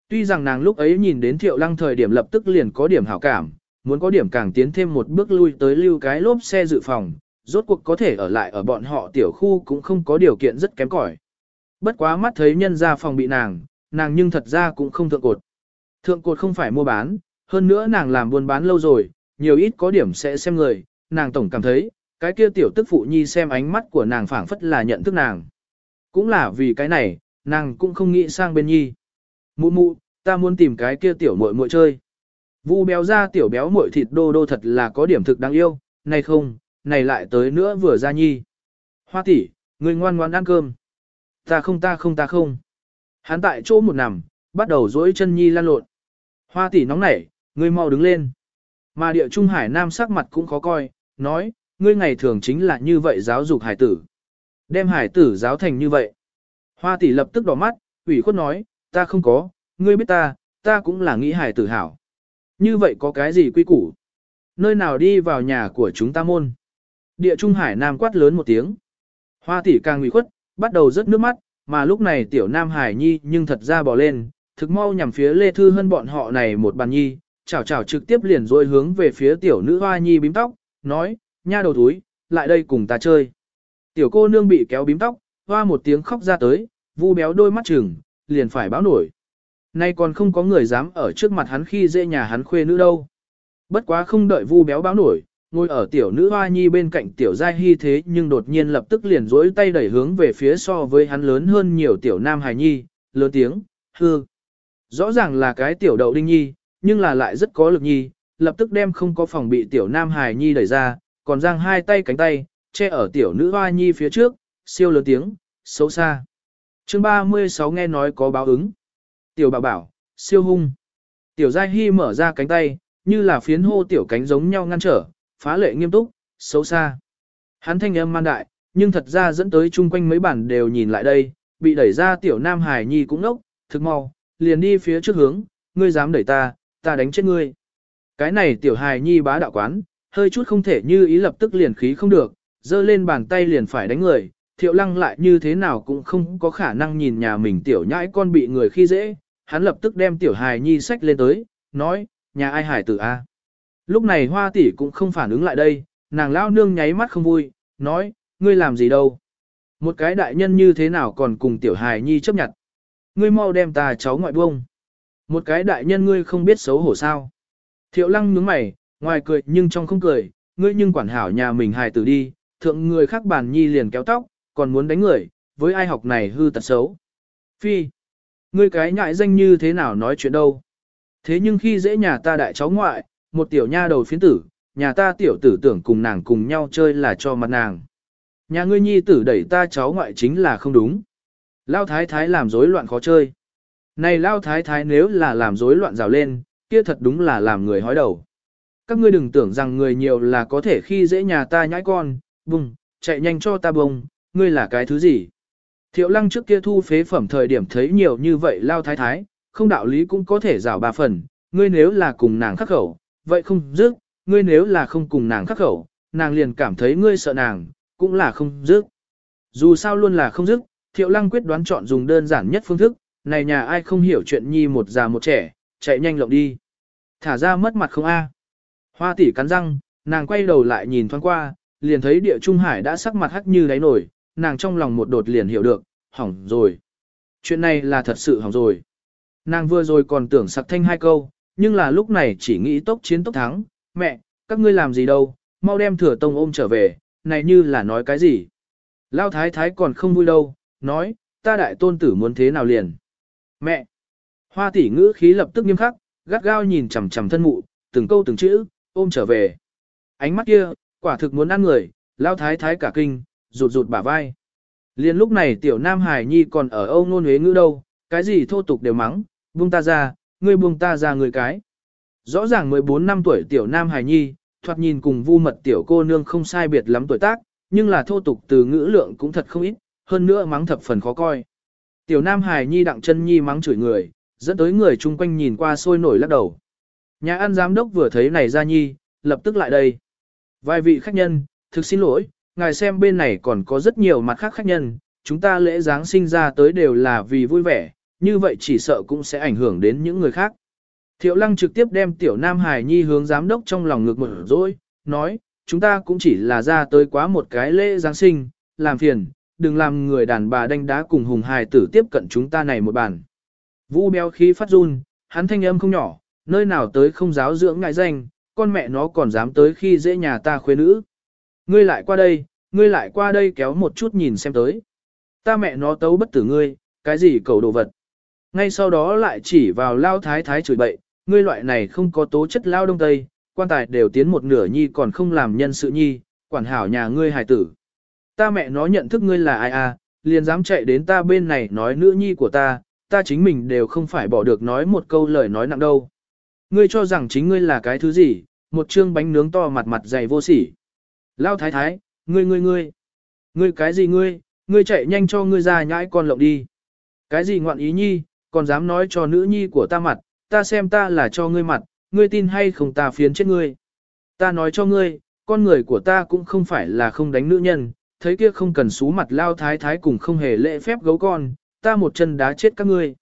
Tuy rằng nàng lúc ấy nhìn đến thiệu lăng thời điểm lập tức liền có điểm hảo cảm, muốn có điểm càng tiến thêm một bước lui tới lưu cái lốp xe dự phòng, rốt cuộc có thể ở lại ở bọn họ tiểu khu cũng không có điều kiện rất kém cỏi. Bất quá mắt thấy nhân ra phòng bị nàng, nàng nhưng thật ra cũng không thượng cột. Thượng cột không phải mua bán, hơn nữa nàng làm buôn bán lâu rồi, nhiều ít có điểm sẽ xem người, nàng tổng cảm thấy, cái kia tiểu tức phụ nhi xem ánh mắt của nàng phảng phất là nhận thức nàng. Cũng là vì cái này, nàng cũng không nghĩ sang bên nhi. Mụ mụ, ta muốn tìm cái kia tiểu muội muội chơi. Vu béo ra tiểu béo muội thịt đô đô thật là có điểm thực đáng yêu, này không, này lại tới nữa vừa ra nhi. Hoa tỷ, người ngoan ngoan ăn cơm. Ta không ta không ta không. Hắn tại chỗ một nằm, bắt đầu duỗi chân nhi lăn lộn. Hoa tỷ nóng nảy, ngươi mau đứng lên. Mà địa trung hải nam sắc mặt cũng khó coi, nói, ngươi ngày thường chính là như vậy giáo dục hải tử. Đem hải tử giáo thành như vậy. Hoa tỷ lập tức đỏ mắt, ủy khuất nói, ta không có, ngươi biết ta, ta cũng là nghĩ hài tử hảo. Như vậy có cái gì quy củ? Nơi nào đi vào nhà của chúng ta môn? Địa Trung Hải Nam quát lớn một tiếng. Hoa tỷ càng nguy khuất, bắt đầu rớt nước mắt, mà lúc này tiểu Nam Hải Nhi nhưng thật ra bỏ lên, thực mau nhằm phía Lê Thư Hân bọn họ này một bàn nhi, chào chào trực tiếp liền dôi hướng về phía tiểu nữ hoa nhi bím tóc, nói, nha đầu túi, lại đây cùng ta chơi. Tiểu cô nương bị kéo bím tóc, hoa một tiếng khóc ra tới, vu béo đôi mắt chừng, liền phải báo nổi. Nay còn không có người dám ở trước mặt hắn khi dễ nhà hắn khuê nữ đâu. Bất quá không đợi vu béo báo nổi, ngồi ở tiểu nữ hoa nhi bên cạnh tiểu giai hy thế nhưng đột nhiên lập tức liền rỗi tay đẩy hướng về phía so với hắn lớn hơn nhiều tiểu nam hài nhi, lớn tiếng, hư. Rõ ràng là cái tiểu đậu đinh nhi, nhưng là lại rất có lực nhi, lập tức đem không có phòng bị tiểu nam hài nhi đẩy ra, còn giang hai tay cánh tay, che ở tiểu nữ hoa nhi phía trước, siêu lớn tiếng, xấu xa. Chương 36 nghe nói có báo ứng. Tiểu bảo bảo, siêu hung. Tiểu Giai Hy mở ra cánh tay, như là phiến hô tiểu cánh giống nhau ngăn trở, phá lệ nghiêm túc, xấu xa. Hắn thanh âm man đại, nhưng thật ra dẫn tới chung quanh mấy bản đều nhìn lại đây, bị đẩy ra tiểu Nam Hải Nhi cũng nốc, thực mau, liền đi phía trước hướng, ngươi dám đẩy ta, ta đánh chết ngươi. Cái này tiểu Hải Nhi bá đạo quán, hơi chút không thể như ý lập tức liền khí không được, giơ lên bàn tay liền phải đánh người, thiệu lăng lại như thế nào cũng không có khả năng nhìn nhà mình tiểu nhãi con bị người khi dễ, hắn lập tức đem tiểu hài nhi sách lên tới, nói, nhà ai hải tử a? Lúc này hoa tỷ cũng không phản ứng lại đây, nàng lao nương nháy mắt không vui, nói, ngươi làm gì đâu. Một cái đại nhân như thế nào còn cùng tiểu hài nhi chấp nhận. Ngươi mau đem ta cháu ngoại buông. Một cái đại nhân ngươi không biết xấu hổ sao. Thiệu lăng nhướng mày, ngoài cười nhưng trong không cười, ngươi nhưng quản hảo nhà mình hài tử đi, thượng người khác bàn nhi liền kéo tóc, còn muốn đánh người, với ai học này hư tật xấu. Phi, ngươi cái nhại danh như thế nào nói chuyện đâu. Thế nhưng khi dễ nhà ta đại cháu ngoại, một tiểu nha đầu phiến tử, nhà ta tiểu tử tưởng cùng nàng cùng nhau chơi là cho mặt nàng. Nhà ngươi nhi tử đẩy ta cháu ngoại chính là không đúng. Lao thái thái làm rối loạn khó chơi. Này Lao thái thái nếu là làm rối loạn rào lên, kia thật đúng là làm người hói đầu. Các ngươi đừng tưởng rằng người nhiều là có thể khi dễ nhà ta nhãi con, bùng, chạy nhanh cho ta bùng, ngươi là cái thứ gì? Thiệu lăng trước kia thu phế phẩm thời điểm thấy nhiều như vậy lao thái thái, không đạo lý cũng có thể rào bà phần, ngươi nếu là cùng nàng khắc khẩu, vậy không dứt, ngươi nếu là không cùng nàng khắc khẩu, nàng liền cảm thấy ngươi sợ nàng, cũng là không dứt. Dù sao luôn là không dứt, thiệu lăng quyết đoán chọn dùng đơn giản nhất phương thức, này nhà ai không hiểu chuyện nhi một già một trẻ, chạy nhanh lộng đi. Thả ra mất mặt không a. Hoa tỷ cắn răng, nàng quay đầu lại nhìn thoáng qua, liền thấy địa trung hải đã sắc mặt hắc như đáy nổi, nàng trong lòng một đột liền hiểu được, hỏng rồi. Chuyện này là thật sự hỏng rồi. Nàng vừa rồi còn tưởng sặc thanh hai câu, nhưng là lúc này chỉ nghĩ tốc chiến tốc thắng, mẹ, các ngươi làm gì đâu, mau đem thừa tông ôm trở về, này như là nói cái gì. Lao thái thái còn không vui đâu, nói, ta đại tôn tử muốn thế nào liền. Mẹ! Hoa tỷ ngữ khí lập tức nghiêm khắc, gắt gao nhìn chằm chằm thân mụ, từng câu từng chữ, ôm trở về. Ánh mắt kia, quả thực muốn ăn người, lao thái thái cả kinh, rụt rụt bả vai. Liên lúc này tiểu Nam Hải Nhi còn ở Âu Nôn Huế ngữ đâu, cái gì thô tục đều mắng, buông ta ra, ngươi buông ta ra người cái. Rõ ràng 14 năm tuổi tiểu Nam Hải Nhi, thoạt nhìn cùng vu mật tiểu cô nương không sai biệt lắm tuổi tác, nhưng là thô tục từ ngữ lượng cũng thật không ít, hơn nữa mắng thập phần khó coi. Tiểu Nam Hải Nhi đặng chân Nhi mắng chửi người, dẫn tới người chung quanh nhìn qua sôi nổi lắc đầu. Nhà ăn giám đốc vừa thấy này ra Nhi, lập tức lại đây. Vài vị khách nhân, thực xin lỗi, ngài xem bên này còn có rất nhiều mặt khác khách nhân, chúng ta lễ Giáng sinh ra tới đều là vì vui vẻ, như vậy chỉ sợ cũng sẽ ảnh hưởng đến những người khác. Thiệu lăng trực tiếp đem tiểu Nam Hải Nhi hướng giám đốc trong lòng ngược mở rồi, nói, chúng ta cũng chỉ là ra tới quá một cái lễ Giáng sinh, làm phiền, đừng làm người đàn bà đánh đá cùng hùng hài tử tiếp cận chúng ta này một bàn. Vũ béo khí phát run, hắn thanh âm không nhỏ, nơi nào tới không giáo dưỡng ngại danh, con mẹ nó còn dám tới khi dễ nhà ta khuê nữ. Ngươi lại qua đây, ngươi lại qua đây kéo một chút nhìn xem tới. Ta mẹ nó tấu bất tử ngươi, cái gì cầu đồ vật. Ngay sau đó lại chỉ vào lao thái thái chửi bậy, ngươi loại này không có tố chất lao đông tây, quan tài đều tiến một nửa nhi còn không làm nhân sự nhi, quản hảo nhà ngươi hài tử. Ta mẹ nó nhận thức ngươi là ai à, liền dám chạy đến ta bên này nói nữ nhi của ta, ta chính mình đều không phải bỏ được nói một câu lời nói nặng đâu. Ngươi cho rằng chính ngươi là cái thứ gì, một chương bánh nướng to mặt mặt dày vô sỉ. Lao thái thái, ngươi ngươi ngươi, ngươi cái gì ngươi, ngươi chạy nhanh cho ngươi già nhãi con lộng đi. Cái gì ngoạn ý nhi, còn dám nói cho nữ nhi của ta mặt, ta xem ta là cho ngươi mặt, ngươi tin hay không ta phiến chết ngươi. Ta nói cho ngươi, con người của ta cũng không phải là không đánh nữ nhân, thấy kia không cần xú mặt lao thái thái cùng không hề lễ phép gấu con, ta một chân đá chết các ngươi.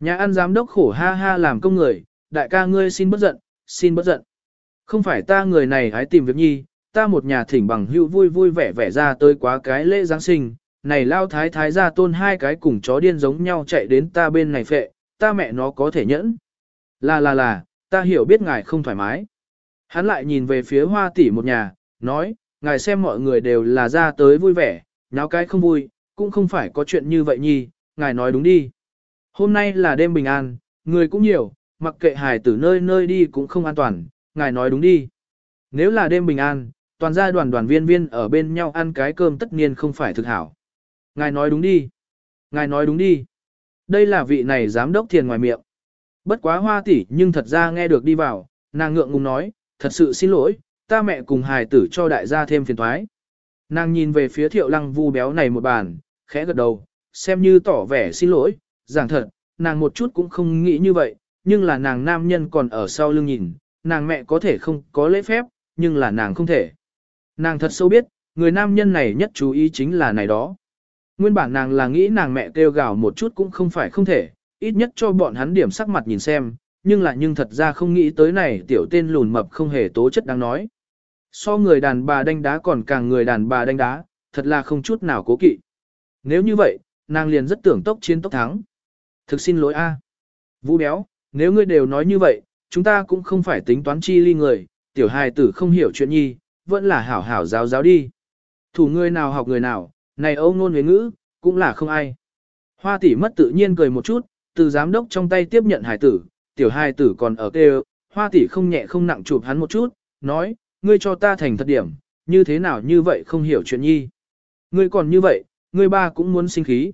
Nhà ăn giám đốc khổ ha ha làm công người, đại ca ngươi xin bất giận, xin bất giận. Không phải ta người này hái tìm việc nhi, ta một nhà thỉnh bằng hữu vui vui vẻ vẻ ra tới quá cái lễ Giáng sinh, này lao thái thái ra tôn hai cái cùng chó điên giống nhau chạy đến ta bên này phệ, ta mẹ nó có thể nhẫn. Là là là, ta hiểu biết ngài không thoải mái. Hắn lại nhìn về phía hoa tỷ một nhà, nói, ngài xem mọi người đều là ra tới vui vẻ, nháo cái không vui, cũng không phải có chuyện như vậy nhi, ngài nói đúng đi. Hôm nay là đêm bình an, người cũng nhiều, mặc kệ hài tử nơi nơi đi cũng không an toàn, ngài nói đúng đi. Nếu là đêm bình an, toàn gia đoàn đoàn viên viên ở bên nhau ăn cái cơm tất nhiên không phải thực hảo. Ngài nói đúng đi. Ngài nói đúng đi. Đây là vị này giám đốc thiền ngoài miệng. Bất quá hoa tỷ nhưng thật ra nghe được đi vào, nàng ngượng ngùng nói, thật sự xin lỗi, ta mẹ cùng hài tử cho đại gia thêm phiền thoái. Nàng nhìn về phía thiệu lăng vu béo này một bàn, khẽ gật đầu, xem như tỏ vẻ xin lỗi, giảng thật, nàng một chút cũng không nghĩ như vậy, nhưng là nàng nam nhân còn ở sau lưng nhìn, nàng mẹ có thể không có lễ phép, nhưng là nàng không thể. Nàng thật sâu biết, người nam nhân này nhất chú ý chính là này đó. Nguyên bản nàng là nghĩ nàng mẹ kêu gào một chút cũng không phải không thể, ít nhất cho bọn hắn điểm sắc mặt nhìn xem, nhưng là nhưng thật ra không nghĩ tới này tiểu tên lùn mập không hề tố chất đáng nói. So người đàn bà đánh đá còn càng người đàn bà đánh đá, thật là không chút nào cố kỵ. Nếu như vậy, nàng liền rất tưởng tốc chiến tốc thắng. Thực xin lỗi a. Vũ béo, nếu ngươi đều nói như vậy, chúng ta cũng không phải tính toán chi ly người, tiểu hài tử không hiểu chuyện nhi, vẫn là hảo hảo giáo giáo đi. Thủ người nào học người nào, này âu ngôn với ngữ, cũng là không ai. Hoa tỷ mất tự nhiên cười một chút, từ giám đốc trong tay tiếp nhận hải tử, tiểu hải tử còn ở kêu, hoa tỷ không nhẹ không nặng chụp hắn một chút, nói, ngươi cho ta thành thật điểm, như thế nào như vậy không hiểu chuyện nhi. Ngươi còn như vậy, ngươi ba cũng muốn sinh khí.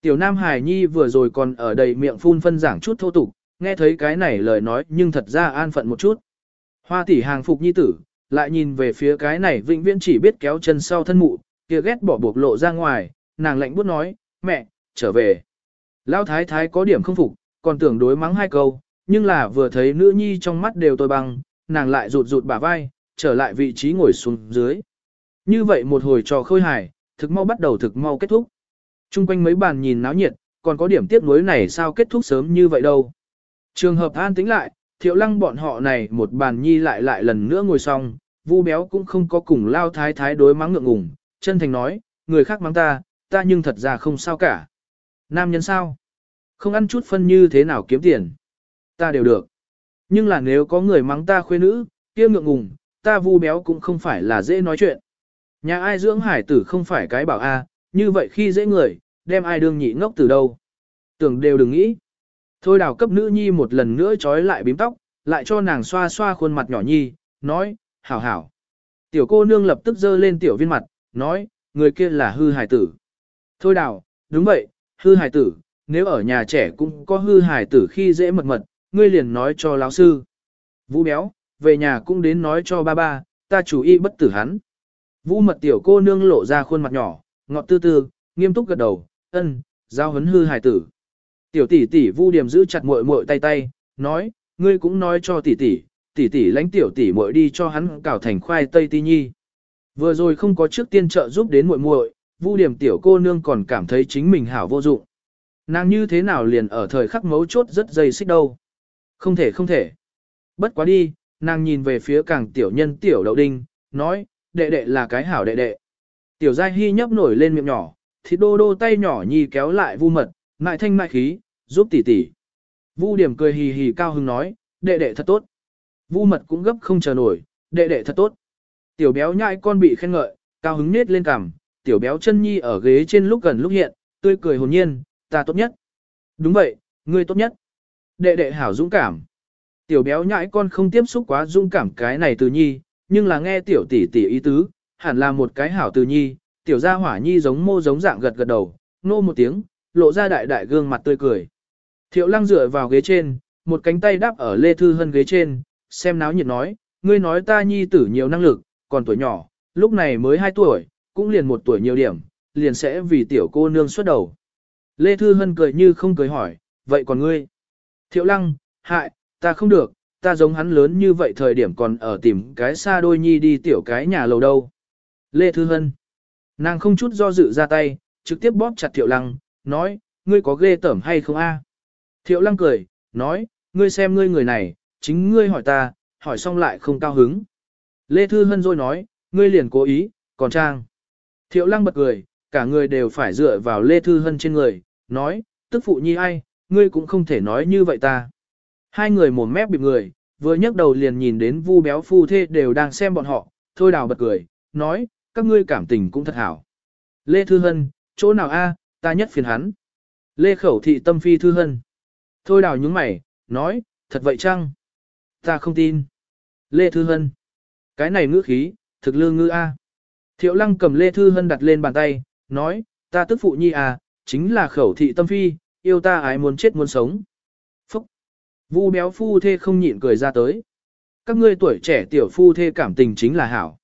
Tiểu Nam Hải Nhi vừa rồi còn ở đầy miệng phun phân giảng chút thô tục, nghe thấy cái này lời nói nhưng thật ra an phận một chút. Hoa tỷ hàng phục nhi tử, lại nhìn về phía cái này vĩnh viễn chỉ biết kéo chân sau thân mụ, kia ghét bỏ buộc lộ ra ngoài, nàng lạnh buốt nói, mẹ, trở về. Lão thái thái có điểm không phục, còn tưởng đối mắng hai câu, nhưng là vừa thấy nữ nhi trong mắt đều tôi băng, nàng lại rụt rụt bả vai, trở lại vị trí ngồi xuống dưới. Như vậy một hồi trò khôi hài, thực mau bắt đầu thực mau kết thúc. Trung quanh mấy bàn nhìn náo nhiệt, còn có điểm tiếc nuối này sao kết thúc sớm như vậy đâu. Trường hợp an tính lại, thiệu lăng bọn họ này một bàn nhi lại lại lần nữa ngồi xong, Vu Béo cũng không có cùng Lao Thái Thái đối mắng ngượng ngùng, chân thành nói, người khác mắng ta, ta nhưng thật ra không sao cả. Nam nhân sao? Không ăn chút phân như thế nào kiếm tiền? Ta đều được. Nhưng là nếu có người mắng ta khuê nữ, kia ngượng ngùng, ta Vu Béo cũng không phải là dễ nói chuyện. Nhà ai dưỡng hải tử không phải cái bảo a, như vậy khi dễ người, đem ai đương nhị ngốc từ đâu. Tưởng đều đừng nghĩ. Thôi đào cấp nữ nhi một lần nữa trói lại bím tóc, lại cho nàng xoa xoa khuôn mặt nhỏ nhi, nói, hảo hảo. Tiểu cô nương lập tức dơ lên tiểu viên mặt, nói, người kia là hư hải tử. Thôi đào, đúng vậy, hư hải tử, nếu ở nhà trẻ cũng có hư hải tử khi dễ mật mật, ngươi liền nói cho lão sư. Vũ béo, về nhà cũng đến nói cho ba ba, ta chủ y bất tử hắn. Vũ mật tiểu cô nương lộ ra khuôn mặt nhỏ, ngọt tư tư, nghiêm túc gật đầu, ân, giao hấn hư hải tử. Tiểu tỷ tỷ vu điểm giữ chặt muội muội tay tay, nói, ngươi cũng nói cho tỷ tỷ, tỷ tỷ lãnh tiểu tỷ muội đi cho hắn cào thành khoai tây ti nhi. Vừa rồi không có trước tiên trợ giúp đến muội muội, Vu Điểm tiểu cô nương còn cảm thấy chính mình hảo vô dụng. Nàng như thế nào liền ở thời khắc mấu chốt rất dây xích đâu. Không thể không thể. Bất quá đi, nàng nhìn về phía càng tiểu nhân tiểu đậu đinh, nói, đệ đệ là cái hảo đệ đệ. Tiểu giai hy nhấp nổi lên miệng nhỏ, thịt đô đô tay nhỏ nhi kéo lại vu mật, ngại thanh mại khí, giúp tỷ tỷ. Vu điểm cười hì hì cao hứng nói, đệ đệ thật tốt. Vu mật cũng gấp không chờ nổi, đệ đệ thật tốt. Tiểu béo nhãi con bị khen ngợi, cao hứng nết lên cằm, tiểu béo chân nhi ở ghế trên lúc gần lúc hiện, tươi cười hồn nhiên, ta tốt nhất. Đúng vậy, ngươi tốt nhất. Đệ đệ hảo dũng cảm. Tiểu béo nhãi con không tiếp xúc quá dũng cảm cái này từ nhi, nhưng là nghe tiểu tỷ tỷ ý tứ, hẳn là một cái hảo từ nhi, tiểu gia hỏa nhi giống mô giống dạng gật gật đầu, nô một tiếng, lộ ra đại đại gương mặt tươi cười. Thiệu lăng dựa vào ghế trên, một cánh tay đáp ở Lê Thư Hân ghế trên, xem náo nhiệt nói, ngươi nói ta nhi tử nhiều năng lực, còn tuổi nhỏ, lúc này mới 2 tuổi, cũng liền một tuổi nhiều điểm, liền sẽ vì tiểu cô nương xuất đầu. Lê Thư Hân cười như không cười hỏi, vậy còn ngươi? Thiệu lăng, hại, ta không được, ta giống hắn lớn như vậy thời điểm còn ở tìm cái xa đôi nhi đi tiểu cái nhà lầu đâu. Lê Thư Hân, nàng không chút do dự ra tay, trực tiếp bóp chặt Thiệu lăng, nói, ngươi có ghê tởm hay không a? Thiệu lăng cười, nói, ngươi xem ngươi người này, chính ngươi hỏi ta, hỏi xong lại không cao hứng. Lê Thư Hân rồi nói, ngươi liền cố ý, còn trang. Thiệu lăng bật cười, cả người đều phải dựa vào Lê Thư Hân trên người, nói, tức phụ nhi ai, ngươi cũng không thể nói như vậy ta. Hai người mồm mép bịp người, vừa nhấc đầu liền nhìn đến vu béo phu thê đều đang xem bọn họ, thôi đào bật cười, nói, các ngươi cảm tình cũng thật hảo. Lê Thư Hân, chỗ nào a ta nhất phiền hắn. Lê Khẩu Thị Tâm Phi Thư Hân. Thôi đào nhúng mày, nói, thật vậy chăng? Ta không tin. Lê Thư Hân. Cái này ngữ khí, thực lương ngữ A. Thiệu lăng cầm Lê Thư Hân đặt lên bàn tay, nói, ta tức phụ nhi à, chính là khẩu thị tâm phi, yêu ta ái muốn chết muốn sống. Phúc. Vu béo phu thê không nhịn cười ra tới. Các ngươi tuổi trẻ tiểu phu thê cảm tình chính là hảo.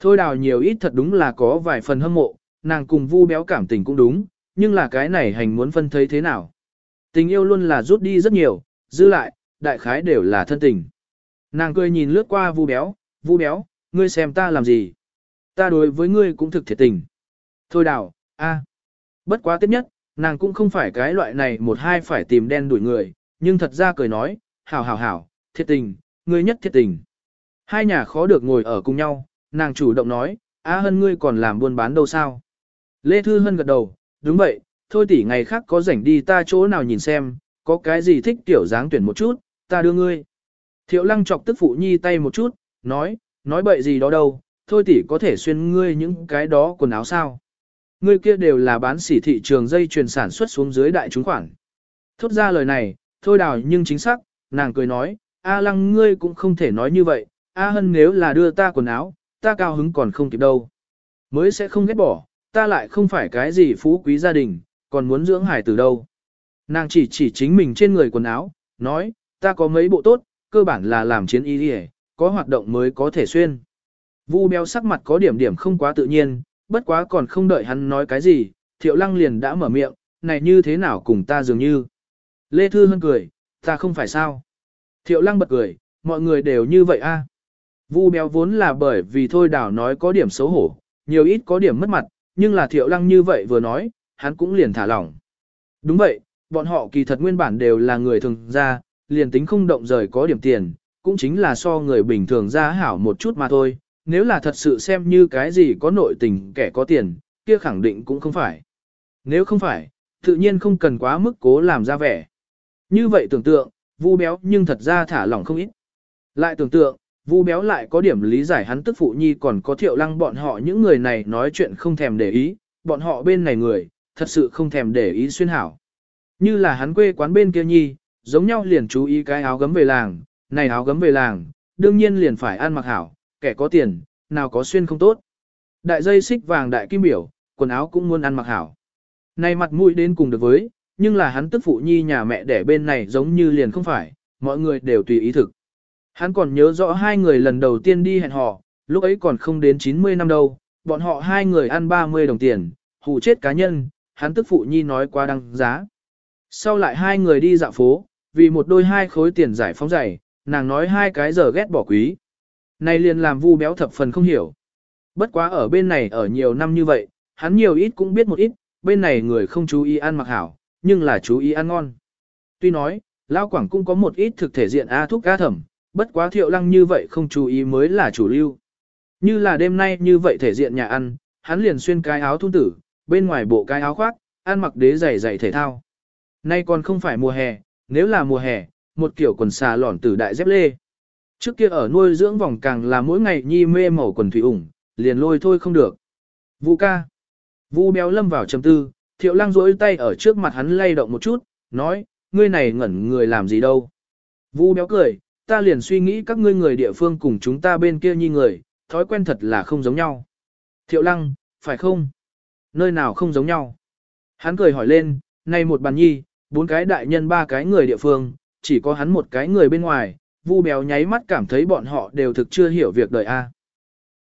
Thôi đào nhiều ít thật đúng là có vài phần hâm mộ, nàng cùng vu béo cảm tình cũng đúng, nhưng là cái này hành muốn phân thấy thế nào. Tình yêu luôn là rút đi rất nhiều, giữ lại, đại khái đều là thân tình. Nàng cười nhìn lướt qua vu béo, vu béo, ngươi xem ta làm gì? Ta đối với ngươi cũng thực thiệt tình. Thôi đảo, a. Bất quá tiếp nhất, nàng cũng không phải cái loại này một hai phải tìm đen đuổi người, nhưng thật ra cười nói, hảo hảo hảo, thiệt tình, ngươi nhất thiệt tình. Hai nhà khó được ngồi ở cùng nhau, nàng chủ động nói, a à hân ngươi còn làm buôn bán đâu sao? Lê Thư Hân gật đầu, đúng vậy, thôi tỷ ngày khác có rảnh đi ta chỗ nào nhìn xem, có cái gì thích tiểu dáng tuyển một chút, ta đưa ngươi. Thiệu lăng chọc tức phụ nhi tay một chút, nói, nói bậy gì đó đâu, thôi tỷ có thể xuyên ngươi những cái đó quần áo sao. Ngươi kia đều là bán sỉ thị trường dây chuyền sản xuất xuống dưới đại chúng khoản. Thốt ra lời này, thôi đào nhưng chính xác, nàng cười nói, A lăng ngươi cũng không thể nói như vậy, A hân nếu là đưa ta quần áo, ta cao hứng còn không kịp đâu. Mới sẽ không ghét bỏ, ta lại không phải cái gì phú quý gia đình, còn muốn dưỡng hải từ đâu. Nàng chỉ chỉ chính mình trên người quần áo, nói, ta có mấy bộ tốt, cơ bản là làm chiến y đi có hoạt động mới có thể xuyên. Vu béo sắc mặt có điểm điểm không quá tự nhiên, bất quá còn không đợi hắn nói cái gì, thiệu lăng liền đã mở miệng, này như thế nào cùng ta dường như. Lê Thư Hân cười, ta không phải sao. Thiệu lăng bật cười, mọi người đều như vậy a. Vu béo vốn là bởi vì thôi đảo nói có điểm xấu hổ, nhiều ít có điểm mất mặt, nhưng là thiệu lăng như vậy vừa nói, hắn cũng liền thả lỏng. Đúng vậy, bọn họ kỳ thật nguyên bản đều là người thường ra, liền tính không động rời có điểm tiền, cũng chính là so người bình thường ra hảo một chút mà thôi, nếu là thật sự xem như cái gì có nội tình kẻ có tiền, kia khẳng định cũng không phải. Nếu không phải, tự nhiên không cần quá mức cố làm ra vẻ. Như vậy tưởng tượng, vu béo nhưng thật ra thả lỏng không ít. Lại tưởng tượng, vu béo lại có điểm lý giải hắn tức phụ nhi còn có thiệu lăng bọn họ những người này nói chuyện không thèm để ý, bọn họ bên này người, thật sự không thèm để ý xuyên hảo. Như là hắn quê quán bên kia nhi, giống nhau liền chú ý cái áo gấm về làng, này áo gấm về làng, đương nhiên liền phải ăn mặc hảo, kẻ có tiền, nào có xuyên không tốt. Đại dây xích vàng đại kim biểu, quần áo cũng muốn ăn mặc hảo. Này mặt mũi đến cùng được với, nhưng là hắn tức phụ nhi nhà mẹ đẻ bên này giống như liền không phải, mọi người đều tùy ý thực. Hắn còn nhớ rõ hai người lần đầu tiên đi hẹn hò, lúc ấy còn không đến 90 năm đâu, bọn họ hai người ăn 30 đồng tiền, hù chết cá nhân, hắn tức phụ nhi nói quá đăng giá. Sau lại hai người đi dạo phố, vì một đôi hai khối tiền giải phóng giày, nàng nói hai cái giờ ghét bỏ quý. Này liền làm vu béo thập phần không hiểu. Bất quá ở bên này ở nhiều năm như vậy, hắn nhiều ít cũng biết một ít, bên này người không chú ý ăn mặc hảo, nhưng là chú ý ăn ngon. Tuy nói, lão Quảng cũng có một ít thực thể diện A thuốc ca thẩm, bất quá thiệu lăng như vậy không chú ý mới là chủ lưu. Như là đêm nay như vậy thể diện nhà ăn, hắn liền xuyên cái áo thun tử, bên ngoài bộ cái áo khoác, ăn mặc đế giày giày thể thao. Nay còn không phải mùa hè, nếu là mùa hè, một kiểu quần xà lỏn từ đại dép lê. Trước kia ở nuôi dưỡng vòng càng là mỗi ngày nhi mê màu quần thủy ủng, liền lôi thôi không được. vũ ca. vũ béo lâm vào trầm tư, thiệu lăng rỗi tay ở trước mặt hắn lay động một chút, nói, ngươi này ngẩn người làm gì đâu. vũ béo cười, ta liền suy nghĩ các ngươi người địa phương cùng chúng ta bên kia nhi người, thói quen thật là không giống nhau. Thiệu lăng, phải không? Nơi nào không giống nhau? Hắn cười hỏi lên, này một bàn nhi, bốn cái đại nhân ba cái người địa phương, chỉ có hắn một cái người bên ngoài, vu béo nháy mắt cảm thấy bọn họ đều thực chưa hiểu việc đời A.